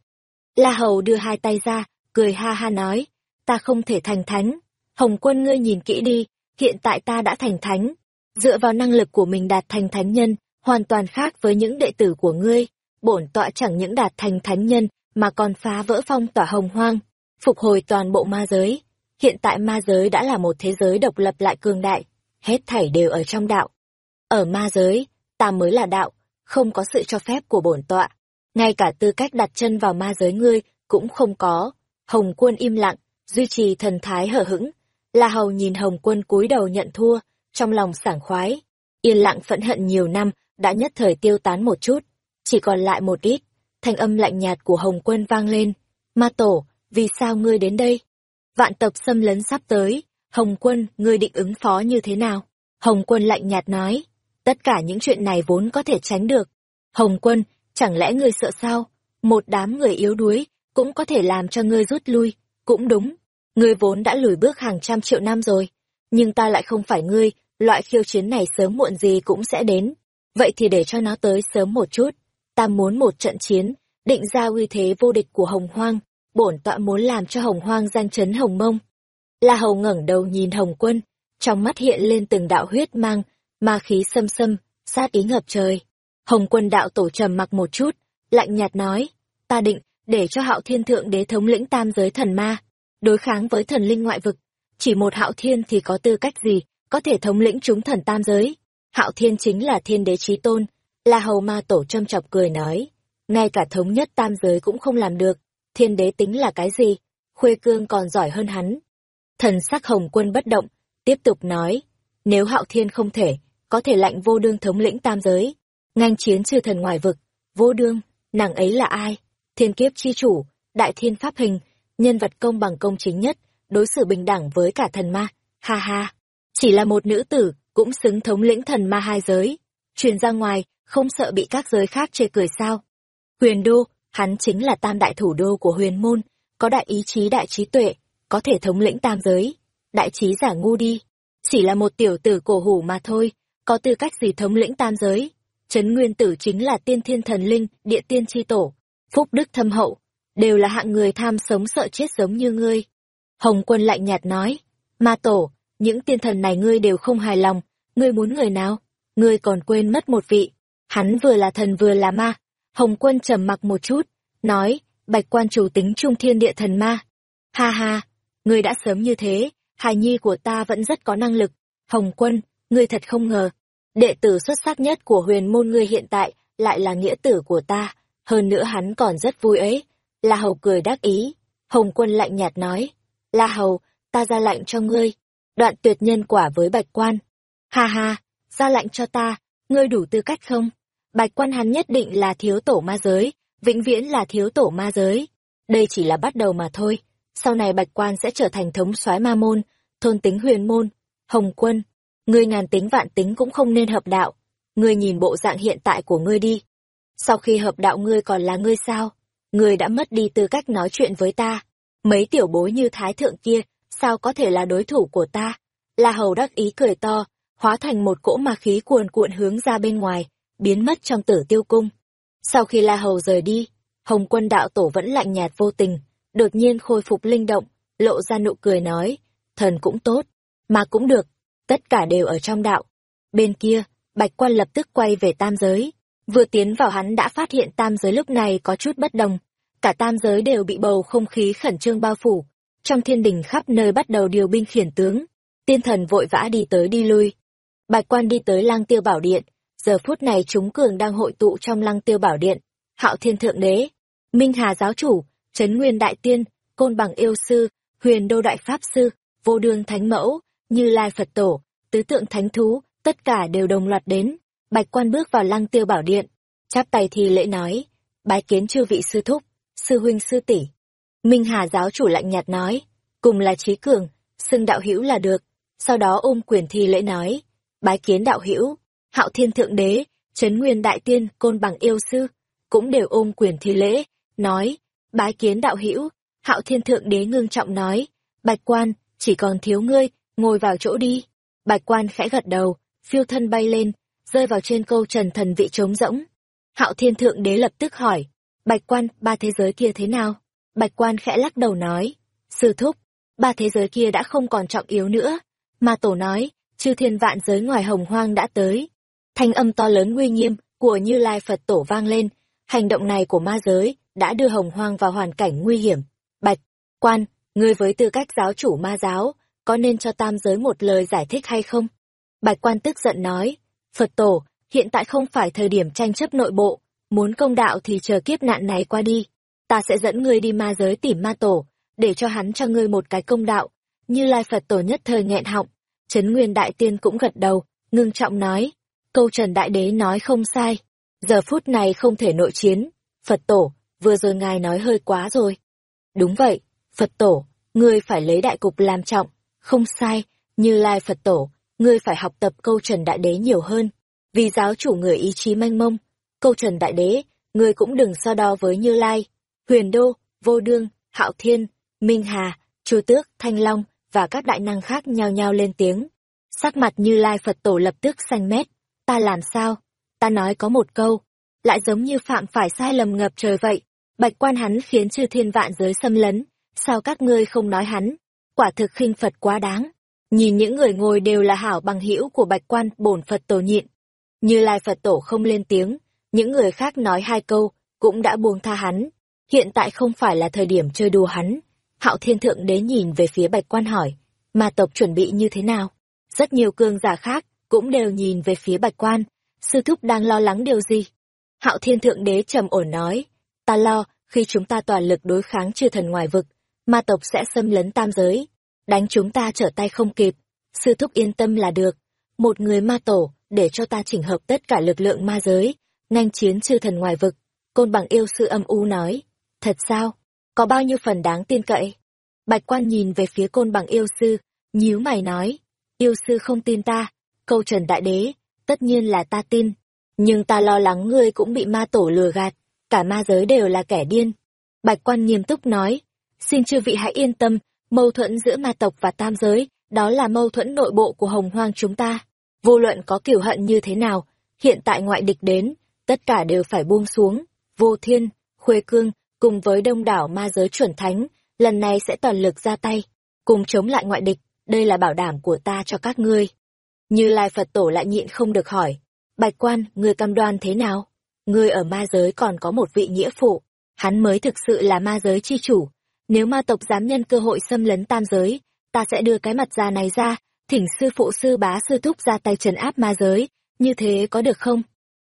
La Hầu đưa hai tay ra, cười ha ha nói, ta không thể thành thánh. Hồng Quân ngươi nhìn kỹ đi, hiện tại ta đã thành thánh. Dựa vào năng lực của mình đạt thành thánh nhân, hoàn toàn khác với những đệ tử của ngươi. Bổn tọa chẳng những đạt thành thánh nhân, mà còn phá vỡ phong tỏa hồng hoang, phục hồi toàn bộ ma giới. Hiện tại ma giới đã là một thế giới độc lập lại cường đại, hết thảy đều ở trong đạo. Ở ma giới, ta mới là đạo, không có sự cho phép của bổn tọa. Ngay cả tư cách đặt chân vào ma giới ngươi cũng không có. Hồng quân im lặng, duy trì thần thái hở hững. La Hầu nhìn Hồng quân cúi đầu nhận thua, trong lòng sảng khoái. Yên lặng phẫn hận nhiều năm, đã nhất thời tiêu tán một chút, chỉ còn lại một ít. Thanh âm lạnh nhạt của Hồng quân vang lên. Ma tổ, vì sao ngươi đến đây? Vạn tập xâm lấn sắp tới, Hồng quân, ngươi định ứng phó như thế nào? Hồng quân lạnh nhạt nói, tất cả những chuyện này vốn có thể tránh được. Hồng quân, chẳng lẽ ngươi sợ sao? Một đám người yếu đuối, cũng có thể làm cho ngươi rút lui, cũng đúng. Ngươi vốn đã lùi bước hàng trăm triệu năm rồi, nhưng ta lại không phải ngươi, loại khiêu chiến này sớm muộn gì cũng sẽ đến. Vậy thì để cho nó tới sớm một chút. Ta muốn một trận chiến, định ra uy thế vô địch của Hồng Hoang, bổn tọa muốn làm cho Hồng Hoang danh chấn Hồng Mông. La Hầu ngẩng đầu nhìn Hồng Quân, trong mắt hiện lên từng đạo huyết mang, ma khí xâm xâm, sát ý ngập trời. Hồng Quân đạo tổ trầm mặc một chút, lạnh nhạt nói, ta định để cho Hạo Thiên thượng đế thống lĩnh tam giới thần ma, đối kháng với thần linh ngoại vực, chỉ một Hạo Thiên thì có tư cách gì có thể thống lĩnh chúng thần tam giới? Hạo Thiên chính là thiên đế trí tôn, La Hầu ma tổ châm chọc cười nói, ngay cả thống nhất tam giới cũng không làm được, thiên đế tính là cái gì? Khuê cương còn giỏi hơn hắn. Thần sắc hồng quân bất động, tiếp tục nói, nếu hạo thiên không thể, có thể lạnh vô đương thống lĩnh tam giới, ngang chiến chư thần ngoài vực, vô đương, nàng ấy là ai? Thiên kiếp chi chủ, đại thiên pháp hình, nhân vật công bằng công chính nhất, đối xử bình đẳng với cả thần ma, ha ha. Chỉ là một nữ tử, cũng xứng thống lĩnh thần ma hai giới. Truyền ra ngoài, không sợ bị các giới khác chê cười sao. Huyền đô, hắn chính là tam đại thủ đô của huyền môn, có đại ý chí đại trí tuệ, có thể thống lĩnh tam giới. Đại trí giả ngu đi, chỉ là một tiểu tử cổ hủ mà thôi, có tư cách gì thống lĩnh tam giới. Trấn Nguyên Tử chính là tiên thiên thần linh, địa tiên tri tổ, phúc đức thâm hậu, đều là hạng người tham sống sợ chết giống như ngươi. Hồng quân lạnh nhạt nói, ma tổ, những tiên thần này ngươi đều không hài lòng, ngươi muốn người nào? Ngươi còn quên mất một vị. Hắn vừa là thần vừa là ma. Hồng quân trầm mặc một chút, nói, bạch quan chủ tính trung thiên địa thần ma. Ha ha, ngươi đã sớm như thế, hài nhi của ta vẫn rất có năng lực. Hồng quân, ngươi thật không ngờ. Đệ tử xuất sắc nhất của huyền môn ngươi hiện tại lại là nghĩa tử của ta. Hơn nữa hắn còn rất vui ấy. La Hầu cười đắc ý. Hồng quân lạnh nhạt nói. La Hầu, ta ra lệnh cho ngươi. Đoạn tuyệt nhân quả với bạch quan. Ha ha, ra lệnh cho ta, ngươi đủ tư cách không? Bạch quan hắn nhất định là thiếu tổ ma giới, vĩnh viễn là thiếu tổ ma giới. Đây chỉ là bắt đầu mà thôi. Sau này bạch quan sẽ trở thành thống soái ma môn, thôn tính huyền môn, hồng quân. Ngươi ngàn tính vạn tính cũng không nên hợp đạo. Ngươi nhìn bộ dạng hiện tại của ngươi đi. Sau khi hợp đạo ngươi còn là ngươi sao? Ngươi đã mất đi tư cách nói chuyện với ta. Mấy tiểu bối như thái thượng kia, sao có thể là đối thủ của ta? La hầu đắc ý cười to, hóa thành một cỗ ma khí cuồn cuộn hướng ra bên ngoài, biến mất trong tử tiêu cung. Sau khi La Hầu rời đi, Hồng quân đạo tổ vẫn lạnh nhạt vô tình, đột nhiên khôi phục linh động, lộ ra nụ cười nói, thần cũng tốt, mà cũng được, tất cả đều ở trong đạo. Bên kia, Bạch quan lập tức quay về tam giới. Vừa tiến vào hắn đã phát hiện tam giới lúc này có chút bất đồng. Cả tam giới đều bị bầu không khí khẩn trương bao phủ. Trong thiên đình khắp nơi bắt đầu điều binh khiển tướng. Tiên thần vội vã đi tới đi lui. Bạch quan đi tới lang tiêu bảo điện. Giờ phút này chúng cường đang hội tụ trong lăng tiêu bảo điện. Hạo thiên thượng đế, Minh Hà giáo chủ, Trấn Nguyên đại tiên, Côn bằng yêu sư, Huyền đô đại pháp sư, Vô đương thánh mẫu, Như Lai Phật tổ, tứ tượng thánh thú, tất cả đều đồng loạt đến. Bạch quan bước vào lăng tiêu bảo điện, chắp tay thì lễ nói, bái kiến chư vị sư thúc, sư huynh sư tỷ. Minh Hà giáo chủ lạnh nhạt nói, cùng là trí cường, xưng đạo hữu là được. Sau đó ôm quyền thi lễ nói, bái kiến đạo hữu, hạo thiên thượng đế, chấn nguyên đại tiên, côn bằng yêu sư, cũng đều ôm quyền thi lễ, nói, bái kiến đạo hữu, hạo thiên thượng đế ngưng trọng nói, bạch quan, chỉ còn thiếu ngươi, ngồi vào chỗ đi. Bạch quan khẽ gật đầu, phiêu thân bay lên, rơi vào trên câu trần thần vị trống rỗng. Hạo thiên thượng đế lập tức hỏi, bạch quan, ba thế giới kia thế nào? Bạch quan khẽ lắc đầu nói, sư thúc, ba thế giới kia đã không còn trọng yếu nữa. Mà tổ nói, chư thiên vạn giới ngoài hồng hoang đã tới. Thanh âm to lớn nguy nghiêm của Như Lai Phật tổ vang lên, hành động này của ma giới đã đưa hồng hoang vào hoàn cảnh nguy hiểm. Bạch, quan, ngươi với tư cách giáo chủ ma giáo, có nên cho tam giới một lời giải thích hay không? Bạch quan tức giận nói, Phật tổ, hiện tại không phải thời điểm tranh chấp nội bộ, muốn công đạo thì chờ kiếp nạn này qua đi. Ta sẽ dẫn ngươi đi ma giới tìm ma tổ, để cho hắn cho ngươi một cái công đạo. Như Lai Phật tổ nhất thời nghẹn họng, Trấn Nguyên Đại Tiên cũng gật đầu, ngưng trọng nói, câu Trần Đại Đế nói không sai, giờ phút này không thể nội chiến, Phật tổ, vừa rồi ngài nói hơi quá rồi. Đúng vậy, Phật tổ, ngươi phải lấy đại cục làm trọng, không sai, như lai Phật tổ, ngươi phải học tập câu trần đại đế nhiều hơn, vì giáo chủ người ý chí manh mông, câu trần đại đế, ngươi cũng đừng so đo với như lai, huyền đô, vô đương, hạo thiên, minh hà, chu tước, thanh long, và các đại năng khác nhao nhao lên tiếng. Sắc mặt như lai Phật tổ lập tức xanh mét, ta làm sao? Ta nói có một câu, lại giống như phạm phải sai lầm ngập trời vậy. Bạch quan hắn khiến chư thiên vạn giới xâm lấn, sao các ngươi không nói hắn? Quả thực khinh Phật quá đáng. Nhìn những người ngồi đều là hảo bằng hữu của bạch quan bổn Phật tổ nhịn. Như Lai Phật tổ không lên tiếng, những người khác nói hai câu, cũng đã buông tha hắn. Hiện tại không phải là thời điểm chơi đùa hắn. Hạo Thiên Thượng Đế nhìn về phía bạch quan hỏi, Ma tộc chuẩn bị như thế nào? Rất nhiều cương giả khác cũng đều nhìn về phía bạch quan, sư thúc đang lo lắng điều gì? Hạo Thiên Thượng Đế trầm ổn nói, ta lo, khi chúng ta toàn lực đối kháng chư thần ngoài vực, ma tộc sẽ xâm lấn tam giới, đánh chúng ta trở tay không kịp. Sư thúc yên tâm là được, một người ma tổ, để cho ta chỉnh hợp tất cả lực lượng ma giới, nhanh chiến chư thần ngoài vực. Côn bằng yêu sư âm u nói, thật sao, có bao nhiêu phần đáng tin cậy? Bạch quan nhìn về phía côn bằng yêu sư, nhíu mày nói, yêu sư không tin ta, câu trần đại đế, tất nhiên là ta tin, nhưng ta lo lắng ngươi cũng bị ma tổ lừa gạt, cả ma giới đều là kẻ điên. Bạch quan nghiêm túc nói, xin chư vị hãy yên tâm, mâu thuẫn giữa ma tộc và tam giới, đó là mâu thuẫn nội bộ của hồng hoang chúng ta. Vô luận có kiểu hận như thế nào, hiện tại ngoại địch đến, tất cả đều phải buông xuống. Vô thiên, khuê cương, cùng với đông đảo ma giới chuẩn thánh, lần này sẽ toàn lực ra tay, cùng chống lại ngoại địch, đây là bảo đảm của ta cho các ngươi. Như Lai Phật Tổ lại nhịn không được hỏi, Bạch quan, người cam đoan thế nào? Ngươi ở ma giới còn có một vị nghĩa phụ, hắn mới thực sự là ma giới chi chủ. Nếu ma tộc dám nhân cơ hội xâm lấn tam giới, ta sẽ đưa cái mặt già này ra, thỉnh sư phụ sư bá sư thúc ra tay trấn áp ma giới, như thế có được không?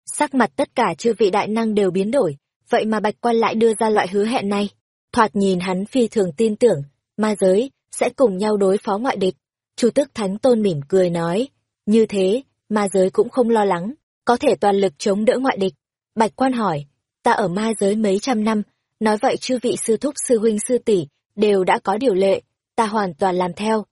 Sắc mặt tất cả chư vị đại năng đều biến đổi, vậy mà bạch quan lại đưa ra loại hứa hẹn này. Thoạt nhìn hắn phi thường tin tưởng, ma giới, sẽ cùng nhau đối phó ngoại địch. Chu tức thánh tôn mỉm cười nói, như thế, ma giới cũng không lo lắng, có thể toàn lực chống đỡ ngoại địch. Bạch quan hỏi, ta ở ma giới mấy trăm năm, nói vậy chư vị sư thúc sư huynh sư tỷ đều đã có điều lệ, ta hoàn toàn làm theo.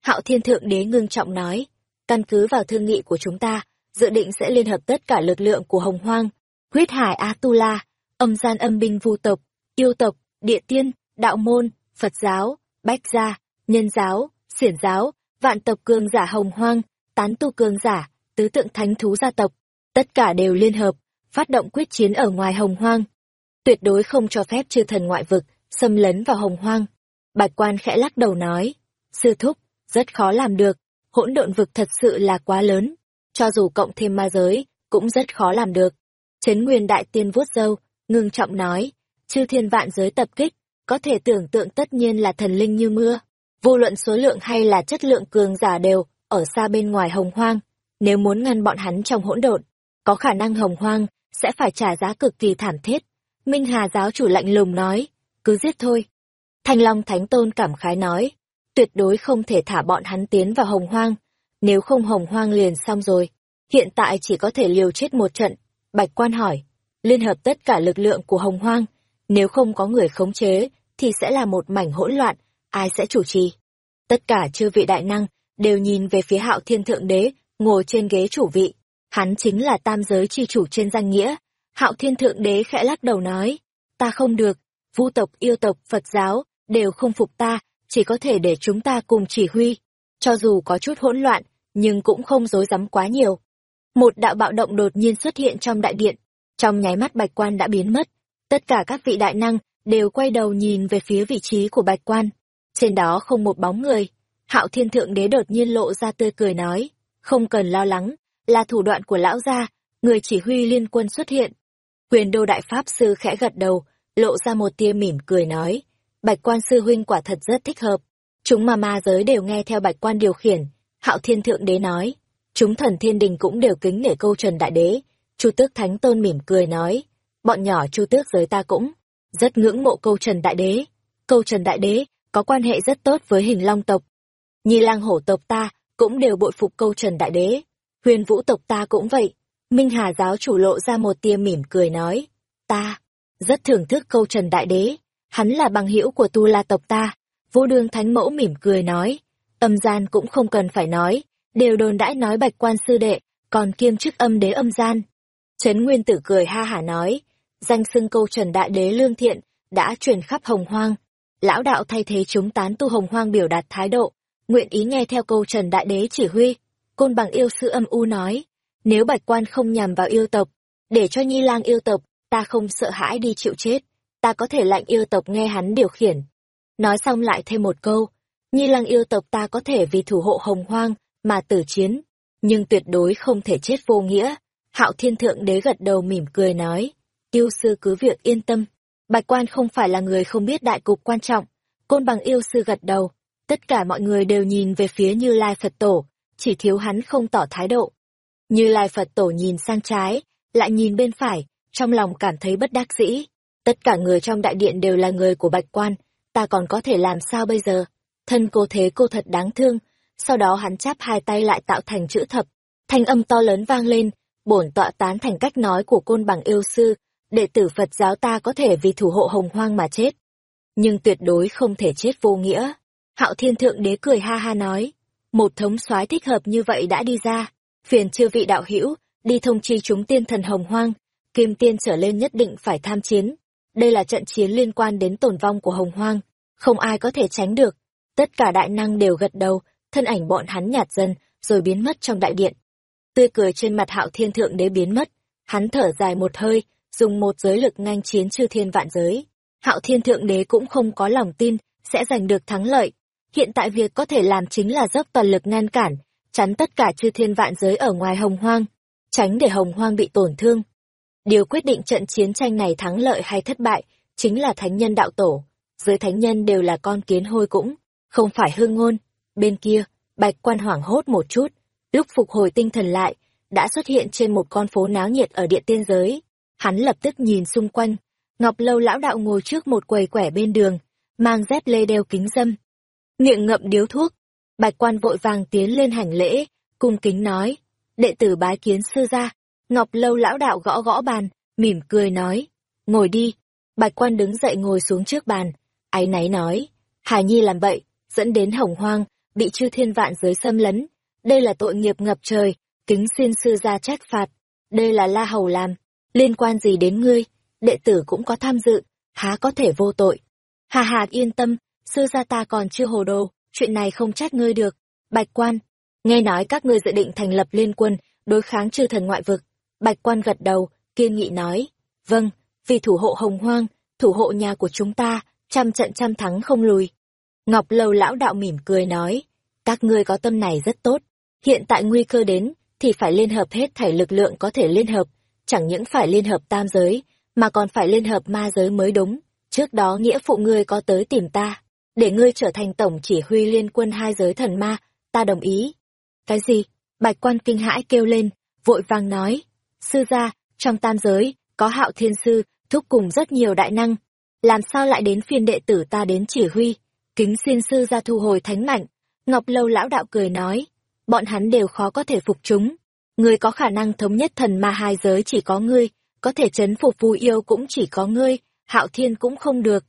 Hạo thiên thượng đế ngưng trọng nói, căn cứ vào thương nghị của chúng ta, dự định sẽ liên hợp tất cả lực lượng của hồng hoang, huyết hải A-tu-la, âm gian âm binh vu tộc, yêu tộc, địa tiên, đạo môn, Phật giáo, bách gia, nhân giáo, xiển giáo, vạn tộc cường giả hồng hoang, tán tu cường giả, tứ tượng thánh thú gia tộc, tất cả đều liên hợp, phát động quyết chiến ở ngoài hồng hoang. Tuyệt đối không cho phép chư thần ngoại vực, xâm lấn vào hồng hoang. Bạch quan khẽ lắc đầu nói, sư thúc, rất khó làm được, hỗn độn vực thật sự là quá lớn. cho dù cộng thêm ma giới, cũng rất khó làm được. chấn Nguyên Đại Tiên vuốt râu, ngưng trọng nói, chư thiên vạn giới tập kích, có thể tưởng tượng tất nhiên là thần linh như mưa. Vô luận số lượng hay là chất lượng cường giả đều, ở xa bên ngoài hồng hoang. Nếu muốn ngăn bọn hắn trong hỗn độn, có khả năng hồng hoang, sẽ phải trả giá cực kỳ thảm thiết. Minh Hà giáo chủ lạnh lùng nói, cứ giết thôi. Thanh Long Thánh Tôn cảm khái nói, tuyệt đối không thể thả bọn hắn tiến vào hồng hoang, nếu không hồng hoang liền xong rồi. Hiện tại chỉ có thể liều chết một trận. Bạch quan hỏi, liên hợp tất cả lực lượng của hồng hoang, nếu không có người khống chế, thì sẽ là một mảnh hỗn loạn, ai sẽ chủ trì. Tất cả chư vị đại năng, đều nhìn về phía hạo thiên thượng đế, ngồi trên ghế chủ vị. Hắn chính là tam giới chi chủ trên danh nghĩa. Hạo thiên thượng đế khẽ lắc đầu nói, ta không được, vu tộc, yêu tộc, Phật giáo, đều không phục ta, chỉ có thể để chúng ta cùng chỉ huy. Cho dù có chút hỗn loạn, nhưng cũng không dối rắm quá nhiều. Một đạo bạo động đột nhiên xuất hiện trong đại điện, trong nháy mắt bạch quan đã biến mất. Tất cả các vị đại năng đều quay đầu nhìn về phía vị trí của bạch quan. Trên đó không một bóng người. Hạo thiên thượng đế đột nhiên lộ ra tươi cười nói, không cần lo lắng, là thủ đoạn của lão gia, người chỉ huy liên quân xuất hiện. Quyền đô đại pháp sư khẽ gật đầu, lộ ra một tia mỉm cười nói, bạch quan sư huynh quả thật rất thích hợp. Chúng mà ma giới đều nghe theo bạch quan điều khiển. Hạo thiên thượng đế nói, chúng thần thiên đình cũng đều kính nể câu trần đại đế. Chu tước thánh tôn mỉm cười nói, bọn nhỏ chu tước giới ta cũng rất ngưỡng mộ câu trần đại đế. Câu trần đại đế có quan hệ rất tốt với hình long tộc. Nhi lang hổ tộc ta cũng đều bội phục câu trần đại đế. Huyền vũ tộc ta cũng vậy. Minh Hà giáo chủ lộ ra một tia mỉm cười nói, ta rất thưởng thức câu trần đại đế, hắn là bằng hữu của tu la tộc ta. Vũ đương thánh mẫu mỉm cười nói, âm gian cũng không cần phải nói, đều đồn đãi nói bạch quan sư đệ, còn kiêm chức âm đế âm gian. Trấn Nguyên Tử cười ha hả nói, danh xưng câu trần đại đế lương thiện, đã truyền khắp hồng hoang. Lão đạo thay thế chúng tán tu hồng hoang biểu đạt thái độ, nguyện ý nghe theo câu trần đại đế chỉ huy. Côn bằng yêu sư âm u nói, nếu bạch quan không nhằm vào yêu tộc, để cho nhi lang yêu tộc, ta không sợ hãi đi chịu chết, ta có thể lạnh yêu tộc nghe hắn điều khiển. Nói xong lại thêm một câu, nhi lang yêu tộc ta có thể vì thủ hộ hồng hoang, mà tử chiến, nhưng tuyệt đối không thể chết vô nghĩa. Hạo thiên thượng đế gật đầu mỉm cười nói, yêu sư cứ việc yên tâm, bạch quan không phải là người không biết đại cục quan trọng, côn bằng yêu sư gật đầu, tất cả mọi người đều nhìn về phía như lai Phật tổ, chỉ thiếu hắn không tỏ thái độ. Như lai Phật tổ nhìn sang trái, lại nhìn bên phải, trong lòng cảm thấy bất đắc dĩ. Tất cả người trong đại điện đều là người của bạch quan, ta còn có thể làm sao bây giờ? Thân cô thế cô thật đáng thương. Sau đó hắn chắp hai tay lại tạo thành chữ thập. Thanh âm to lớn vang lên, bổn tọa tán thành cách nói của côn bằng yêu sư, đệ tử Phật giáo ta có thể vì thủ hộ hồng hoang mà chết. Nhưng tuyệt đối không thể chết vô nghĩa. Hạo thiên thượng đế cười ha ha nói, một thống soái thích hợp như vậy đã đi ra, phiền chư vị đạo hữu đi thông chi chúng tiên thần hồng hoang, kim tiên trở lên nhất định phải tham chiến. Đây là trận chiến liên quan đến tồn vong của hồng hoang, không ai có thể tránh được. Tất cả đại năng đều gật đầu, thân ảnh bọn hắn nhạt dần, rồi biến mất trong đại điện. Tươi cười trên mặt hạo thiên thượng đế biến mất, hắn thở dài một hơi, dùng một giới lực ngang chiến chư thiên vạn giới. Hạo thiên thượng đế cũng không có lòng tin, sẽ giành được thắng lợi. Hiện tại việc có thể làm chính là dốc toàn lực ngăn cản, chắn tất cả chư thiên vạn giới ở ngoài hồng hoang, tránh để hồng hoang bị tổn thương. Điều quyết định trận chiến tranh này thắng lợi hay thất bại, chính là thánh nhân đạo tổ. Dưới thánh nhân đều là con kiến hôi cũng, không phải hương ngôn. Bên kia, bạch quan hoảng hốt một chút, lúc phục hồi tinh thần lại, đã xuất hiện trên một con phố náo nhiệt ở địa tiên giới. Hắn lập tức nhìn xung quanh, Ngọc Lâu lão đạo ngồi trước một quầy quẻ bên đường, mang dép lê đeo kính dâm. Miệng ngậm điếu thuốc, bạch quan vội vàng tiến lên hành lễ, cung kính nói, đệ tử bái kiến sư gia. Ngọc Lâu lão đạo gõ gõ bàn, mỉm cười nói, ngồi đi. Bạch quan đứng dậy ngồi xuống trước bàn, áy náy nói, Hà Nhi làm vậy, dẫn đến hồng hoang, bị chư thiên vạn giới xâm lấn. Đây là tội nghiệp ngập trời, kính xin sư gia trách phạt. Đây là la hầu làm, liên quan gì đến ngươi, đệ tử cũng có tham dự, há có thể vô tội. Hà hà yên tâm, sư gia ta còn chưa hồ đồ, chuyện này không trách ngươi được. Bạch quan, nghe nói các ngươi dự định thành lập liên quân, đối kháng chư thần ngoại vực. Bạch quan gật đầu, kiên nghị nói, vâng, vì thủ hộ hồng hoang, thủ hộ nhà của chúng ta, trăm trận trăm thắng không lùi. Ngọc Lâu lão đạo mỉm cười nói, các ngươi có tâm này rất tốt, hiện tại nguy cơ đến, thì phải liên hợp hết thảy lực lượng có thể liên hợp, chẳng những phải liên hợp tam giới, mà còn phải liên hợp ma giới mới đúng. Trước đó nghĩa phụ ngươi có tới tìm ta, để ngươi trở thành tổng chỉ huy liên quân hai giới thần ma, ta đồng ý. Cái gì? Bạch quan kinh hãi kêu lên, vội vàng nói. Sư gia, trong tam giới, có hạo thiên sư, thúc cùng rất nhiều đại năng. Làm sao lại đến phiên đệ tử ta đến chỉ huy? Kính xin sư gia thu hồi thánh mạnh. Ngọc Lâu lão đạo cười nói, bọn hắn đều khó có thể phục chúng. Ngươi có khả năng thống nhất thần ma hai giới chỉ có ngươi, có thể chấn phục phù yêu cũng chỉ có ngươi, hạo thiên cũng không được.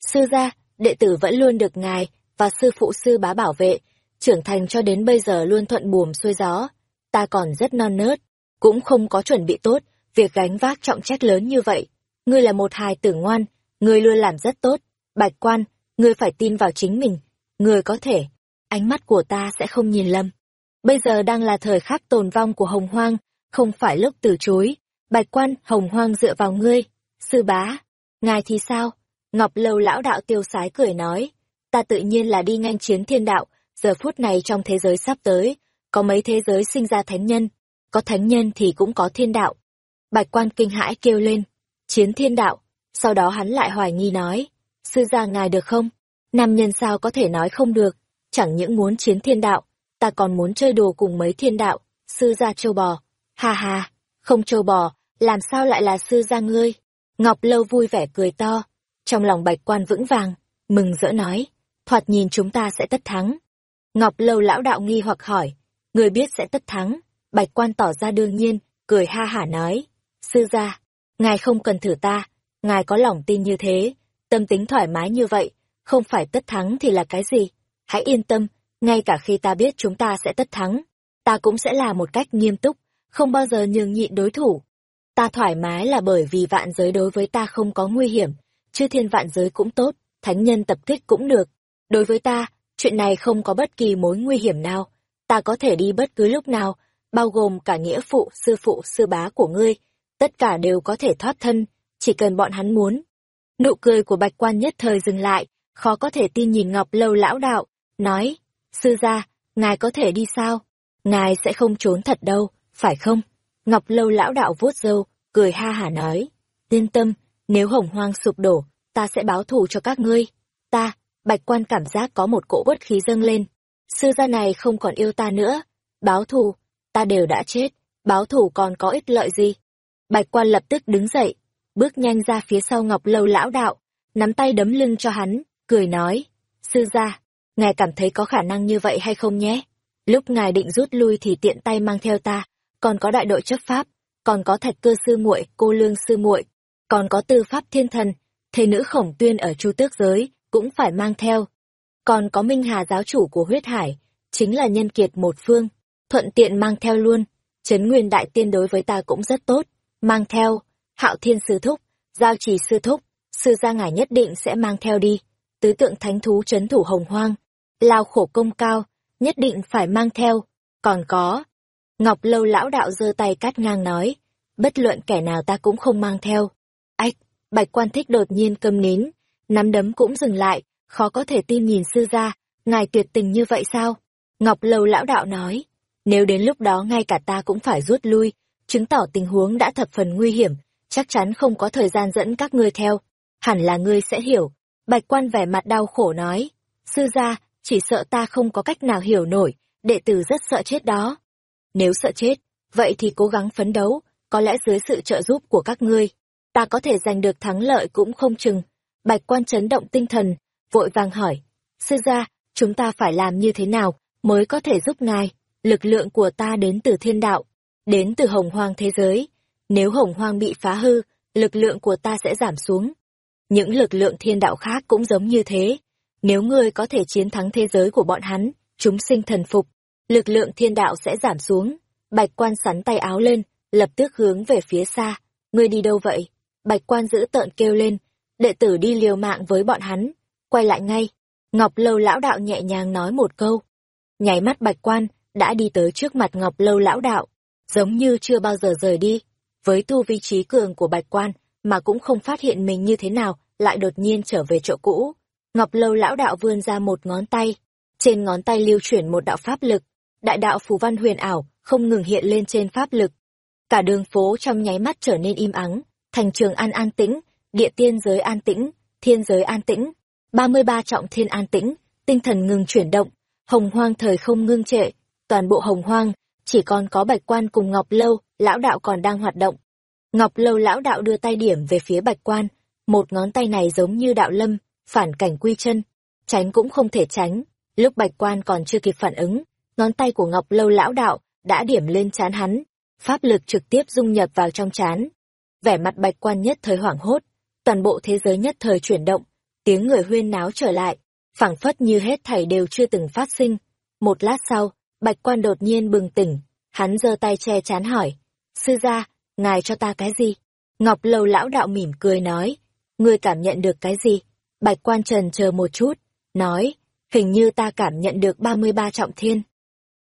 Sư gia, đệ tử vẫn luôn được ngài và sư phụ sư bá bảo vệ, trưởng thành cho đến bây giờ luôn thuận buồm xuôi gió. Ta còn rất non nớt, cũng không có chuẩn bị tốt, việc gánh vác trọng trách lớn như vậy. Ngươi là một hài tử ngoan, ngươi luôn làm rất tốt. Bạch quan, ngươi phải tin vào chính mình. Ngươi có thể, ánh mắt của ta sẽ không nhìn lầm. Bây giờ đang là thời khắc tồn vong của hồng hoang, không phải lúc từ chối. Bạch quan, hồng hoang dựa vào ngươi. Sư bá, ngài thì sao? Ngọc Lâu lão đạo tiêu sái cười nói, ta tự nhiên là đi ngang chiến thiên đạo, giờ phút này trong thế giới sắp tới, có mấy thế giới sinh ra thánh nhân, có thánh nhân thì cũng có thiên đạo. Bạch quan kinh hãi kêu lên, chiến thiên đạo, sau đó hắn lại hoài nghi nói, sư gia ngài được không? Nam nhân sao có thể nói không được, chẳng những muốn chiến thiên đạo, ta còn muốn chơi đồ cùng mấy thiên đạo, sư gia châu bò. Ha ha, không châu bò, làm sao lại là sư gia ngươi? Ngọc Lâu vui vẻ cười to, trong lòng bạch quan vững vàng, mừng rỡ nói, thoạt nhìn chúng ta sẽ tất thắng. Ngọc Lâu lão đạo nghi hoặc hỏi, người biết sẽ tất thắng, bạch quan tỏ ra đương nhiên, cười ha hả nói, sư gia, ngài không cần thử ta, ngài có lòng tin như thế, tâm tính thoải mái như vậy, không phải tất thắng thì là cái gì, hãy yên tâm, ngay cả khi ta biết chúng ta sẽ tất thắng, ta cũng sẽ là một cách nghiêm túc, không bao giờ nhường nhịn đối thủ. Ta thoải mái là bởi vì vạn giới đối với ta không có nguy hiểm, chư thiên vạn giới cũng tốt, thánh nhân tập kích cũng được. Đối với ta, chuyện này không có bất kỳ mối nguy hiểm nào, ta có thể đi bất cứ lúc nào, bao gồm cả nghĩa phụ, sư phụ, sư bá của ngươi, tất cả đều có thể thoát thân, chỉ cần bọn hắn muốn. Nụ cười của bạch quan nhất thời dừng lại, khó có thể tin nhìn Ngọc Lâu lão đạo, nói, sư gia, ngài có thể đi sao? Ngài sẽ không trốn thật đâu, phải không? Ngọc Lâu lão đạo vuốt râu, cười ha hả nói, yên tâm, nếu hồng hoang sụp đổ, ta sẽ báo thù cho các ngươi. Ta, bạch quan cảm giác có một cỗ bất khí dâng lên. Sư gia này không còn yêu ta nữa. Báo thù, ta đều đã chết, báo thù còn có ích lợi gì? Bạch quan lập tức đứng dậy, bước nhanh ra phía sau ngọc lâu lão đạo, nắm tay đấm lưng cho hắn, cười nói. Sư gia, ngài cảm thấy có khả năng như vậy hay không nhé? Lúc ngài định rút lui thì tiện tay mang theo ta, còn có đại đội chấp pháp, còn có thạch cơ sư muội, cô lương sư muội, còn có tư pháp thiên thần, thầy nữ khổng tuyên ở chu tước giới, cũng phải mang theo. Còn có Minh Hà giáo chủ của huyết hải, chính là nhân kiệt một phương, thuận tiện mang theo luôn. Trấn Nguyên Đại Tiên đối với ta cũng rất tốt, mang theo, hạo thiên sư thúc, giao trì sư thúc, sư gia ngải nhất định sẽ mang theo đi. Tứ tượng thánh thú trấn thủ hồng hoang, lao khổ công cao, nhất định phải mang theo. Còn có, Ngọc Lâu lão đạo giơ tay cắt ngang nói, bất luận kẻ nào ta cũng không mang theo. Ách, bạch quan thích đột nhiên câm nín, nắm đấm cũng dừng lại, khó có thể tin nhìn sư gia, ngài tuyệt tình như vậy sao? Ngọc Lâu lão đạo nói, nếu đến lúc đó ngay cả ta cũng phải rút lui, chứng tỏ tình huống đã thập phần nguy hiểm, chắc chắn không có thời gian dẫn các ngươi theo. Hẳn là ngươi sẽ hiểu. Bạch quan vẻ mặt đau khổ nói, sư gia, chỉ sợ ta không có cách nào hiểu nổi, đệ tử rất sợ chết đó. Nếu sợ chết, vậy thì cố gắng phấn đấu, có lẽ dưới sự trợ giúp của các ngươi, ta có thể giành được thắng lợi cũng không chừng. Bạch quan chấn động tinh thần, vội vàng hỏi, sư gia, chúng ta phải làm như thế nào mới có thể giúp ngài? Lực lượng của ta đến từ thiên đạo, đến từ hồng hoang thế giới. Nếu hồng hoang bị phá hư, lực lượng của ta sẽ giảm xuống. Những lực lượng thiên đạo khác cũng giống như thế. Nếu ngươi có thể chiến thắng thế giới của bọn hắn, chúng sinh thần phục, lực lượng thiên đạo sẽ giảm xuống. Bạch quan sắn tay áo lên, lập tức hướng về phía xa. Ngươi đi đâu vậy? Bạch quan giữ tợn kêu lên, đệ tử đi liều mạng với bọn hắn, quay lại ngay. Ngọc Lâu lão đạo nhẹ nhàng nói một câu. Nháy mắt bạch quan, đã đi tới trước mặt Ngọc Lâu lão đạo, giống như chưa bao giờ rời đi. Với tu vi trí cường của bạch quan, mà cũng không phát hiện mình như thế nào, lại đột nhiên trở về chỗ cũ. Ngọc Lâu lão đạo vươn ra một ngón tay, trên ngón tay lưu chuyển một đạo pháp lực, đại đạo phù văn huyền ảo, không ngừng hiện lên trên pháp lực. Cả đường phố trong nháy mắt trở nên im ắng, thành trường an an tĩnh, địa tiên giới an tĩnh, thiên giới an tĩnh, 33 trọng thiên an tĩnh, tinh thần ngừng chuyển động, hồng hoang thời không ngưng trệ, toàn bộ hồng hoang, chỉ còn có bạch quan cùng Ngọc Lâu, lão đạo còn đang hoạt động. Ngọc Lâu lão đạo đưa tay điểm về phía bạch quan, một ngón tay này giống như đạo lâm, phản cảnh quy chân, tránh cũng không thể tránh. Lúc bạch quan còn chưa kịp phản ứng, ngón tay của Ngọc Lâu lão đạo đã điểm lên chán hắn, pháp lực trực tiếp dung nhập vào trong chán. Vẻ mặt bạch quan nhất thời hoảng hốt, toàn bộ thế giới nhất thời chuyển động, tiếng người huyên náo trở lại, phảng phất như hết thảy đều chưa từng phát sinh. Một lát sau, bạch quan đột nhiên bừng tỉnh, hắn giơ tay che chán hỏi, sư gia, ngài cho ta cái gì? Ngọc Lâu lão đạo mỉm cười nói, ngươi cảm nhận được cái gì? Bạch quan trần chờ một chút, nói, hình như ta cảm nhận được 33 trọng thiên.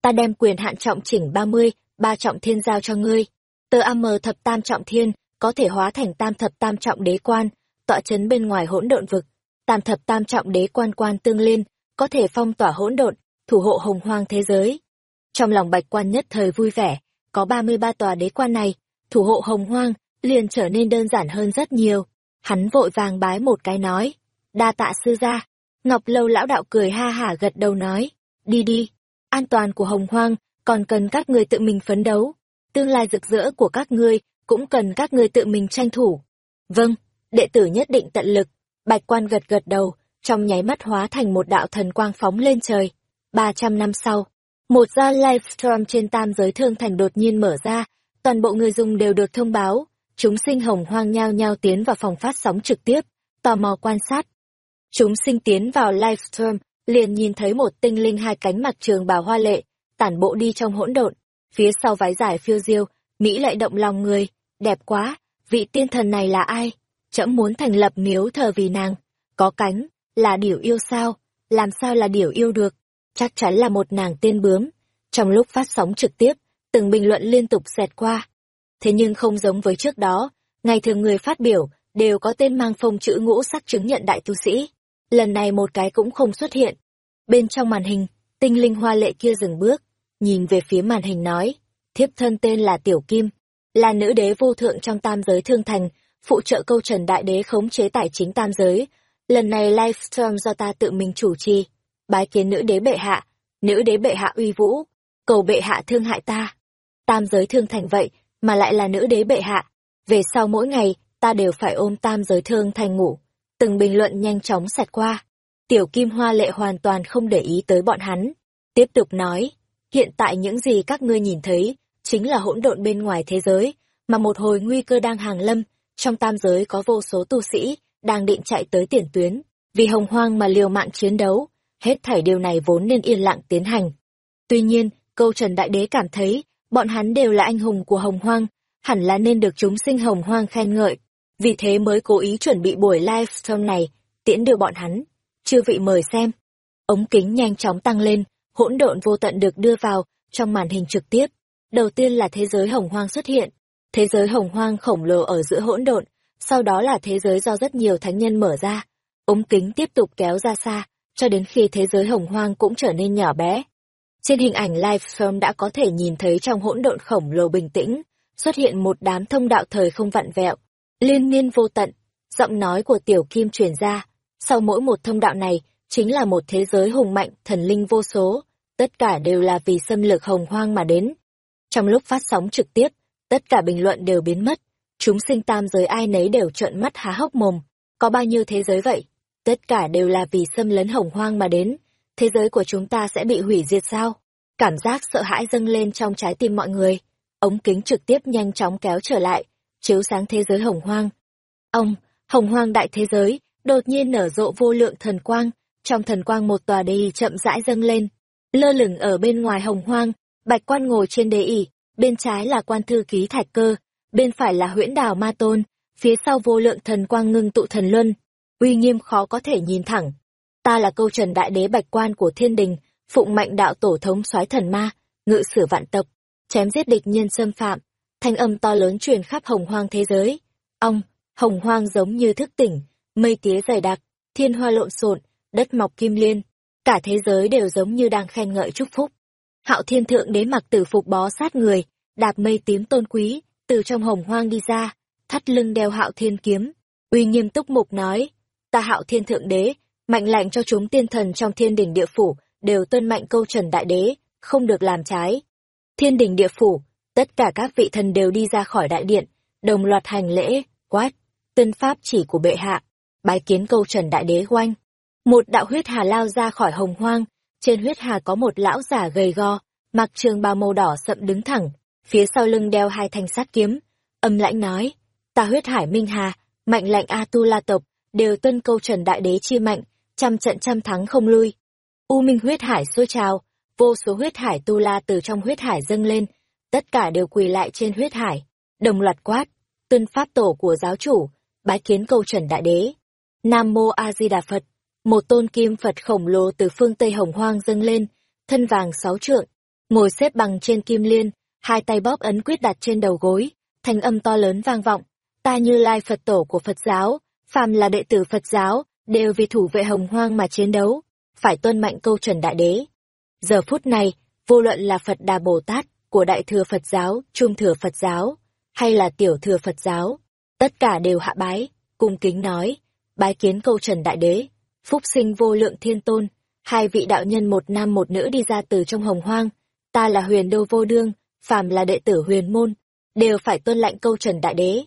Ta đem quyền hạn trọng chỉnh 30, ba trọng thiên giao cho ngươi. Tơ AM thập tam trọng thiên, có thể hóa thành tam thập tam trọng đế quan, tọa chấn bên ngoài hỗn độn vực. Tam thập tam trọng đế quan quan tương liên, có thể phong tỏa hỗn độn, thủ hộ hồng hoang thế giới. Trong lòng bạch quan nhất thời vui vẻ, có 33 tòa đế quan này, thủ hộ hồng hoang, liền trở nên đơn giản hơn rất nhiều. Hắn vội vàng bái một cái nói, đa tạ sư gia. Ngọc lâu lão đạo cười ha hả gật đầu nói, đi đi, an toàn của hồng hoang, còn cần các ngươi tự mình phấn đấu. Tương lai rực rỡ của các ngươi, cũng cần các ngươi tự mình tranh thủ. Vâng, đệ tử nhất định tận lực. Bạch quan gật gật đầu, trong nháy mắt hóa thành một đạo thần quang phóng lên trời. Ba trăm năm sau, một gia livestream trên tam giới thương thành đột nhiên mở ra, toàn bộ người dùng đều được thông báo, chúng sinh hồng hoang nhao nhao tiến vào phòng phát sóng trực tiếp, tò mò quan sát. Chúng sinh tiến vào livestream, liền nhìn thấy một tinh linh hai cánh mặt trường bào hoa lệ, tản bộ đi trong hỗn độn, phía sau váy giải phiêu diêu, Mỹ lại động lòng người, đẹp quá, vị tiên thần này là ai? Trẫm muốn thành lập miếu thờ vì nàng, có cánh, là điểu yêu sao, làm sao là điểu yêu được, chắc chắn là một nàng tiên bướm. Trong lúc phát sóng trực tiếp, từng bình luận liên tục xẹt qua. Thế nhưng không giống với trước đó, ngày thường người phát biểu đều có tên mang phông chữ ngũ sắc chứng nhận đại tu sĩ. Lần này một cái cũng không xuất hiện. Bên trong màn hình, tinh linh hoa lệ kia dừng bước, nhìn về phía màn hình nói, thiếp thân tên là Tiểu Kim, là nữ đế vô thượng trong tam giới thương thành, phụ trợ câu trần đại đế khống chế tài chính tam giới. Lần này livestream do ta tự mình chủ trì, bái kiến nữ đế bệ hạ, nữ đế bệ hạ uy vũ, cầu bệ hạ thương hại ta. Tam giới thương thành vậy, mà lại là nữ đế bệ hạ. Về sau mỗi ngày, ta đều phải ôm tam giới thương thành ngủ. Từng bình luận nhanh chóng xẹt qua. Tiểu Kim Hoa lệ hoàn toàn không để ý tới bọn hắn. Tiếp tục nói, hiện tại những gì các ngươi nhìn thấy, chính là hỗn độn bên ngoài thế giới, mà một hồi nguy cơ đang hàng lâm, trong tam giới có vô số tu sĩ, đang định chạy tới tiền tuyến, vì hồng hoang mà liều mạng chiến đấu, hết thảy điều này vốn nên yên lặng tiến hành. Tuy nhiên, câu Trần Đại Đế cảm thấy, bọn hắn đều là anh hùng của hồng hoang, hẳn là nên được chúng sinh hồng hoang khen ngợi, vì thế mới cố ý chuẩn bị buổi livestream này, tiễn đưa bọn hắn. Chư vị mời xem. Ống kính nhanh chóng tăng lên, hỗn độn vô tận được đưa vào trong màn hình trực tiếp. Đầu tiên là thế giới hồng hoang xuất hiện, thế giới hồng hoang khổng lồ ở giữa hỗn độn, sau đó là thế giới do rất nhiều thánh nhân mở ra. Ống kính tiếp tục kéo ra xa, cho đến khi thế giới hồng hoang cũng trở nên nhỏ bé. Trên hình ảnh livestream đã có thể nhìn thấy trong hỗn độn khổng lồ bình tĩnh, xuất hiện một đám thông đạo thời không vặn vẹo, liên miên vô tận. Giọng nói của tiểu kim truyền ra, sau mỗi một thông đạo này, chính là một thế giới hùng mạnh, thần linh vô số, tất cả đều là vì xâm lược hồng hoang mà đến. Trong lúc phát sóng trực tiếp, tất cả bình luận đều biến mất, chúng sinh tam giới ai nấy đều trợn mắt há hốc mồm, có bao nhiêu thế giới vậy? Tất cả đều là vì xâm lấn hồng hoang mà đến, thế giới của chúng ta sẽ bị hủy diệt sao? Cảm giác sợ hãi dâng lên trong trái tim mọi người, ống kính trực tiếp nhanh chóng kéo trở lại, chiếu sáng thế giới hồng hoang. Ông, hồng hoang đại thế giới, đột nhiên nở rộ vô lượng thần quang, trong thần quang một tòa đế chậm rãi dâng lên, lơ lửng ở bên ngoài hồng hoang, bạch quan ngồi trên đế ỉ, bên trái là quan thư ký thạch cơ, bên phải là huyễn đào ma tôn, phía sau vô lượng thần quang ngưng tụ thần luân, uy nghiêm khó có thể nhìn thẳng. Ta là câu trần đại đế bạch quan của thiên đình, phụng mệnh đạo tổ thống soái thần ma, ngự sử vạn tộc, chém giết địch nhân xâm phạm, thanh âm to lớn truyền khắp hồng hoang thế giới. Ông, hồng hoang giống như thức tỉnh, mây tía dày đặc, thiên hoa lộn xộn, đất mọc kim liên, cả thế giới đều giống như đang khen ngợi chúc phúc. Hạo Thiên Thượng Đế mặc tử phục bó sát người, đạp mây tím tôn quý, từ trong hồng hoang đi ra, thắt lưng đeo Hạo Thiên kiếm, uy nghiêm túc mục nói: "Ta Hạo Thiên Thượng Đế, mạnh lệnh cho chúng tiên thần trong Thiên đỉnh địa phủ đều tuân mạnh câu trần đại đế, không được làm trái." Thiên đỉnh địa phủ, tất cả các vị thần đều đi ra khỏi đại điện, đồng loạt hành lễ, quát: "Tân pháp chỉ của bệ hạ." Bái kiến câu trần đại đế oanh. Một đạo huyết hà lao ra khỏi hồng hoang, trên huyết hà có một lão giả gầy go, mặc trường bào màu đỏ sậm đứng thẳng, phía sau lưng đeo hai thanh sát kiếm. Âm lãnh nói, ta huyết hải minh hà, mạnh lạnh A Tu La tộc, đều tuân câu trần đại đế chi mạnh, trăm trận trăm thắng không lui. U minh huyết hải sôi trào, vô số huyết hải Tu La từ trong huyết hải dâng lên, tất cả đều quỳ lại trên huyết hải, đồng loạt quát, tuân pháp tổ của giáo chủ, bái kiến câu trần đại đế. Nam Mô A Di Đà Phật một tôn kim Phật khổng lồ từ phương Tây Hồng Hoang dâng lên, thân vàng sáu trượng, ngồi xếp bằng trên kim liên, hai tay bóp ấn quyết đặt trên đầu gối, thanh âm to lớn vang vọng, ta như lai Phật tổ của Phật giáo, phàm là đệ tử Phật giáo, đều vì thủ vệ Hồng Hoang mà chiến đấu, phải tuân mạnh câu trần đại đế. Giờ phút này, vô luận là Phật Đà Bồ Tát của Đại Thừa Phật giáo, Trung Thừa Phật giáo, hay là Tiểu Thừa Phật giáo, tất cả đều hạ bái, cung kính nói, bái kiến câu trần đại đế phúc sinh vô lượng thiên tôn, hai vị đạo nhân một nam một nữ đi ra từ trong hồng hoang, ta là huyền đô vô đương, phàm là đệ tử huyền môn, đều phải tuân lệnh câu trần đại đế.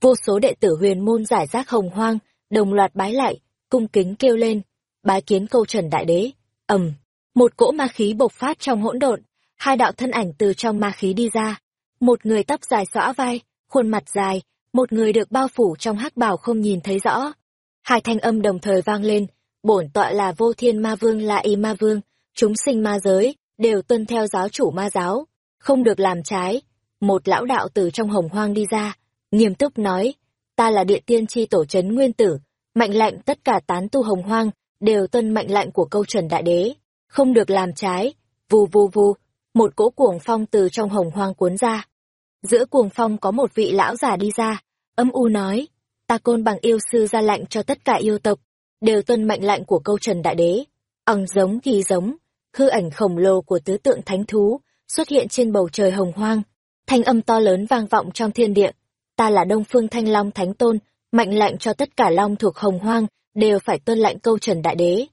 Vô số đệ tử huyền môn giải rác hồng hoang, đồng loạt bái lại, cung kính kêu lên, bái kiến câu trần đại đế, ầm, một cỗ ma khí bộc phát trong hỗn độn, hai đạo thân ảnh từ trong ma khí đi ra, một người tóc dài xõa vai, khuôn mặt dài, một người được bao phủ trong hắc bào không nhìn thấy rõ. Hai thanh âm đồng thời vang lên, bổn tọa là vô thiên ma vương là y ma vương, chúng sinh ma giới, đều tuân theo giáo chủ ma giáo, không được làm trái. Một lão đạo từ trong hồng hoang đi ra, nghiêm túc nói, ta là địa tiên tri tổ chấn nguyên tử, mạnh lạnh tất cả tán tu hồng hoang, đều tuân mạnh lạnh của câu trần đại đế, không được làm trái, vù vù vù, một cỗ cuồng phong từ trong hồng hoang cuốn ra. Giữa cuồng phong có một vị lão già đi ra, âm u nói, ta côn bằng yêu sư ra lệnh cho tất cả yêu tộc, đều tuân mệnh lệnh của câu trần đại đế. Ằng giống thì giống, hư ảnh khổng lồ của tứ tượng thánh thú xuất hiện trên bầu trời hồng hoang. Thanh âm to lớn vang vọng trong thiên địa. Ta là Đông Phương Thanh Long Thánh Tôn, mệnh lệnh cho tất cả long thuộc hồng hoang đều phải tuân lệnh câu trần đại đế.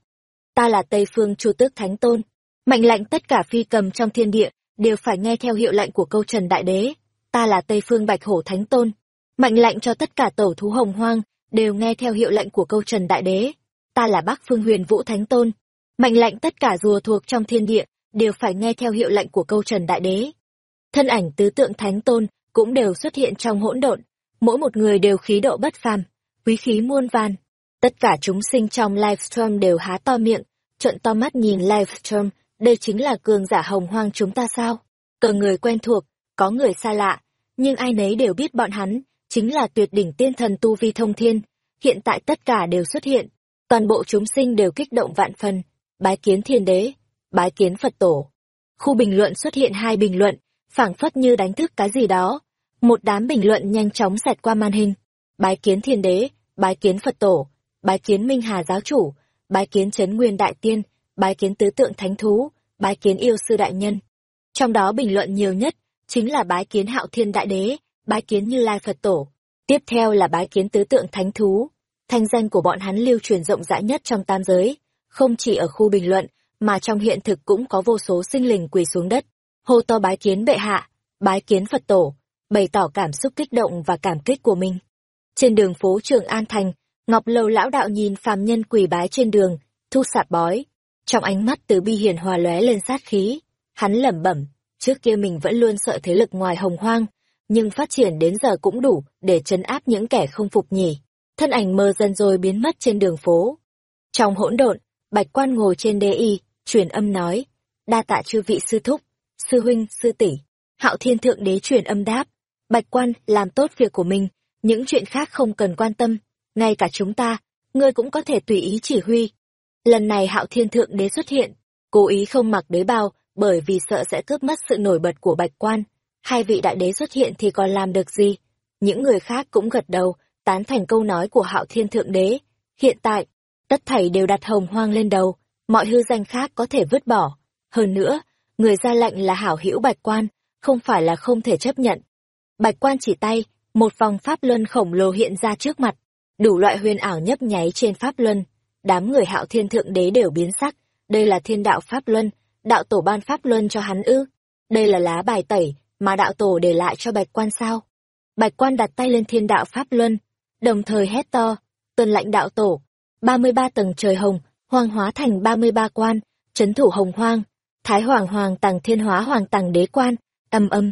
Ta là Tây Phương Chu Tước Thánh Tôn, mệnh lệnh tất cả phi cầm trong thiên địa đều phải nghe theo hiệu lệnh của câu trần đại đế. Ta là Tây Phương Bạch Hổ Thánh Tôn, mệnh lệnh cho tất cả tổ thú hồng hoang đều nghe theo hiệu lệnh của câu trần đại đế. Ta là Bắc Phương Huyền Vũ Thánh Tôn. Mệnh lệnh tất cả rùa thuộc trong thiên địa, đều phải nghe theo hiệu lệnh của câu trần đại đế. Thân ảnh tứ tượng Thánh Tôn cũng đều xuất hiện trong hỗn độn, mỗi một người đều khí độ bất phàm, quý khí muôn van. Tất cả chúng sinh trong livestream đều há to miệng, trợn to mắt nhìn livestream, đây chính là cường giả hồng hoang chúng ta sao? Cờ người quen thuộc, có người xa lạ, nhưng ai nấy đều biết bọn hắn, chính là tuyệt đỉnh tiên thần tu vi thông thiên, hiện tại tất cả đều xuất hiện, toàn bộ chúng sinh đều kích động vạn phần, bái kiến thiên đế, bái kiến Phật tổ. Khu bình luận xuất hiện hai bình luận, phảng phất như đánh thức cái gì đó. Một đám bình luận nhanh chóng xẹt qua màn hình. Bái kiến thiên đế, bái kiến Phật tổ, bái kiến Minh Hà giáo chủ, bái kiến Trấn Nguyên đại tiên, bái kiến tứ tượng thánh thú, bái kiến yêu sư đại nhân. Trong đó bình luận nhiều nhất chính là bái kiến Hạo Thiên đại đế, bái kiến Như Lai Phật Tổ. Tiếp theo là bái kiến tứ tượng thánh thú. Thanh danh của bọn hắn lưu truyền rộng rãi nhất trong tam giới, không chỉ ở khu bình luận, mà trong hiện thực cũng có vô số sinh linh quỳ xuống đất, hô to bái kiến bệ hạ, bái kiến Phật Tổ, bày tỏ cảm xúc kích động và cảm kích của mình. Trên đường phố Trường An Thành, Ngọc Lâu lão đạo nhìn phàm nhân quỳ bái trên đường, thu sạp bói. Trong ánh mắt từ bi hiền hòa lóe lên sát khí, hắn lẩm bẩm, trước kia mình vẫn luôn sợ thế lực ngoài hồng hoang, nhưng phát triển đến giờ cũng đủ để chấn áp những kẻ không phục nhỉ. Thân ảnh mơ dần rồi biến mất trên đường phố. Trong hỗn độn, Bạch Quan ngồi trên đế y, truyền âm nói, đa tạ chư vị sư thúc, sư huynh, sư tỷ. Hạo Thiên Thượng Đế truyền âm đáp, Bạch Quan làm tốt việc của mình, những chuyện khác không cần quan tâm, ngay cả chúng ta, ngươi cũng có thể tùy ý chỉ huy. Lần này Hạo Thiên Thượng Đế xuất hiện, cố ý không mặc đế bao, bởi vì sợ sẽ cướp mất sự nổi bật của Bạch Quan hai vị đại đế xuất hiện thì còn làm được gì? Những người khác cũng gật đầu, tán thành câu nói của hạo thiên thượng đế. Hiện tại, tất thảy đều đặt hồng hoang lên đầu, mọi hư danh khác có thể vứt bỏ. Hơn nữa, người ra lệnh là hảo hữu bạch quan, không phải là không thể chấp nhận. Bạch quan chỉ tay, một vòng pháp luân khổng lồ hiện ra trước mặt, đủ loại huyền ảo nhấp nháy trên pháp luân. Đám người hạo thiên thượng đế đều biến sắc, đây là thiên đạo pháp luân, đạo tổ ban pháp luân cho hắn ư. Đây là lá bài tẩy mà đạo tổ để lại cho bạch quan sao. Bạch quan đặt tay lên thiên đạo pháp luân, đồng thời hét to, tuân lệnh đạo tổ, 33 tầng trời hồng, hoang hóa thành 33 quan, chấn thủ hồng hoang, thái hoàng hoàng tàng thiên hóa hoàng tàng đế quan, âm âm.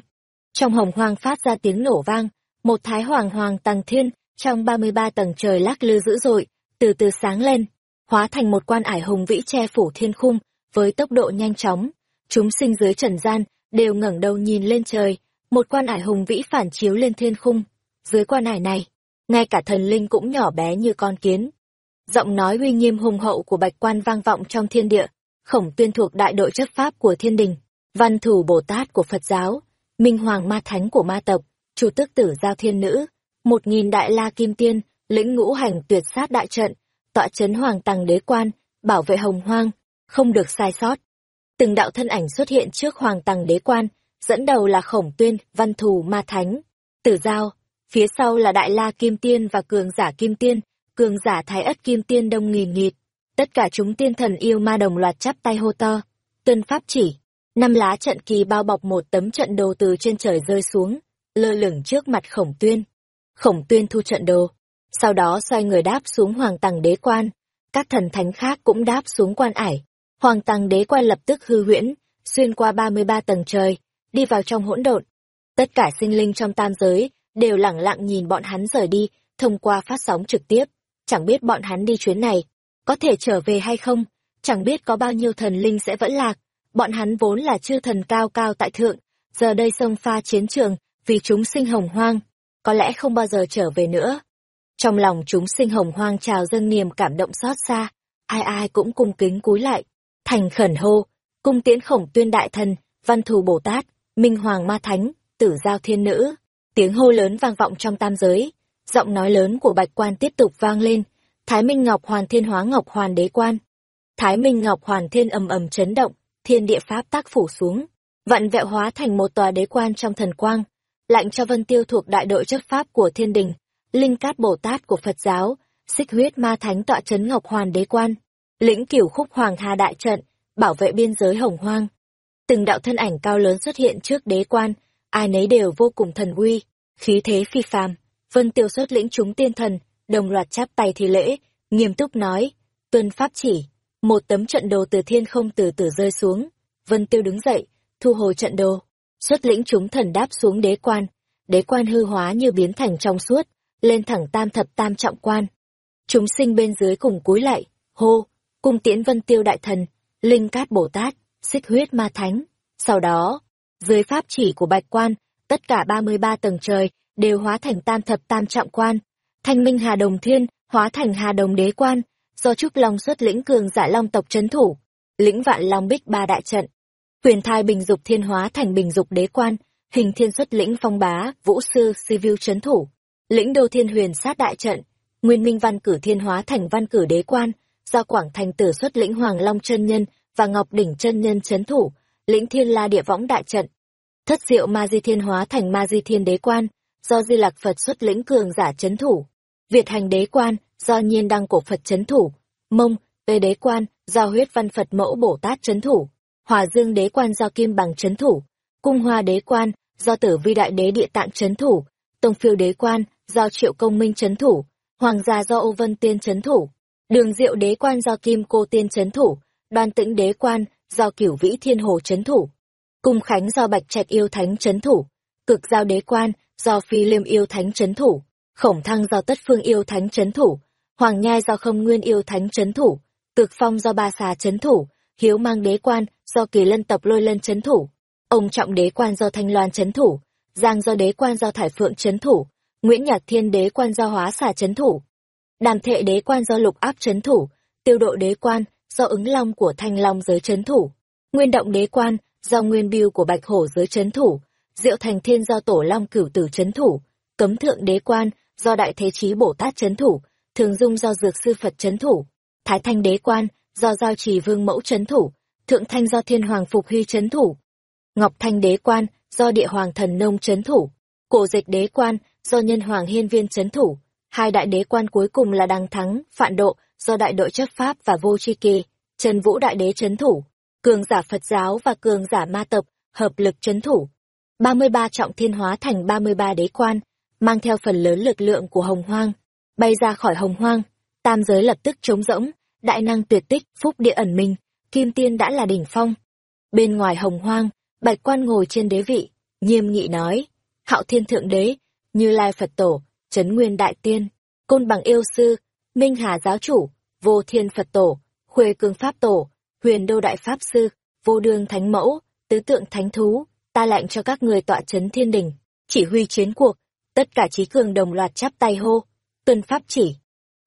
Trong hồng hoang phát ra tiếng nổ vang, một thái hoàng hoàng tàng thiên, trong 33 tầng trời lắc lư dữ dội, từ từ sáng lên, hóa thành một quan ải hùng vĩ che phủ thiên khung, với tốc độ nhanh chóng. Chúng sinh dưới trần gian, đều ngẩng đầu nhìn lên trời, một quan ải hùng vĩ phản chiếu lên thiên khung. Dưới quan ải này, ngay cả thần linh cũng nhỏ bé như con kiến. Giọng nói uy nghiêm hùng hậu của bạch quan vang vọng trong thiên địa, khổng tuyên thuộc đại đội chấp pháp của thiên đình, văn thủ Bồ Tát của Phật giáo, minh hoàng ma thánh của ma tộc, chủ tức tử giao thiên nữ, một nghìn đại la kim tiên, lĩnh ngũ hành tuyệt sát đại trận, tọa chấn hoàng tàng đế quan, bảo vệ hồng hoang, không được sai sót. Từng đạo thân ảnh xuất hiện trước hoàng tàng đế quan, dẫn đầu là khổng tuyên, văn thù ma thánh, tử giao, phía sau là đại la kim tiên và cường giả kim tiên, cường giả thái ất kim tiên đông nghìn nghịt. Tất cả chúng tiên thần yêu ma đồng loạt chắp tay hô to. Tuân pháp chỉ. Năm lá trận kỳ bao bọc một tấm trận đồ từ trên trời rơi xuống, lơ lửng trước mặt khổng tuyên. Khổng tuyên thu trận đồ. Sau đó xoay người đáp xuống hoàng tàng đế quan. Các thần thánh khác cũng đáp xuống quan ải. Hoàng tàng đế quan lập tức hư huyễn, xuyên qua 33 tầng trời, đi vào trong hỗn độn. Tất cả sinh linh trong tam giới đều lẳng lặng nhìn bọn hắn rời đi thông qua phát sóng trực tiếp. Chẳng biết bọn hắn đi chuyến này có thể trở về hay không, chẳng biết có bao nhiêu thần linh sẽ vẫn lạc. Bọn hắn vốn là chư thần cao cao tại thượng, giờ đây sông pha chiến trường vì chúng sinh hồng hoang, có lẽ không bao giờ trở về nữa. Trong lòng chúng sinh hồng hoang trào dâng niềm cảm động xót xa, ai ai cũng cung kính cúi lại, thành khẩn hô, cung tiễn khổng tuyên đại thần, văn thù Bồ Tát, minh hoàng ma thánh, tử giao thiên nữ. Tiếng hô lớn vang vọng trong tam giới, giọng nói lớn của bạch quan tiếp tục vang lên, Thái Minh Ngọc Hoàn Thiên Hóa Ngọc Hoàn Đế Quan. Thái Minh Ngọc Hoàn Thiên ầm ầm chấn động, thiên địa pháp tác phủ xuống, vặn vẹo hóa thành một tòa đế quan trong thần quang, lạnh cho Vân Tiêu thuộc đại đội chấp pháp của Thiên Đình, Linh Cát Bồ Tát của Phật giáo, Xích Huyết Ma Thánh tọa chấn Ngọc Hoàn Đế Quan, lĩnh cửu khúc Hoàng Hà đại trận, bảo vệ biên giới Hồng Hoang. Từng đạo thân ảnh cao lớn xuất hiện trước đế quan, ai nấy đều vô cùng thần uy, khí thế phi phàm. Vân Tiêu xuất lĩnh chúng tiên thần, đồng loạt chắp tay thi lễ, nghiêm túc nói, tuân pháp chỉ, một tấm trận đồ từ thiên không từ từ rơi xuống, Vân Tiêu đứng dậy, thu hồi trận đồ, xuất lĩnh chúng thần đáp xuống đế quan, đế quan hư hóa như biến thành trong suốt, lên thẳng tam thập tam trọng quan. Chúng sinh bên dưới cùng cúi lại, hô, cung tiễn Vân Tiêu đại thần, linh cát Bồ Tát, xích huyết ma thánh. Sau đó, dưới pháp chỉ của bạch quan, tất cả 33 tầng trời đều hóa thành tam thập tam trọng quan, Thanh minh Hà Đồng Thiên, hóa thành Hà Đồng Đế Quan, do Trúc Long xuất lĩnh cường giả Long tộc chấn thủ, lĩnh vạn Long Bích ba đại trận. Huyền thai Bình Dục Thiên hóa thành Bình Dục Đế Quan, hình thiên xuất lĩnh phong bá, vũ sư Sivu chấn thủ, lĩnh đô thiên huyền sát đại trận, nguyên minh văn cử thiên hóa thành văn cử đế quan, do Quảng Thành tử xuất lĩnh Hoàng Long chân nhân và Ngọc Đỉnh chân nhân chấn thủ, lĩnh thiên la địa võng đại trận. Thất diệu ma di thiên hóa thành ma di thiên đế quan, do Di Lạc Phật xuất lĩnh cường giả chấn thủ. Việt hành đế quan, do nhiên đăng cổ Phật chấn thủ, mông, tê đế quan, do huyết văn Phật mẫu Bồ Tát chấn thủ, hòa dương đế quan do kim bằng chấn thủ, cung hoa đế quan, do tử vi đại đế địa tạng chấn thủ, tông phiêu đế quan, do triệu công minh chấn thủ, hoàng gia do âu vân tiên chấn thủ, đường diệu đế quan do kim cô tiên chấn thủ, đoan tĩnh đế quan, do cửu vĩ thiên hồ chấn thủ, cung khánh do bạch trạch yêu thánh chấn thủ, cực giao đế quan, do phi liêm yêu thánh chấn thủ, khổng thăng do tất phương yêu thánh chấn thủ, hoàng nhai do không nguyên yêu thánh chấn thủ, cực phong do ba xà chấn thủ, hiếu mang đế quan do kỳ lân tập lôi lân chấn thủ, ông trọng đế quan do thanh loan chấn thủ, giang do đế quan do thải phượng chấn thủ, nguyễn nhạc thiên đế quan do hóa Xả chấn thủ, đàm thệ đế quan do lục áp chấn thủ, tiêu độ đế quan do ứng long của thanh long giới chấn thủ, nguyên động đế quan do nguyên biêu của bạch hổ giới chấn thủ, diệu thành thiên do tổ long cửu tử chấn thủ, cấm thượng đế quan do Đại Thế Chí Bồ Tát chấn thủ, Thường Dung do Dược Sư Phật chấn thủ, Thái Thanh Đế Quan do Giao Trì Vương Mẫu chấn thủ, Thượng Thanh do Thiên Hoàng Phục Huy chấn thủ. Ngọc Thanh đế quan do Địa Hoàng Thần Nông chấn thủ. Cổ dịch đế quan do Nhân Hoàng Hiên Viên chấn thủ. Hai đại đế quan cuối cùng là Đăng Thắng, Phạn Độ do Đại đội chấp pháp và Vô tri Kỳ, Trần Vũ đại đế chấn thủ. Cường giả Phật giáo và cường giả ma tộc hợp lực chấn thủ. 33 trọng thiên hóa thành 33 đế quan, mang theo phần lớn lực lượng của Hồng Hoang, bay ra khỏi Hồng Hoang, tam giới lập tức trống rỗng, đại năng tuyệt tích, phúc địa ẩn minh, kim tiên đã là đỉnh phong. Bên ngoài Hồng Hoang, Bạch Quan ngồi trên đế vị, nghiêm nghị nói: "Hạo Thiên thượng đế, như Lai Phật tổ, Trấn Nguyên đại tiên, Côn Bằng yêu sư, Minh Hà giáo chủ, Vô Thiên Phật tổ, Khuê Cương pháp tổ, Huyền Đô đại pháp sư, Vô Đương thánh mẫu, Tứ tượng thánh thú, ta lệnh cho các người tọa trấn thiên đình, chỉ huy chiến cuộc." Tất cả trí cường đồng loạt chắp tay hô, tuân pháp chỉ.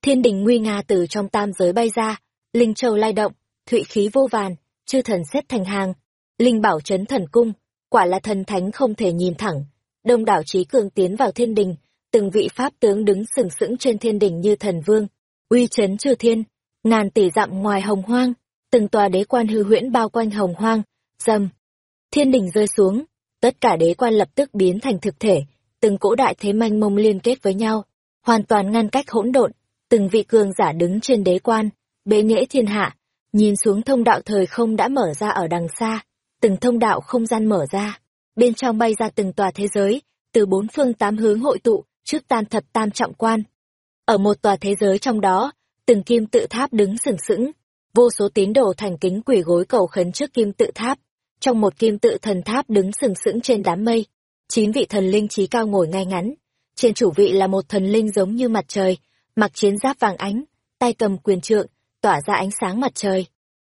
Thiên đình nguy nga từ trong tam giới bay ra, linh châu lai động, thụy khí vô vàn, chư thần xếp thành hàng. Linh bảo chấn thần cung, quả là thần thánh không thể nhìn thẳng. Đông đảo trí cường tiến vào thiên đình, từng vị pháp tướng đứng sừng sững trên thiên đình như thần vương, uy chấn chư thiên, ngàn tỷ dặm ngoài hồng hoang, từng tòa đế quan hư huyễn bao quanh hồng hoang, dầm. Thiên đình rơi xuống, tất cả đế quan lập tức biến thành thực thể, từng cỗ đại thế manh mông liên kết với nhau, hoàn toàn ngăn cách hỗn độn, từng vị cường giả đứng trên đế quan, bế nghệ thiên hạ, nhìn xuống thông đạo thời không đã mở ra ở đằng xa, từng thông đạo không gian mở ra, bên trong bay ra từng tòa thế giới, từ bốn phương tám hướng hội tụ, trước tan thập tam trọng quan. Ở một tòa thế giới trong đó, từng kim tự tháp đứng sừng sững, vô số tín đồ thành kính quỳ gối cầu khấn trước kim tự tháp, trong một kim tự thần tháp đứng sừng sững trên đám mây, chín vị thần linh trí cao ngồi ngay ngắn, trên chủ vị là một thần linh giống như mặt trời, mặc chiến giáp vàng ánh, tay cầm quyền trượng, tỏa ra ánh sáng mặt trời.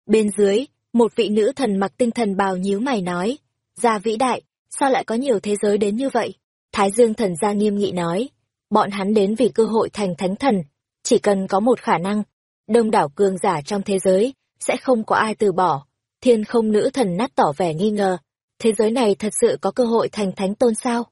Bên dưới, một vị nữ thần mặc tinh thần bào nhíu mày nói, gia vĩ đại, sao lại có nhiều thế giới đến như vậy? Thái Dương thần gia nghiêm nghị nói, bọn hắn đến vì cơ hội thành thánh thần, chỉ cần có một khả năng, đông đảo cường giả trong thế giới, sẽ không có ai từ bỏ. Thiên không nữ thần nát tỏ vẻ nghi ngờ, thế giới này thật sự có cơ hội thành thánh tôn sao?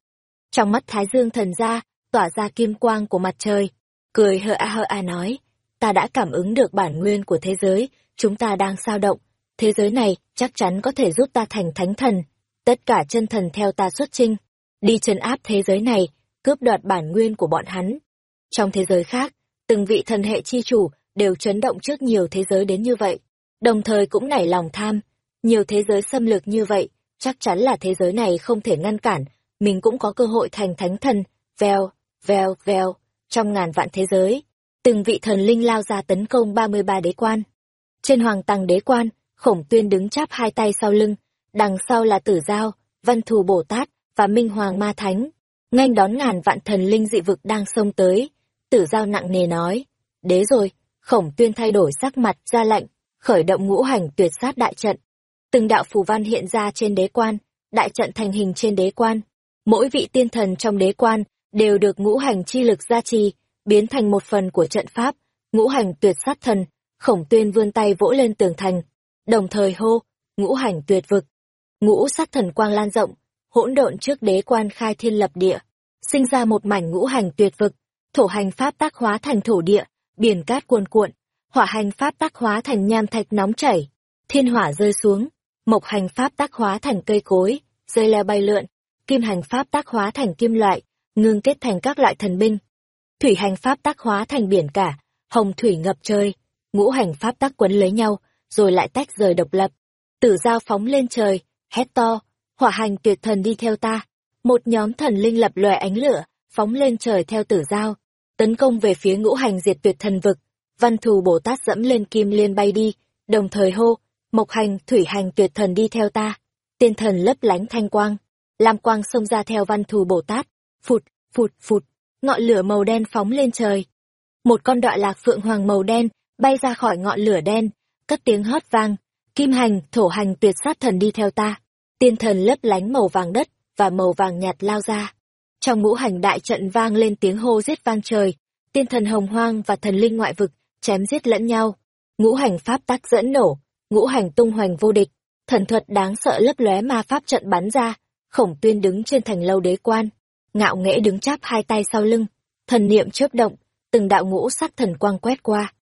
Trong mắt Thái Dương thần gia, tỏa ra kim quang của mặt trời, cười hờ a hờ a nói, ta đã cảm ứng được bản nguyên của thế giới, chúng ta đang sao động, thế giới này chắc chắn có thể giúp ta thành thánh thần, tất cả chân thần theo ta xuất chinh, đi trấn áp thế giới này, cướp đoạt bản nguyên của bọn hắn. Trong thế giới khác, từng vị thần hệ chi chủ đều chấn động trước nhiều thế giới đến như vậy, đồng thời cũng nảy lòng tham, nhiều thế giới xâm lược như vậy, chắc chắn là thế giới này không thể ngăn cản, mình cũng có cơ hội thành thánh thần, veo, veo, veo, trong ngàn vạn thế giới, từng vị thần linh lao ra tấn công 33 đế quan. Trên hoàng tăng đế quan, khổng tuyên đứng chắp hai tay sau lưng, đằng sau là tử giao, văn thù Bồ Tát và minh hoàng ma thánh, nghênh đón ngàn vạn thần linh dị vực đang xông tới. Tử giao nặng nề nói, đế rồi, khổng tuyên thay đổi sắc mặt ra lệnh, khởi động ngũ hành tuyệt sát đại trận. Từng đạo phù văn hiện ra trên đế quan, đại trận thành hình trên đế quan. Mỗi vị tiên thần trong đế quan đều được ngũ hành chi lực gia trì, biến thành một phần của trận pháp, ngũ hành tuyệt sát thần, khổng tuyên vươn tay vỗ lên tường thành, đồng thời hô, ngũ hành tuyệt vực. Ngũ sát thần quang lan rộng, hỗn độn trước đế quan khai thiên lập địa, sinh ra một mảnh ngũ hành tuyệt vực, thổ hành pháp tác hóa thành thổ địa, biển cát cuồn cuộn, hỏa hành pháp tác hóa thành nham thạch nóng chảy, thiên hỏa rơi xuống, mộc hành pháp tác hóa thành cây cối, dây leo bay lượn, kim hành pháp tác hóa thành kim loại, ngưng kết thành các loại thần binh. Thủy hành pháp tác hóa thành biển cả, hồng thủy ngập trời, ngũ hành pháp tác quấn lấy nhau, rồi lại tách rời độc lập. Tử giao phóng lên trời, hét to, hỏa hành tuyệt thần đi theo ta. Một nhóm thần linh lập loè ánh lửa, phóng lên trời theo tử giao, tấn công về phía ngũ hành diệt tuyệt thần vực. Văn thù Bồ Tát dẫm lên kim liên bay đi, đồng thời hô, mộc hành, thủy hành tuyệt thần đi theo ta. Tiên thần lấp lánh thanh quang, lam quang xông ra theo văn thù Bồ Tát, phụt, phụt, phụt, ngọn lửa màu đen phóng lên trời. Một con đọa lạc phượng hoàng màu đen bay ra khỏi ngọn lửa đen, cất tiếng hót vang, kim hành, thổ hành tuyệt sát thần đi theo ta. Tiên thần lấp lánh màu vàng đất và màu vàng nhạt lao ra. Trong ngũ hành đại trận vang lên tiếng hô giết vang trời, tiên thần hồng hoang và thần linh ngoại vực chém giết lẫn nhau. Ngũ hành pháp tác dẫn nổ, ngũ hành tung hoành vô địch, thần thuật đáng sợ lấp lóe ma pháp trận bắn ra, khổng tuyên đứng trên thành lâu đế quan, ngạo nghễ đứng chắp hai tay sau lưng, thần niệm chớp động, từng đạo ngũ sắc thần quang quét qua.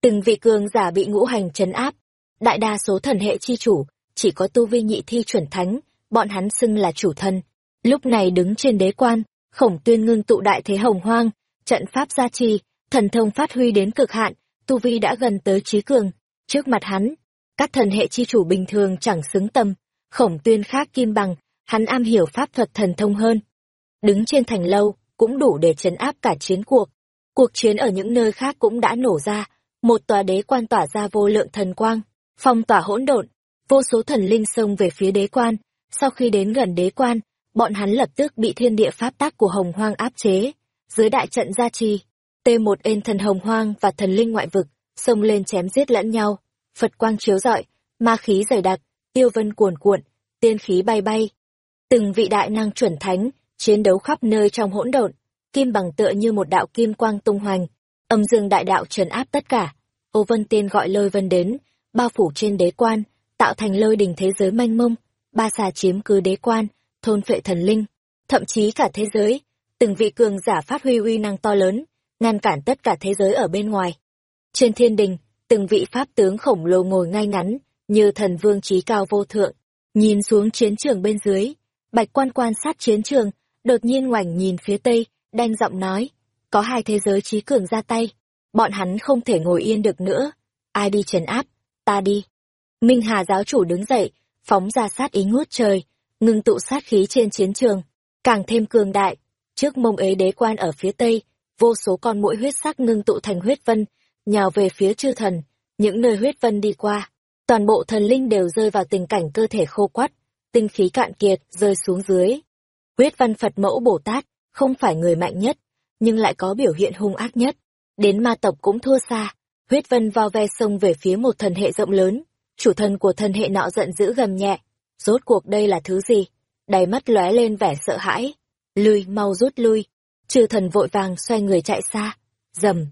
Từng vị cường giả bị ngũ hành chấn áp, đại đa số thần hệ chi chủ, chỉ có tu vi nhị thi chuẩn thánh, bọn hắn xưng là chủ thần. Lúc này đứng trên đế quan, khổng tuyên ngưng tụ đại thế hồng hoang, trận pháp gia trì, thần thông phát huy đến cực hạn, tu vi đã gần tới trí cường. Trước mặt hắn, các thần hệ chi chủ bình thường chẳng xứng tâm, khổng tuyên khác kim bằng, hắn am hiểu pháp thuật thần thông hơn. Đứng trên thành lâu, cũng đủ để chấn áp cả chiến cuộc. Cuộc chiến ở những nơi khác cũng đã nổ ra, một tòa đế quan tỏa ra vô lượng thần quang, phong tỏa hỗn độn, vô số thần linh xông về phía đế quan. Sau khi đến gần đế quan, bọn hắn lập tức bị thiên địa pháp tác của hồng hoang áp chế. Dưới đại trận gia trì, t một ên thần hồng hoang và thần linh ngoại vực, xông lên chém giết lẫn nhau. Phật quang chiếu rọi, ma khí dày đặc, tiêu vân cuồn cuộn, tiên khí bay bay. Từng vị đại năng chuẩn thánh, chiến đấu khắp nơi trong hỗn độn, kim bằng tựa như một đạo kim quang tung hoành, âm dương đại đạo trấn áp tất cả. Ô Vân Tiên gọi lôi vân đến, bao phủ trên đế quan, tạo thành lôi đình thế giới manh mông, ba xà chiếm cứ đế quan, thôn phệ thần linh, thậm chí cả thế giới, từng vị cường giả phát huy uy năng to lớn, ngăn cản tất cả thế giới ở bên ngoài. Trên thiên đình, từng vị pháp tướng khổng lồ ngồi ngay ngắn, như thần vương trí cao vô thượng, nhìn xuống chiến trường bên dưới, bạch quan quan sát chiến trường, đột nhiên ngoảnh nhìn phía tây, đanh giọng nói, có hai thế giới trí cường ra tay, bọn hắn không thể ngồi yên được nữa, ai đi trấn áp, ta đi. Minh Hà giáo chủ đứng dậy, phóng ra sát ý ngút trời, ngưng tụ sát khí trên chiến trường, càng thêm cường đại. Trước mông ế đế quan ở phía tây, vô số con mũi huyết sắc ngưng tụ thành huyết vân, nhào về phía chư thần, những nơi huyết vân đi qua. Toàn bộ thần linh đều rơi vào tình cảnh cơ thể khô quắt, tinh khí cạn kiệt, rơi xuống dưới. Huyết văn Phật mẫu Bồ Tát, không phải người mạnh nhất, nhưng lại có biểu hiện hung ác nhất. Đến ma tộc cũng thua xa, huyết vân vo ve xông về phía một thần hệ rộng lớn, chủ thần của thần hệ nọ giận dữ gầm nhẹ. Rốt cuộc đây là thứ gì? Đầy mắt lóe lên vẻ sợ hãi. Lui, mau rút lui. Chư thần vội vàng xoay người chạy xa. Dầm.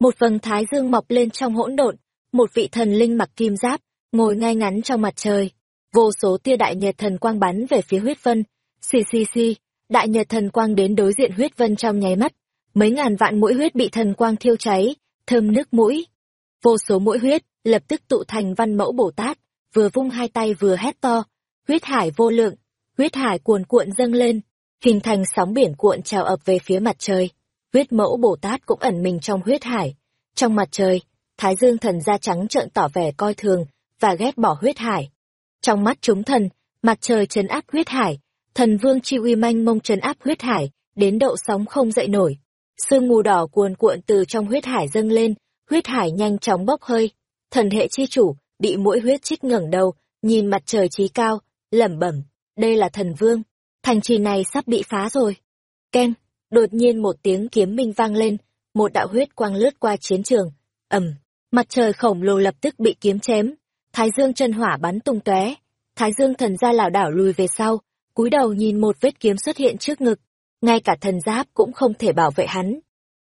Một vầng thái dương mọc lên trong hỗn độn, một vị thần linh mặc kim giáp, ngồi ngay ngắn trong mặt trời. Vô số tia đại nhật thần quang bắn về phía huyết vân. Xì xì xì, đại nhật thần quang đến đối diện huyết vân trong nháy mắt. Mấy ngàn vạn mũi huyết bị thần quang thiêu cháy, thơm nước mũi. Vô số mũi huyết, lập tức tụ thành văn mẫu Bồ Tát, vừa vung hai tay vừa hét to, huyết hải vô lượng, huyết hải cuồn cuộn dâng lên, hình thành sóng biển cuộn trào ập về phía mặt trời. Huyết mẫu Bồ Tát cũng ẩn mình trong huyết hải. Trong mặt trời, Thái Dương thần da trắng trợn tỏ vẻ coi thường và ghét bỏ huyết hải. Trong mắt chúng thần, mặt trời trấn áp huyết hải, thần vương chi uy manh mông trấn áp huyết hải, đến độ sóng không dậy nổi. Sương mù đỏ cuồn cuộn từ trong huyết hải dâng lên, huyết hải nhanh chóng bốc hơi. Thần hệ chi chủ, bị mũi huyết chích ngẩng đầu, nhìn mặt trời trí cao, lẩm bẩm, đây là thần vương, thành trì này sắp bị phá rồi. Keng! đột nhiên một tiếng kiếm minh vang lên, một đạo huyết quang lướt qua chiến trường, ầm, mặt trời khổng lồ lập tức bị kiếm chém, thái dương chân hỏa bắn tung tóe, thái dương thần gia lảo đảo lùi về sau, cúi đầu nhìn một vết kiếm xuất hiện trước ngực, ngay cả thần giáp cũng không thể bảo vệ hắn.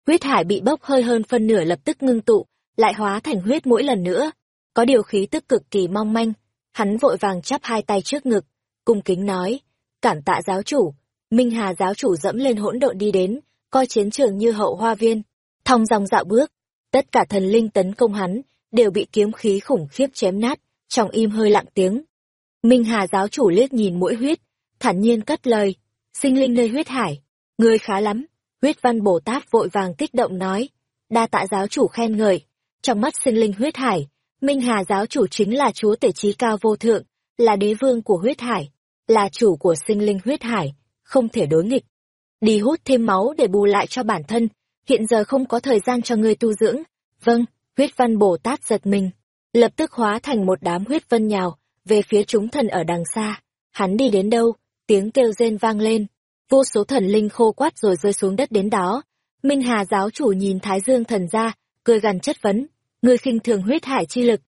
Huyết hải bị bốc hơi hơn phân nửa lập tức ngưng tụ, lại hóa thành huyết mỗi lần nữa, có điều khí tức cực kỳ mong manh, hắn vội vàng chắp hai tay trước ngực, cung kính nói, cảm tạ giáo chủ, Minh Hà giáo chủ dẫm lên hỗn độn đi đến, coi chiến trường như hậu hoa viên, thong dòng dạo bước, tất cả thần linh tấn công hắn, đều bị kiếm khí khủng khiếp chém nát, trong im hơi lặng tiếng. Minh Hà giáo chủ liếc nhìn mũi huyết, thản nhiên cất lời, sinh linh nơi huyết hải, người khá lắm, huyết văn Bồ Tát vội vàng kích động nói, đa tạ giáo chủ khen ngợi, trong mắt sinh linh huyết hải, Minh Hà giáo chủ chính là chúa tể trí cao vô thượng, là đế vương của huyết hải, là chủ của sinh linh huyết hải, không thể đối nghịch. Đi hút thêm máu để bù lại cho bản thân, hiện giờ không có thời gian cho ngươi tu dưỡng. Vâng, huyết văn Bồ Tát giật mình, lập tức hóa thành một đám huyết vân nhào, về phía chúng thần ở đằng xa. Hắn đi đến đâu, tiếng kêu rên vang lên, vô số thần linh khô quát rồi rơi xuống đất đến đó. Minh Hà giáo chủ nhìn Thái Dương thần ra, cười gằn chất vấn, ngươi khinh thường huyết hải chi lực.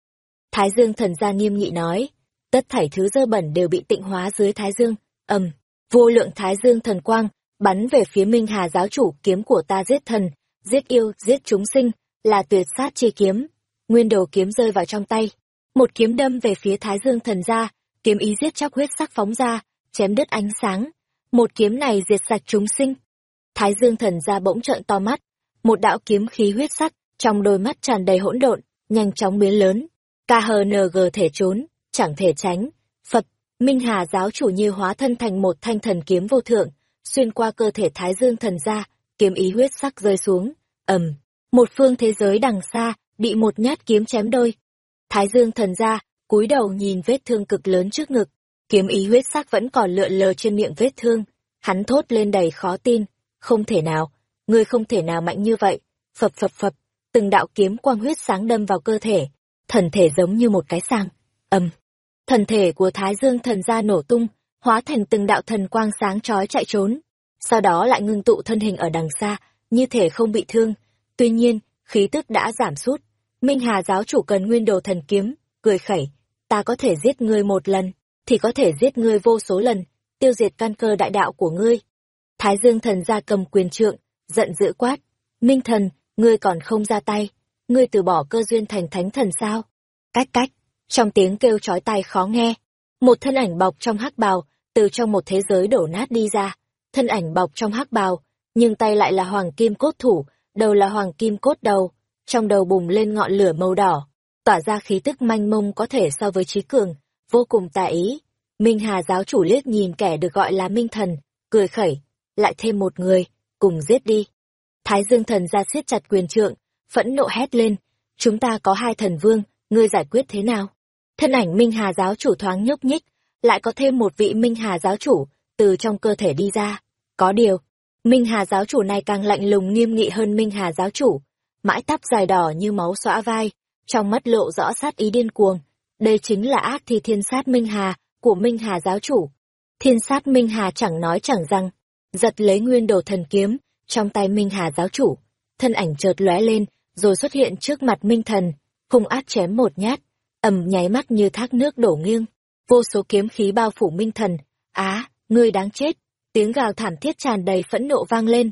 Thái Dương thần gia nghiêm nghị nói, tất thảy thứ dơ bẩn đều bị tịnh hóa dưới Thái Dương, ầm, vô lượng Thái Dương thần quang, bắn về phía Minh Hà giáo chủ kiếm của ta giết thần, giết yêu, giết chúng sinh, là tuyệt sát chi kiếm. Nguyên đầu kiếm rơi vào trong tay, một kiếm đâm về phía Thái Dương thần gia, kiếm ý giết chóc huyết sắc phóng ra, chém đứt ánh sáng. Một kiếm này diệt sạch chúng sinh. Thái Dương thần gia bỗng trợn to mắt, một đạo kiếm khí huyết sắc trong đôi mắt tràn đầy hỗn độn, nhanh chóng biến lớn. KHNG thể trốn, chẳng thể tránh. Phật, Minh Hà giáo chủ như hóa thân thành một thanh thần kiếm vô thượng, xuyên qua cơ thể Thái Dương thần ra, kiếm ý huyết sắc rơi xuống. ầm, một phương thế giới đằng xa, bị một nhát kiếm chém đôi. Thái Dương thần ra, cúi đầu nhìn vết thương cực lớn trước ngực, kiếm ý huyết sắc vẫn còn lượn lờ trên miệng vết thương. Hắn thốt lên đầy khó tin, không thể nào, ngươi không thể nào mạnh như vậy. Phập phập phập, từng đạo kiếm quang huyết sáng đâm vào cơ thể, thần thể giống như một cái sàng. Ầm. Thần thể của Thái Dương thần gia nổ tung, hóa thành từng đạo thần quang sáng chói chạy trốn. Sau đó lại ngưng tụ thân hình ở đằng xa, như thể không bị thương. Tuy nhiên, khí tức đã giảm sút. Minh Hà giáo chủ cần nguyên đồ thần kiếm, cười khẩy, ta có thể giết ngươi một lần, thì có thể giết ngươi vô số lần, tiêu diệt căn cơ đại đạo của ngươi. Thái Dương thần gia cầm quyền trượng, giận dữ quát, Minh thần, ngươi còn không ra tay, ngươi từ bỏ cơ duyên thành thánh thần sao? Cách cách, trong tiếng kêu chói tai khó nghe, một thân ảnh bọc trong hắc bào, từ trong một thế giới đổ nát đi ra, thân ảnh bọc trong hắc bào, nhưng tay lại là hoàng kim cốt thủ, đầu là hoàng kim cốt đầu, trong đầu bùng lên ngọn lửa màu đỏ, tỏa ra khí tức manh mông có thể so với trí cường, vô cùng tà ý. Minh Hà giáo chủ liếc nhìn kẻ được gọi là Minh Thần, cười khẩy, lại thêm một người, cùng giết đi. Thái Dương thần ra siết chặt quyền trượng, phẫn nộ hét lên, chúng ta có hai thần vương, ngươi giải quyết thế nào? Thân ảnh Minh Hà giáo chủ thoáng nhúc nhích, lại có thêm một vị Minh Hà giáo chủ, từ trong cơ thể đi ra. Có điều, Minh Hà giáo chủ này càng lạnh lùng nghiêm nghị hơn Minh Hà giáo chủ. Mãi tắp dài đỏ như máu xõa vai, trong mắt lộ rõ sát ý điên cuồng. Đây chính là ác thi thiên sát Minh Hà, của Minh Hà giáo chủ. Thiên sát Minh Hà chẳng nói chẳng rằng, giật lấy nguyên đồ thần kiếm, trong tay Minh Hà giáo chủ. Thân ảnh chợt lóe lên, rồi xuất hiện trước mặt Minh Thần, hung ác chém một nhát, ầm nháy mắt như thác nước đổ nghiêng. Vô số kiếm khí bao phủ Minh Thần. Á, ngươi đáng chết! Tiếng gào thảm thiết tràn đầy phẫn nộ vang lên.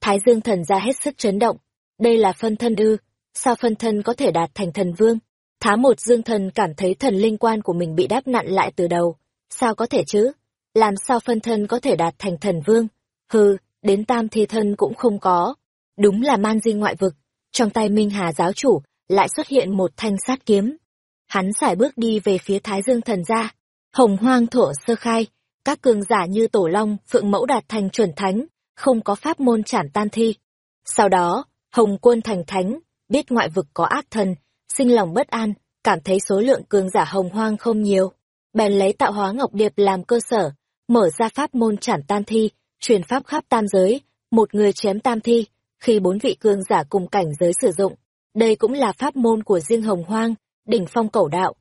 Thái Dương thần ra hết sức chấn động. Đây là phân thân ư, sao phân thân có thể đạt thành thần vương? Thá một dương thần cảm thấy thần linh quan của mình bị đáp nặn lại từ đầu. Sao có thể chứ? Làm sao phân thân có thể đạt thành thần vương? Hừ, đến tam thi thân cũng không có. Đúng là man di ngoại vực. Trong tay Minh Hà giáo chủ, lại xuất hiện một thanh sát kiếm. Hắn xài bước đi về phía Thái Dương thần ra. Hồng hoang thổ sơ khai, các cường giả như Tổ Long, Phượng Mẫu đạt thành chuẩn thánh, không có pháp môn chản tan thi. Sau đó, Hồng Quân thành thánh, biết ngoại vực có ác thần, sinh lòng bất an, cảm thấy số lượng cường giả hồng hoang không nhiều. Bèn lấy tạo hóa ngọc điệp làm cơ sở, mở ra pháp môn chản tan thi, truyền pháp khắp tam giới, một người chém tam thi, khi bốn vị cường giả cùng cảnh giới sử dụng. Đây cũng là pháp môn của riêng hồng hoang, đỉnh phong cẩu đạo.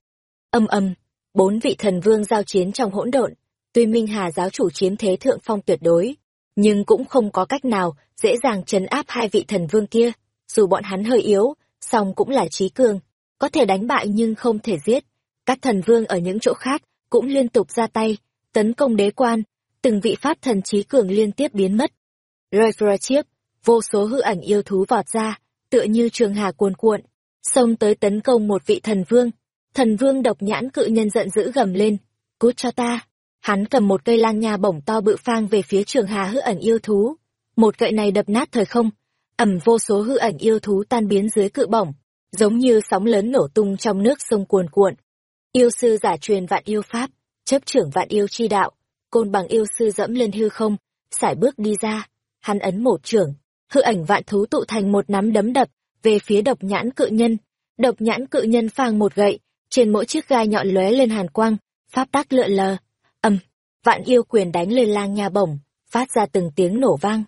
Âm âm, bốn vị thần vương giao chiến trong hỗn độn, Tuy Minh Hà giáo chủ chiếm thế thượng phong tuyệt đối, nhưng cũng không có cách nào dễ dàng trấn áp hai vị thần vương kia. Dù bọn hắn hơi yếu, song cũng là trí cường, có thể đánh bại nhưng không thể giết. Các thần vương ở những chỗ khác cũng liên tục ra tay, tấn công đế quan, từng vị pháp thần trí cường liên tiếp biến mất. Rơi chiếc, vô số hư ảnh yêu thú vọt ra, tựa như trường hà cuồn cuộn, xông tới tấn công một vị thần vương. Thần vương độc nhãn cự nhân giận dữ gầm lên, cút cho ta. Hắn cầm một cây lan nha bổng to bự phang về phía trường hà hư ảnh yêu thú. Một gậy này đập nát thời không, ẩm vô số hư ảnh yêu thú tan biến dưới cự bổng, giống như sóng lớn nổ tung trong nước sông cuồn cuộn. Yêu sư giả truyền vạn yêu pháp, chấp trưởng vạn yêu chi đạo, côn bằng yêu sư dẫm lên hư không, sải bước đi ra, hắn ấn một trưởng, hư ảnh vạn thú tụ thành một nắm đấm đập về phía độc nhãn cự nhân. Độc nhãn cự nhân phang một gậy, trên mỗi chiếc gai nhọn lóe lên hàn quang, pháp tác lượn lờ Ầm, vạn yêu quyền đánh lên lang nha bổng phát ra từng tiếng nổ vang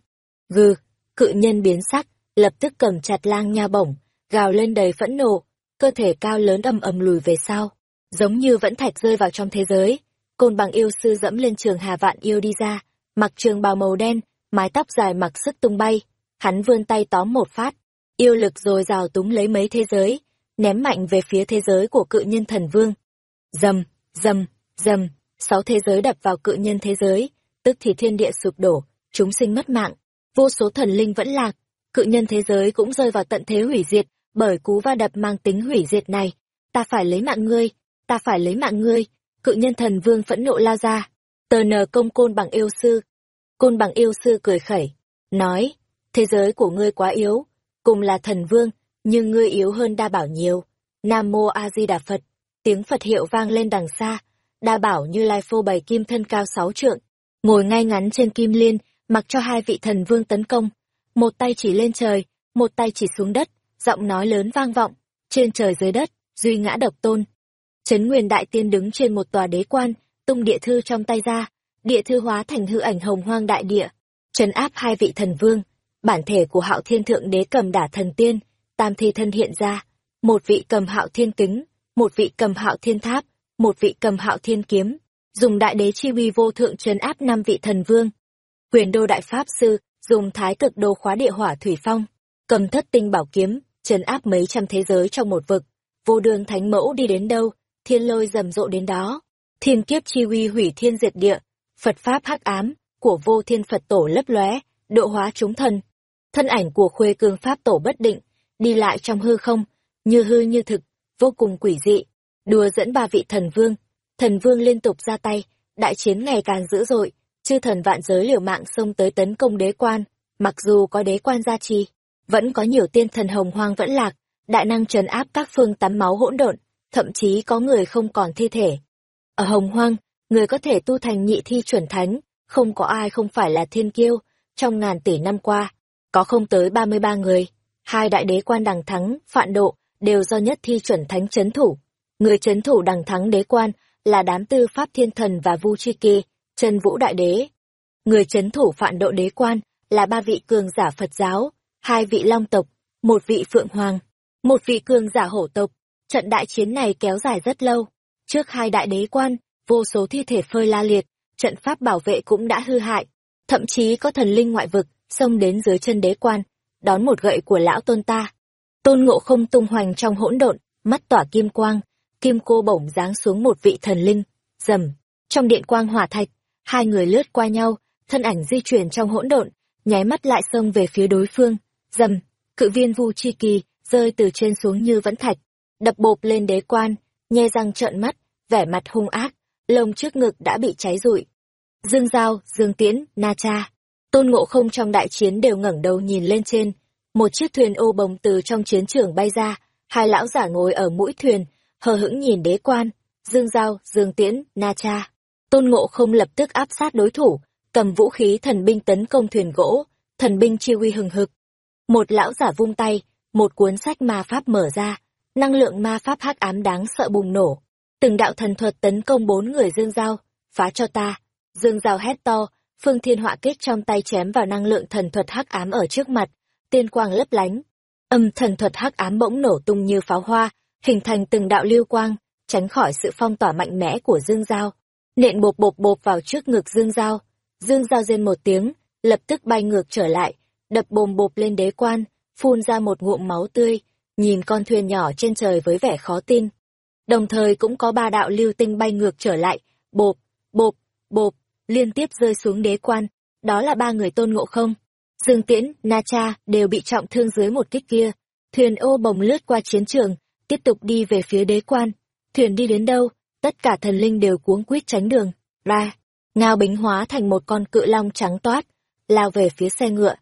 gừ cự nhân biến sắc lập tức cầm chặt lang nha bổng gào lên đầy phẫn nộ cơ thể cao lớn ầm ầm lùi về sau giống như vẫn thạch rơi vào trong thế giới. Côn bằng yêu sư dẫm lên trường hà vạn yêu đi ra mặc trường bào màu đen mái tóc dài mặc sức tung bay hắn vươn tay tóm một phát. Yêu lực rồi rào túng lấy mấy thế giới ném mạnh về phía thế giới của cự nhân thần vương. Dầm dầm dầm sáu thế giới đập vào cự nhân thế giới, tức thì thiên địa sụp đổ, chúng sinh mất mạng, vô số thần linh vẫn lạc, cự nhân thế giới cũng rơi vào tận thế hủy diệt, bởi cú va đập mang tính hủy diệt này. Ta phải lấy mạng ngươi, ta phải lấy mạng ngươi, cự nhân thần vương phẫn nộ lao ra, tờ nờ công côn bằng yêu sư. Côn bằng yêu sư cười khẩy, nói, thế giới của ngươi quá yếu, cùng là thần vương, nhưng ngươi yếu hơn đa bảo nhiều. Nam Mô A Di Đà Phật, tiếng Phật hiệu vang lên đằng xa, đa bảo như lai phô bày kim thân cao sáu trượng, ngồi ngay ngắn trên kim liên, mặc cho hai vị thần vương tấn công. Một tay chỉ lên trời, một tay chỉ xuống đất, giọng nói lớn vang vọng, trên trời dưới đất, duy ngã độc tôn. Trấn Nguyên Đại Tiên đứng trên một tòa đế quan, tung địa thư trong tay ra, địa thư hóa thành hư ảnh hồng hoang đại địa, trấn áp hai vị thần vương, bản thể của Hạo Thiên Thượng Đế cầm đả thần tiên, tam thi thân hiện ra, một vị cầm Hạo Thiên kính, một vị cầm Hạo Thiên tháp, một vị cầm Hạo Thiên kiếm, dùng đại đế chi uy vô thượng trấn áp năm vị thần vương. Quyền đô đại pháp sư dùng thái cực đồ khóa địa hỏa thủy phong, cầm thất tinh bảo kiếm, trấn áp mấy trăm thế giới trong một vực. Vô đường thánh mẫu đi đến đâu, thiên lôi rầm rộ đến đó. Thiên kiếp chi uy hủy thiên diệt địa, Phật pháp hắc ám của vô thiên Phật tổ lấp lóe, độ hóa chúng thần. Thân ảnh của khuê cương pháp tổ bất định, đi lại trong hư không, như hư như thực, vô cùng quỷ dị. Đùa dẫn ba vị thần vương, thần vương liên tục ra tay, đại chiến ngày càng dữ dội, chư thần vạn giới liều mạng xông tới tấn công đế quan, mặc dù có đế quan gia trì, vẫn có nhiều tiên thần hồng hoang vẫn lạc, đại năng trấn áp các phương tắm máu hỗn độn, thậm chí có người không còn thi thể. Ở hồng hoang, người có thể tu thành nhị thi chuẩn thánh, không có ai không phải là thiên kiêu, trong ngàn tỷ năm qua, có không tới 33 người, hai đại đế quan đằng thắng, phạn độ, đều do nhất thi chuẩn thánh chấn thủ. Người chấn thủ đằng thắng đế quan là đám tư pháp thiên thần và vu chi kỳ, chân vũ đại đế. Người chấn thủ phạn độ đế quan là ba vị cường giả Phật giáo, hai vị long tộc, một vị phượng hoàng, một vị cường giả hổ tộc. Trận đại chiến này kéo dài rất lâu. Trước hai đại đế quan, vô số thi thể phơi la liệt, trận pháp bảo vệ cũng đã hư hại. Thậm chí có thần linh ngoại vực, xông đến dưới chân đế quan, đón một gậy của lão tôn ta. Tôn ngộ không tung hoành trong hỗn độn, mắt tỏa kim quang, kim cô bổng giáng xuống một vị thần linh, rầm. Trong điện quang hỏa thạch, hai người lướt qua nhau, thân ảnh di chuyển trong hỗn độn, nháy mắt lại xông về phía đối phương, dầm Cự viên vu chi kỳ, rơi từ trên xuống như vẫn thạch, đập bộp lên đế quan, nhe răng trợn mắt, vẻ mặt hung ác, lông trước ngực đã bị cháy rụi. Dương Giao, Dương Tiễn, Na Cha, Tôn Ngộ Không trong đại chiến đều ngẩng đầu nhìn lên trên, một chiếc thuyền ô bồng từ trong chiến trường bay ra, hai lão giả ngồi ở mũi thuyền, hờ hững nhìn đế quan, Dương Giao, Dương Tiễn, Na Cha. Tôn Ngộ Không lập tức áp sát đối thủ, cầm vũ khí thần binh tấn công thuyền gỗ, thần binh chi uy hừng hực. Một lão giả vung tay, một cuốn sách ma pháp mở ra, năng lượng ma pháp hắc ám đáng sợ bùng nổ. Từng đạo thần thuật tấn công bốn người Dương Giao, phá cho ta. Dương Giao hét to, phương thiên họa kết trong tay chém vào năng lượng thần thuật hắc ám ở trước mặt, tiên quang lấp lánh. Âm thần thuật hắc ám bỗng nổ tung như pháo hoa, hình thành từng đạo lưu quang, tránh khỏi sự phong tỏa mạnh mẽ của Dương Giao. Nện bộp bộp bộp vào trước ngực Dương Giao. Dương Giao rên một tiếng, lập tức bay ngược trở lại, đập bồm bộp lên đế quan, phun ra một ngụm máu tươi, nhìn con thuyền nhỏ trên trời với vẻ khó tin. Đồng thời cũng có ba đạo lưu tinh bay ngược trở lại, bộp, bộp, bộp, liên tiếp rơi xuống đế quan, đó là ba người tôn ngộ không. Dương Tiễn, Na Cha đều bị trọng thương dưới một kích kia. Thuyền ô bồng lướt qua chiến trường, tiếp tục đi về phía đế quan. Thuyền đi đến đâu, tất cả thần linh đều cuống quýt tránh đường. Ra, ngao bính hóa thành một con cự long trắng toát, lao về phía xe ngựa.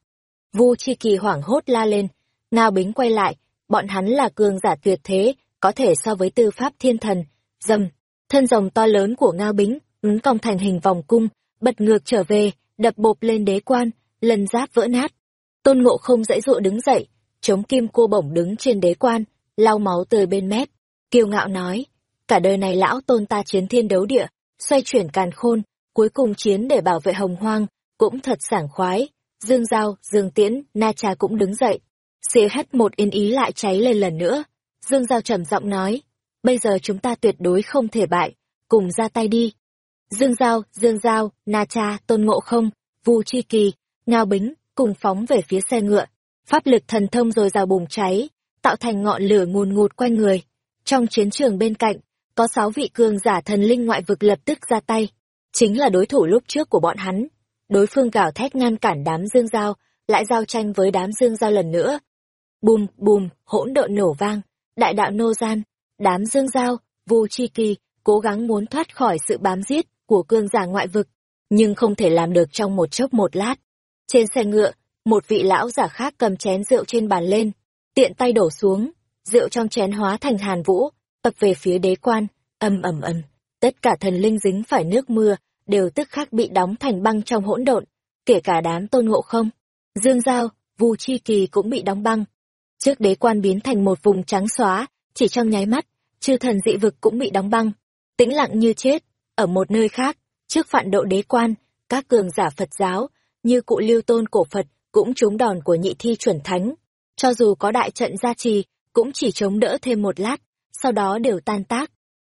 Vu Chi Kỳ hoảng hốt la lên, ngao bính quay lại, bọn hắn là cường giả tuyệt thế, có thể so với tư pháp thiên thần. Dầm, thân rồng to lớn của ngao bính, ứng cong thành hình vòng cung, bật ngược trở về, đập bộp lên đế quan, lần giáp vỡ nát. Tôn ngộ không dãy dụa đứng dậy, chống kim cô bổng đứng trên đế quan, lau máu tươi bên mép, kiêu ngạo nói, cả đời này lão tôn ta chiến thiên đấu địa, xoay chuyển càn khôn, cuối cùng chiến để bảo vệ hồng hoang, cũng thật sảng khoái. Dương Giao, Dương Tiễn, Na cha cũng đứng dậy. Xế hét một yên ý lại cháy lên lần nữa. Dương Giao trầm giọng nói, bây giờ chúng ta tuyệt đối không thể bại, cùng ra tay đi. Dương Giao, Dương Giao, Na Cha, Tôn Ngộ Không, Vu Chi Kỳ, Ngao Bính, cùng phóng về phía xe ngựa. Pháp lực thần thông rồi rào bùng cháy, tạo thành ngọn lửa ngùn ngụt quanh người. Trong chiến trường bên cạnh, có sáu vị cường giả thần linh ngoại vực lập tức ra tay. Chính là đối thủ lúc trước của bọn hắn. Đối phương gào thét ngăn cản đám Dương Giao, lại giao tranh với đám Dương Giao lần nữa. Bùm, bùm, hỗn độn nổ vang, đại đạo nô gian, đám Dương Giao, Vu Chi Kỳ, cố gắng muốn thoát khỏi sự bám giết của cương giả ngoại vực, nhưng không thể làm được trong một chốc một lát. Trên xe ngựa, một vị lão giả khác cầm chén rượu trên bàn lên, tiện tay đổ xuống, rượu trong chén hóa thành hàn vũ, tập về phía đế quan, ầm ầm ầm, tất cả thần linh dính phải nước mưa, đều tức khắc bị đóng thành băng trong hỗn độn, kể cả đám tôn ngộ không. Dương Giao, Vu Chi Kỳ cũng bị đóng băng. Trước đế quan biến thành một vùng trắng xóa, chỉ trong nháy mắt, chư thần dị vực cũng bị đóng băng, tĩnh lặng như chết. Ở một nơi khác, trước phản độ đế quan, các cường giả Phật giáo, như cụ lưu tôn cổ Phật, cũng trúng đòn của nhị thi chuẩn thánh. Cho dù có đại trận gia trì, cũng chỉ chống đỡ thêm một lát, sau đó đều tan tác.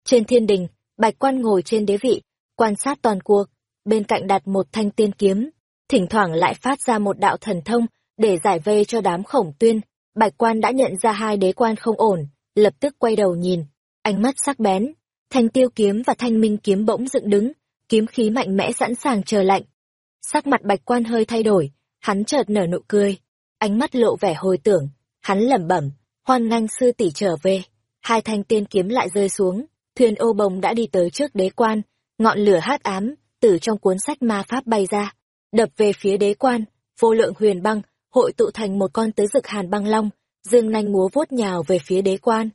Trên thiên đình, Bạch Quan ngồi trên đế vị, quan sát toàn cuộc, bên cạnh đặt một thanh tiên kiếm, thỉnh thoảng lại phát ra một đạo thần thông để giải vây cho đám khổng tuyên. Bạch Quan đã nhận ra hai đế quan không ổn, lập tức quay đầu nhìn, ánh mắt sắc bén, thanh tiêu kiếm và thanh minh kiếm bỗng dựng đứng, kiếm khí mạnh mẽ sẵn sàng chờ lạnh. Sắc mặt Bạch Quan hơi thay đổi, hắn chợt nở nụ cười, ánh mắt lộ vẻ hồi tưởng, hắn lẩm bẩm, hoan nghênh sư tỷ trở về. Hai thanh tiên kiếm lại rơi xuống, thuyền ô bồng đã đi tới trước đế quan, ngọn lửa hát ám từ trong cuốn sách ma pháp bay ra, đập về phía đế quan, vô lượng huyền băng hội tụ thành một con tứ dực hàn băng long, dương nanh múa vuốt nhào về phía đế quan.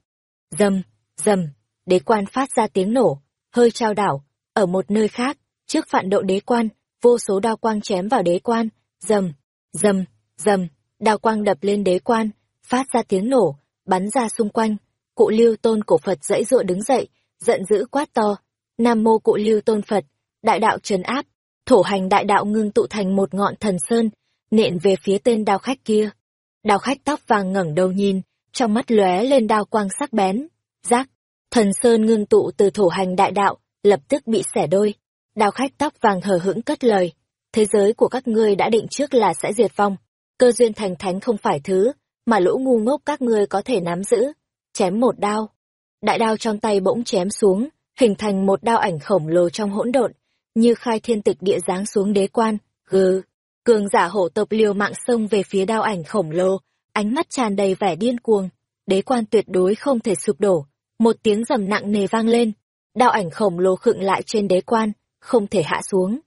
Dầm, dầm, đế quan phát ra tiếng nổ, hơi trao đảo, ở một nơi khác, trước phản độ đế quan, vô số đao quang chém vào đế quan, dầm, dầm, dầm, đao quang đập lên đế quan, phát ra tiếng nổ, bắn ra xung quanh. Cụ lưu tôn cổ Phật dãy dụa đứng dậy, giận dữ quát to. Nam mô cụ lưu tôn Phật, đại đạo trấn áp, thổ hành đại đạo ngưng tụ thành một ngọn thần sơn, nện về phía tên đao khách kia. Đao khách tóc vàng ngẩng đầu nhìn, trong mắt lóe lên đao quang sắc bén. Giác, thần sơn ngưng tụ từ thổ hành đại đạo, lập tức bị xẻ đôi. Đao khách tóc vàng hờ hững cất lời. Thế giới của các ngươi đã định trước là sẽ diệt vong. Cơ duyên thành thánh không phải thứ, mà lũ ngu ngốc các ngươi có thể nắm giữ. Chém một đao. Đại đao trong tay bỗng chém xuống, hình thành một đao ảnh khổng lồ trong hỗn độn, như khai thiên tịch địa giáng xuống đế quan. Gừ, cường giả hổ tộc liều mạng xông về phía đao ảnh khổng lồ, ánh mắt tràn đầy vẻ điên cuồng. Đế quan tuyệt đối không thể sụp đổ. Một tiếng rầm nặng nề vang lên, đao ảnh khổng lồ khựng lại trên đế quan, không thể hạ xuống.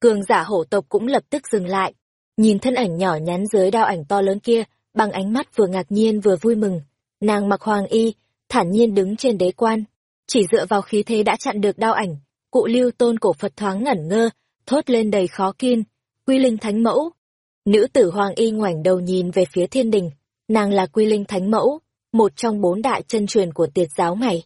Cường giả hổ tộc cũng lập tức dừng lại, nhìn thân ảnh nhỏ nhắn dưới đao ảnh to lớn kia, bằng ánh mắt vừa ngạc nhiên vừa vui mừng. Nàng mặc hoàng y, thản nhiên đứng trên đế quan, chỉ dựa vào khí thế đã chặn được đao ảnh. Cụ lưu tôn cổ Phật thoáng ngẩn ngơ, thốt lên đầy khó kiên, quy linh thánh mẫu. Nữ tử hoàng y ngoảnh đầu nhìn về phía thiên đình, nàng là quy linh thánh mẫu, một trong bốn đại chân truyền của tiệt giáo mày.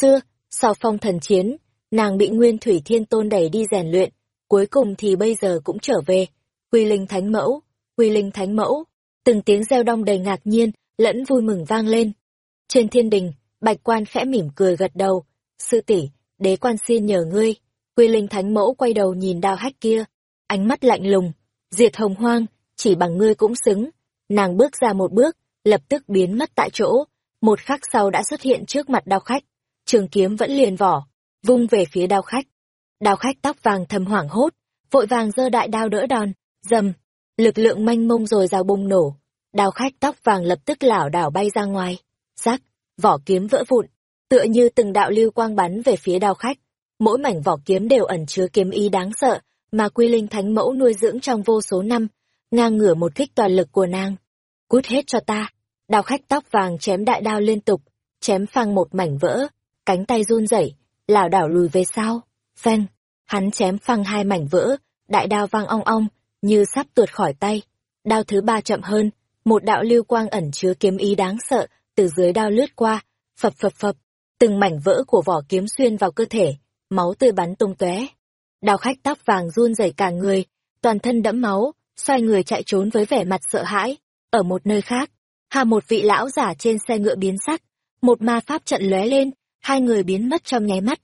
Xưa, sau phong thần chiến, nàng bị Nguyên Thủy Thiên Tôn đẩy đi rèn luyện, cuối cùng thì bây giờ cũng trở về. Quy linh thánh mẫu, quy linh thánh mẫu, từng tiếng reo đong đầy ngạc nhiên, lẫn vui mừng vang lên. Trên thiên đình, bạch quan khẽ mỉm cười gật đầu, sư tỷ đế quan xin nhờ ngươi. Quy linh thánh mẫu quay đầu nhìn đao hách kia, ánh mắt lạnh lùng, diệt hồng hoang, chỉ bằng ngươi cũng xứng. Nàng bước ra một bước, lập tức biến mất tại chỗ, một khắc sau đã xuất hiện trước mặt đao khách, trường kiếm vẫn liền vỏ, vung về phía đao khách. Đao khách tóc vàng thầm hoảng hốt, vội vàng giơ đại đao đỡ đòn, dầm, lực lượng manh mông rồi rào bùng nổ. Đao khách tóc vàng lập tức lảo đảo bay ra ngoài, rắc, vỏ kiếm vỡ vụn, tựa như từng đạo lưu quang bắn về phía đao khách. Mỗi mảnh vỏ kiếm đều ẩn chứa kiếm ý đáng sợ, mà quy linh thánh mẫu nuôi dưỡng trong vô số năm, ngang ngửa một kích toàn lực của nàng. Cút hết cho ta. Đao khách tóc vàng chém đại đao liên tục, chém phăng một mảnh vỡ, cánh tay run rẩy, lảo đảo lùi về sau. Phanh, hắn chém phăng hai mảnh vỡ, đại đao vang ong ong, như sắp tuột khỏi tay. Đao thứ ba chậm hơn, một đạo lưu quang ẩn chứa kiếm ý đáng sợ, từ dưới đao lướt qua, phập phập phập, từng mảnh vỡ của vỏ kiếm xuyên vào cơ thể, máu tươi bắn tung tóe. Đao khách tóc vàng run rẩy cả người, toàn thân đẫm máu, xoay người chạy trốn với vẻ mặt sợ hãi. Ở một nơi khác, hà một vị lão giả trên xe ngựa biến sắc, một ma pháp trận lóe lên, hai người biến mất trong nháy mắt.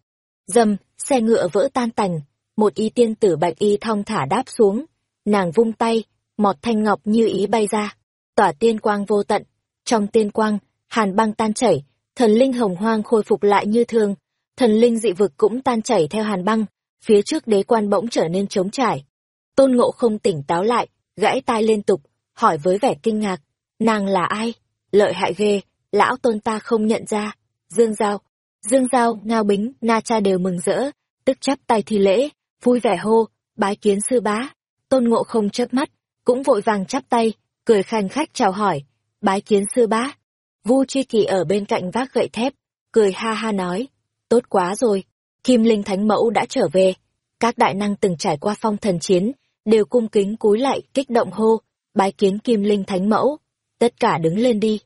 Dầm, xe ngựa vỡ tan tành, một y tiên tử bạch y thong thả đáp xuống, nàng vung tay, một thanh ngọc như ý bay ra, tỏa tiên quang vô tận. Trong tiên quang, hàn băng tan chảy, thần linh hồng hoang khôi phục lại như thường, thần linh dị vực cũng tan chảy theo hàn băng, phía trước đế quan bỗng trở nên trống trải. Tôn ngộ không tỉnh táo lại, gãy tai liên tục, hỏi với vẻ kinh ngạc, nàng là ai? Lợi hại ghê, lão tôn ta không nhận ra. Dương Giao, Dương Giao, Ngao Bính, Na Cha đều mừng rỡ, tức chắp tay thi lễ, vui vẻ hô, bái kiến sư bá. Tôn Ngộ không chớp mắt, cũng vội vàng chắp tay, cười khanh khách chào hỏi, bái kiến sư bá. Vu Chi Kỳ ở bên cạnh vác gậy thép, cười ha ha nói, tốt quá rồi, Kim Linh Thánh Mẫu đã trở về. Các đại năng từng trải qua phong thần chiến, đều cung kính cúi lại, kích động hô, bái kiến Kim Linh Thánh Mẫu. Tất cả đứng lên đi.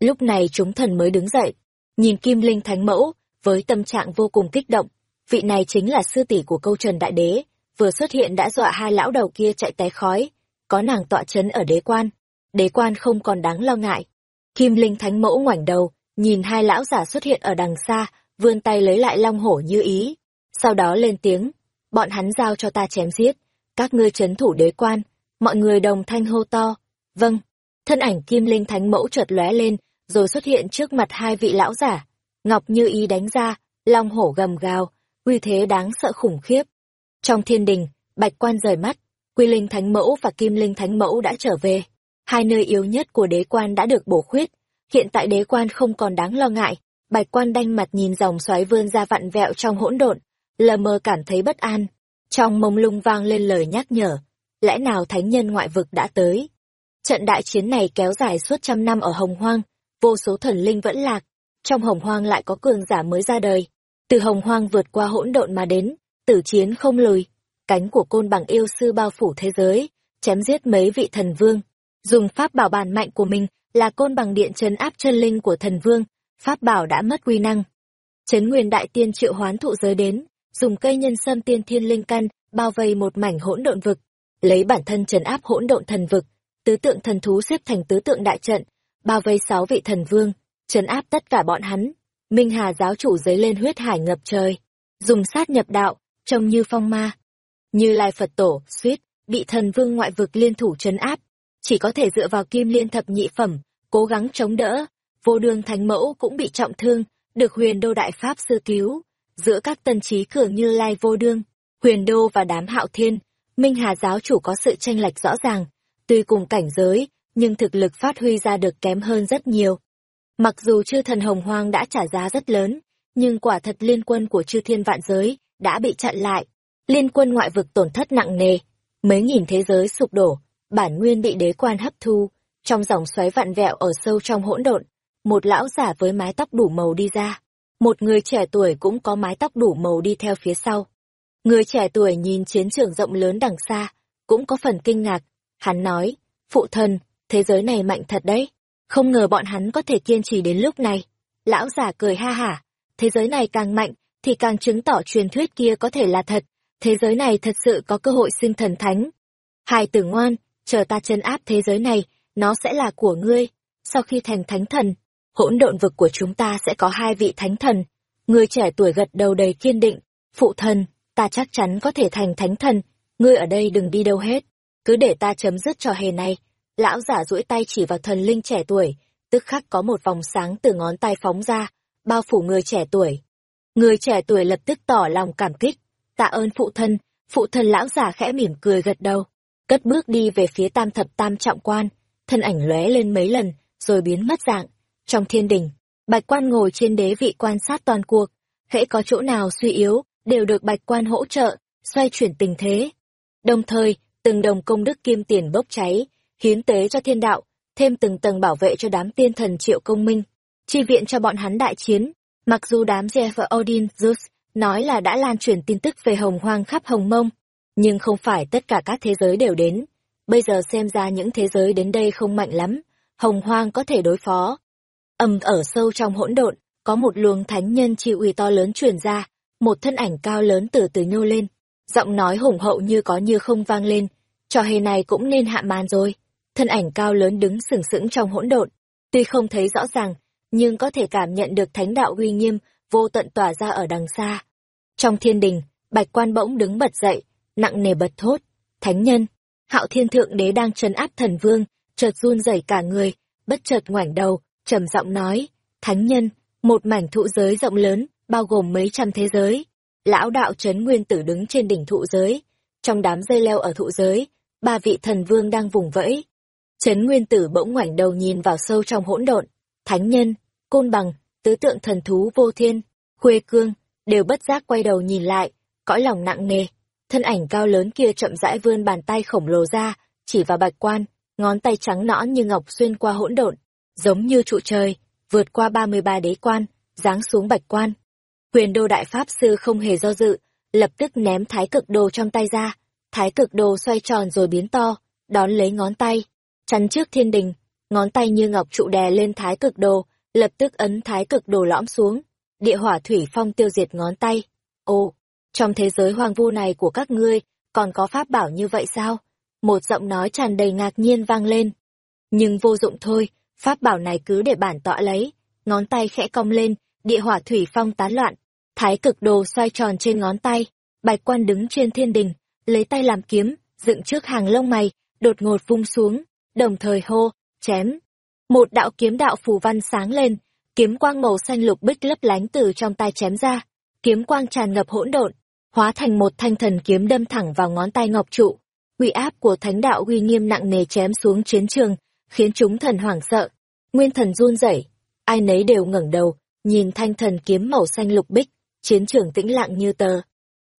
Lúc này chúng thần mới đứng dậy, nhìn Kim Linh Thánh Mẫu, với tâm trạng vô cùng kích động. Vị này chính là sư tỷ của câu trần đại đế, vừa xuất hiện đã dọa hai lão đầu kia chạy té khói, có nàng tọa chấn ở đế quan. Đế quan không còn đáng lo ngại. Kim Linh Thánh Mẫu ngoảnh đầu, nhìn hai lão giả xuất hiện ở đằng xa, vươn tay lấy lại long hổ như ý. Sau đó lên tiếng, bọn hắn giao cho ta chém giết, các ngươi chấn thủ đế quan, mọi người đồng thanh hô to. Vâng, thân ảnh Kim Linh Thánh Mẫu chợt lóe lên, rồi xuất hiện trước mặt hai vị lão giả. Ngọc như ý đánh ra, long hổ gầm gào, uy thế đáng sợ khủng khiếp. Trong thiên đình, bạch quan rời mắt, quy linh thánh mẫu và kim linh thánh mẫu đã trở về. Hai nơi yếu nhất của đế quan đã được bổ khuyết, hiện tại đế quan không còn đáng lo ngại. Bạch quan đanh mặt nhìn dòng xoáy vươn ra vặn vẹo trong hỗn độn, lờ mờ cảm thấy bất an. Trong mông lung vang lên lời nhắc nhở, lẽ nào thánh nhân ngoại vực đã tới? Trận đại chiến này kéo dài suốt trăm năm ở Hồng Hoang, vô số thần linh vẫn lạc, trong Hồng Hoang lại có cường giả mới ra đời. Từ Hồng Hoang vượt qua hỗn độn mà đến, tử chiến không lùi, cánh của côn bằng yêu sư bao phủ thế giới, chém giết mấy vị thần vương. Dùng pháp bảo bản mạnh của mình là côn bằng điện trấn áp chân linh của thần vương, pháp bảo đã mất quy năng. Trấn Nguyên Đại Tiên triệu hoán thụ giới đến, dùng cây nhân sâm tiên thiên linh căn bao vây một mảnh hỗn độn vực, lấy bản thân trấn áp hỗn độn thần vực, tứ tượng thần thú xếp thành tứ tượng đại trận, bao vây sáu vị thần vương, trấn áp tất cả bọn hắn. Minh Hà giáo chủ giấy lên huyết hải ngập trời, dùng sát nhập đạo, trông như phong ma. Như Lai Phật Tổ, suýt, bị thần vương ngoại vực liên thủ trấn áp, chỉ có thể dựa vào kim liên thập nhị phẩm, cố gắng chống đỡ. Vô đường thánh mẫu cũng bị trọng thương, được huyền đô đại pháp sư cứu. Giữa các tân trí cường như Lai vô đương, huyền đô và đám hạo thiên, Minh Hà giáo chủ có sự tranh lệch rõ ràng. Tuy cùng cảnh giới, nhưng thực lực phát huy ra được kém hơn rất nhiều. Mặc dù chư thần hồng hoang đã trả giá rất lớn, nhưng quả thật liên quân của chư thiên vạn giới đã bị chặn lại. Liên quân ngoại vực tổn thất nặng nề, mấy nghìn thế giới sụp đổ, bản nguyên bị đế quan hấp thu, trong dòng xoáy vặn vẹo ở sâu trong hỗn độn, một lão giả với mái tóc đủ màu đi ra, một người trẻ tuổi cũng có mái tóc đủ màu đi theo phía sau. Người trẻ tuổi nhìn chiến trường rộng lớn đằng xa, cũng có phần kinh ngạc, hắn nói, phụ thân, thế giới này mạnh thật đấy. Không ngờ bọn hắn có thể kiên trì đến lúc này. Lão giả cười ha hả. Thế giới này càng mạnh, thì càng chứng tỏ truyền thuyết kia có thể là thật. Thế giới này thật sự có cơ hội sinh thần thánh. Hai tử ngoan, chờ ta chân áp thế giới này, nó sẽ là của ngươi. Sau khi thành thánh thần, hỗn độn vực của chúng ta sẽ có hai vị thánh thần. Người trẻ tuổi gật đầu đầy kiên định. Phụ thần, ta chắc chắn có thể thành thánh thần. Ngươi ở đây đừng đi đâu hết. Cứ để ta chấm dứt trò hề này lão giả duỗi tay chỉ vào thần linh trẻ tuổi, tức khắc có một vòng sáng từ ngón tay phóng ra, bao phủ người trẻ tuổi. Người trẻ tuổi lập tức tỏ lòng cảm kích, tạ ơn phụ thân, phụ thân lão giả khẽ mỉm cười gật đầu, cất bước đi về phía tam thập tam trọng quan, thân ảnh lóe lên mấy lần, rồi biến mất dạng. Trong thiên đình, bạch quan ngồi trên đế vị quan sát toàn cuộc, hễ có chỗ nào suy yếu, đều được bạch quan hỗ trợ, xoay chuyển tình thế. Đồng thời, từng đồng công đức kim tiền bốc cháy, hiến tế cho thiên đạo, thêm từng tầng bảo vệ cho đám tiên thần triệu công minh, chi viện cho bọn hắn đại chiến. Mặc dù đám Jeff và Odin, Zeus nói là đã lan truyền tin tức về hồng hoang khắp hồng mông, nhưng không phải tất cả các thế giới đều đến. Bây giờ xem ra những thế giới đến đây không mạnh lắm, hồng hoang có thể đối phó. Âm ở sâu trong hỗn độn, có một luồng thánh nhân chi uy to lớn truyền ra, một thân ảnh cao lớn từ từ nhô lên, giọng nói hùng hậu như có như không vang lên, trò hề này cũng nên hạ màn rồi thân ảnh cao lớn đứng sừng sững trong hỗn độn. Tuy không thấy rõ ràng, nhưng có thể cảm nhận được thánh đạo uy nghiêm, vô tận tỏa ra ở đằng xa. Trong thiên đình, bạch quan bỗng đứng bật dậy, nặng nề bật thốt. Thánh nhân, hạo thiên thượng đế đang trấn áp thần vương, chợt run rẩy cả người, bất chợt ngoảnh đầu, trầm giọng nói. Thánh nhân, một mảnh thụ giới rộng lớn, bao gồm mấy trăm thế giới. Lão đạo trấn nguyên tử đứng trên đỉnh thụ giới. Trong đám dây leo ở thụ giới, ba vị thần vương đang vùng vẫy Trấn Nguyên Tử bỗng ngoảnh đầu nhìn vào sâu trong hỗn độn, thánh nhân, côn bằng, tứ tượng thần thú vô thiên, khuê cương, đều bất giác quay đầu nhìn lại, cõi lòng nặng nề. Thân ảnh cao lớn kia chậm rãi vươn bàn tay khổng lồ ra, chỉ vào bạch quan, ngón tay trắng nõn như ngọc xuyên qua hỗn độn, giống như trụ trời, vượt qua 33 đế quan, giáng xuống bạch quan. Huyền đô đại pháp sư không hề do dự, lập tức ném thái cực đồ trong tay ra. Thái cực đồ xoay tròn rồi biến to, đón lấy ngón tay, chắn trước thiên đình, ngón tay như ngọc trụ đè lên thái cực đồ, lập tức ấn thái cực đồ lõm xuống. Địa hỏa thủy phong tiêu diệt ngón tay. Ồ, trong thế giới hoang vu này của các ngươi, còn có pháp bảo như vậy sao? Một giọng nói tràn đầy ngạc nhiên vang lên. Nhưng vô dụng thôi, pháp bảo này cứ để bản tọa lấy. Ngón tay khẽ cong lên, địa hỏa thủy phong tán loạn. Thái cực đồ xoay tròn trên ngón tay, bạch quan đứng trên thiên đình, lấy tay làm kiếm, dựng trước hàng lông mày, đột ngột vung xuống, đồng thời hô, chém. Một đạo kiếm đạo phù văn sáng lên, kiếm quang màu xanh lục bích lấp lánh từ trong tay chém ra, kiếm quang tràn ngập hỗn độn, hóa thành một thanh thần kiếm đâm thẳng vào ngón tay ngọc trụ. Uy áp của thánh đạo uy nghiêm nặng nề chém xuống chiến trường, khiến chúng thần hoảng sợ. Nguyên thần run rẩy, ai nấy đều ngẩng đầu, nhìn thanh thần kiếm màu xanh lục bích, chiến trường tĩnh lặng như tờ.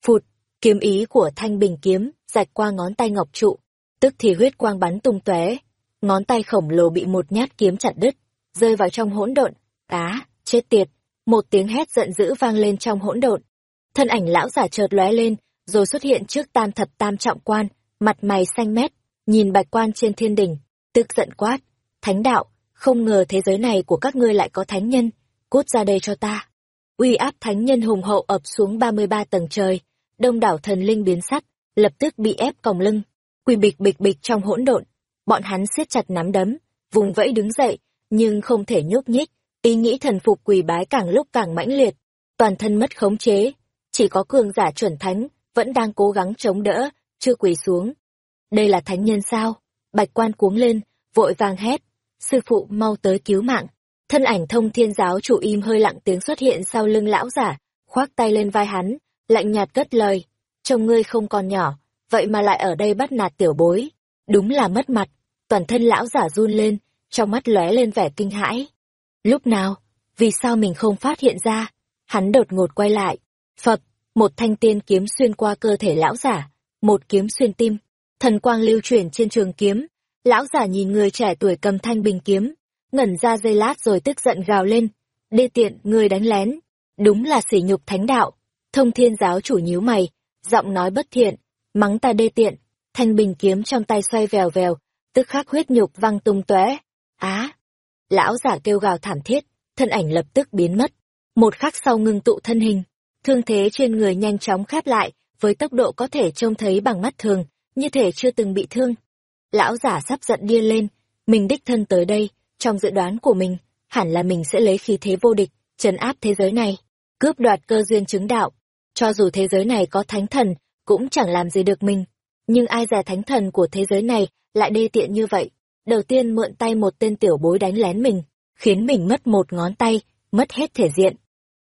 Phụt, kiếm ý của thanh bình kiếm rạch qua ngón tay ngọc trụ, tức thì huyết quang bắn tung tóe, ngón tay khổng lồ bị một nhát kiếm chặt đứt, rơi vào trong hỗn độn. Á, chết tiệt! Một tiếng hét giận dữ vang lên trong hỗn độn. Thân ảnh lão giả chợt lóe lên, rồi xuất hiện trước tam thập tam trọng quan, mặt mày xanh mét, nhìn bạch quan trên thiên đỉnh, tức giận quát. Thánh đạo, không ngờ thế giới này của các ngươi lại có thánh nhân, cút ra đây cho ta. Uy áp thánh nhân hùng hậu ập xuống 33 tầng trời, đông đảo thần linh biến sắc, lập tức bị ép còng lưng, quỳ bịch bịch bịch trong hỗn độn. Bọn hắn siết chặt nắm đấm, vùng vẫy đứng dậy, nhưng không thể nhúc nhích, ý nghĩ thần phục quỳ bái càng lúc càng mãnh liệt, toàn thân mất khống chế, chỉ có cường giả chuẩn thánh vẫn đang cố gắng chống đỡ, chưa quỳ xuống. Đây là thánh nhân sao? Bạch quan cuống lên, vội vàng hét, sư phụ mau tới cứu mạng. Thân ảnh thông thiên giáo chủ im hơi lặng tiếng xuất hiện sau lưng lão giả, khoác tay lên vai hắn, lạnh nhạt cất lời, trông ngươi không còn nhỏ, vậy mà lại ở đây bắt nạt tiểu bối. Đúng là mất mặt, toàn thân lão giả run lên, trong mắt lóe lên vẻ kinh hãi. Lúc nào, vì sao mình không phát hiện ra? Hắn đột ngột quay lại. Phật, một thanh tiên kiếm xuyên qua cơ thể lão giả, một kiếm xuyên tim, thần quang lưu chuyển trên trường kiếm. Lão giả nhìn người trẻ tuổi cầm thanh bình kiếm, ngẩn ra giây lát rồi tức giận gào lên. Đê tiện, người đánh lén. Đúng là sỉ nhục thánh đạo. Thông thiên giáo chủ nhíu mày, giọng nói bất thiện, mắng ta đê tiện, thanh bình kiếm trong tay xoay vèo vèo, tức khắc huyết nhục văng tung tóe. Á! Lão giả kêu gào thảm thiết, thân ảnh lập tức biến mất. Một khắc sau ngưng tụ thân hình, thương thế trên người nhanh chóng khép lại, với tốc độ có thể trông thấy bằng mắt thường, như thể chưa từng bị thương. Lão giả sắp giận điên lên, mình đích thân tới đây, trong dự đoán của mình, hẳn là mình sẽ lấy khí thế vô địch, trấn áp thế giới này, cướp đoạt cơ duyên chứng đạo. Cho dù thế giới này có thánh thần, cũng chẳng làm gì được mình. Nhưng ai già thánh thần của thế giới này lại đê tiện như vậy. Đầu tiên mượn tay một tên tiểu bối đánh lén mình, khiến mình mất một ngón tay, mất hết thể diện.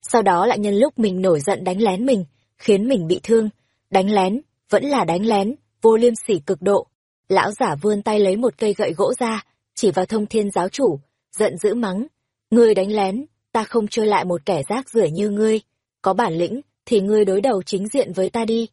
Sau đó lại nhân lúc mình nổi giận đánh lén mình, khiến mình bị thương. Đánh lén, vẫn là đánh lén, vô liêm sỉ cực độ. Lão giả vươn tay lấy một cây gậy gỗ ra, chỉ vào thông thiên giáo chủ, giận dữ mắng. Ngươi đánh lén, ta không chơi lại một kẻ rác rưởi như ngươi. Có bản lĩnh, thì ngươi đối đầu chính diện với ta đi.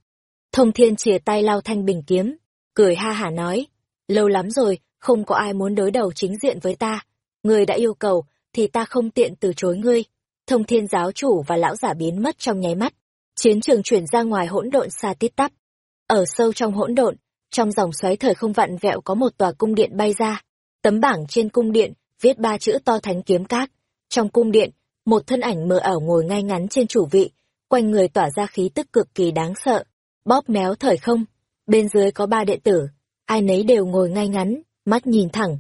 Thông thiên chìa tay lao thanh bình kiếm, cười ha hả nói, lâu lắm rồi, không có ai muốn đối đầu chính diện với ta. Ngươi đã yêu cầu, thì ta không tiện từ chối ngươi. Thông thiên giáo chủ và lão giả biến mất trong nháy mắt. Chiến trường chuyển ra ngoài hỗn độn xa tít tắp. Ở sâu trong hỗn độn, trong dòng xoáy thời không vặn vẹo có một tòa cung điện bay ra. Tấm bảng trên cung điện, viết ba chữ to thánh kiếm cát. Trong cung điện, một thân ảnh mờ ảo ngồi ngay ngắn trên chủ vị, quanh người tỏa ra khí tức cực kỳ đáng sợ bóp méo thời không. Bên dưới có ba đệ tử, ai nấy đều ngồi ngay ngắn, mắt nhìn thẳng.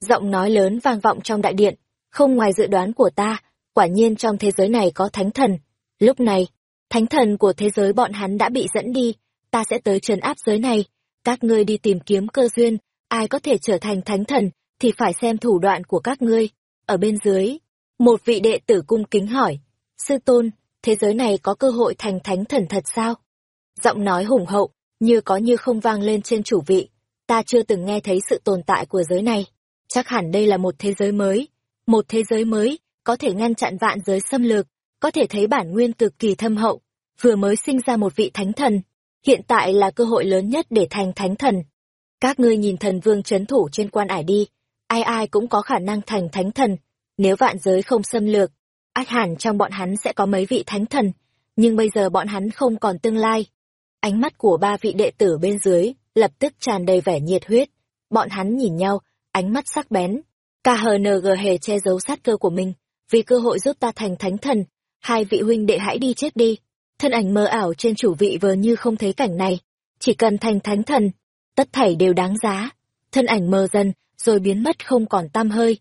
Giọng nói lớn vang vọng trong đại điện, không ngoài dự đoán của ta, quả nhiên trong thế giới này có thánh thần. Lúc này, thánh thần của thế giới bọn hắn đã bị dẫn đi, ta sẽ tới trấn áp giới này. Các ngươi đi tìm kiếm cơ duyên, ai có thể trở thành thánh thần, thì phải xem thủ đoạn của các ngươi. Ở bên dưới, một vị đệ tử cung kính hỏi, Sư Tôn, thế giới này có cơ hội thành thánh thần thật sao? giọng nói hùng hậu, như có như không vang lên trên chủ vị. Ta chưa từng nghe thấy sự tồn tại của giới này. Chắc hẳn đây là một thế giới mới. Một thế giới mới, có thể ngăn chặn vạn giới xâm lược, có thể thấy bản nguyên cực kỳ thâm hậu. Vừa mới sinh ra một vị thánh thần. Hiện tại là cơ hội lớn nhất để thành thánh thần. Các ngươi nhìn thần vương chấn thủ trên quan ải đi. Ai ai cũng có khả năng thành thánh thần. nếu vạn giới không xâm lược, ác hẳn trong bọn hắn sẽ có mấy vị thánh thần, nhưng bây giờ bọn hắn không còn tương lai. Ánh mắt của ba vị đệ tử bên dưới lập tức tràn đầy vẻ nhiệt huyết, bọn hắn nhìn nhau, ánh mắt sắc bén. KHNG hề che giấu sát cơ của mình, vì cơ hội giúp ta thành thánh thần, hai vị huynh đệ hãy đi chết đi. Thân ảnh mơ ảo trên chủ vị vờ như không thấy cảnh này, chỉ cần thành thánh thần, tất thảy đều đáng giá. Thân ảnh mờ dần, rồi biến mất không còn tăm hơi.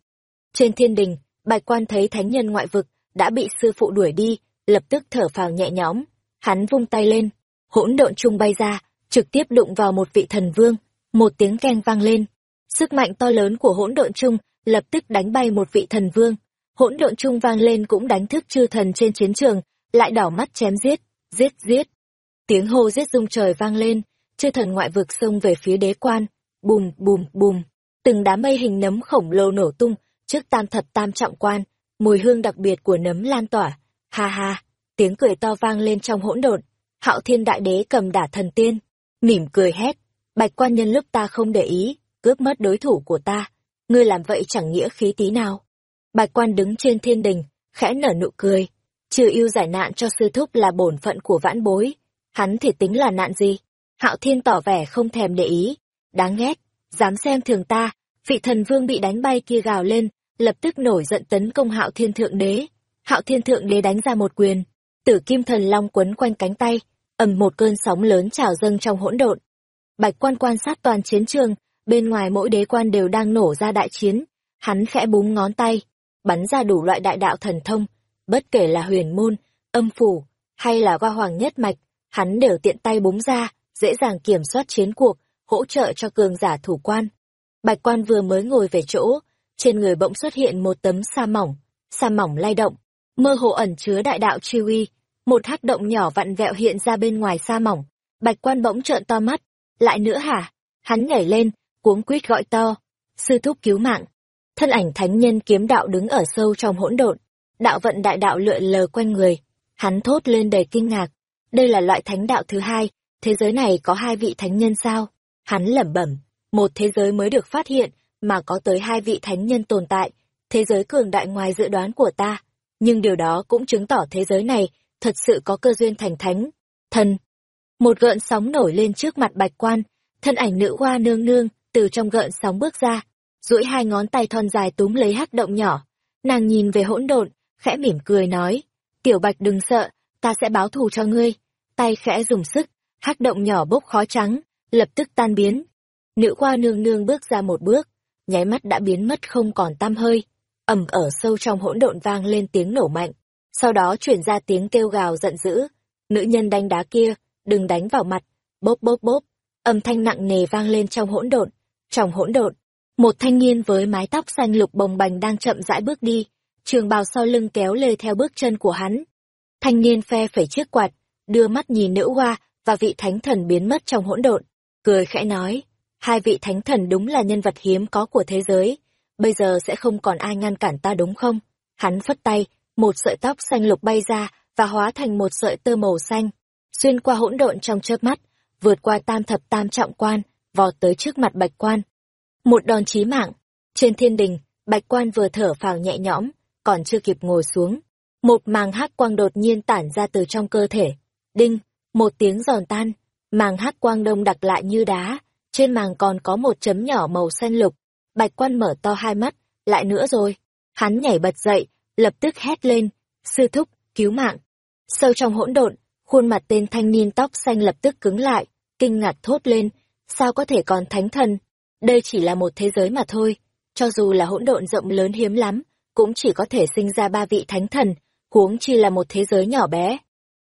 Trên thiên đình, bạch quan thấy thánh nhân ngoại vực, đã bị sư phụ đuổi đi, lập tức thở phào nhẹ nhõm. Hắn vung tay lên, hỗn độn trung bay ra, trực tiếp đụng vào một vị thần vương, một tiếng keng vang lên. Sức mạnh to lớn của hỗn độn trung lập tức đánh bay một vị thần vương. Hỗn độn trung vang lên cũng đánh thức chư thần trên chiến trường, lại đảo mắt chém giết, giết giết. Tiếng hô giết rung trời vang lên, chư thần ngoại vực xông về phía đế quan, bùm bùm bùm, từng đám mây hình nấm khổng lồ nổ tung trước tam thập tam trọng quan, mùi hương đặc biệt của nấm lan tỏa. Ha ha, tiếng cười to vang lên trong hỗn độn. Hạo Thiên Đại Đế cầm đả thần tiên, mỉm cười hét, "Bạch quan nhân lúc ta không để ý, cướp mất đối thủ của ta, ngươi làm vậy chẳng nghĩa khí tí nào." Bạch quan đứng trên thiên đình, khẽ nở nụ cười, trừ yêu giải nạn cho sư thúc là bổn phận của vãn bối, hắn thì tính là nạn gì? Hạo Thiên tỏ vẻ không thèm để ý, đáng ghét, dám xem thường ta, vị thần vương bị đánh bay kia gào lên, lập tức nổi giận tấn công Hạo Thiên Thượng Đế. Hạo Thiên Thượng Đế đánh ra một quyền, Tử Kim Thần Long quấn quanh cánh tay, ầm một cơn sóng lớn trào dâng trong hỗn độn. Bạch Quan quan sát toàn chiến trường, bên ngoài mỗi đế quan đều đang nổ ra đại chiến, hắn khẽ búng ngón tay, bắn ra đủ loại đại đạo thần thông, bất kể là huyền môn, âm phủ, hay là qua hoàng nhất mạch, hắn đều tiện tay búng ra, dễ dàng kiểm soát chiến cuộc, hỗ trợ cho cường giả thủ quan. Bạch quan vừa mới ngồi về chỗ, trên người bỗng xuất hiện một tấm sa mỏng, sa mỏng lay động, mơ hồ ẩn chứa đại đạo chi uy, một hắc động nhỏ vặn vẹo hiện ra bên ngoài sa mỏng. Bạch quan bỗng trợn to mắt, lại nữa hả? Hắn nhảy lên, cuống quýt gọi to, sư thúc cứu mạng. Thân ảnh thánh nhân kiếm đạo đứng ở sâu trong hỗn độn, đạo vận đại đạo lượn lờ quanh người, hắn thốt lên đầy kinh ngạc, đây là loại thánh đạo thứ hai, thế giới này có hai vị thánh nhân sao? Hắn lẩm bẩm, một thế giới mới được phát hiện, mà có tới hai vị thánh nhân tồn tại, thế giới cường đại ngoài dự đoán của ta. Nhưng điều đó cũng chứng tỏ thế giới này thật sự có cơ duyên thành thánh. Thần. Một gợn sóng nổi lên trước mặt bạch quan, thân ảnh nữ hoa nương nương từ trong gợn sóng bước ra, duỗi hai ngón tay thon dài túm lấy hắc động nhỏ. Nàng nhìn về hỗn độn, khẽ mỉm cười nói, tiểu bạch đừng sợ, ta sẽ báo thù cho ngươi. Tay khẽ dùng sức, hắc động nhỏ bốc khói trắng, lập tức tan biến. Nữ khoa nương nương bước ra một bước, nháy mắt đã biến mất không còn tăm hơi. ầm ở sâu trong hỗn độn vang lên tiếng nổ mạnh, sau đó chuyển ra tiếng kêu gào giận dữ. Nữ nhân đánh đá kia, đừng đánh vào mặt, bốp bốp bốp, âm thanh nặng nề vang lên trong hỗn độn. Trong hỗn độn, một thanh niên với mái tóc xanh lục bồng bềnh đang chậm rãi bước đi, trường bào sau lưng kéo lê theo bước chân của hắn. Thanh niên phe phẩy chiếc quạt, đưa mắt nhìn nữ hoa và vị thánh thần biến mất trong hỗn độn, cười khẽ nói, hai vị thánh thần đúng là nhân vật hiếm có của thế giới, bây giờ sẽ không còn ai ngăn cản ta đúng không? Hắn phất tay, một sợi tóc xanh lục bay ra và hóa thành một sợi tơ màu xanh, xuyên qua hỗn độn trong chớp mắt, vượt qua tam thập tam trọng quan, vọt tới trước mặt bạch quan. Một đòn chí mạng, trên thiên đình, bạch quan vừa thở phào nhẹ nhõm, còn chưa kịp ngồi xuống. Một màng hắc quang đột nhiên tản ra từ trong cơ thể. Đinh, một tiếng giòn tan, màng hắc quang đông đặc lại như đá, trên màng còn có một chấm nhỏ màu xanh lục. Bạch quan mở to hai mắt, lại nữa rồi. Hắn nhảy bật dậy, lập tức hét lên, sư thúc, cứu mạng. Sâu trong hỗn độn, khuôn mặt tên thanh niên tóc xanh lập tức cứng lại, kinh ngạc thốt lên, sao có thể còn thánh thần? Đây chỉ là một thế giới mà thôi, cho dù là hỗn độn rộng lớn hiếm lắm, cũng chỉ có thể sinh ra ba vị thánh thần, huống chi là một thế giới nhỏ bé.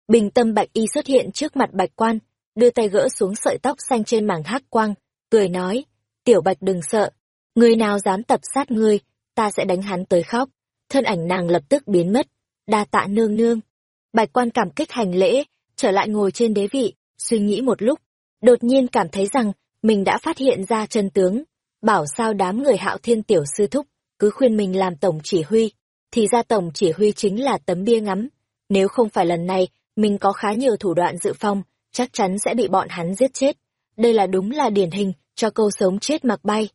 Bình tâm bạch y xuất hiện trước mặt bạch quan, đưa tay gỡ xuống sợi tóc xanh trên mảng hắc quang, cười nói, tiểu bạch đừng sợ, người nào dám tập sát ngươi, ta sẽ đánh hắn tới khóc. Thân ảnh nàng lập tức biến mất, đa tạ nương nương. Bạch quan cảm kích hành lễ, trở lại ngồi trên đế vị, suy nghĩ một lúc, đột nhiên cảm thấy rằng mình đã phát hiện ra chân tướng, bảo sao đám người hạo thiên tiểu sư thúc, cứ khuyên mình làm tổng chỉ huy, thì ra tổng chỉ huy chính là tấm bia ngắm. Nếu không phải lần này, mình có khá nhiều thủ đoạn dự phòng, chắc chắn sẽ bị bọn hắn giết chết. Đây là đúng là điển hình cho câu sống chết mặc bay.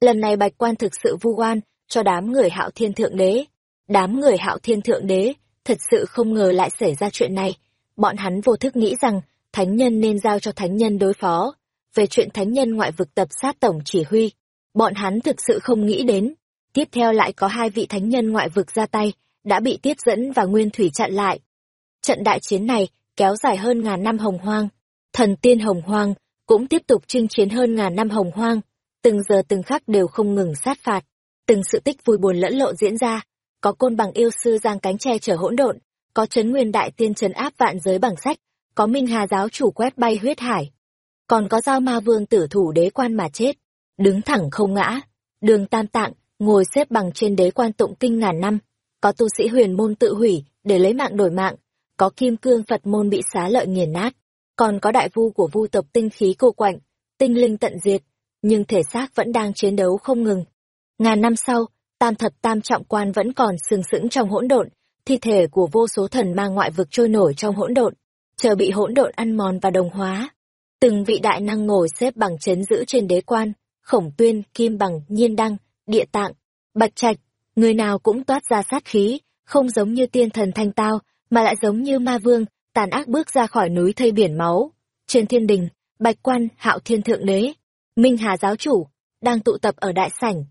Lần này bạch quan thực sự vu oan cho đám người hạo thiên thượng đế. Đám người hạo thiên thượng đế, thật sự không ngờ lại xảy ra chuyện này. Bọn hắn vô thức nghĩ rằng, thánh nhân nên giao cho thánh nhân đối phó. Về chuyện thánh nhân ngoại vực tập sát tổng chỉ huy, bọn hắn thực sự không nghĩ đến. Tiếp theo lại có hai vị thánh nhân ngoại vực ra tay, đã bị tiếp dẫn và nguyên thủy chặn lại. Trận đại chiến này kéo dài hơn ngàn năm hồng hoang. Thần tiên hồng hoang cũng tiếp tục chinh chiến hơn ngàn năm hồng hoang. Từng giờ từng khắc đều không ngừng sát phạt. Từng sự tích vui buồn lẫn lộn diễn ra. Có côn bằng yêu sư giang cánh che chở hỗn độn, có chấn nguyên đại tiên trấn áp vạn giới bằng sách, có minh hà giáo chủ quét bay huyết hải. Còn có giao ma vương tử thủ đế quan mà chết, đứng thẳng không ngã. Đường tam tạng, ngồi xếp bằng trên đế quan tụng kinh ngàn năm. Có tu sĩ huyền môn tự hủy, để lấy mạng đổi mạng có kim cương Phật môn bị xá lợi nghiền nát, còn có đại vu của vu tộc tinh khí cô quạnh, tinh linh tận diệt, nhưng thể xác vẫn đang chiến đấu không ngừng. Ngàn năm sau, tam thập tam trọng quan vẫn còn sừng sững trong hỗn độn, thi thể của vô số thần ma ngoại vực trôi nổi trong hỗn độn, chờ bị hỗn độn ăn mòn và đồng hóa. Từng vị đại năng ngồi xếp bằng chấn giữ trên đế quan, khổng tuyên, kim bằng, nhiên đăng, địa tạng, bạch trạch, người nào cũng toát ra sát khí, không giống như tiên thần thanh tao, mà lại giống như ma vương, tàn ác bước ra khỏi núi thây biển máu. Trên thiên đình, bạch quan, hạo thiên thượng đế, minh hà giáo chủ, đang tụ tập ở đại sảnh.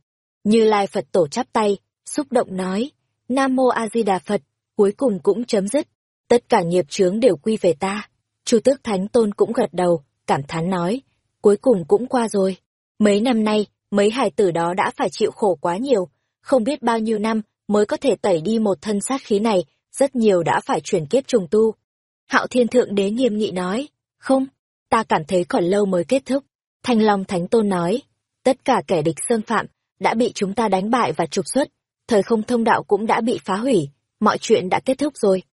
Như Lai Phật tổ chắp tay, xúc động nói, Nam Mô A Di Đà Phật, cuối cùng cũng chấm dứt, tất cả nghiệp chướng đều quy về ta. Chu tước Thánh Tôn cũng gật đầu, cảm thán nói, cuối cùng cũng qua rồi. Mấy năm nay, mấy hài tử đó đã phải chịu khổ quá nhiều, không biết bao nhiêu năm mới có thể tẩy đi một thân sát khí này rất nhiều đã phải chuyển kiếp trùng tu. Hạo Thiên Thượng Đế nghiêm nghị nói, không, ta cảm thấy còn lâu mới kết thúc. Thanh Long Thánh Tôn nói, tất cả kẻ địch xâm phạm, đã bị chúng ta đánh bại và trục xuất, thời không thông đạo cũng đã bị phá hủy, mọi chuyện đã kết thúc rồi.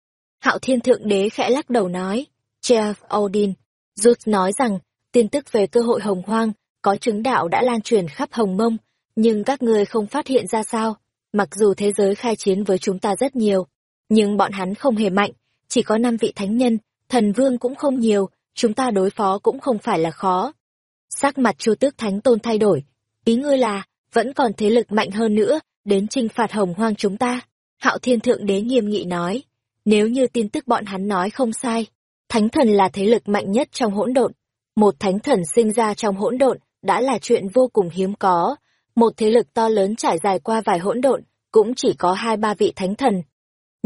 Hạo Thiên Thượng Đế khẽ lắc đầu nói, Jeff Odin, Rút nói rằng, tin tức về cơ hội hồng hoang, có chứng đạo đã lan truyền khắp hồng mông, nhưng các ngươi không phát hiện ra sao, mặc dù thế giới khai chiến với chúng ta rất nhiều, nhưng bọn hắn không hề mạnh, chỉ có năm vị thánh nhân, thần vương cũng không nhiều, chúng ta đối phó cũng không phải là khó. Sắc mặt chu tước thánh tôn thay đổi, ý ngươi là, vẫn còn thế lực mạnh hơn nữa, đến trinh phạt hồng hoang chúng ta. Hạo thiên thượng đế nghiêm nghị nói, nếu như tin tức bọn hắn nói không sai, thánh thần là thế lực mạnh nhất trong hỗn độn. Một thánh thần sinh ra trong hỗn độn đã là chuyện vô cùng hiếm có, một thế lực to lớn trải dài qua vài hỗn độn, cũng chỉ có hai ba vị thánh thần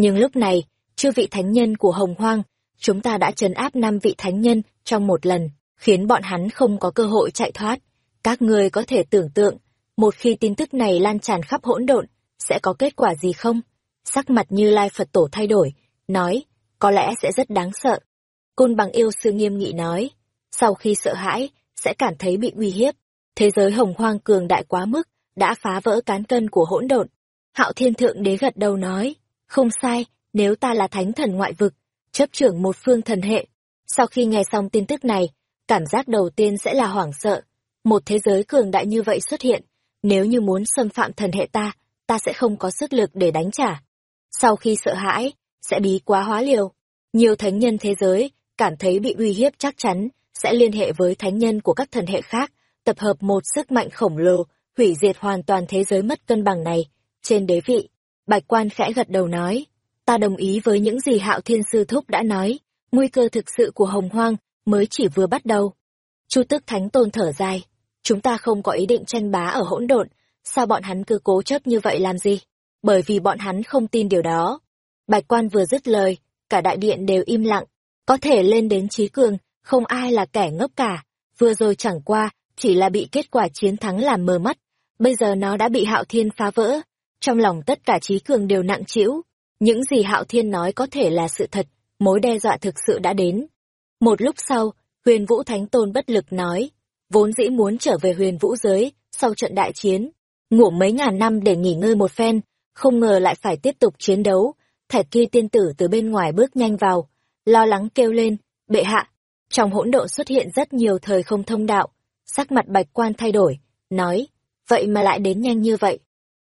nhưng lúc này, chư vị thánh nhân của Hồng Hoang, chúng ta đã trấn áp năm vị thánh nhân trong một lần, khiến bọn hắn không có cơ hội chạy thoát. Các ngươi có thể tưởng tượng, một khi tin tức này lan tràn khắp hỗn độn, sẽ có kết quả gì không? Sắc mặt như Lai Phật Tổ thay đổi, nói, có lẽ sẽ rất đáng sợ. Côn bằng yêu sư nghiêm nghị nói, sau khi sợ hãi, sẽ cảm thấy bị uy hiếp. Thế giới hồng hoang cường đại quá mức, đã phá vỡ cán cân của hỗn độn. Hạo Thiên Thượng Đế gật đầu nói, không sai, nếu ta là thánh thần ngoại vực, chấp trưởng một phương thần hệ. Sau khi nghe xong tin tức này, cảm giác đầu tiên sẽ là hoảng sợ. Một thế giới cường đại như vậy xuất hiện, nếu như muốn xâm phạm thần hệ ta, ta sẽ không có sức lực để đánh trả. Sau khi sợ hãi, sẽ bí quá hóa liều. Nhiều thánh nhân thế giới cảm thấy bị uy hiếp chắc chắn, sẽ liên hệ với thánh nhân của các thần hệ khác, tập hợp một sức mạnh khổng lồ, hủy diệt hoàn toàn thế giới mất cân bằng này. Trên đế vị, Bạch quan khẽ gật đầu nói, ta đồng ý với những gì hạo thiên sư thúc đã nói, nguy cơ thực sự của hồng hoang mới chỉ vừa bắt đầu. Chu tức thánh tôn thở dài, chúng ta không có ý định tranh bá ở hỗn độn, sao bọn hắn cứ cố chấp như vậy làm gì? Bởi vì bọn hắn không tin điều đó. Bạch quan vừa dứt lời, cả đại điện đều im lặng, có thể lên đến trí cường, không ai là kẻ ngốc cả, vừa rồi chẳng qua, chỉ là bị kết quả chiến thắng làm mờ mắt, bây giờ nó đã bị hạo thiên phá vỡ, trong lòng tất cả trí cường đều nặng trĩu, những gì Hạo Thiên nói có thể là sự thật, mối đe dọa thực sự đã đến. Một lúc sau, huyền vũ thánh tôn bất lực nói, vốn dĩ muốn trở về huyền vũ giới, sau trận đại chiến, ngủ mấy ngàn năm để nghỉ ngơi một phen, không ngờ lại phải tiếp tục chiến đấu, thạch kỳ tiên tử từ bên ngoài bước nhanh vào, lo lắng kêu lên, bệ hạ, trong hỗn độ xuất hiện rất nhiều thời không thông đạo, sắc mặt bạch quan thay đổi, nói, vậy mà lại đến nhanh như vậy,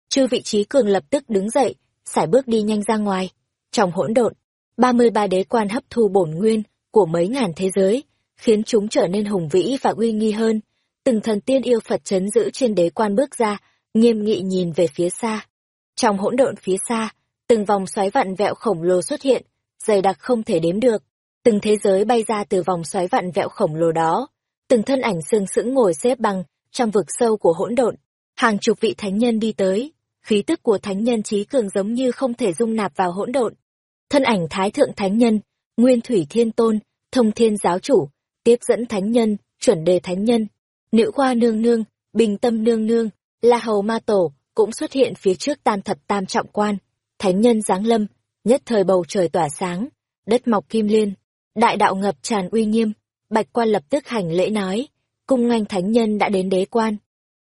chư vị trí cường lập tức đứng dậy sải bước đi nhanh ra ngoài. Trong hỗn độn ba mươi ba đế quan hấp thu bổn nguyên của mấy ngàn thế giới khiến chúng trở nên hùng vĩ và uy nghi hơn. Từng thần tiên yêu phật chấn giữ trên đế quan bước ra nghiêm nghị nhìn về phía xa. Trong hỗn độn phía xa từng vòng xoáy vặn vẹo khổng lồ xuất hiện, dày đặc không thể đếm được. Từng thế giới bay ra từ vòng xoáy vặn vẹo khổng lồ đó, từng thân ảnh sương sững ngồi xếp bằng trong vực sâu của hỗn độn. Hàng chục vị thánh nhân đi tới, khí tức của thánh nhân trí cường giống như không thể dung nạp vào hỗn độn. Thân ảnh thái thượng thánh nhân, nguyên thủy thiên tôn, thông thiên giáo chủ, tiếp dẫn thánh nhân, chuẩn đề thánh nhân, nữ khoa nương nương, bình tâm nương nương, la hầu ma tổ, cũng xuất hiện phía trước tam thập tam trọng quan. Thánh nhân giáng lâm, nhất thời bầu trời tỏa sáng, đất mọc kim liên, đại đạo ngập tràn uy nghiêm, bạch quan lập tức hành lễ nói, cung nganh thánh nhân đã đến đế quan.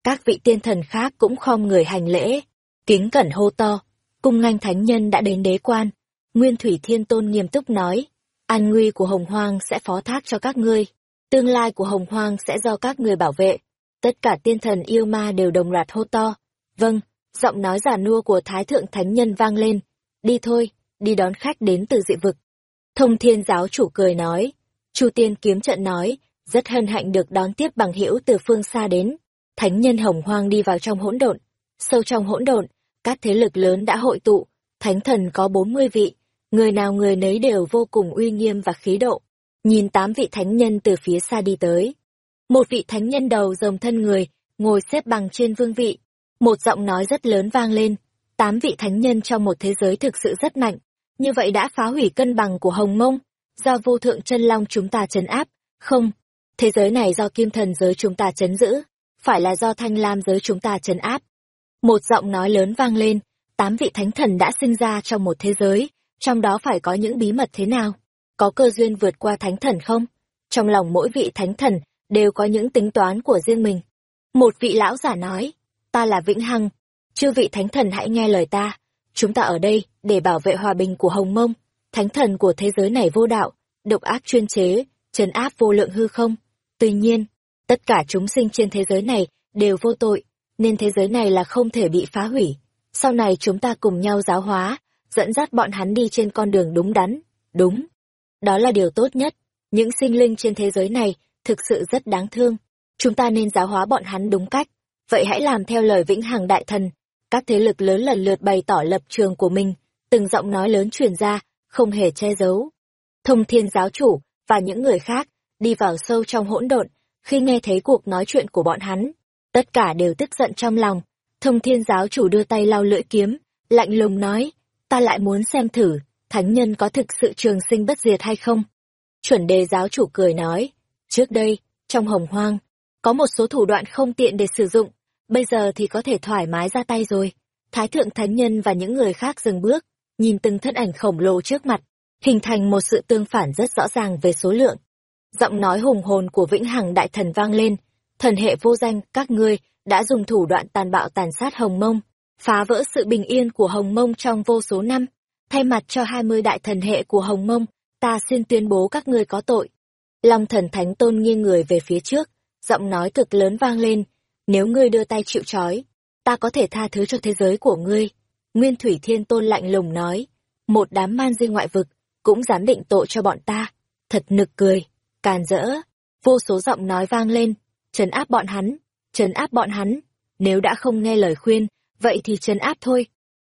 Các vị tiên thần khác cũng khom người hành lễ, kính cẩn hô to, cung nganh thánh nhân đã đến đế quan. Nguyên Thủy Thiên Tôn nghiêm túc nói, an nguy của Hồng Hoang sẽ phó thác cho các ngươi, tương lai của Hồng Hoang sẽ do các người bảo vệ. Tất cả tiên thần yêu ma đều đồng loạt hô to. Vâng, giọng nói giả nua của Thái Thượng Thánh Nhân vang lên. Đi thôi, đi đón khách đến từ dị vực. Thông thiên giáo chủ cười nói. Chu tiên kiếm trận nói, rất hân hạnh được đón tiếp bằng hữu từ phương xa đến. Thánh nhân hồng hoang đi vào trong hỗn độn. Sâu trong hỗn độn, các thế lực lớn đã hội tụ, thánh thần có bốn mươi vị, người nào người nấy đều vô cùng uy nghiêm và khí độ. Nhìn tám vị thánh nhân từ phía xa đi tới. Một vị thánh nhân đầu rồng thân người, ngồi xếp bằng trên vương vị. Một giọng nói rất lớn vang lên, tám vị thánh nhân trong một thế giới thực sự rất mạnh. Như vậy đã phá hủy cân bằng của Hồng Mông, do vô thượng chân long chúng ta chấn áp. Không, thế giới này do kim thần giới chúng ta chấn giữ, phải là do thanh lam giới chúng ta chấn áp. Một giọng nói lớn vang lên, tám vị thánh thần đã sinh ra trong một thế giới, trong đó phải có những bí mật thế nào? Có cơ duyên vượt qua thánh thần không? Trong lòng mỗi vị thánh thần đều có những tính toán của riêng mình. Một vị lão giả nói, ta là Vĩnh Hằng, chư vị thánh thần hãy nghe lời ta, chúng ta ở đây để bảo vệ hòa bình của Hồng Mông, thánh thần của thế giới này vô đạo, độc ác chuyên chế, trấn áp vô lượng hư không. Tuy nhiên, tất cả chúng sinh trên thế giới này đều vô tội, nên thế giới này là không thể bị phá hủy. Sau này chúng ta cùng nhau giáo hóa, dẫn dắt bọn hắn đi trên con đường đúng đắn, đúng. Đó là điều tốt nhất. Những sinh linh trên thế giới này thực sự rất đáng thương. Chúng ta nên giáo hóa bọn hắn đúng cách. Vậy hãy làm theo lời vĩnh hằng đại thần. Các thế lực lớn lần lượt bày tỏ lập trường của mình, từng giọng nói lớn truyền ra, không hề che giấu. Thông thiên giáo chủ và những người khác đi vào sâu trong hỗn độn, khi nghe thấy cuộc nói chuyện của bọn hắn, tất cả đều tức giận trong lòng. Thông thiên giáo chủ đưa tay lau lưỡi kiếm, lạnh lùng nói, ta lại muốn xem thử, thánh nhân có thực sự trường sinh bất diệt hay không? Chuẩn đề giáo chủ cười nói, trước đây, trong hồng hoang, có một số thủ đoạn không tiện để sử dụng, bây giờ thì có thể thoải mái ra tay rồi. Thái thượng thánh nhân và những người khác dừng bước, nhìn từng thân ảnh khổng lồ trước mặt, hình thành một sự tương phản rất rõ ràng về số lượng. Giọng nói hùng hồn của vĩnh hằng đại thần vang lên, thần hệ vô danh, các ngươi đã dùng thủ đoạn tàn bạo tàn sát hồng mông, phá vỡ sự bình yên của Hồng Mông trong vô số năm. Thay mặt cho hai mươi đại thần hệ của Hồng Mông, ta xin tuyên bố các ngươi có tội. Long thần thánh tôn nghiêng người về phía trước, giọng nói cực lớn vang lên, nếu ngươi đưa tay chịu trói, ta có thể tha thứ cho thế giới của ngươi. Nguyên Thủy Thiên Tôn lạnh lùng nói, một đám man di ngoại vực, cũng dám định tội cho bọn ta. Thật nực cười, càn rỡ, vô số giọng nói vang lên, trấn áp bọn hắn, trấn áp bọn hắn, nếu đã không nghe lời khuyên, vậy thì trấn áp thôi.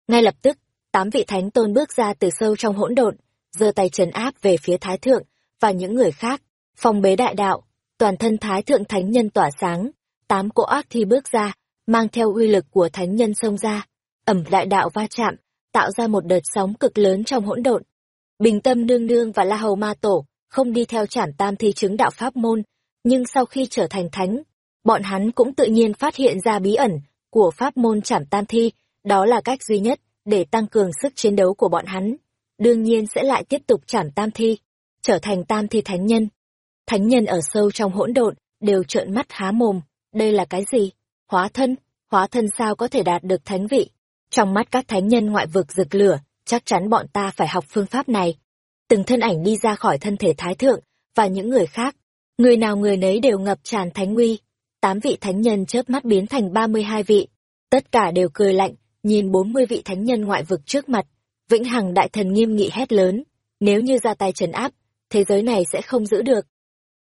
Ngay lập tức, tám vị thánh tôn bước ra từ sâu trong hỗn độn, giơ tay trấn áp về phía thái thượng và những người khác, phong bế đại đạo, toàn thân thái thượng thánh nhân tỏa sáng, tám cỗ ác thi bước ra, mang theo uy lực của thánh nhân xông ra, ẩm đại đạo va chạm, tạo ra một đợt sóng cực lớn trong hỗn độn. Bình tâm nương nương và la hầu ma tổ không đi theo trảm tam thi chứng đạo pháp môn, nhưng sau khi trở thành thánh, bọn hắn cũng tự nhiên phát hiện ra bí ẩn của pháp môn trảm tam thi, đó là cách duy nhất để tăng cường sức chiến đấu của bọn hắn. Đương nhiên sẽ lại tiếp tục trảm tam thi, trở thành tam thi thánh nhân. Thánh nhân ở sâu trong hỗn độn, đều trợn mắt há mồm, đây là cái gì? Hóa thân, hóa thân sao có thể đạt được thánh vị? Trong mắt các thánh nhân ngoại vực rực lửa, chắc chắn bọn ta phải học phương pháp này. Từng thân ảnh đi ra khỏi thân thể thái thượng, và những người khác, người nào người nấy đều ngập tràn thánh nguy, tám vị thánh nhân chớp mắt biến thành ba mươi hai vị. Tất cả đều cười lạnh, nhìn bốn mươi vị thánh nhân ngoại vực trước mặt. Vĩnh Hằng đại thần nghiêm nghị hét lớn, nếu như ra tay trấn áp, thế giới này sẽ không giữ được.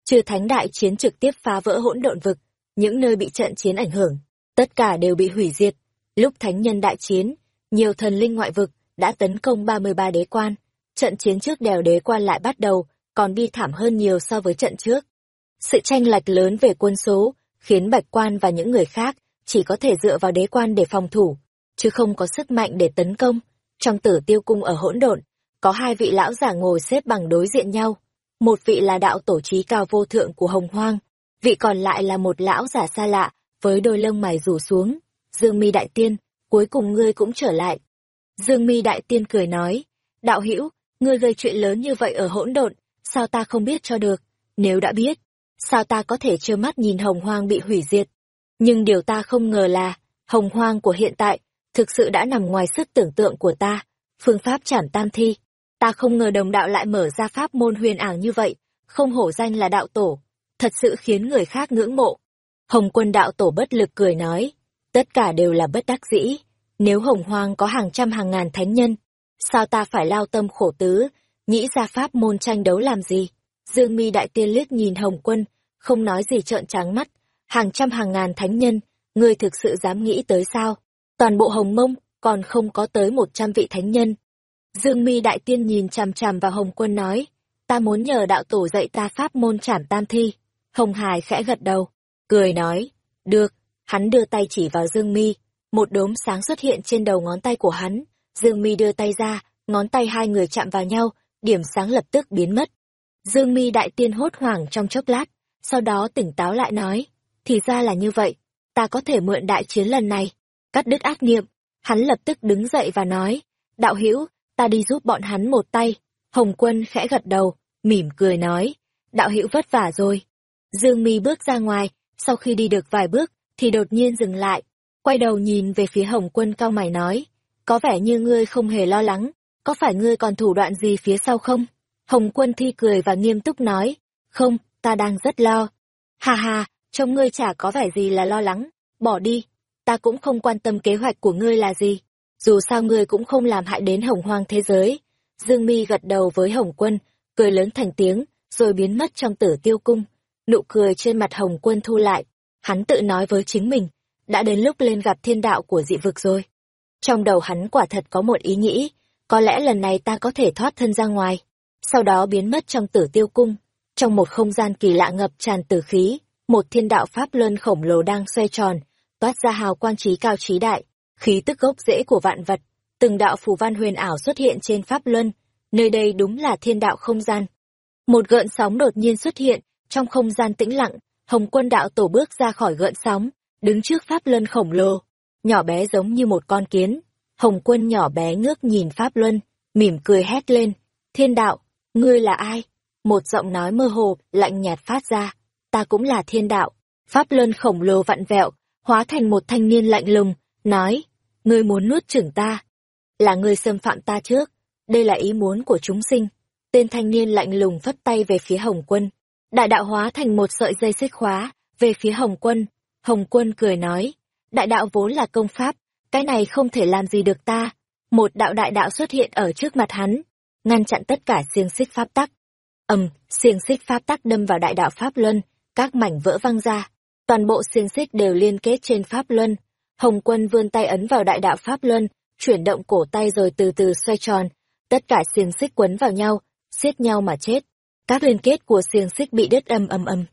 Trừ thánh đại chiến trực tiếp phá vỡ hỗn độn vực, những nơi bị trận chiến ảnh hưởng, tất cả đều bị hủy diệt. Lúc thánh nhân đại chiến, nhiều thần linh ngoại vực đã tấn công 33 đế quan. Trận chiến trước đèo đế quan lại bắt đầu, còn bi thảm hơn nhiều so với trận trước. Sự tranh lệch lớn về quân số, khiến bạch quan và những người khác chỉ có thể dựa vào đế quan để phòng thủ, chứ không có sức mạnh để tấn công. Trong tử tiêu cung ở hỗn độn, có hai vị lão giả ngồi xếp bằng đối diện nhau. Một vị là đạo tổ trí cao vô thượng của hồng hoang, vị còn lại là một lão giả xa lạ, với đôi lông mày rủ xuống. Dương mi đại tiên, cuối cùng ngươi cũng trở lại. Dương mi đại tiên cười nói, đạo hữu ngươi gây chuyện lớn như vậy ở hỗn độn, sao ta không biết cho được, nếu đã biết, sao ta có thể trơ mắt nhìn hồng hoang bị hủy diệt. Nhưng điều ta không ngờ là, hồng hoang của hiện tại, thực sự đã nằm ngoài sức tưởng tượng của ta, phương pháp chản tam thi. Ta không ngờ đồng đạo lại mở ra pháp môn huyền ảo như vậy, không hổ danh là đạo tổ, thật sự khiến người khác ngưỡng mộ. Hồng quân đạo tổ bất lực cười nói, tất cả đều là bất đắc dĩ, nếu hồng hoang có hàng trăm hàng ngàn thánh nhân, sao ta phải lao tâm khổ tứ, nghĩ ra pháp môn tranh đấu làm gì? Dương mi đại tiên liếc nhìn hồng quân, không nói gì trợn trắng mắt, hàng trăm hàng ngàn thánh nhân, ngươi thực sự dám nghĩ tới sao? Toàn bộ hồng mông, còn không có tới một trăm vị thánh nhân. Dương mi đại tiên nhìn chằm chằm vào hồng quân nói, ta muốn nhờ đạo tổ dạy ta pháp môn trảm tam thi. Hồng Hải khẽ gật đầu, cười nói, được, hắn đưa tay chỉ vào Dương mi, một đốm sáng xuất hiện trên đầu ngón tay của hắn, Dương mi đưa tay ra, ngón tay hai người chạm vào nhau, điểm sáng lập tức biến mất. Dương mi đại tiên hốt hoảng trong chốc lát, sau đó tỉnh táo lại nói, thì ra là như vậy, ta có thể mượn đại chiến lần này, cắt đứt ác niệm. Hắn lập tức đứng dậy và nói, đạo hữu ta đi giúp bọn hắn một tay. Hồng quân khẽ gật đầu, mỉm cười nói, đạo hữu vất vả rồi. Dương mi bước ra ngoài, sau khi đi được vài bước, thì đột nhiên dừng lại, quay đầu nhìn về phía hồng quân cao mày nói, có vẻ như ngươi không hề lo lắng, có phải ngươi còn thủ đoạn gì phía sau không? Hồng quân thi cười và nghiêm túc nói, không, ta đang rất lo. Hà hà, trông ngươi chả có vẻ gì là lo lắng, bỏ đi, ta cũng không quan tâm kế hoạch của ngươi là gì, dù sao ngươi cũng không làm hại đến hồng hoang thế giới. Dương mi gật đầu với hồng quân, cười lớn thành tiếng, rồi biến mất trong tử tiêu cung. Nụ cười trên mặt hồng quân thu lại, hắn tự nói với chính mình, đã đến lúc lên gặp thiên đạo của dị vực rồi. Trong đầu hắn quả thật có một ý nghĩ, có lẽ lần này ta có thể thoát thân ra ngoài. Sau đó biến mất trong tử tiêu cung, trong một không gian kỳ lạ ngập tràn tử khí, một thiên đạo pháp luân khổng lồ đang xoay tròn, toát ra hào quan trí cao trí đại, khí tức gốc rễ của vạn vật. Từng đạo phù văn huyền ảo xuất hiện trên pháp luân, nơi đây đúng là thiên đạo không gian. Một gợn sóng đột nhiên xuất hiện, trong không gian tĩnh lặng, Hồng Quân đạo tổ bước ra khỏi gợn sóng, đứng trước pháp luân khổng lồ, nhỏ bé giống như một con kiến. Hồng Quân nhỏ bé ngước nhìn pháp luân, mỉm cười hét lên, "Thiên đạo, ngươi là ai?" Một giọng nói mơ hồ, lạnh nhạt phát ra, "Ta cũng là thiên đạo." Pháp luân khổng lồ vặn vẹo, hóa thành một thanh niên lạnh lùng, nói, ngươi muốn nuốt chửng ta. Là ngươi xâm phạm ta trước, đây là ý muốn của chúng sinh. Tên thanh niên lạnh lùng phất tay về phía Hồng Quân. Đại đạo hóa thành một sợi dây xích khóa, về phía Hồng Quân. Hồng Quân cười nói, đại đạo vốn là công pháp, cái này không thể làm gì được ta. Một đạo đại đạo xuất hiện ở trước mặt hắn, ngăn chặn tất cả xiềng xích pháp tắc. ầm, xiềng xích pháp tắc đâm vào đại đạo pháp luân, các mảnh vỡ văng ra. Toàn bộ xiềng xích đều liên kết trên pháp luân. Hồng Quân vươn tay ấn vào đại đạo pháp luân, chuyển động cổ tay rồi từ từ xoay tròn. Tất cả xiềng xích quấn vào nhau, xiết nhau mà chết. Các liên kết của xiềng xích bị đứt âm âm âm.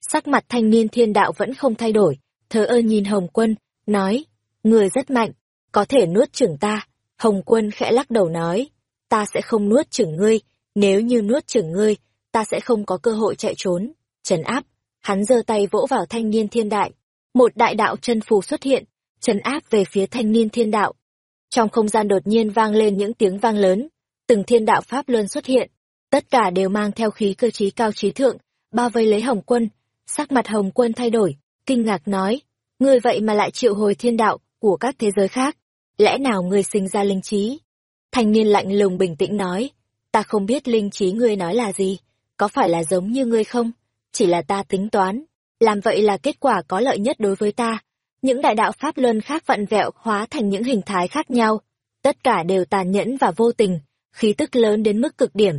Sắc mặt thanh niên thiên đạo vẫn không thay đổi, thờ ơ nhìn Hồng Quân, nói, người rất mạnh, có thể nuốt chửng ta. Hồng Quân khẽ lắc đầu nói, ta sẽ không nuốt chửng ngươi, nếu như nuốt chửng ngươi, ta sẽ không có cơ hội chạy trốn. Trấn áp, hắn giơ tay vỗ vào thanh niên thiên đại. Một đại đạo chân phù xuất hiện, trấn áp về phía thanh niên thiên đạo. Trong không gian đột nhiên vang lên những tiếng vang lớn, từng thiên đạo pháp luân xuất hiện, tất cả đều mang theo khí cơ trí cao trí thượng, bao vây lấy Hồng Quân. Sắc mặt Hồng Quân thay đổi, kinh ngạc nói, ngươi vậy mà lại triệu hồi thiên đạo của các thế giới khác, lẽ nào ngươi sinh ra linh trí? Thanh niên lạnh lùng bình tĩnh nói, ta không biết linh trí ngươi nói là gì, có phải là giống như ngươi không? Chỉ là ta tính toán, làm vậy là kết quả có lợi nhất đối với ta. Những đại đạo pháp luân khác vặn vẹo hóa thành những hình thái khác nhau, tất cả đều tàn nhẫn và vô tình, khí tức lớn đến mức cực điểm.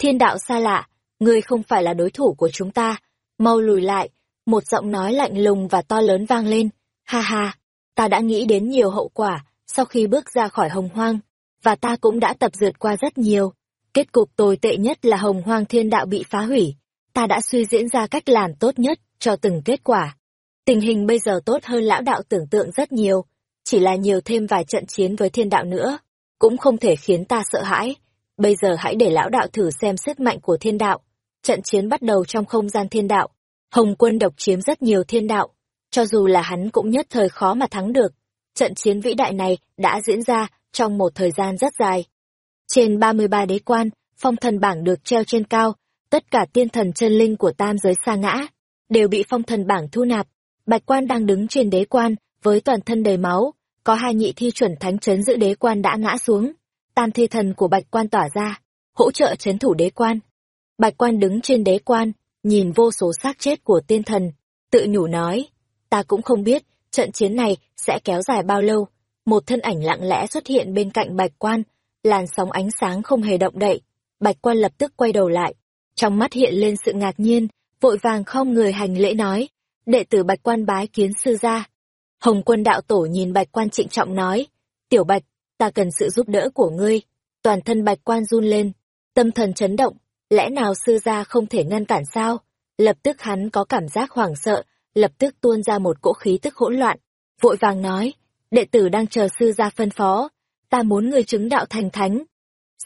Thiên đạo xa lạ, ngươi không phải là đối thủ của chúng ta, mau lùi lại, một giọng nói lạnh lùng và to lớn vang lên, ha ha, ta đã nghĩ đến nhiều hậu quả sau khi bước ra khỏi hồng hoang, và ta cũng đã tập dượt qua rất nhiều. Kết cục tồi tệ nhất là hồng hoang thiên đạo bị phá hủy. Ta đã suy diễn ra cách làm tốt nhất cho từng kết quả. Tình hình bây giờ tốt hơn lão đạo tưởng tượng rất nhiều, chỉ là nhiều thêm vài trận chiến với thiên đạo nữa, cũng không thể khiến ta sợ hãi. Bây giờ hãy để lão đạo thử xem sức mạnh của thiên đạo. Trận chiến bắt đầu trong không gian thiên đạo. Hồng quân độc chiếm rất nhiều thiên đạo, cho dù là hắn cũng nhất thời khó mà thắng được. Trận chiến vĩ đại này đã diễn ra trong một thời gian rất dài. Trên 33 đế quan, phong thần bảng được treo trên cao, tất cả tiên thần chân linh của tam giới xa ngã, đều bị phong thần bảng thu nạp. Bạch quan đang đứng trên đế quan, với toàn thân đầy máu, có hai nhị thi chuẩn thánh chấn giữ đế quan đã ngã xuống. Tam thi thần của bạch quan tỏa ra, hỗ trợ chấn thủ đế quan. Bạch quan đứng trên đế quan, nhìn vô số xác chết của tiên thần, tự nhủ nói, ta cũng không biết, trận chiến này sẽ kéo dài bao lâu. Một thân ảnh lặng lẽ xuất hiện bên cạnh bạch quan, làn sóng ánh sáng không hề động đậy. Bạch quan lập tức quay đầu lại, trong mắt hiện lên sự ngạc nhiên, vội vàng không người hành lễ nói, đệ tử bạch quan bái kiến sư gia. Hồng quân đạo tổ nhìn bạch quan trịnh trọng nói, tiểu bạch, ta cần sự giúp đỡ của ngươi. Toàn thân bạch quan run lên, tâm thần chấn động, lẽ nào sư gia không thể ngăn cản sao? Lập tức hắn có cảm giác hoảng sợ, lập tức tuôn ra một cỗ khí tức hỗn loạn, vội vàng nói, đệ tử đang chờ sư gia phân phó, ta muốn người chứng đạo thành thánh.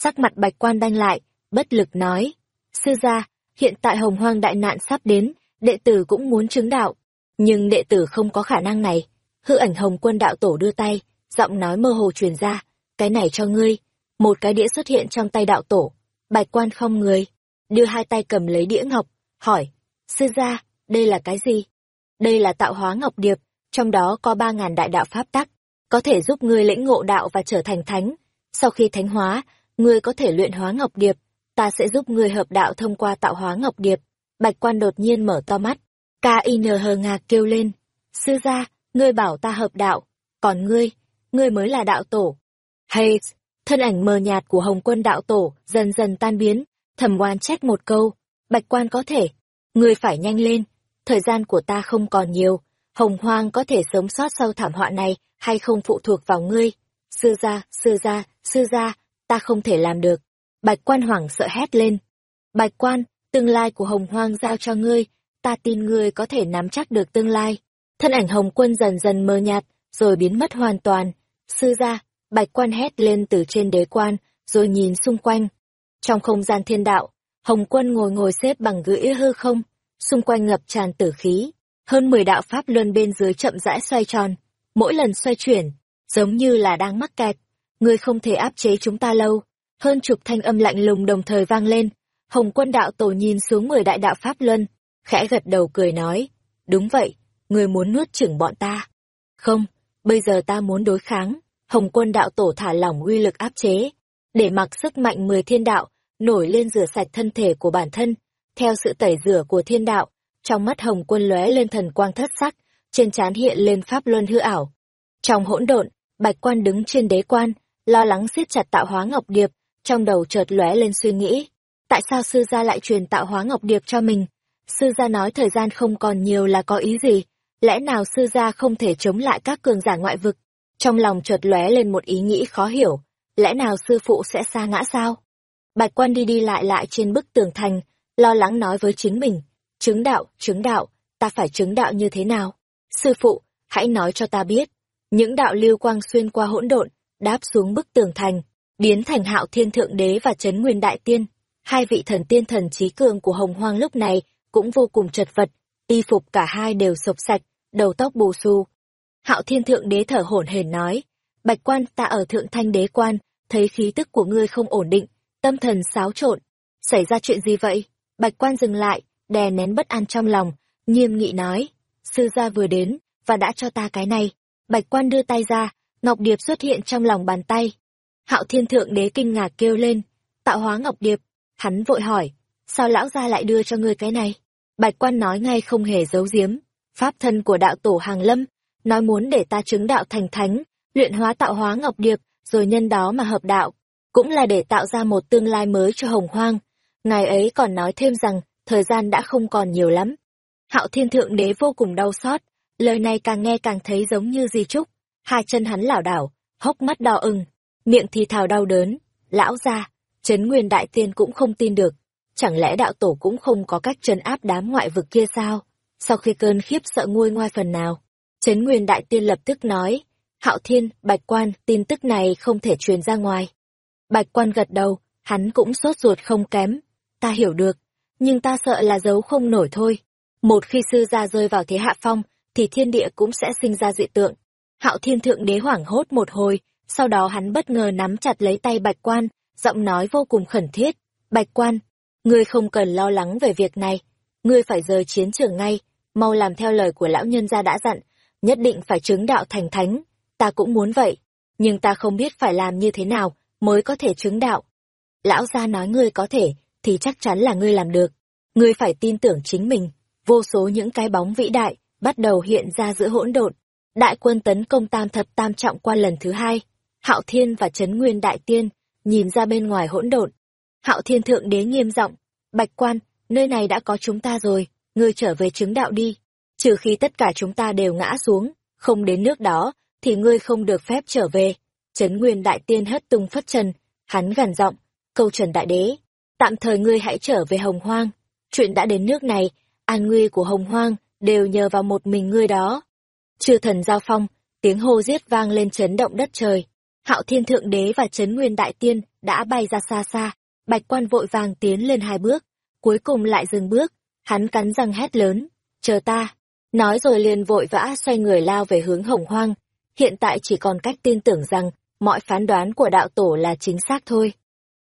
Sắc mặt bạch quan đanh lại, bất lực nói, sư gia, hiện tại hồng hoang đại nạn sắp đến, đệ tử cũng muốn chứng đạo, nhưng đệ tử không có khả năng này. Hư ảnh hồng quân đạo tổ đưa tay, giọng nói mơ hồ truyền ra, cái này cho ngươi. Một cái đĩa xuất hiện trong tay đạo tổ, bạch quan không người, đưa hai tay cầm lấy đĩa ngọc, hỏi, sư gia, đây là cái gì? Đây là tạo hóa ngọc điệp, trong đó có ba ngàn đại đạo pháp tắc, có thể giúp ngươi lĩnh ngộ đạo và trở thành thánh. Sau khi thánh hóa, ngươi có thể luyện hóa ngọc điệp, ta sẽ giúp ngươi hợp đạo thông qua tạo hóa ngọc điệp. Bạch quan đột nhiên mở to mắt, K.I.N hờ ngạc kêu lên, sư gia, ngươi bảo ta hợp đạo, còn ngươi, ngươi mới là đạo tổ. Hay, thân ảnh mờ nhạt của hồng quân đạo tổ dần dần tan biến, thẩm quan trách một câu, bạch quan có thể, ngươi phải nhanh lên, thời gian của ta không còn nhiều, hồng hoang có thể sống sót sau thảm họa này hay không phụ thuộc vào ngươi. Sư gia, sư gia, sư gia, ta không thể làm được. Bạch quan hoảng sợ hét lên. Bạch quan, tương lai của hồng hoang giao cho ngươi, ta tin ngươi có thể nắm chắc được tương lai. Thân ảnh hồng quân dần dần mờ nhạt, rồi biến mất hoàn toàn. Sư gia, bạch quan hét lên từ trên đế quan, rồi nhìn xung quanh. Trong không gian thiên đạo, hồng quân ngồi ngồi xếp bằng gưỡi hư không, xung quanh ngập tràn tử khí. Hơn 10 đạo pháp luân bên dưới chậm rãi xoay tròn, mỗi lần xoay chuyển, giống như là đang mắc kẹt. Ngươi không thể áp chế chúng ta lâu. Hơn chục thanh âm lạnh lùng đồng thời vang lên. Hồng quân đạo tổ nhìn xuống 10 đại đạo pháp luân, khẽ gật đầu cười nói. Đúng vậy, ngươi muốn nuốt chửng bọn ta. Không, bây giờ ta muốn đối kháng. Hồng quân đạo tổ thả lỏng uy lực áp chế, để mặc sức mạnh mười thiên đạo, nổi lên rửa sạch thân thể của bản thân. Theo sự tẩy rửa của thiên đạo, trong mắt hồng quân lóe lên thần quang thất sắc, trên trán hiện lên pháp luân hư ảo. Trong hỗn độn, bạch quan đứng trên đế quan, lo lắng siết chặt tạo hóa ngọc điệp, trong đầu chợt lóe lên suy nghĩ. Tại sao sư gia lại truyền tạo hóa ngọc điệp cho mình? Sư gia nói thời gian không còn nhiều là có ý gì? Lẽ nào sư gia không thể chống lại các cường giả ngoại vực? Trong lòng chợt lóe lên một ý nghĩ khó hiểu, lẽ nào sư phụ sẽ xa ngã sao? Bạch quan đi đi lại lại trên bức tường thành, lo lắng nói với chính mình, chứng đạo, chứng đạo, ta phải chứng đạo như thế nào? Sư phụ, hãy nói cho ta biết. Những đạo lưu quang xuyên qua hỗn độn, đáp xuống bức tường thành, biến thành hạo thiên thượng đế và chấn nguyên đại tiên. Hai vị thần tiên thần trí cường của hồng hoang lúc này cũng vô cùng chật vật, y phục cả hai đều sộc sạch, đầu tóc bù xù. Hạo thiên thượng đế thở hổn hển nói, bạch quan ta ở thượng thanh đế quan, thấy khí tức của ngươi không ổn định, tâm thần xáo trộn. Xảy ra chuyện gì vậy? Bạch quan dừng lại, đè nén bất an trong lòng, nghiêm nghị nói, sư gia vừa đến, và đã cho ta cái này. Bạch quan đưa tay ra, ngọc điệp xuất hiện trong lòng bàn tay. Hạo thiên thượng đế kinh ngạc kêu lên, tạo hóa ngọc điệp. Hắn vội hỏi, sao lão gia lại đưa cho ngươi cái này? Bạch quan nói ngay không hề giấu giếm. Pháp thân của đạo tổ hàng lâm, nói muốn để ta chứng đạo thành thánh, luyện hóa tạo hóa ngọc điệp, rồi nhân đó mà hợp đạo. Cũng là để tạo ra một tương lai mới cho hồng hoang. Ngài ấy còn nói thêm rằng, thời gian đã không còn nhiều lắm. Hạo thiên thượng đế vô cùng đau xót, lời này càng nghe càng thấy giống như di trúc, hai chân hắn lảo đảo, hốc mắt đỏ ửng, miệng thì thào đau đớn. Lão gia, Trấn Nguyên Đại Tiên cũng không tin được. Chẳng lẽ đạo tổ cũng không có cách trấn áp đám ngoại vực kia sao? Sau khi cơn khiếp sợ nguôi ngoai phần nào, Trấn Nguyên Đại Tiên lập tức nói, Hạo Thiên, Bạch Quan, tin tức này không thể truyền ra ngoài. Bạch Quan gật đầu, hắn cũng sốt ruột không kém. Ta hiểu được, nhưng ta sợ là giấu không nổi thôi. Một khi sư gia rơi vào thế hạ phong, thì thiên địa cũng sẽ sinh ra dị tượng. Hạo Thiên Thượng Đế hoảng hốt một hồi, sau đó hắn bất ngờ nắm chặt lấy tay Bạch Quan, giọng nói vô cùng khẩn thiết. Bạch Quan, ngươi không cần lo lắng về việc này. Ngươi phải rời chiến trường ngay, mau làm theo lời của lão nhân gia đã dặn, nhất định phải chứng đạo thành thánh. Ta cũng muốn vậy, nhưng ta không biết phải làm như thế nào mới có thể chứng đạo. Lão gia nói ngươi có thể, thì chắc chắn là ngươi làm được. Ngươi phải tin tưởng chính mình. Vô số những cái bóng vĩ đại bắt đầu hiện ra giữa hỗn độn. Đại quân tấn công tam thập tam trọng qua lần thứ hai. Hạo Thiên và Trấn Nguyên Đại Tiên nhìn ra bên ngoài hỗn độn. Hạo Thiên Thượng Đế nghiêm giọng, Bạch Quan, nơi này đã có chúng ta rồi, ngươi trở về chứng đạo đi. Trừ khi tất cả chúng ta đều ngã xuống, không đến nước đó, thì ngươi không được phép trở về. Trấn Nguyên Đại Tiên hất tung phất trần, hắn gằn giọng, câu trần đại đế, tạm thời ngươi hãy trở về hồng hoang. Chuyện đã đến nước này, an nguy của hồng hoang đều nhờ vào một mình ngươi đó. Chư thần giao phong, tiếng hô giết vang lên chấn động đất trời. Hạo Thiên Thượng Đế và Trấn Nguyên Đại Tiên đã bay ra xa xa, Bạch Quan vội vàng tiến lên hai bước, cuối cùng lại dừng bước, hắn cắn răng hét lớn, chờ ta. Nói rồi liền vội vã xoay người lao về hướng hồng hoang, hiện tại chỉ còn cách tin tưởng rằng mọi phán đoán của đạo tổ là chính xác thôi.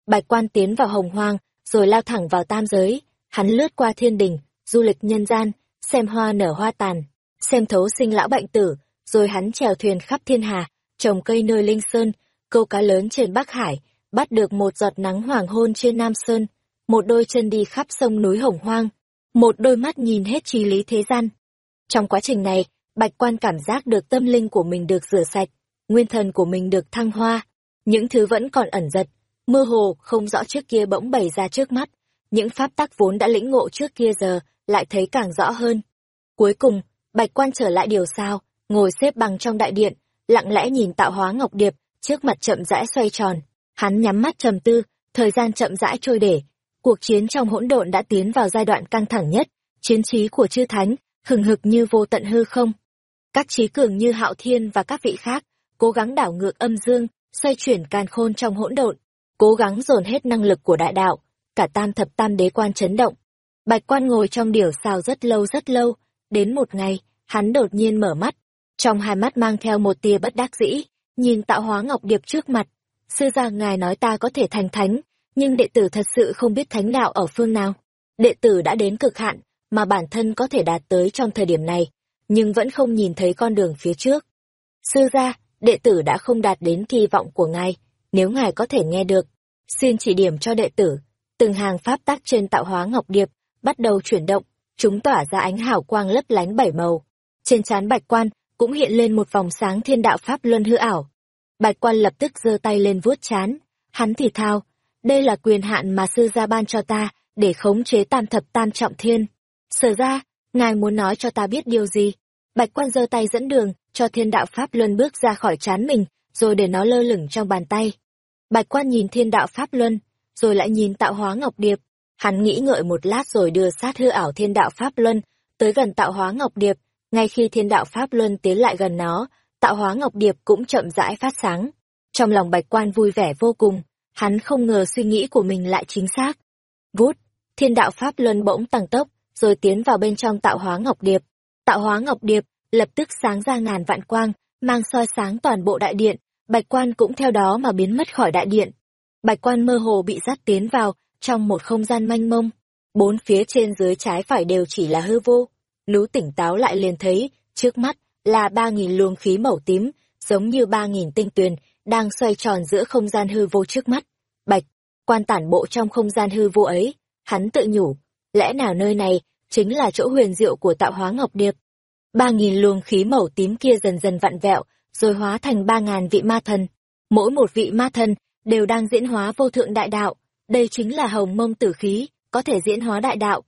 Bạch quan tiến vào hồng hoang, rồi lao thẳng vào tam giới, hắn lướt qua thiên đình, du lịch nhân gian, xem hoa nở hoa tàn, xem thấu sinh lão bệnh tử, rồi hắn chèo thuyền khắp thiên hà, trồng cây nơi linh sơn, câu cá lớn trên Bắc Hải, bắt được một giọt nắng hoàng hôn trên Nam Sơn, một đôi chân đi khắp sông núi hồng hoang, một đôi mắt nhìn hết trí lý thế gian. Trong quá trình này, Bạch Quan cảm giác được tâm linh của mình được rửa sạch, nguyên thần của mình được thăng hoa, những thứ vẫn còn ẩn giật, mơ hồ, không rõ trước kia bỗng bày ra trước mắt, những pháp tắc vốn đã lĩnh ngộ trước kia giờ, lại thấy càng rõ hơn. Cuối cùng, Bạch Quan trở lại điều sao, ngồi xếp bằng trong đại điện, lặng lẽ nhìn tạo hóa ngọc điệp, trước mặt chậm rãi xoay tròn. Hắn nhắm mắt trầm tư, thời gian chậm rãi trôi để. Cuộc chiến trong hỗn độn đã tiến vào giai đoạn căng thẳng nhất, chiến trí của chư thánh, hừng hực như vô tận hư không. Các trí cường như Hạo Thiên và các vị khác, cố gắng đảo ngược âm dương, xoay chuyển càn khôn trong hỗn độn, cố gắng dồn hết năng lực của đại đạo, cả tam thập tam đế quan chấn động. Bạch quan ngồi trong điểu xào rất lâu rất lâu, đến một ngày, hắn đột nhiên mở mắt, trong hai mắt mang theo một tia bất đắc dĩ, nhìn tạo hóa ngọc điệp trước mặt. Sư gia ngài nói ta có thể thành thánh, nhưng đệ tử thật sự không biết thánh đạo ở phương nào. Đệ tử đã đến cực hạn, mà bản thân có thể đạt tới trong thời điểm này, nhưng vẫn không nhìn thấy con đường phía trước. Sư gia, đệ tử đã không đạt đến kỳ vọng của ngài, nếu ngài có thể nghe được, xin chỉ điểm cho đệ tử. Từng hàng pháp tác trên tạo hóa ngọc điệp, bắt đầu chuyển động, chúng tỏa ra ánh hào quang lấp lánh bảy màu. Trên trán bạch quan, cũng hiện lên một vòng sáng thiên đạo pháp luân hư ảo. Bạch quan lập tức giơ tay lên vuốt chán, hắn thì thao, đây là quyền hạn mà sư gia ban cho ta, để khống chế tam thập tam trọng thiên. Sở ra, ngài muốn nói cho ta biết điều gì? Bạch quan giơ tay dẫn đường, cho thiên đạo Pháp Luân bước ra khỏi chán mình, rồi để nó lơ lửng trong bàn tay. Bạch quan nhìn thiên đạo Pháp Luân, rồi lại nhìn tạo hóa Ngọc Điệp. Hắn nghĩ ngợi một lát rồi đưa sát hư ảo thiên đạo Pháp Luân, tới gần tạo hóa Ngọc Điệp. Ngay khi thiên đạo Pháp Luân tiến lại gần nó, tạo hóa Ngọc Điệp cũng chậm rãi phát sáng. Trong lòng bạch quan vui vẻ vô cùng, hắn không ngờ suy nghĩ của mình lại chính xác. Vút, thiên đạo Pháp Luân bỗng tăng tốc, rồi tiến vào bên trong tạo hóa Ngọc Điệp. Tạo hóa Ngọc Điệp lập tức sáng ra ngàn vạn quang, mang soi sáng toàn bộ đại điện, bạch quan cũng theo đó mà biến mất khỏi đại điện. Bạch quan mơ hồ bị dắt tiến vào, trong một không gian manh mông. Bốn phía trên dưới trái phải đều chỉ là hư vô. Lú tỉnh táo lại liền thấy, trước mắt, là ba nghìn luồng khí màu tím, giống như ba nghìn tinh tuyền, đang xoay tròn giữa không gian hư vô trước mắt. Quan tản bộ trong không gian hư vô ấy, hắn tự nhủ, lẽ nào nơi này chính là chỗ huyền diệu của tạo hóa ngọc điệp? Ba nghìn luồng khí màu tím kia dần dần vặn vẹo rồi hóa thành ba ngàn vị ma thần. Mỗi một vị ma thần đều đang diễn hóa vô thượng đại đạo. Đây chính là hồng mông tử khí có thể diễn hóa đại đạo.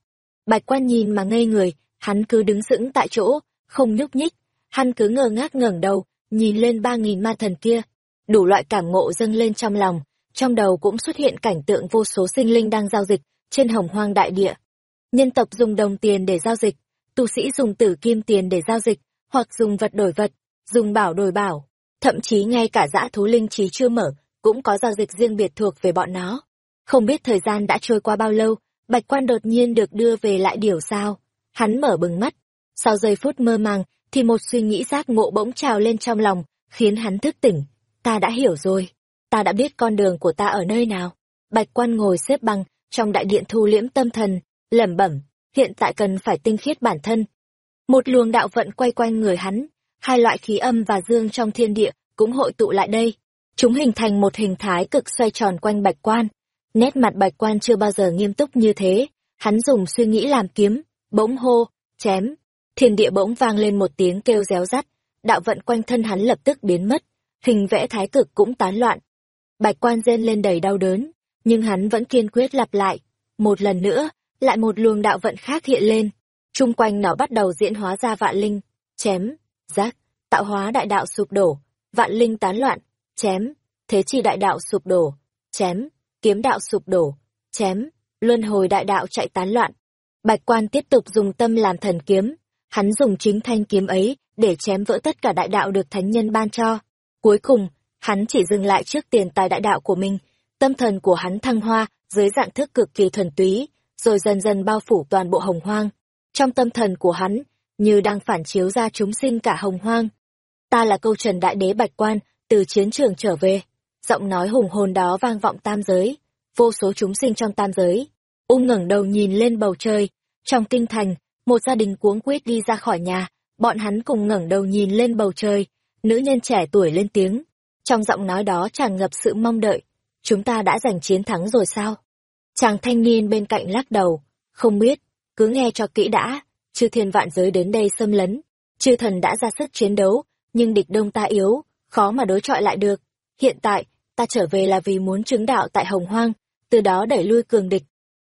Bạch quan nhìn mà ngây người hắn cứ đứng sững tại chỗ không nhúc nhích. Hắn cứ ngơ ngác ngẩng đầu nhìn lên ba nghìn ma thần kia. Đủ loại cảm ngộ dâng lên trong lòng, trong đầu cũng xuất hiện cảnh tượng vô số sinh linh đang giao dịch trên hồng hoang đại địa. Nhân tộc dùng đồng tiền để giao dịch, tu sĩ dùng tử kim tiền để giao dịch, hoặc dùng vật đổi vật, dùng bảo đổi bảo, thậm chí ngay cả dã thú linh trí chưa mở, cũng có giao dịch riêng biệt thuộc về bọn nó. Không biết thời gian đã trôi qua bao lâu, Bạch Quan đột nhiên được đưa về lại điểu sao. Hắn mở bừng mắt, sau giây phút mơ màng, thì một suy nghĩ giác ngộ bỗng trào lên trong lòng, khiến hắn thức tỉnh. Ta đã hiểu rồi, ta đã biết con đường của ta ở nơi nào. Bạch Quan ngồi xếp bằng, trong đại điện thu liễm tâm thần, lẩm bẩm, hiện tại cần phải tinh khiết bản thân. Một luồng đạo vận quay quanh người hắn, hai loại khí âm và dương trong thiên địa cũng hội tụ lại đây. Chúng hình thành một hình thái cực xoay tròn quanh bạch quan. Nét mặt bạch quan chưa bao giờ nghiêm túc như thế, hắn dùng suy nghĩ làm kiếm, bỗng hô, chém. Thiên địa bỗng vang lên một tiếng kêu réo rắt, đạo vận quanh thân hắn lập tức biến mất, hình vẽ thái cực cũng tán loạn. Bạch quan rên lên đầy đau đớn, nhưng hắn vẫn kiên quyết lặp lại. Một lần nữa, lại một luồng đạo vận khác hiện lên. Trung quanh nó bắt đầu diễn hóa ra vạn linh, chém, giác, tạo hóa đại đạo sụp đổ, vạn linh tán loạn, chém, thế chi đại đạo sụp đổ, chém, kiếm đạo sụp đổ, chém, luân hồi đại đạo chạy tán loạn. Bạch quan tiếp tục dùng tâm làm thần kiếm, hắn dùng chính thanh kiếm ấy để chém vỡ tất cả đại đạo được thánh nhân ban cho. Cuối cùng, hắn chỉ dừng lại trước tiền tài đại đạo của mình, tâm thần của hắn thăng hoa dưới dạng thức cực kỳ thuần túy, rồi dần dần bao phủ toàn bộ hồng hoang. Trong tâm thần của hắn, như đang phản chiếu ra chúng sinh cả hồng hoang. Ta là câu trần đại đế bạch quan, từ chiến trường trở về. Giọng nói hùng hồn đó vang vọng tam giới, vô số chúng sinh trong tam giới. Ung ngẩng đầu nhìn lên bầu trời, trong kinh thành, một gia đình cuống quýt đi ra khỏi nhà, bọn hắn cùng ngẩng đầu nhìn lên bầu trời, nữ nhân trẻ tuổi lên tiếng. Trong giọng nói đó tràn ngập sự mong đợi, chúng ta đã giành chiến thắng rồi sao? Chàng thanh niên bên cạnh lắc đầu, không biết, cứ nghe cho kỹ đã, chư thiên vạn giới đến đây xâm lấn, chư thần đã ra sức chiến đấu, nhưng địch đông ta yếu, khó mà đối chọi lại được. Hiện tại, ta trở về là vì muốn chứng đạo tại Hồng Hoang, từ đó đẩy lui cường địch.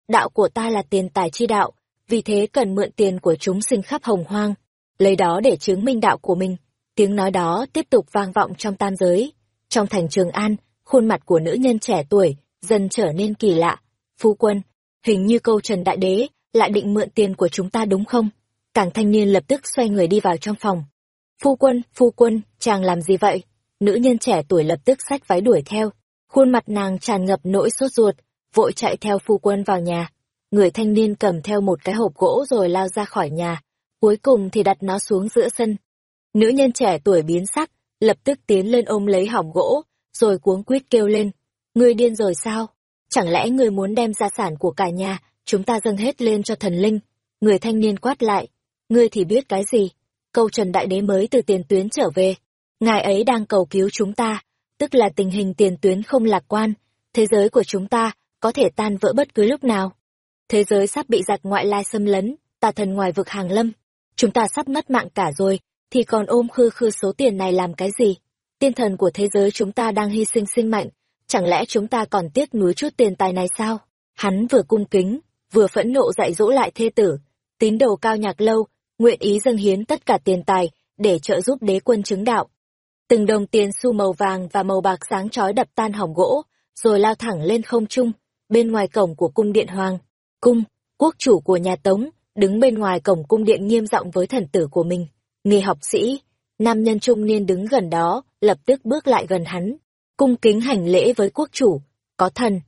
Đạo của ta là tiền tài chi đạo, vì thế cần mượn tiền của chúng sinh khắp Hồng Hoang, lấy đó để chứng minh đạo của mình. Tiếng nói đó tiếp tục vang vọng trong tam giới. Trong thành Trường An, khuôn mặt của nữ nhân trẻ tuổi dần trở nên kỳ lạ. Phu quân, hình như câu Trần Đại Đế lại định mượn tiền của chúng ta đúng không? Càng thanh niên lập tức xoay người đi vào trong phòng. Phu quân, phu quân, chàng làm gì vậy? Nữ nhân trẻ tuổi lập tức xách váy đuổi theo. Khuôn mặt nàng tràn ngập nỗi sốt ruột, vội chạy theo phu quân vào nhà. Người thanh niên cầm theo một cái hộp gỗ rồi lao ra khỏi nhà. Cuối cùng thì đặt nó xuống giữa sân. Nữ nhân trẻ tuổi biến sắc, lập tức tiến lên ôm lấy hỏng gỗ, rồi cuống quýt kêu lên. Ngươi điên rồi sao? Chẳng lẽ ngươi muốn đem gia sản của cả nhà, chúng ta dâng hết lên cho thần linh? Người thanh niên quát lại. Ngươi thì biết cái gì? Câu Trần Đại Đế mới từ tiền tuyến trở về. Ngài ấy đang cầu cứu chúng ta, tức là tình hình tiền tuyến không lạc quan, thế giới của chúng ta có thể tan vỡ bất cứ lúc nào. Thế giới sắp bị giặc ngoại lai xâm lấn, tà thần ngoài vực hàng lâm. Chúng ta sắp mất mạng cả rồi, thì còn ôm khư khư số tiền này làm cái gì? Tiên thần của thế giới chúng ta đang hy sinh sinh mạnh, chẳng lẽ chúng ta còn tiếc nuối chút tiền tài này sao? Hắn vừa cung kính, vừa phẫn nộ dạy dỗ lại thê tử, tín đồ cao nhạc lâu, nguyện ý dâng hiến tất cả tiền tài để trợ giúp đế quân chứng đạo. Từng đồng tiền xu màu vàng và màu bạc sáng chói đập tan hỏng gỗ, rồi lao thẳng lên không trung, bên ngoài cổng của cung điện hoàng. Cung, quốc chủ của nhà Tống, đứng bên ngoài cổng cung điện nghiêm giọng với thần tử của mình. Nghi học sĩ, nam nhân trung niên đứng gần đó, lập tức bước lại gần hắn, cung kính hành lễ với quốc chủ, có thần.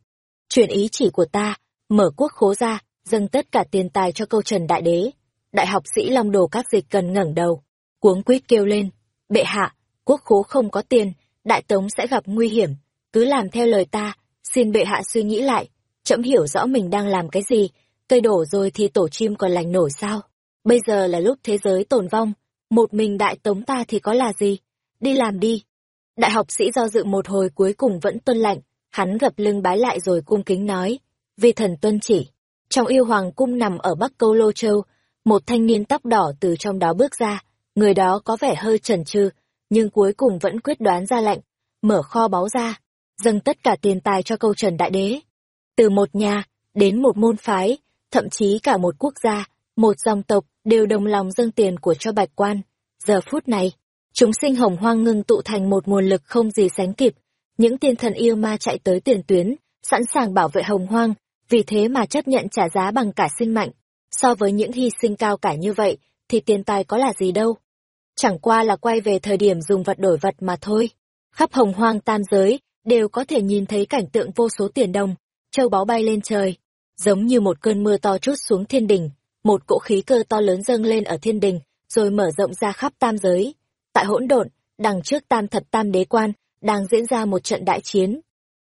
Truyền ý chỉ của ta, mở quốc khố ra, dâng tất cả tiền tài cho câu trần đại đế. Đại học sĩ Long Đồ các dịch cần ngẩng đầu, cuống quýt kêu lên, bệ hạ, quốc khố không có tiền, đại tống sẽ gặp nguy hiểm, cứ làm theo lời ta, xin bệ hạ suy nghĩ lại, chậm hiểu rõ mình đang làm cái gì, cây đổ rồi thì tổ chim còn lành nổi sao. Bây giờ là lúc thế giới tồn vong, một mình đại tống ta thì có là gì, đi làm đi. Đại học sĩ do dự một hồi cuối cùng vẫn tuân lệnh, hắn gập lưng bái lại rồi cung kính nói, vì thần tuân chỉ. Trong yêu hoàng cung nằm ở Bắc Câu Lô Châu, một thanh niên tóc đỏ từ trong đó bước ra, người đó có vẻ hơi chần chừ, nhưng cuối cùng vẫn quyết đoán ra lệnh, mở kho báu ra, dâng tất cả tiền tài cho câu trần đại đế. Từ một nhà, đến một môn phái, thậm chí cả một quốc gia, một dòng tộc đều đồng lòng dâng tiền của cho bạch quan. Giờ phút này, Chúng sinh hồng hoang ngưng tụ thành một nguồn lực không gì sánh kịp. Những tiên thần yêu ma chạy tới tiền tuyến, sẵn sàng bảo vệ hồng hoang, vì thế mà chấp nhận trả giá bằng cả sinh mạnh. So với những hy sinh cao cả như vậy, thì tiền tài có là gì đâu. Chẳng qua là quay về thời điểm dùng vật đổi vật mà thôi. Khắp hồng hoang tam giới, đều có thể nhìn thấy cảnh tượng vô số tiền đồng, châu báu bay lên trời. Giống như một cơn mưa to chút xuống thiên đình, một cỗ khí cơ to lớn dâng lên ở thiên đình, rồi mở rộng ra khắp tam giới. Tại hỗn độn, đằng trước tam thập tam đế quan, đang diễn ra một trận đại chiến.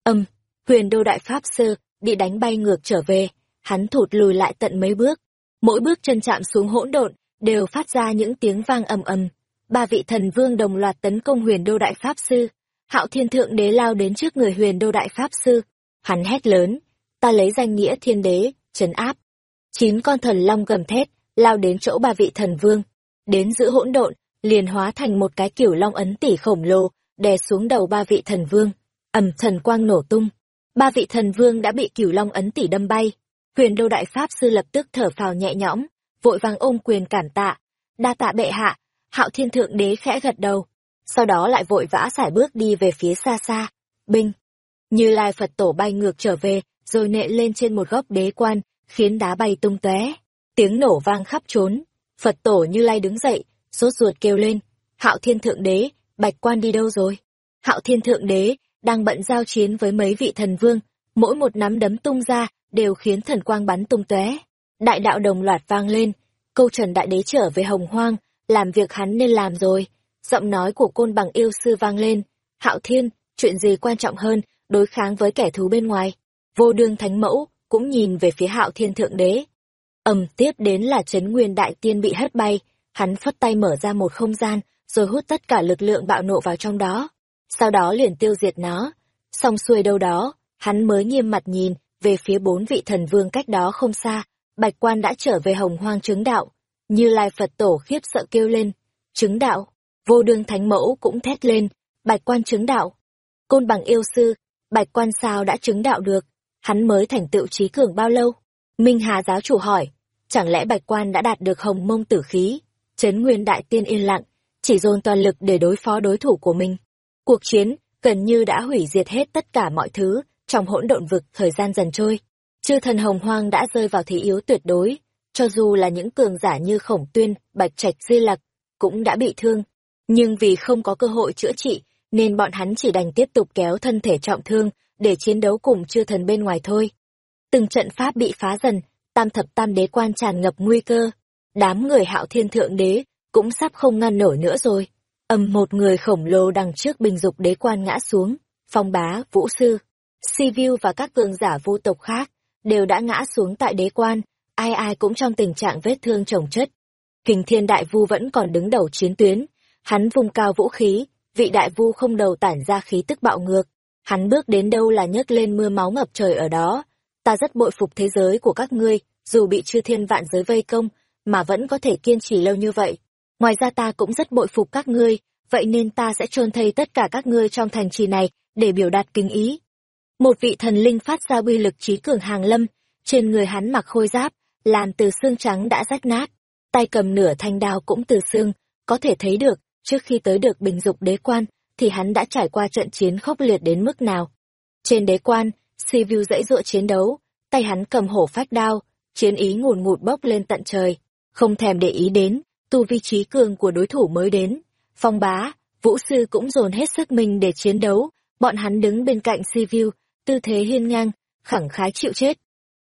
Âm, huyền đô đại pháp sư, bị đánh bay ngược trở về, hắn thụt lùi lại tận mấy bước. Mỗi bước chân chạm xuống hỗn độn, đều phát ra những tiếng vang ầm ầm. Ba vị thần vương đồng loạt tấn công huyền đô đại pháp sư. Hạo thiên thượng đế lao đến trước người huyền đô đại pháp sư. Hắn hét lớn, ta lấy danh nghĩa thiên đế, trấn áp. Chín con thần long gầm thét, lao đến chỗ ba vị thần vương. Đến giữa hỗn độn, liền hóa thành một cái kiểu long ấn tỷ khổng lồ, đè xuống đầu ba vị thần vương. ầm thần quang nổ tung. Ba vị thần vương đã bị kiểu long ấn tỷ đâm bay. Huyền đô đại pháp sư lập tức thở phào nhẹ nhõm, vội vàng ôm quyền cản tạ. Đa tạ bệ hạ, hạo thiên thượng đế khẽ gật đầu. Sau đó lại vội vã sải bước đi về phía xa xa. Binh! Như lai Phật tổ bay ngược trở về, rồi nệ lên trên một góc đế quan, khiến đá bay tung tóe. Tiếng nổ vang khắp trốn. Phật tổ như lai đứng dậy, sốt ruột kêu lên. Hạo thiên thượng đế, bạch quan đi đâu rồi? Hạo thiên thượng đế, đang bận giao chiến với mấy vị thần vương, mỗi một nắm đấm tung ra, đều khiến thần quang bắn tung tóe. Đại đạo đồng loạt vang lên, câu trần đại đế trở về hồng hoang, làm việc hắn nên làm rồi. Giọng nói của côn bằng yêu sư vang lên, hạo thiên, chuyện gì quan trọng hơn, đối kháng với kẻ thù bên ngoài. Vô đương thánh mẫu, cũng nhìn về phía hạo thiên thượng đế. ầm tiếp đến là chấn nguyên đại tiên bị hất bay, hắn phất tay mở ra một không gian, rồi hút tất cả lực lượng bạo nộ vào trong đó. Sau đó liền tiêu diệt nó. Xong xuôi đâu đó, hắn mới nghiêm mặt nhìn về phía bốn vị thần vương cách đó không xa, bạch quan đã trở về hồng hoang chứng đạo. Như Lai Phật tổ khiếp sợ kêu lên, chứng đạo, vô đương thánh mẫu cũng thét lên, bạch quan chứng đạo. Côn bằng yêu sư, bạch quan sao đã chứng đạo được, hắn mới thành tựu trí cường bao lâu? Minh Hà giáo chủ hỏi, chẳng lẽ bạch quan đã đạt được hồng mông tử khí? Trấn Nguyên Đại Tiên yên lặng, chỉ dồn toàn lực để đối phó đối thủ của mình. Cuộc chiến gần như đã hủy diệt hết tất cả mọi thứ trong hỗn độn vực thời gian dần trôi. Chư thần hồng hoang đã rơi vào thế yếu tuyệt đối, cho dù là những cường giả như khổng tuyên, bạch trạch di lặc, cũng đã bị thương. Nhưng vì không có cơ hội chữa trị, nên bọn hắn chỉ đành tiếp tục kéo thân thể trọng thương để chiến đấu cùng chư thần bên ngoài thôi. Từng trận pháp bị phá dần, tam thập tam đế quan tràn ngập nguy cơ. Đám người hạo thiên thượng đế cũng sắp không ngăn nổi nữa rồi. Âm một người khổng lồ đằng trước bình dục đế quan ngã xuống, phong bá, vũ sư, si vu và các cường giả vô tộc khác đều đã ngã xuống tại đế quan, ai ai cũng trong tình trạng vết thương chồng chất. Kình thiên đại vu vẫn còn đứng đầu chiến tuyến, hắn vùng cao vũ khí, vị đại vu không đầu tản ra khí tức bạo ngược, hắn bước đến đâu là nhấc lên mưa máu ngập trời ở đó. Ta rất bội phục thế giới của các ngươi, dù bị chư thiên vạn giới vây công, mà vẫn có thể kiên trì lâu như vậy. Ngoài ra ta cũng rất bội phục các ngươi, vậy nên ta sẽ chôn thây tất cả các ngươi trong thành trì này, để biểu đạt kính ý. Một vị thần linh phát ra uy lực trí cường hàng lâm, trên người hắn mặc khôi giáp, làm từ xương trắng đã rách nát, tay cầm nửa thanh đao cũng từ xương, có thể thấy được, trước khi tới được bình dục đế quan, thì hắn đã trải qua trận chiến khốc liệt đến mức nào. Trên đế quan, Sivu dãy dụa chiến đấu, tay hắn cầm hổ phách đao, chiến ý ngùn ngụt bốc lên tận trời, không thèm để ý đến, tu vi trí cường của đối thủ mới đến. Phong bá, vũ sư cũng dồn hết sức mình để chiến đấu, bọn hắn đứng bên cạnh Sivu, tư thế hiên ngang, khẳng khái chịu chết.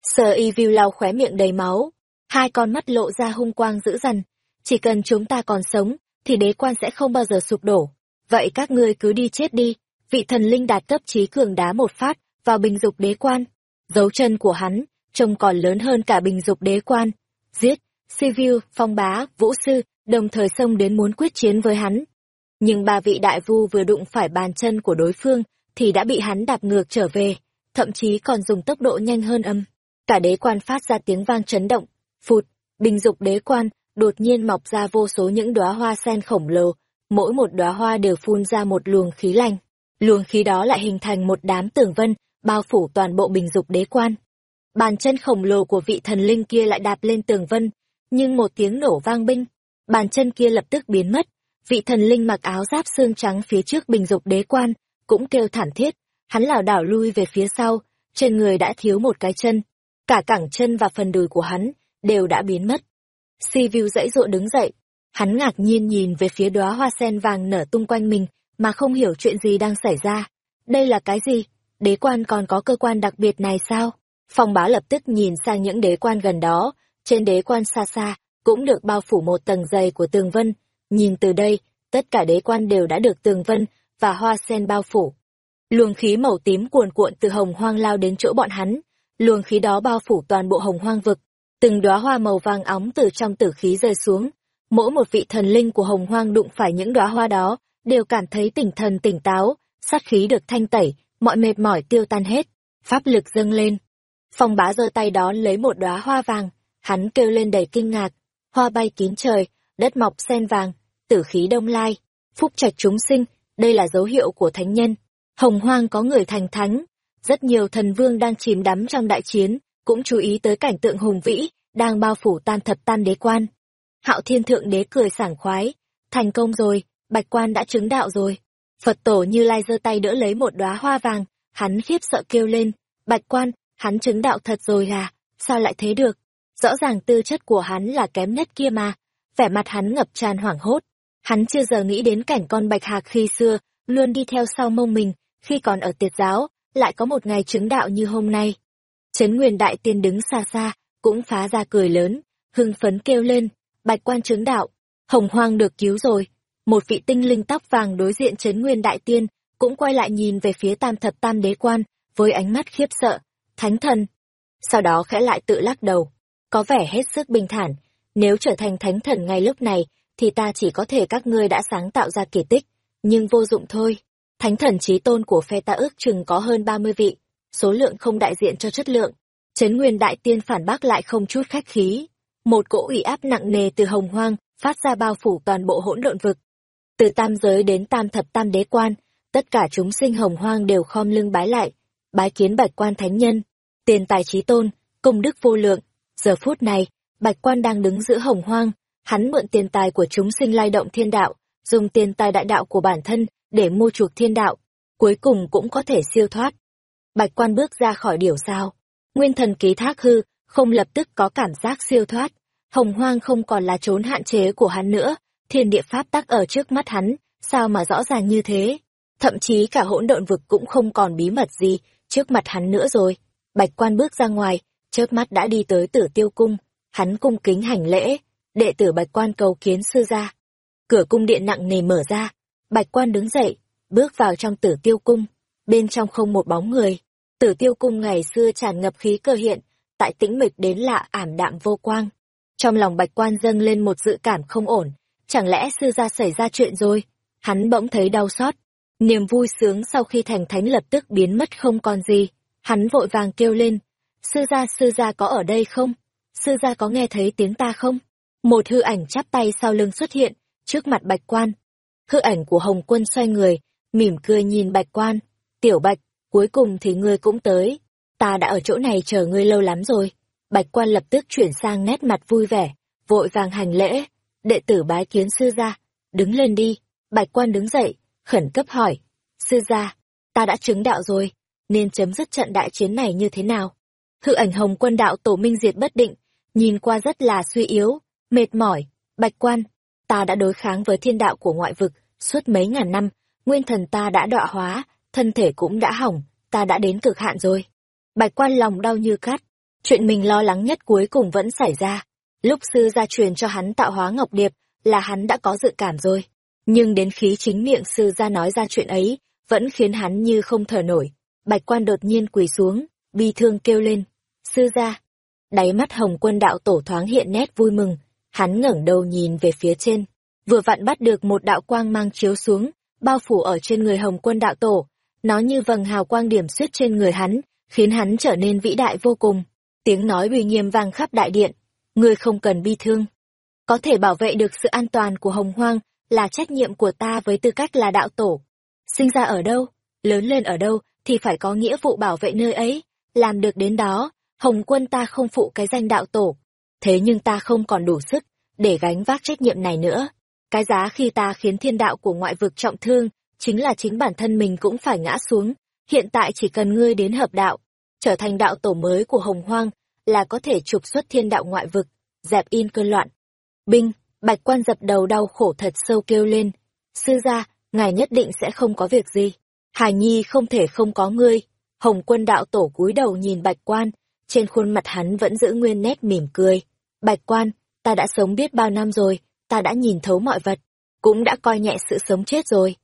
Sơ y viu lau khóe miệng đầy máu, hai con mắt lộ ra hung quang dữ dằn. Chỉ cần chúng ta còn sống, thì đế quan sẽ không bao giờ sụp đổ. Vậy các ngươi cứ đi chết đi, vị thần linh đạt cấp trí cường đá một phát, vào bình dục đế quan. Dấu chân của hắn, trông còn lớn hơn cả bình dục đế quan. Giết, Sivu, Phong Bá, Vũ Sư, đồng thời xông đến muốn quyết chiến với hắn. Nhưng ba vị đại vu vừa đụng phải bàn chân của đối phương, thì đã bị hắn đạp ngược trở về, thậm chí còn dùng tốc độ nhanh hơn âm. Cả đế quan phát ra tiếng vang chấn động, phụt, bình dục đế quan, đột nhiên mọc ra vô số những đóa hoa sen khổng lồ, mỗi một đóa hoa đều phun ra một luồng khí lành, Luồng khí đó lại hình thành một đám tường vân, bao phủ toàn bộ bình dục đế quan. Bàn chân khổng lồ của vị thần linh kia lại đạp lên tường vân, nhưng một tiếng nổ vang binh, bàn chân kia lập tức biến mất, vị thần linh mặc áo giáp xương trắng phía trước bình dục đế quan, cũng kêu thảm thiết, hắn lảo đảo lui về phía sau, trên người đã thiếu một cái chân, cả cẳng chân và phần đùi của hắn đều đã biến mất. Si view dãy dụa đứng dậy, hắn ngạc nhiên nhìn về phía đóa hoa sen vàng nở tung quanh mình, mà không hiểu chuyện gì đang xảy ra. Đây là cái gì? Đế quan còn có cơ quan đặc biệt này sao? Phong bá lập tức nhìn sang những đế quan gần đó, trên đế quan xa xa, cũng được bao phủ một tầng dày của tường vân. Nhìn từ đây, tất cả đế quan đều đã được tường vân và hoa sen bao phủ. Luồng khí màu tím cuồn cuộn từ hồng hoang lao đến chỗ bọn hắn, luồng khí đó bao phủ toàn bộ hồng hoang vực. Từng đóa hoa màu vàng óng từ trong tử khí rơi xuống. Mỗi một vị thần linh của hồng hoang đụng phải những đóa hoa đó, đều cảm thấy tỉnh thần tỉnh táo, sát khí được thanh tẩy, mọi mệt mỏi tiêu tan hết, pháp lực dâng lên. Phong bá giơ tay đón lấy một đóa hoa vàng, hắn kêu lên đầy kinh ngạc, hoa bay kín trời, đất mọc sen vàng, tử khí đông lai, phúc trạch chúng sinh, đây là dấu hiệu của thánh nhân. Hồng hoang có người thành thánh, rất nhiều thần vương đang chìm đắm trong đại chiến, cũng chú ý tới cảnh tượng hùng vĩ, đang bao phủ tan thập tan đế quan. Hạo thiên thượng đế cười sảng khoái, thành công rồi, bạch quan đã chứng đạo rồi. Phật tổ như lai giơ tay đỡ lấy một đóa hoa vàng, hắn khiếp sợ kêu lên, bạch quan, hắn chứng đạo thật rồi à, sao lại thế được? Rõ ràng tư chất của hắn là kém nhất kia mà, vẻ mặt hắn ngập tràn hoảng hốt. Hắn chưa giờ nghĩ đến cảnh con bạch hạc khi xưa, luôn đi theo sau mông mình, khi còn ở tiệt giáo, lại có một ngày chứng đạo như hôm nay. Trấn Nguyên Đại Tiên đứng xa xa, cũng phá ra cười lớn, hưng phấn kêu lên, bạch quan chứng đạo, hồng hoang được cứu rồi. Một vị tinh linh tóc vàng đối diện Trấn Nguyên Đại Tiên, cũng quay lại nhìn về phía tam thập tam đế quan, với ánh mắt khiếp sợ, thánh thần. Sau đó khẽ lại tự lắc đầu, có vẻ hết sức bình thản, nếu trở thành thánh thần ngay lúc này, thì ta chỉ có thể các ngươi đã sáng tạo ra kỳ tích, nhưng vô dụng thôi. Thánh thần trí tôn của phe ta ước chừng có hơn 30 vị, số lượng không đại diện cho chất lượng. Trấn Nguyên Đại Tiên phản bác lại không chút khách khí. Một cỗ ủy áp nặng nề từ hồng hoang, phát ra bao phủ toàn bộ hỗn độn vực. Từ tam giới đến tam thập tam đế quan, tất cả chúng sinh hồng hoang đều khom lưng bái lại, bái kiến bạch quan thánh nhân, tiền tài trí tôn, công đức vô lượng. Giờ phút này, bạch quan đang đứng giữa hồng hoang, hắn mượn tiền tài của chúng sinh lai động thiên đạo, dùng tiền tài đại đạo của bản thân để mua chuộc thiên đạo, cuối cùng cũng có thể siêu thoát. Bạch quan bước ra khỏi điểu sao. Nguyên thần ký thác hư, không lập tức có cảm giác siêu thoát. Hồng hoang không còn là trốn hạn chế của hắn nữa, thiên địa pháp tắc ở trước mắt hắn, sao mà rõ ràng như thế. Thậm chí cả hỗn độn vực cũng không còn bí mật gì trước mặt hắn nữa rồi. Bạch quan bước ra ngoài, chớp mắt đã đi tới tử tiêu cung, hắn cung kính hành lễ, đệ tử bạch quan cầu kiến sư gia. Cửa cung điện nặng nề mở ra, bạch quan đứng dậy, bước vào trong tử tiêu cung, bên trong không một bóng người. Tử tiêu cung ngày xưa tràn ngập khí cơ hiện, tại tĩnh mịch đến lạ ảm đạm vô quang. Trong lòng bạch quan dâng lên một dự cảm không ổn, chẳng lẽ sư gia xảy ra chuyện rồi? Hắn bỗng thấy đau xót. Niềm vui sướng sau khi thành thánh lập tức biến mất không còn gì. Hắn vội vàng kêu lên. Sư gia sư gia có ở đây không? Sư gia có nghe thấy tiếng ta không? Một hư ảnh chắp tay sau lưng xuất hiện, trước mặt bạch quan. Hư ảnh của Hồng Quân xoay người, mỉm cười nhìn bạch quan. Tiểu bạch, cuối cùng thì ngươi cũng tới. Ta đã ở chỗ này chờ ngươi lâu lắm rồi. Bạch quan lập tức chuyển sang nét mặt vui vẻ, vội vàng hành lễ. Đệ tử bái kiến sư gia, đứng lên đi. Bạch quan đứng dậy, khẩn cấp hỏi. Sư gia, ta đã chứng đạo rồi, nên chấm dứt trận đại chiến này như thế nào? Hư ảnh hồng quân đạo tổ minh diệt bất định, nhìn qua rất là suy yếu, mệt mỏi. Bạch quan, ta đã đối kháng với thiên đạo của ngoại vực, suốt mấy ngàn năm, nguyên thần ta đã đọa hóa, thân thể cũng đã hỏng, ta đã đến cực hạn rồi. Bạch quan lòng đau như cắt, chuyện mình lo lắng nhất cuối cùng vẫn xảy ra. Lúc sư gia truyền cho hắn tạo hóa ngọc điệp, là hắn đã có dự cảm rồi. Nhưng đến khí chính miệng sư gia nói ra chuyện ấy, vẫn khiến hắn như không thở nổi. Bạch quan đột nhiên quỳ xuống, bi thương kêu lên. Sư gia. Đáy mắt hồng quân đạo tổ thoáng hiện nét vui mừng, hắn ngẩng đầu nhìn về phía trên. Vừa vặn bắt được một đạo quang mang chiếu xuống, bao phủ ở trên người hồng quân đạo tổ. Nó như vầng hào quang điểm xuyết trên người hắn, khiến hắn trở nên vĩ đại vô cùng. Tiếng nói uy nghiêm vang khắp đại điện. Ngươi không cần bi thương. Có thể bảo vệ được sự an toàn của hồng hoang là trách nhiệm của ta với tư cách là đạo tổ. Sinh ra ở đâu, lớn lên ở đâu thì phải có nghĩa vụ bảo vệ nơi ấy. Làm được đến đó, Hồng quân ta không phụ cái danh đạo tổ. Thế nhưng ta không còn đủ sức để gánh vác trách nhiệm này nữa. Cái giá khi ta khiến thiên đạo của ngoại vực trọng thương, chính là chính bản thân mình cũng phải ngã xuống. Hiện tại chỉ cần ngươi đến hợp đạo, trở thành đạo tổ mới của hồng hoang, là có thể trục xuất thiên đạo ngoại vực, dẹp in cơn loạn. Binh, bạch quan dập đầu đau khổ thật sâu kêu lên. Sư gia, ngài nhất định sẽ không có việc gì. Hải Nhi không thể không có ngươi. Hồng quân đạo tổ cúi đầu nhìn bạch quan, trên khuôn mặt hắn vẫn giữ nguyên nét mỉm cười. Bạch quan, ta đã sống biết bao năm rồi, ta đã nhìn thấu mọi vật, cũng đã coi nhẹ sự sống chết rồi.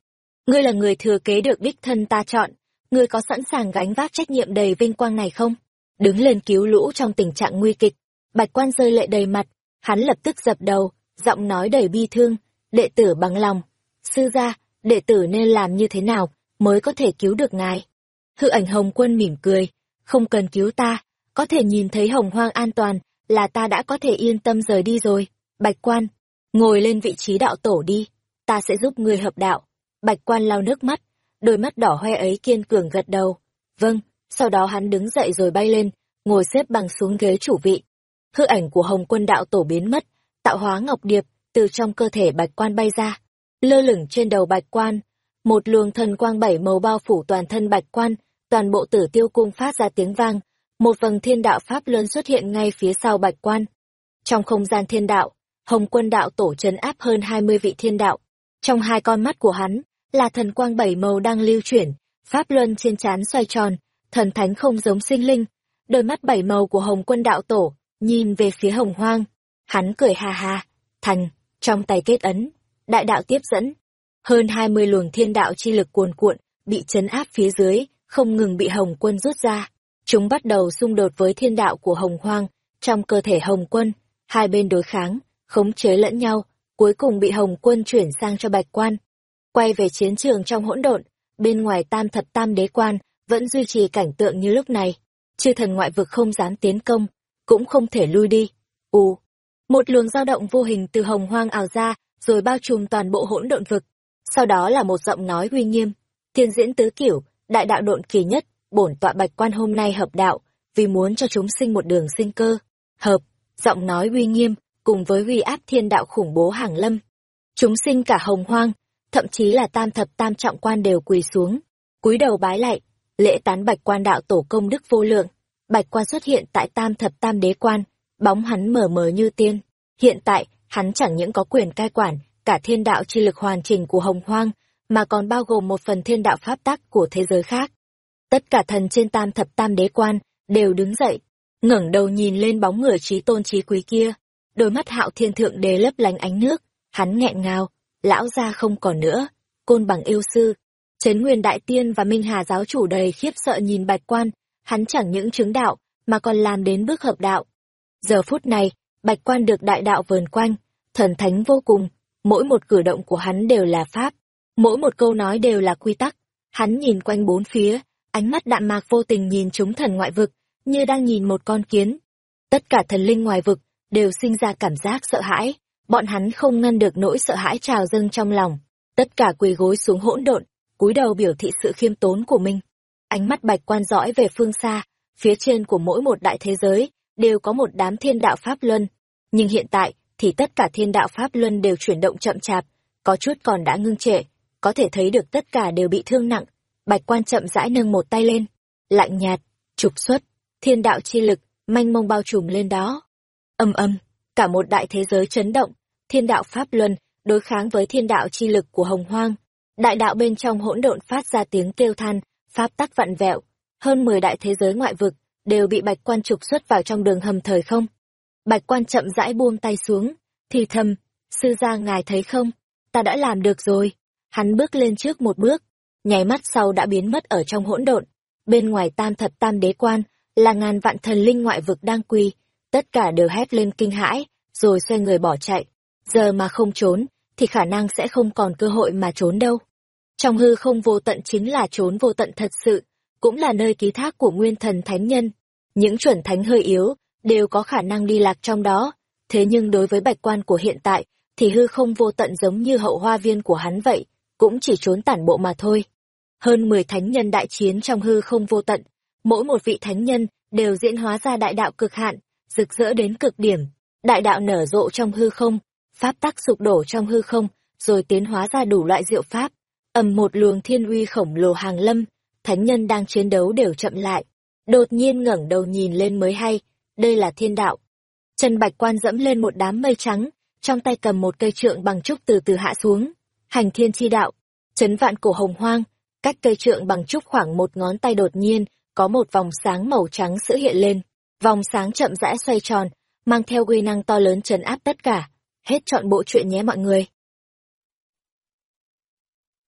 Ngươi là người thừa kế được đích thân ta chọn, ngươi có sẵn sàng gánh vác trách nhiệm đầy vinh quang này không? Đứng lên cứu lũ trong tình trạng nguy kịch, bạch quan rơi lệ đầy mặt, hắn lập tức dập đầu, giọng nói đầy bi thương, đệ tử bằng lòng. Sư gia, đệ tử nên làm như thế nào mới có thể cứu được ngài? Hư ảnh hồng quân mỉm cười, không cần cứu ta, có thể nhìn thấy hồng hoang an toàn, là ta đã có thể yên tâm rời đi rồi. Bạch quan, ngồi lên vị trí đạo tổ đi, ta sẽ giúp ngươi hợp đạo. Bạch quan lau nước mắt, đôi mắt đỏ hoe ấy kiên cường gật đầu. Vâng, sau đó hắn đứng dậy rồi bay lên, ngồi xếp bằng xuống ghế chủ vị. Hư ảnh của hồng quân đạo tổ biến mất, tạo hóa ngọc điệp, từ trong cơ thể bạch quan bay ra. Lơ lửng trên đầu bạch quan, một luồng thần quang bảy màu bao phủ toàn thân bạch quan, toàn bộ tử tiêu cung phát ra tiếng vang, một vầng thiên đạo pháp luân xuất hiện ngay phía sau bạch quan. Trong không gian thiên đạo, hồng quân đạo tổ trấn áp hơn hai mươi vị thiên đạo. Trong hai con mắt của hắn, là thần quang bảy màu đang lưu chuyển, pháp luân trên trán xoay tròn, thần thánh không giống sinh linh. Đôi mắt bảy màu của hồng quân đạo tổ, nhìn về phía hồng hoang. Hắn cười ha ha, thành, trong tay kết ấn, đại đạo tiếp dẫn. Hơn hai mươi luồng thiên đạo chi lực cuồn cuộn, bị chấn áp phía dưới, không ngừng bị hồng quân rút ra. Chúng bắt đầu xung đột với thiên đạo của hồng hoang, trong cơ thể hồng quân, hai bên đối kháng, khống chế lẫn nhau, cuối cùng bị hồng quân chuyển sang cho bạch quan. Quay về chiến trường trong hỗn độn, bên ngoài tam thập tam đế quan, vẫn duy trì cảnh tượng như lúc này. Chư thần ngoại vực không dám tiến công, cũng không thể lui đi. U, một luồng dao động vô hình từ hồng hoang ảo ra, rồi bao trùm toàn bộ hỗn độn vực. Sau đó là một giọng nói uy nghiêm, thiên diễn tứ kiểu, đại đạo độn kỳ nhất, bổn tọa bạch quan hôm nay hợp đạo, vì muốn cho chúng sinh một đường sinh cơ. Hợp, giọng nói uy nghiêm, cùng với uy áp thiên đạo khủng bố hàng lâm. Chúng sinh cả hồng hoang, thậm chí là tam thập tam trọng quan đều quỳ xuống, cúi đầu bái lại, lễ tán bạch quan đạo tổ công đức vô lượng. Bạch quan xuất hiện tại tam thập tam đế quan, bóng hắn mờ mờ như tiên. Hiện tại, hắn chẳng những có quyền cai quản, cả thiên đạo chi lực hoàn chỉnh của hồng hoang, mà còn bao gồm một phần thiên đạo pháp tắc của thế giới khác. Tất cả thần trên tam thập tam đế quan đều đứng dậy, ngẩng đầu nhìn lên bóng người trí tôn trí quý kia. Đôi mắt hạo thiên thượng đế lấp lánh ánh nước, hắn nghẹn ngào, lão gia không còn nữa, côn bằng yêu sư. Trấn Nguyên Đại Tiên và Minh Hà giáo chủ đầy khiếp sợ nhìn bạch quan, hắn chẳng những chứng đạo, mà còn làm đến bước hợp đạo. Giờ phút này, bạch quan được đại đạo vờn quanh, thần thánh vô cùng, mỗi một cử động của hắn đều là pháp, mỗi một câu nói đều là quy tắc. Hắn nhìn quanh bốn phía, ánh mắt đạm mạc vô tình nhìn chúng thần ngoại vực, như đang nhìn một con kiến. Tất cả thần linh ngoài vực đều sinh ra cảm giác sợ hãi, bọn hắn không ngăn được nỗi sợ hãi trào dâng trong lòng, tất cả quỳ gối xuống hỗn độn, cúi đầu biểu thị sự khiêm tốn của mình. Ánh mắt bạch quan dõi về phương xa, phía trên của mỗi một đại thế giới đều có một đám thiên đạo pháp luân, nhưng hiện tại thì tất cả thiên đạo pháp luân đều chuyển động chậm chạp, có chút còn đã ngưng trệ, có thể thấy được tất cả đều bị thương nặng. Bạch quan chậm rãi nâng một tay lên, lạnh nhạt, trục xuất, thiên đạo chi lực, manh mông bao trùm lên đó. Âm âm, cả một đại thế giới chấn động, thiên đạo pháp luân đối kháng với thiên đạo chi lực của hồng hoang. Đại đạo bên trong hỗn độn phát ra tiếng kêu than, pháp tắc vặn vẹo, hơn 10 đại thế giới ngoại vực đều bị bạch quan trục xuất vào trong đường hầm thời không. Bạch quan chậm rãi buông tay xuống, thì thầm, sư gia ngài thấy không, ta đã làm được rồi. Hắn bước lên trước một bước, nháy mắt sau đã biến mất ở trong hỗn độn. Bên ngoài tam thập tam đế quan, là ngàn vạn thần linh ngoại vực đang quỳ, tất cả đều hét lên kinh hãi, rồi xoay người bỏ chạy. Giờ mà không trốn, thì khả năng sẽ không còn cơ hội mà trốn đâu. Trong hư không vô tận chính là trốn vô tận thật sự, cũng là nơi ký thác của nguyên thần thánh nhân. Những chuẩn thánh hơi yếu, đều có khả năng đi lạc trong đó. Thế nhưng đối với bạch quan của hiện tại, thì hư không vô tận giống như hậu hoa viên của hắn vậy, cũng chỉ trốn tản bộ mà thôi. Hơn 10 thánh nhân đại chiến trong hư không vô tận, mỗi một vị thánh nhân đều diễn hóa ra đại đạo cực hạn, rực rỡ đến cực điểm. Đại đạo nở rộ trong hư không, pháp tắc sụp đổ trong hư không, rồi tiến hóa ra đủ loại diệu pháp. ầm một luồng thiên uy khổng lồ hàng lâm, thánh nhân đang chiến đấu đều chậm lại. Đột nhiên ngẩng đầu nhìn lên mới hay, đây là thiên đạo. Trần Bạch Quan dẫm lên một đám mây trắng, trong tay cầm một cây trượng bằng trúc từ từ hạ xuống. Hành thiên chi đạo, chấn vạn cổ hồng hoang, cách cây trượng bằng trúc khoảng một ngón tay đột nhiên, có một vòng sáng màu trắng sữa hiện lên. Vòng sáng chậm rãi xoay tròn, mang theo uy năng to lớn trấn áp tất cả. Hết chọn bộ chuyện nhé mọi người.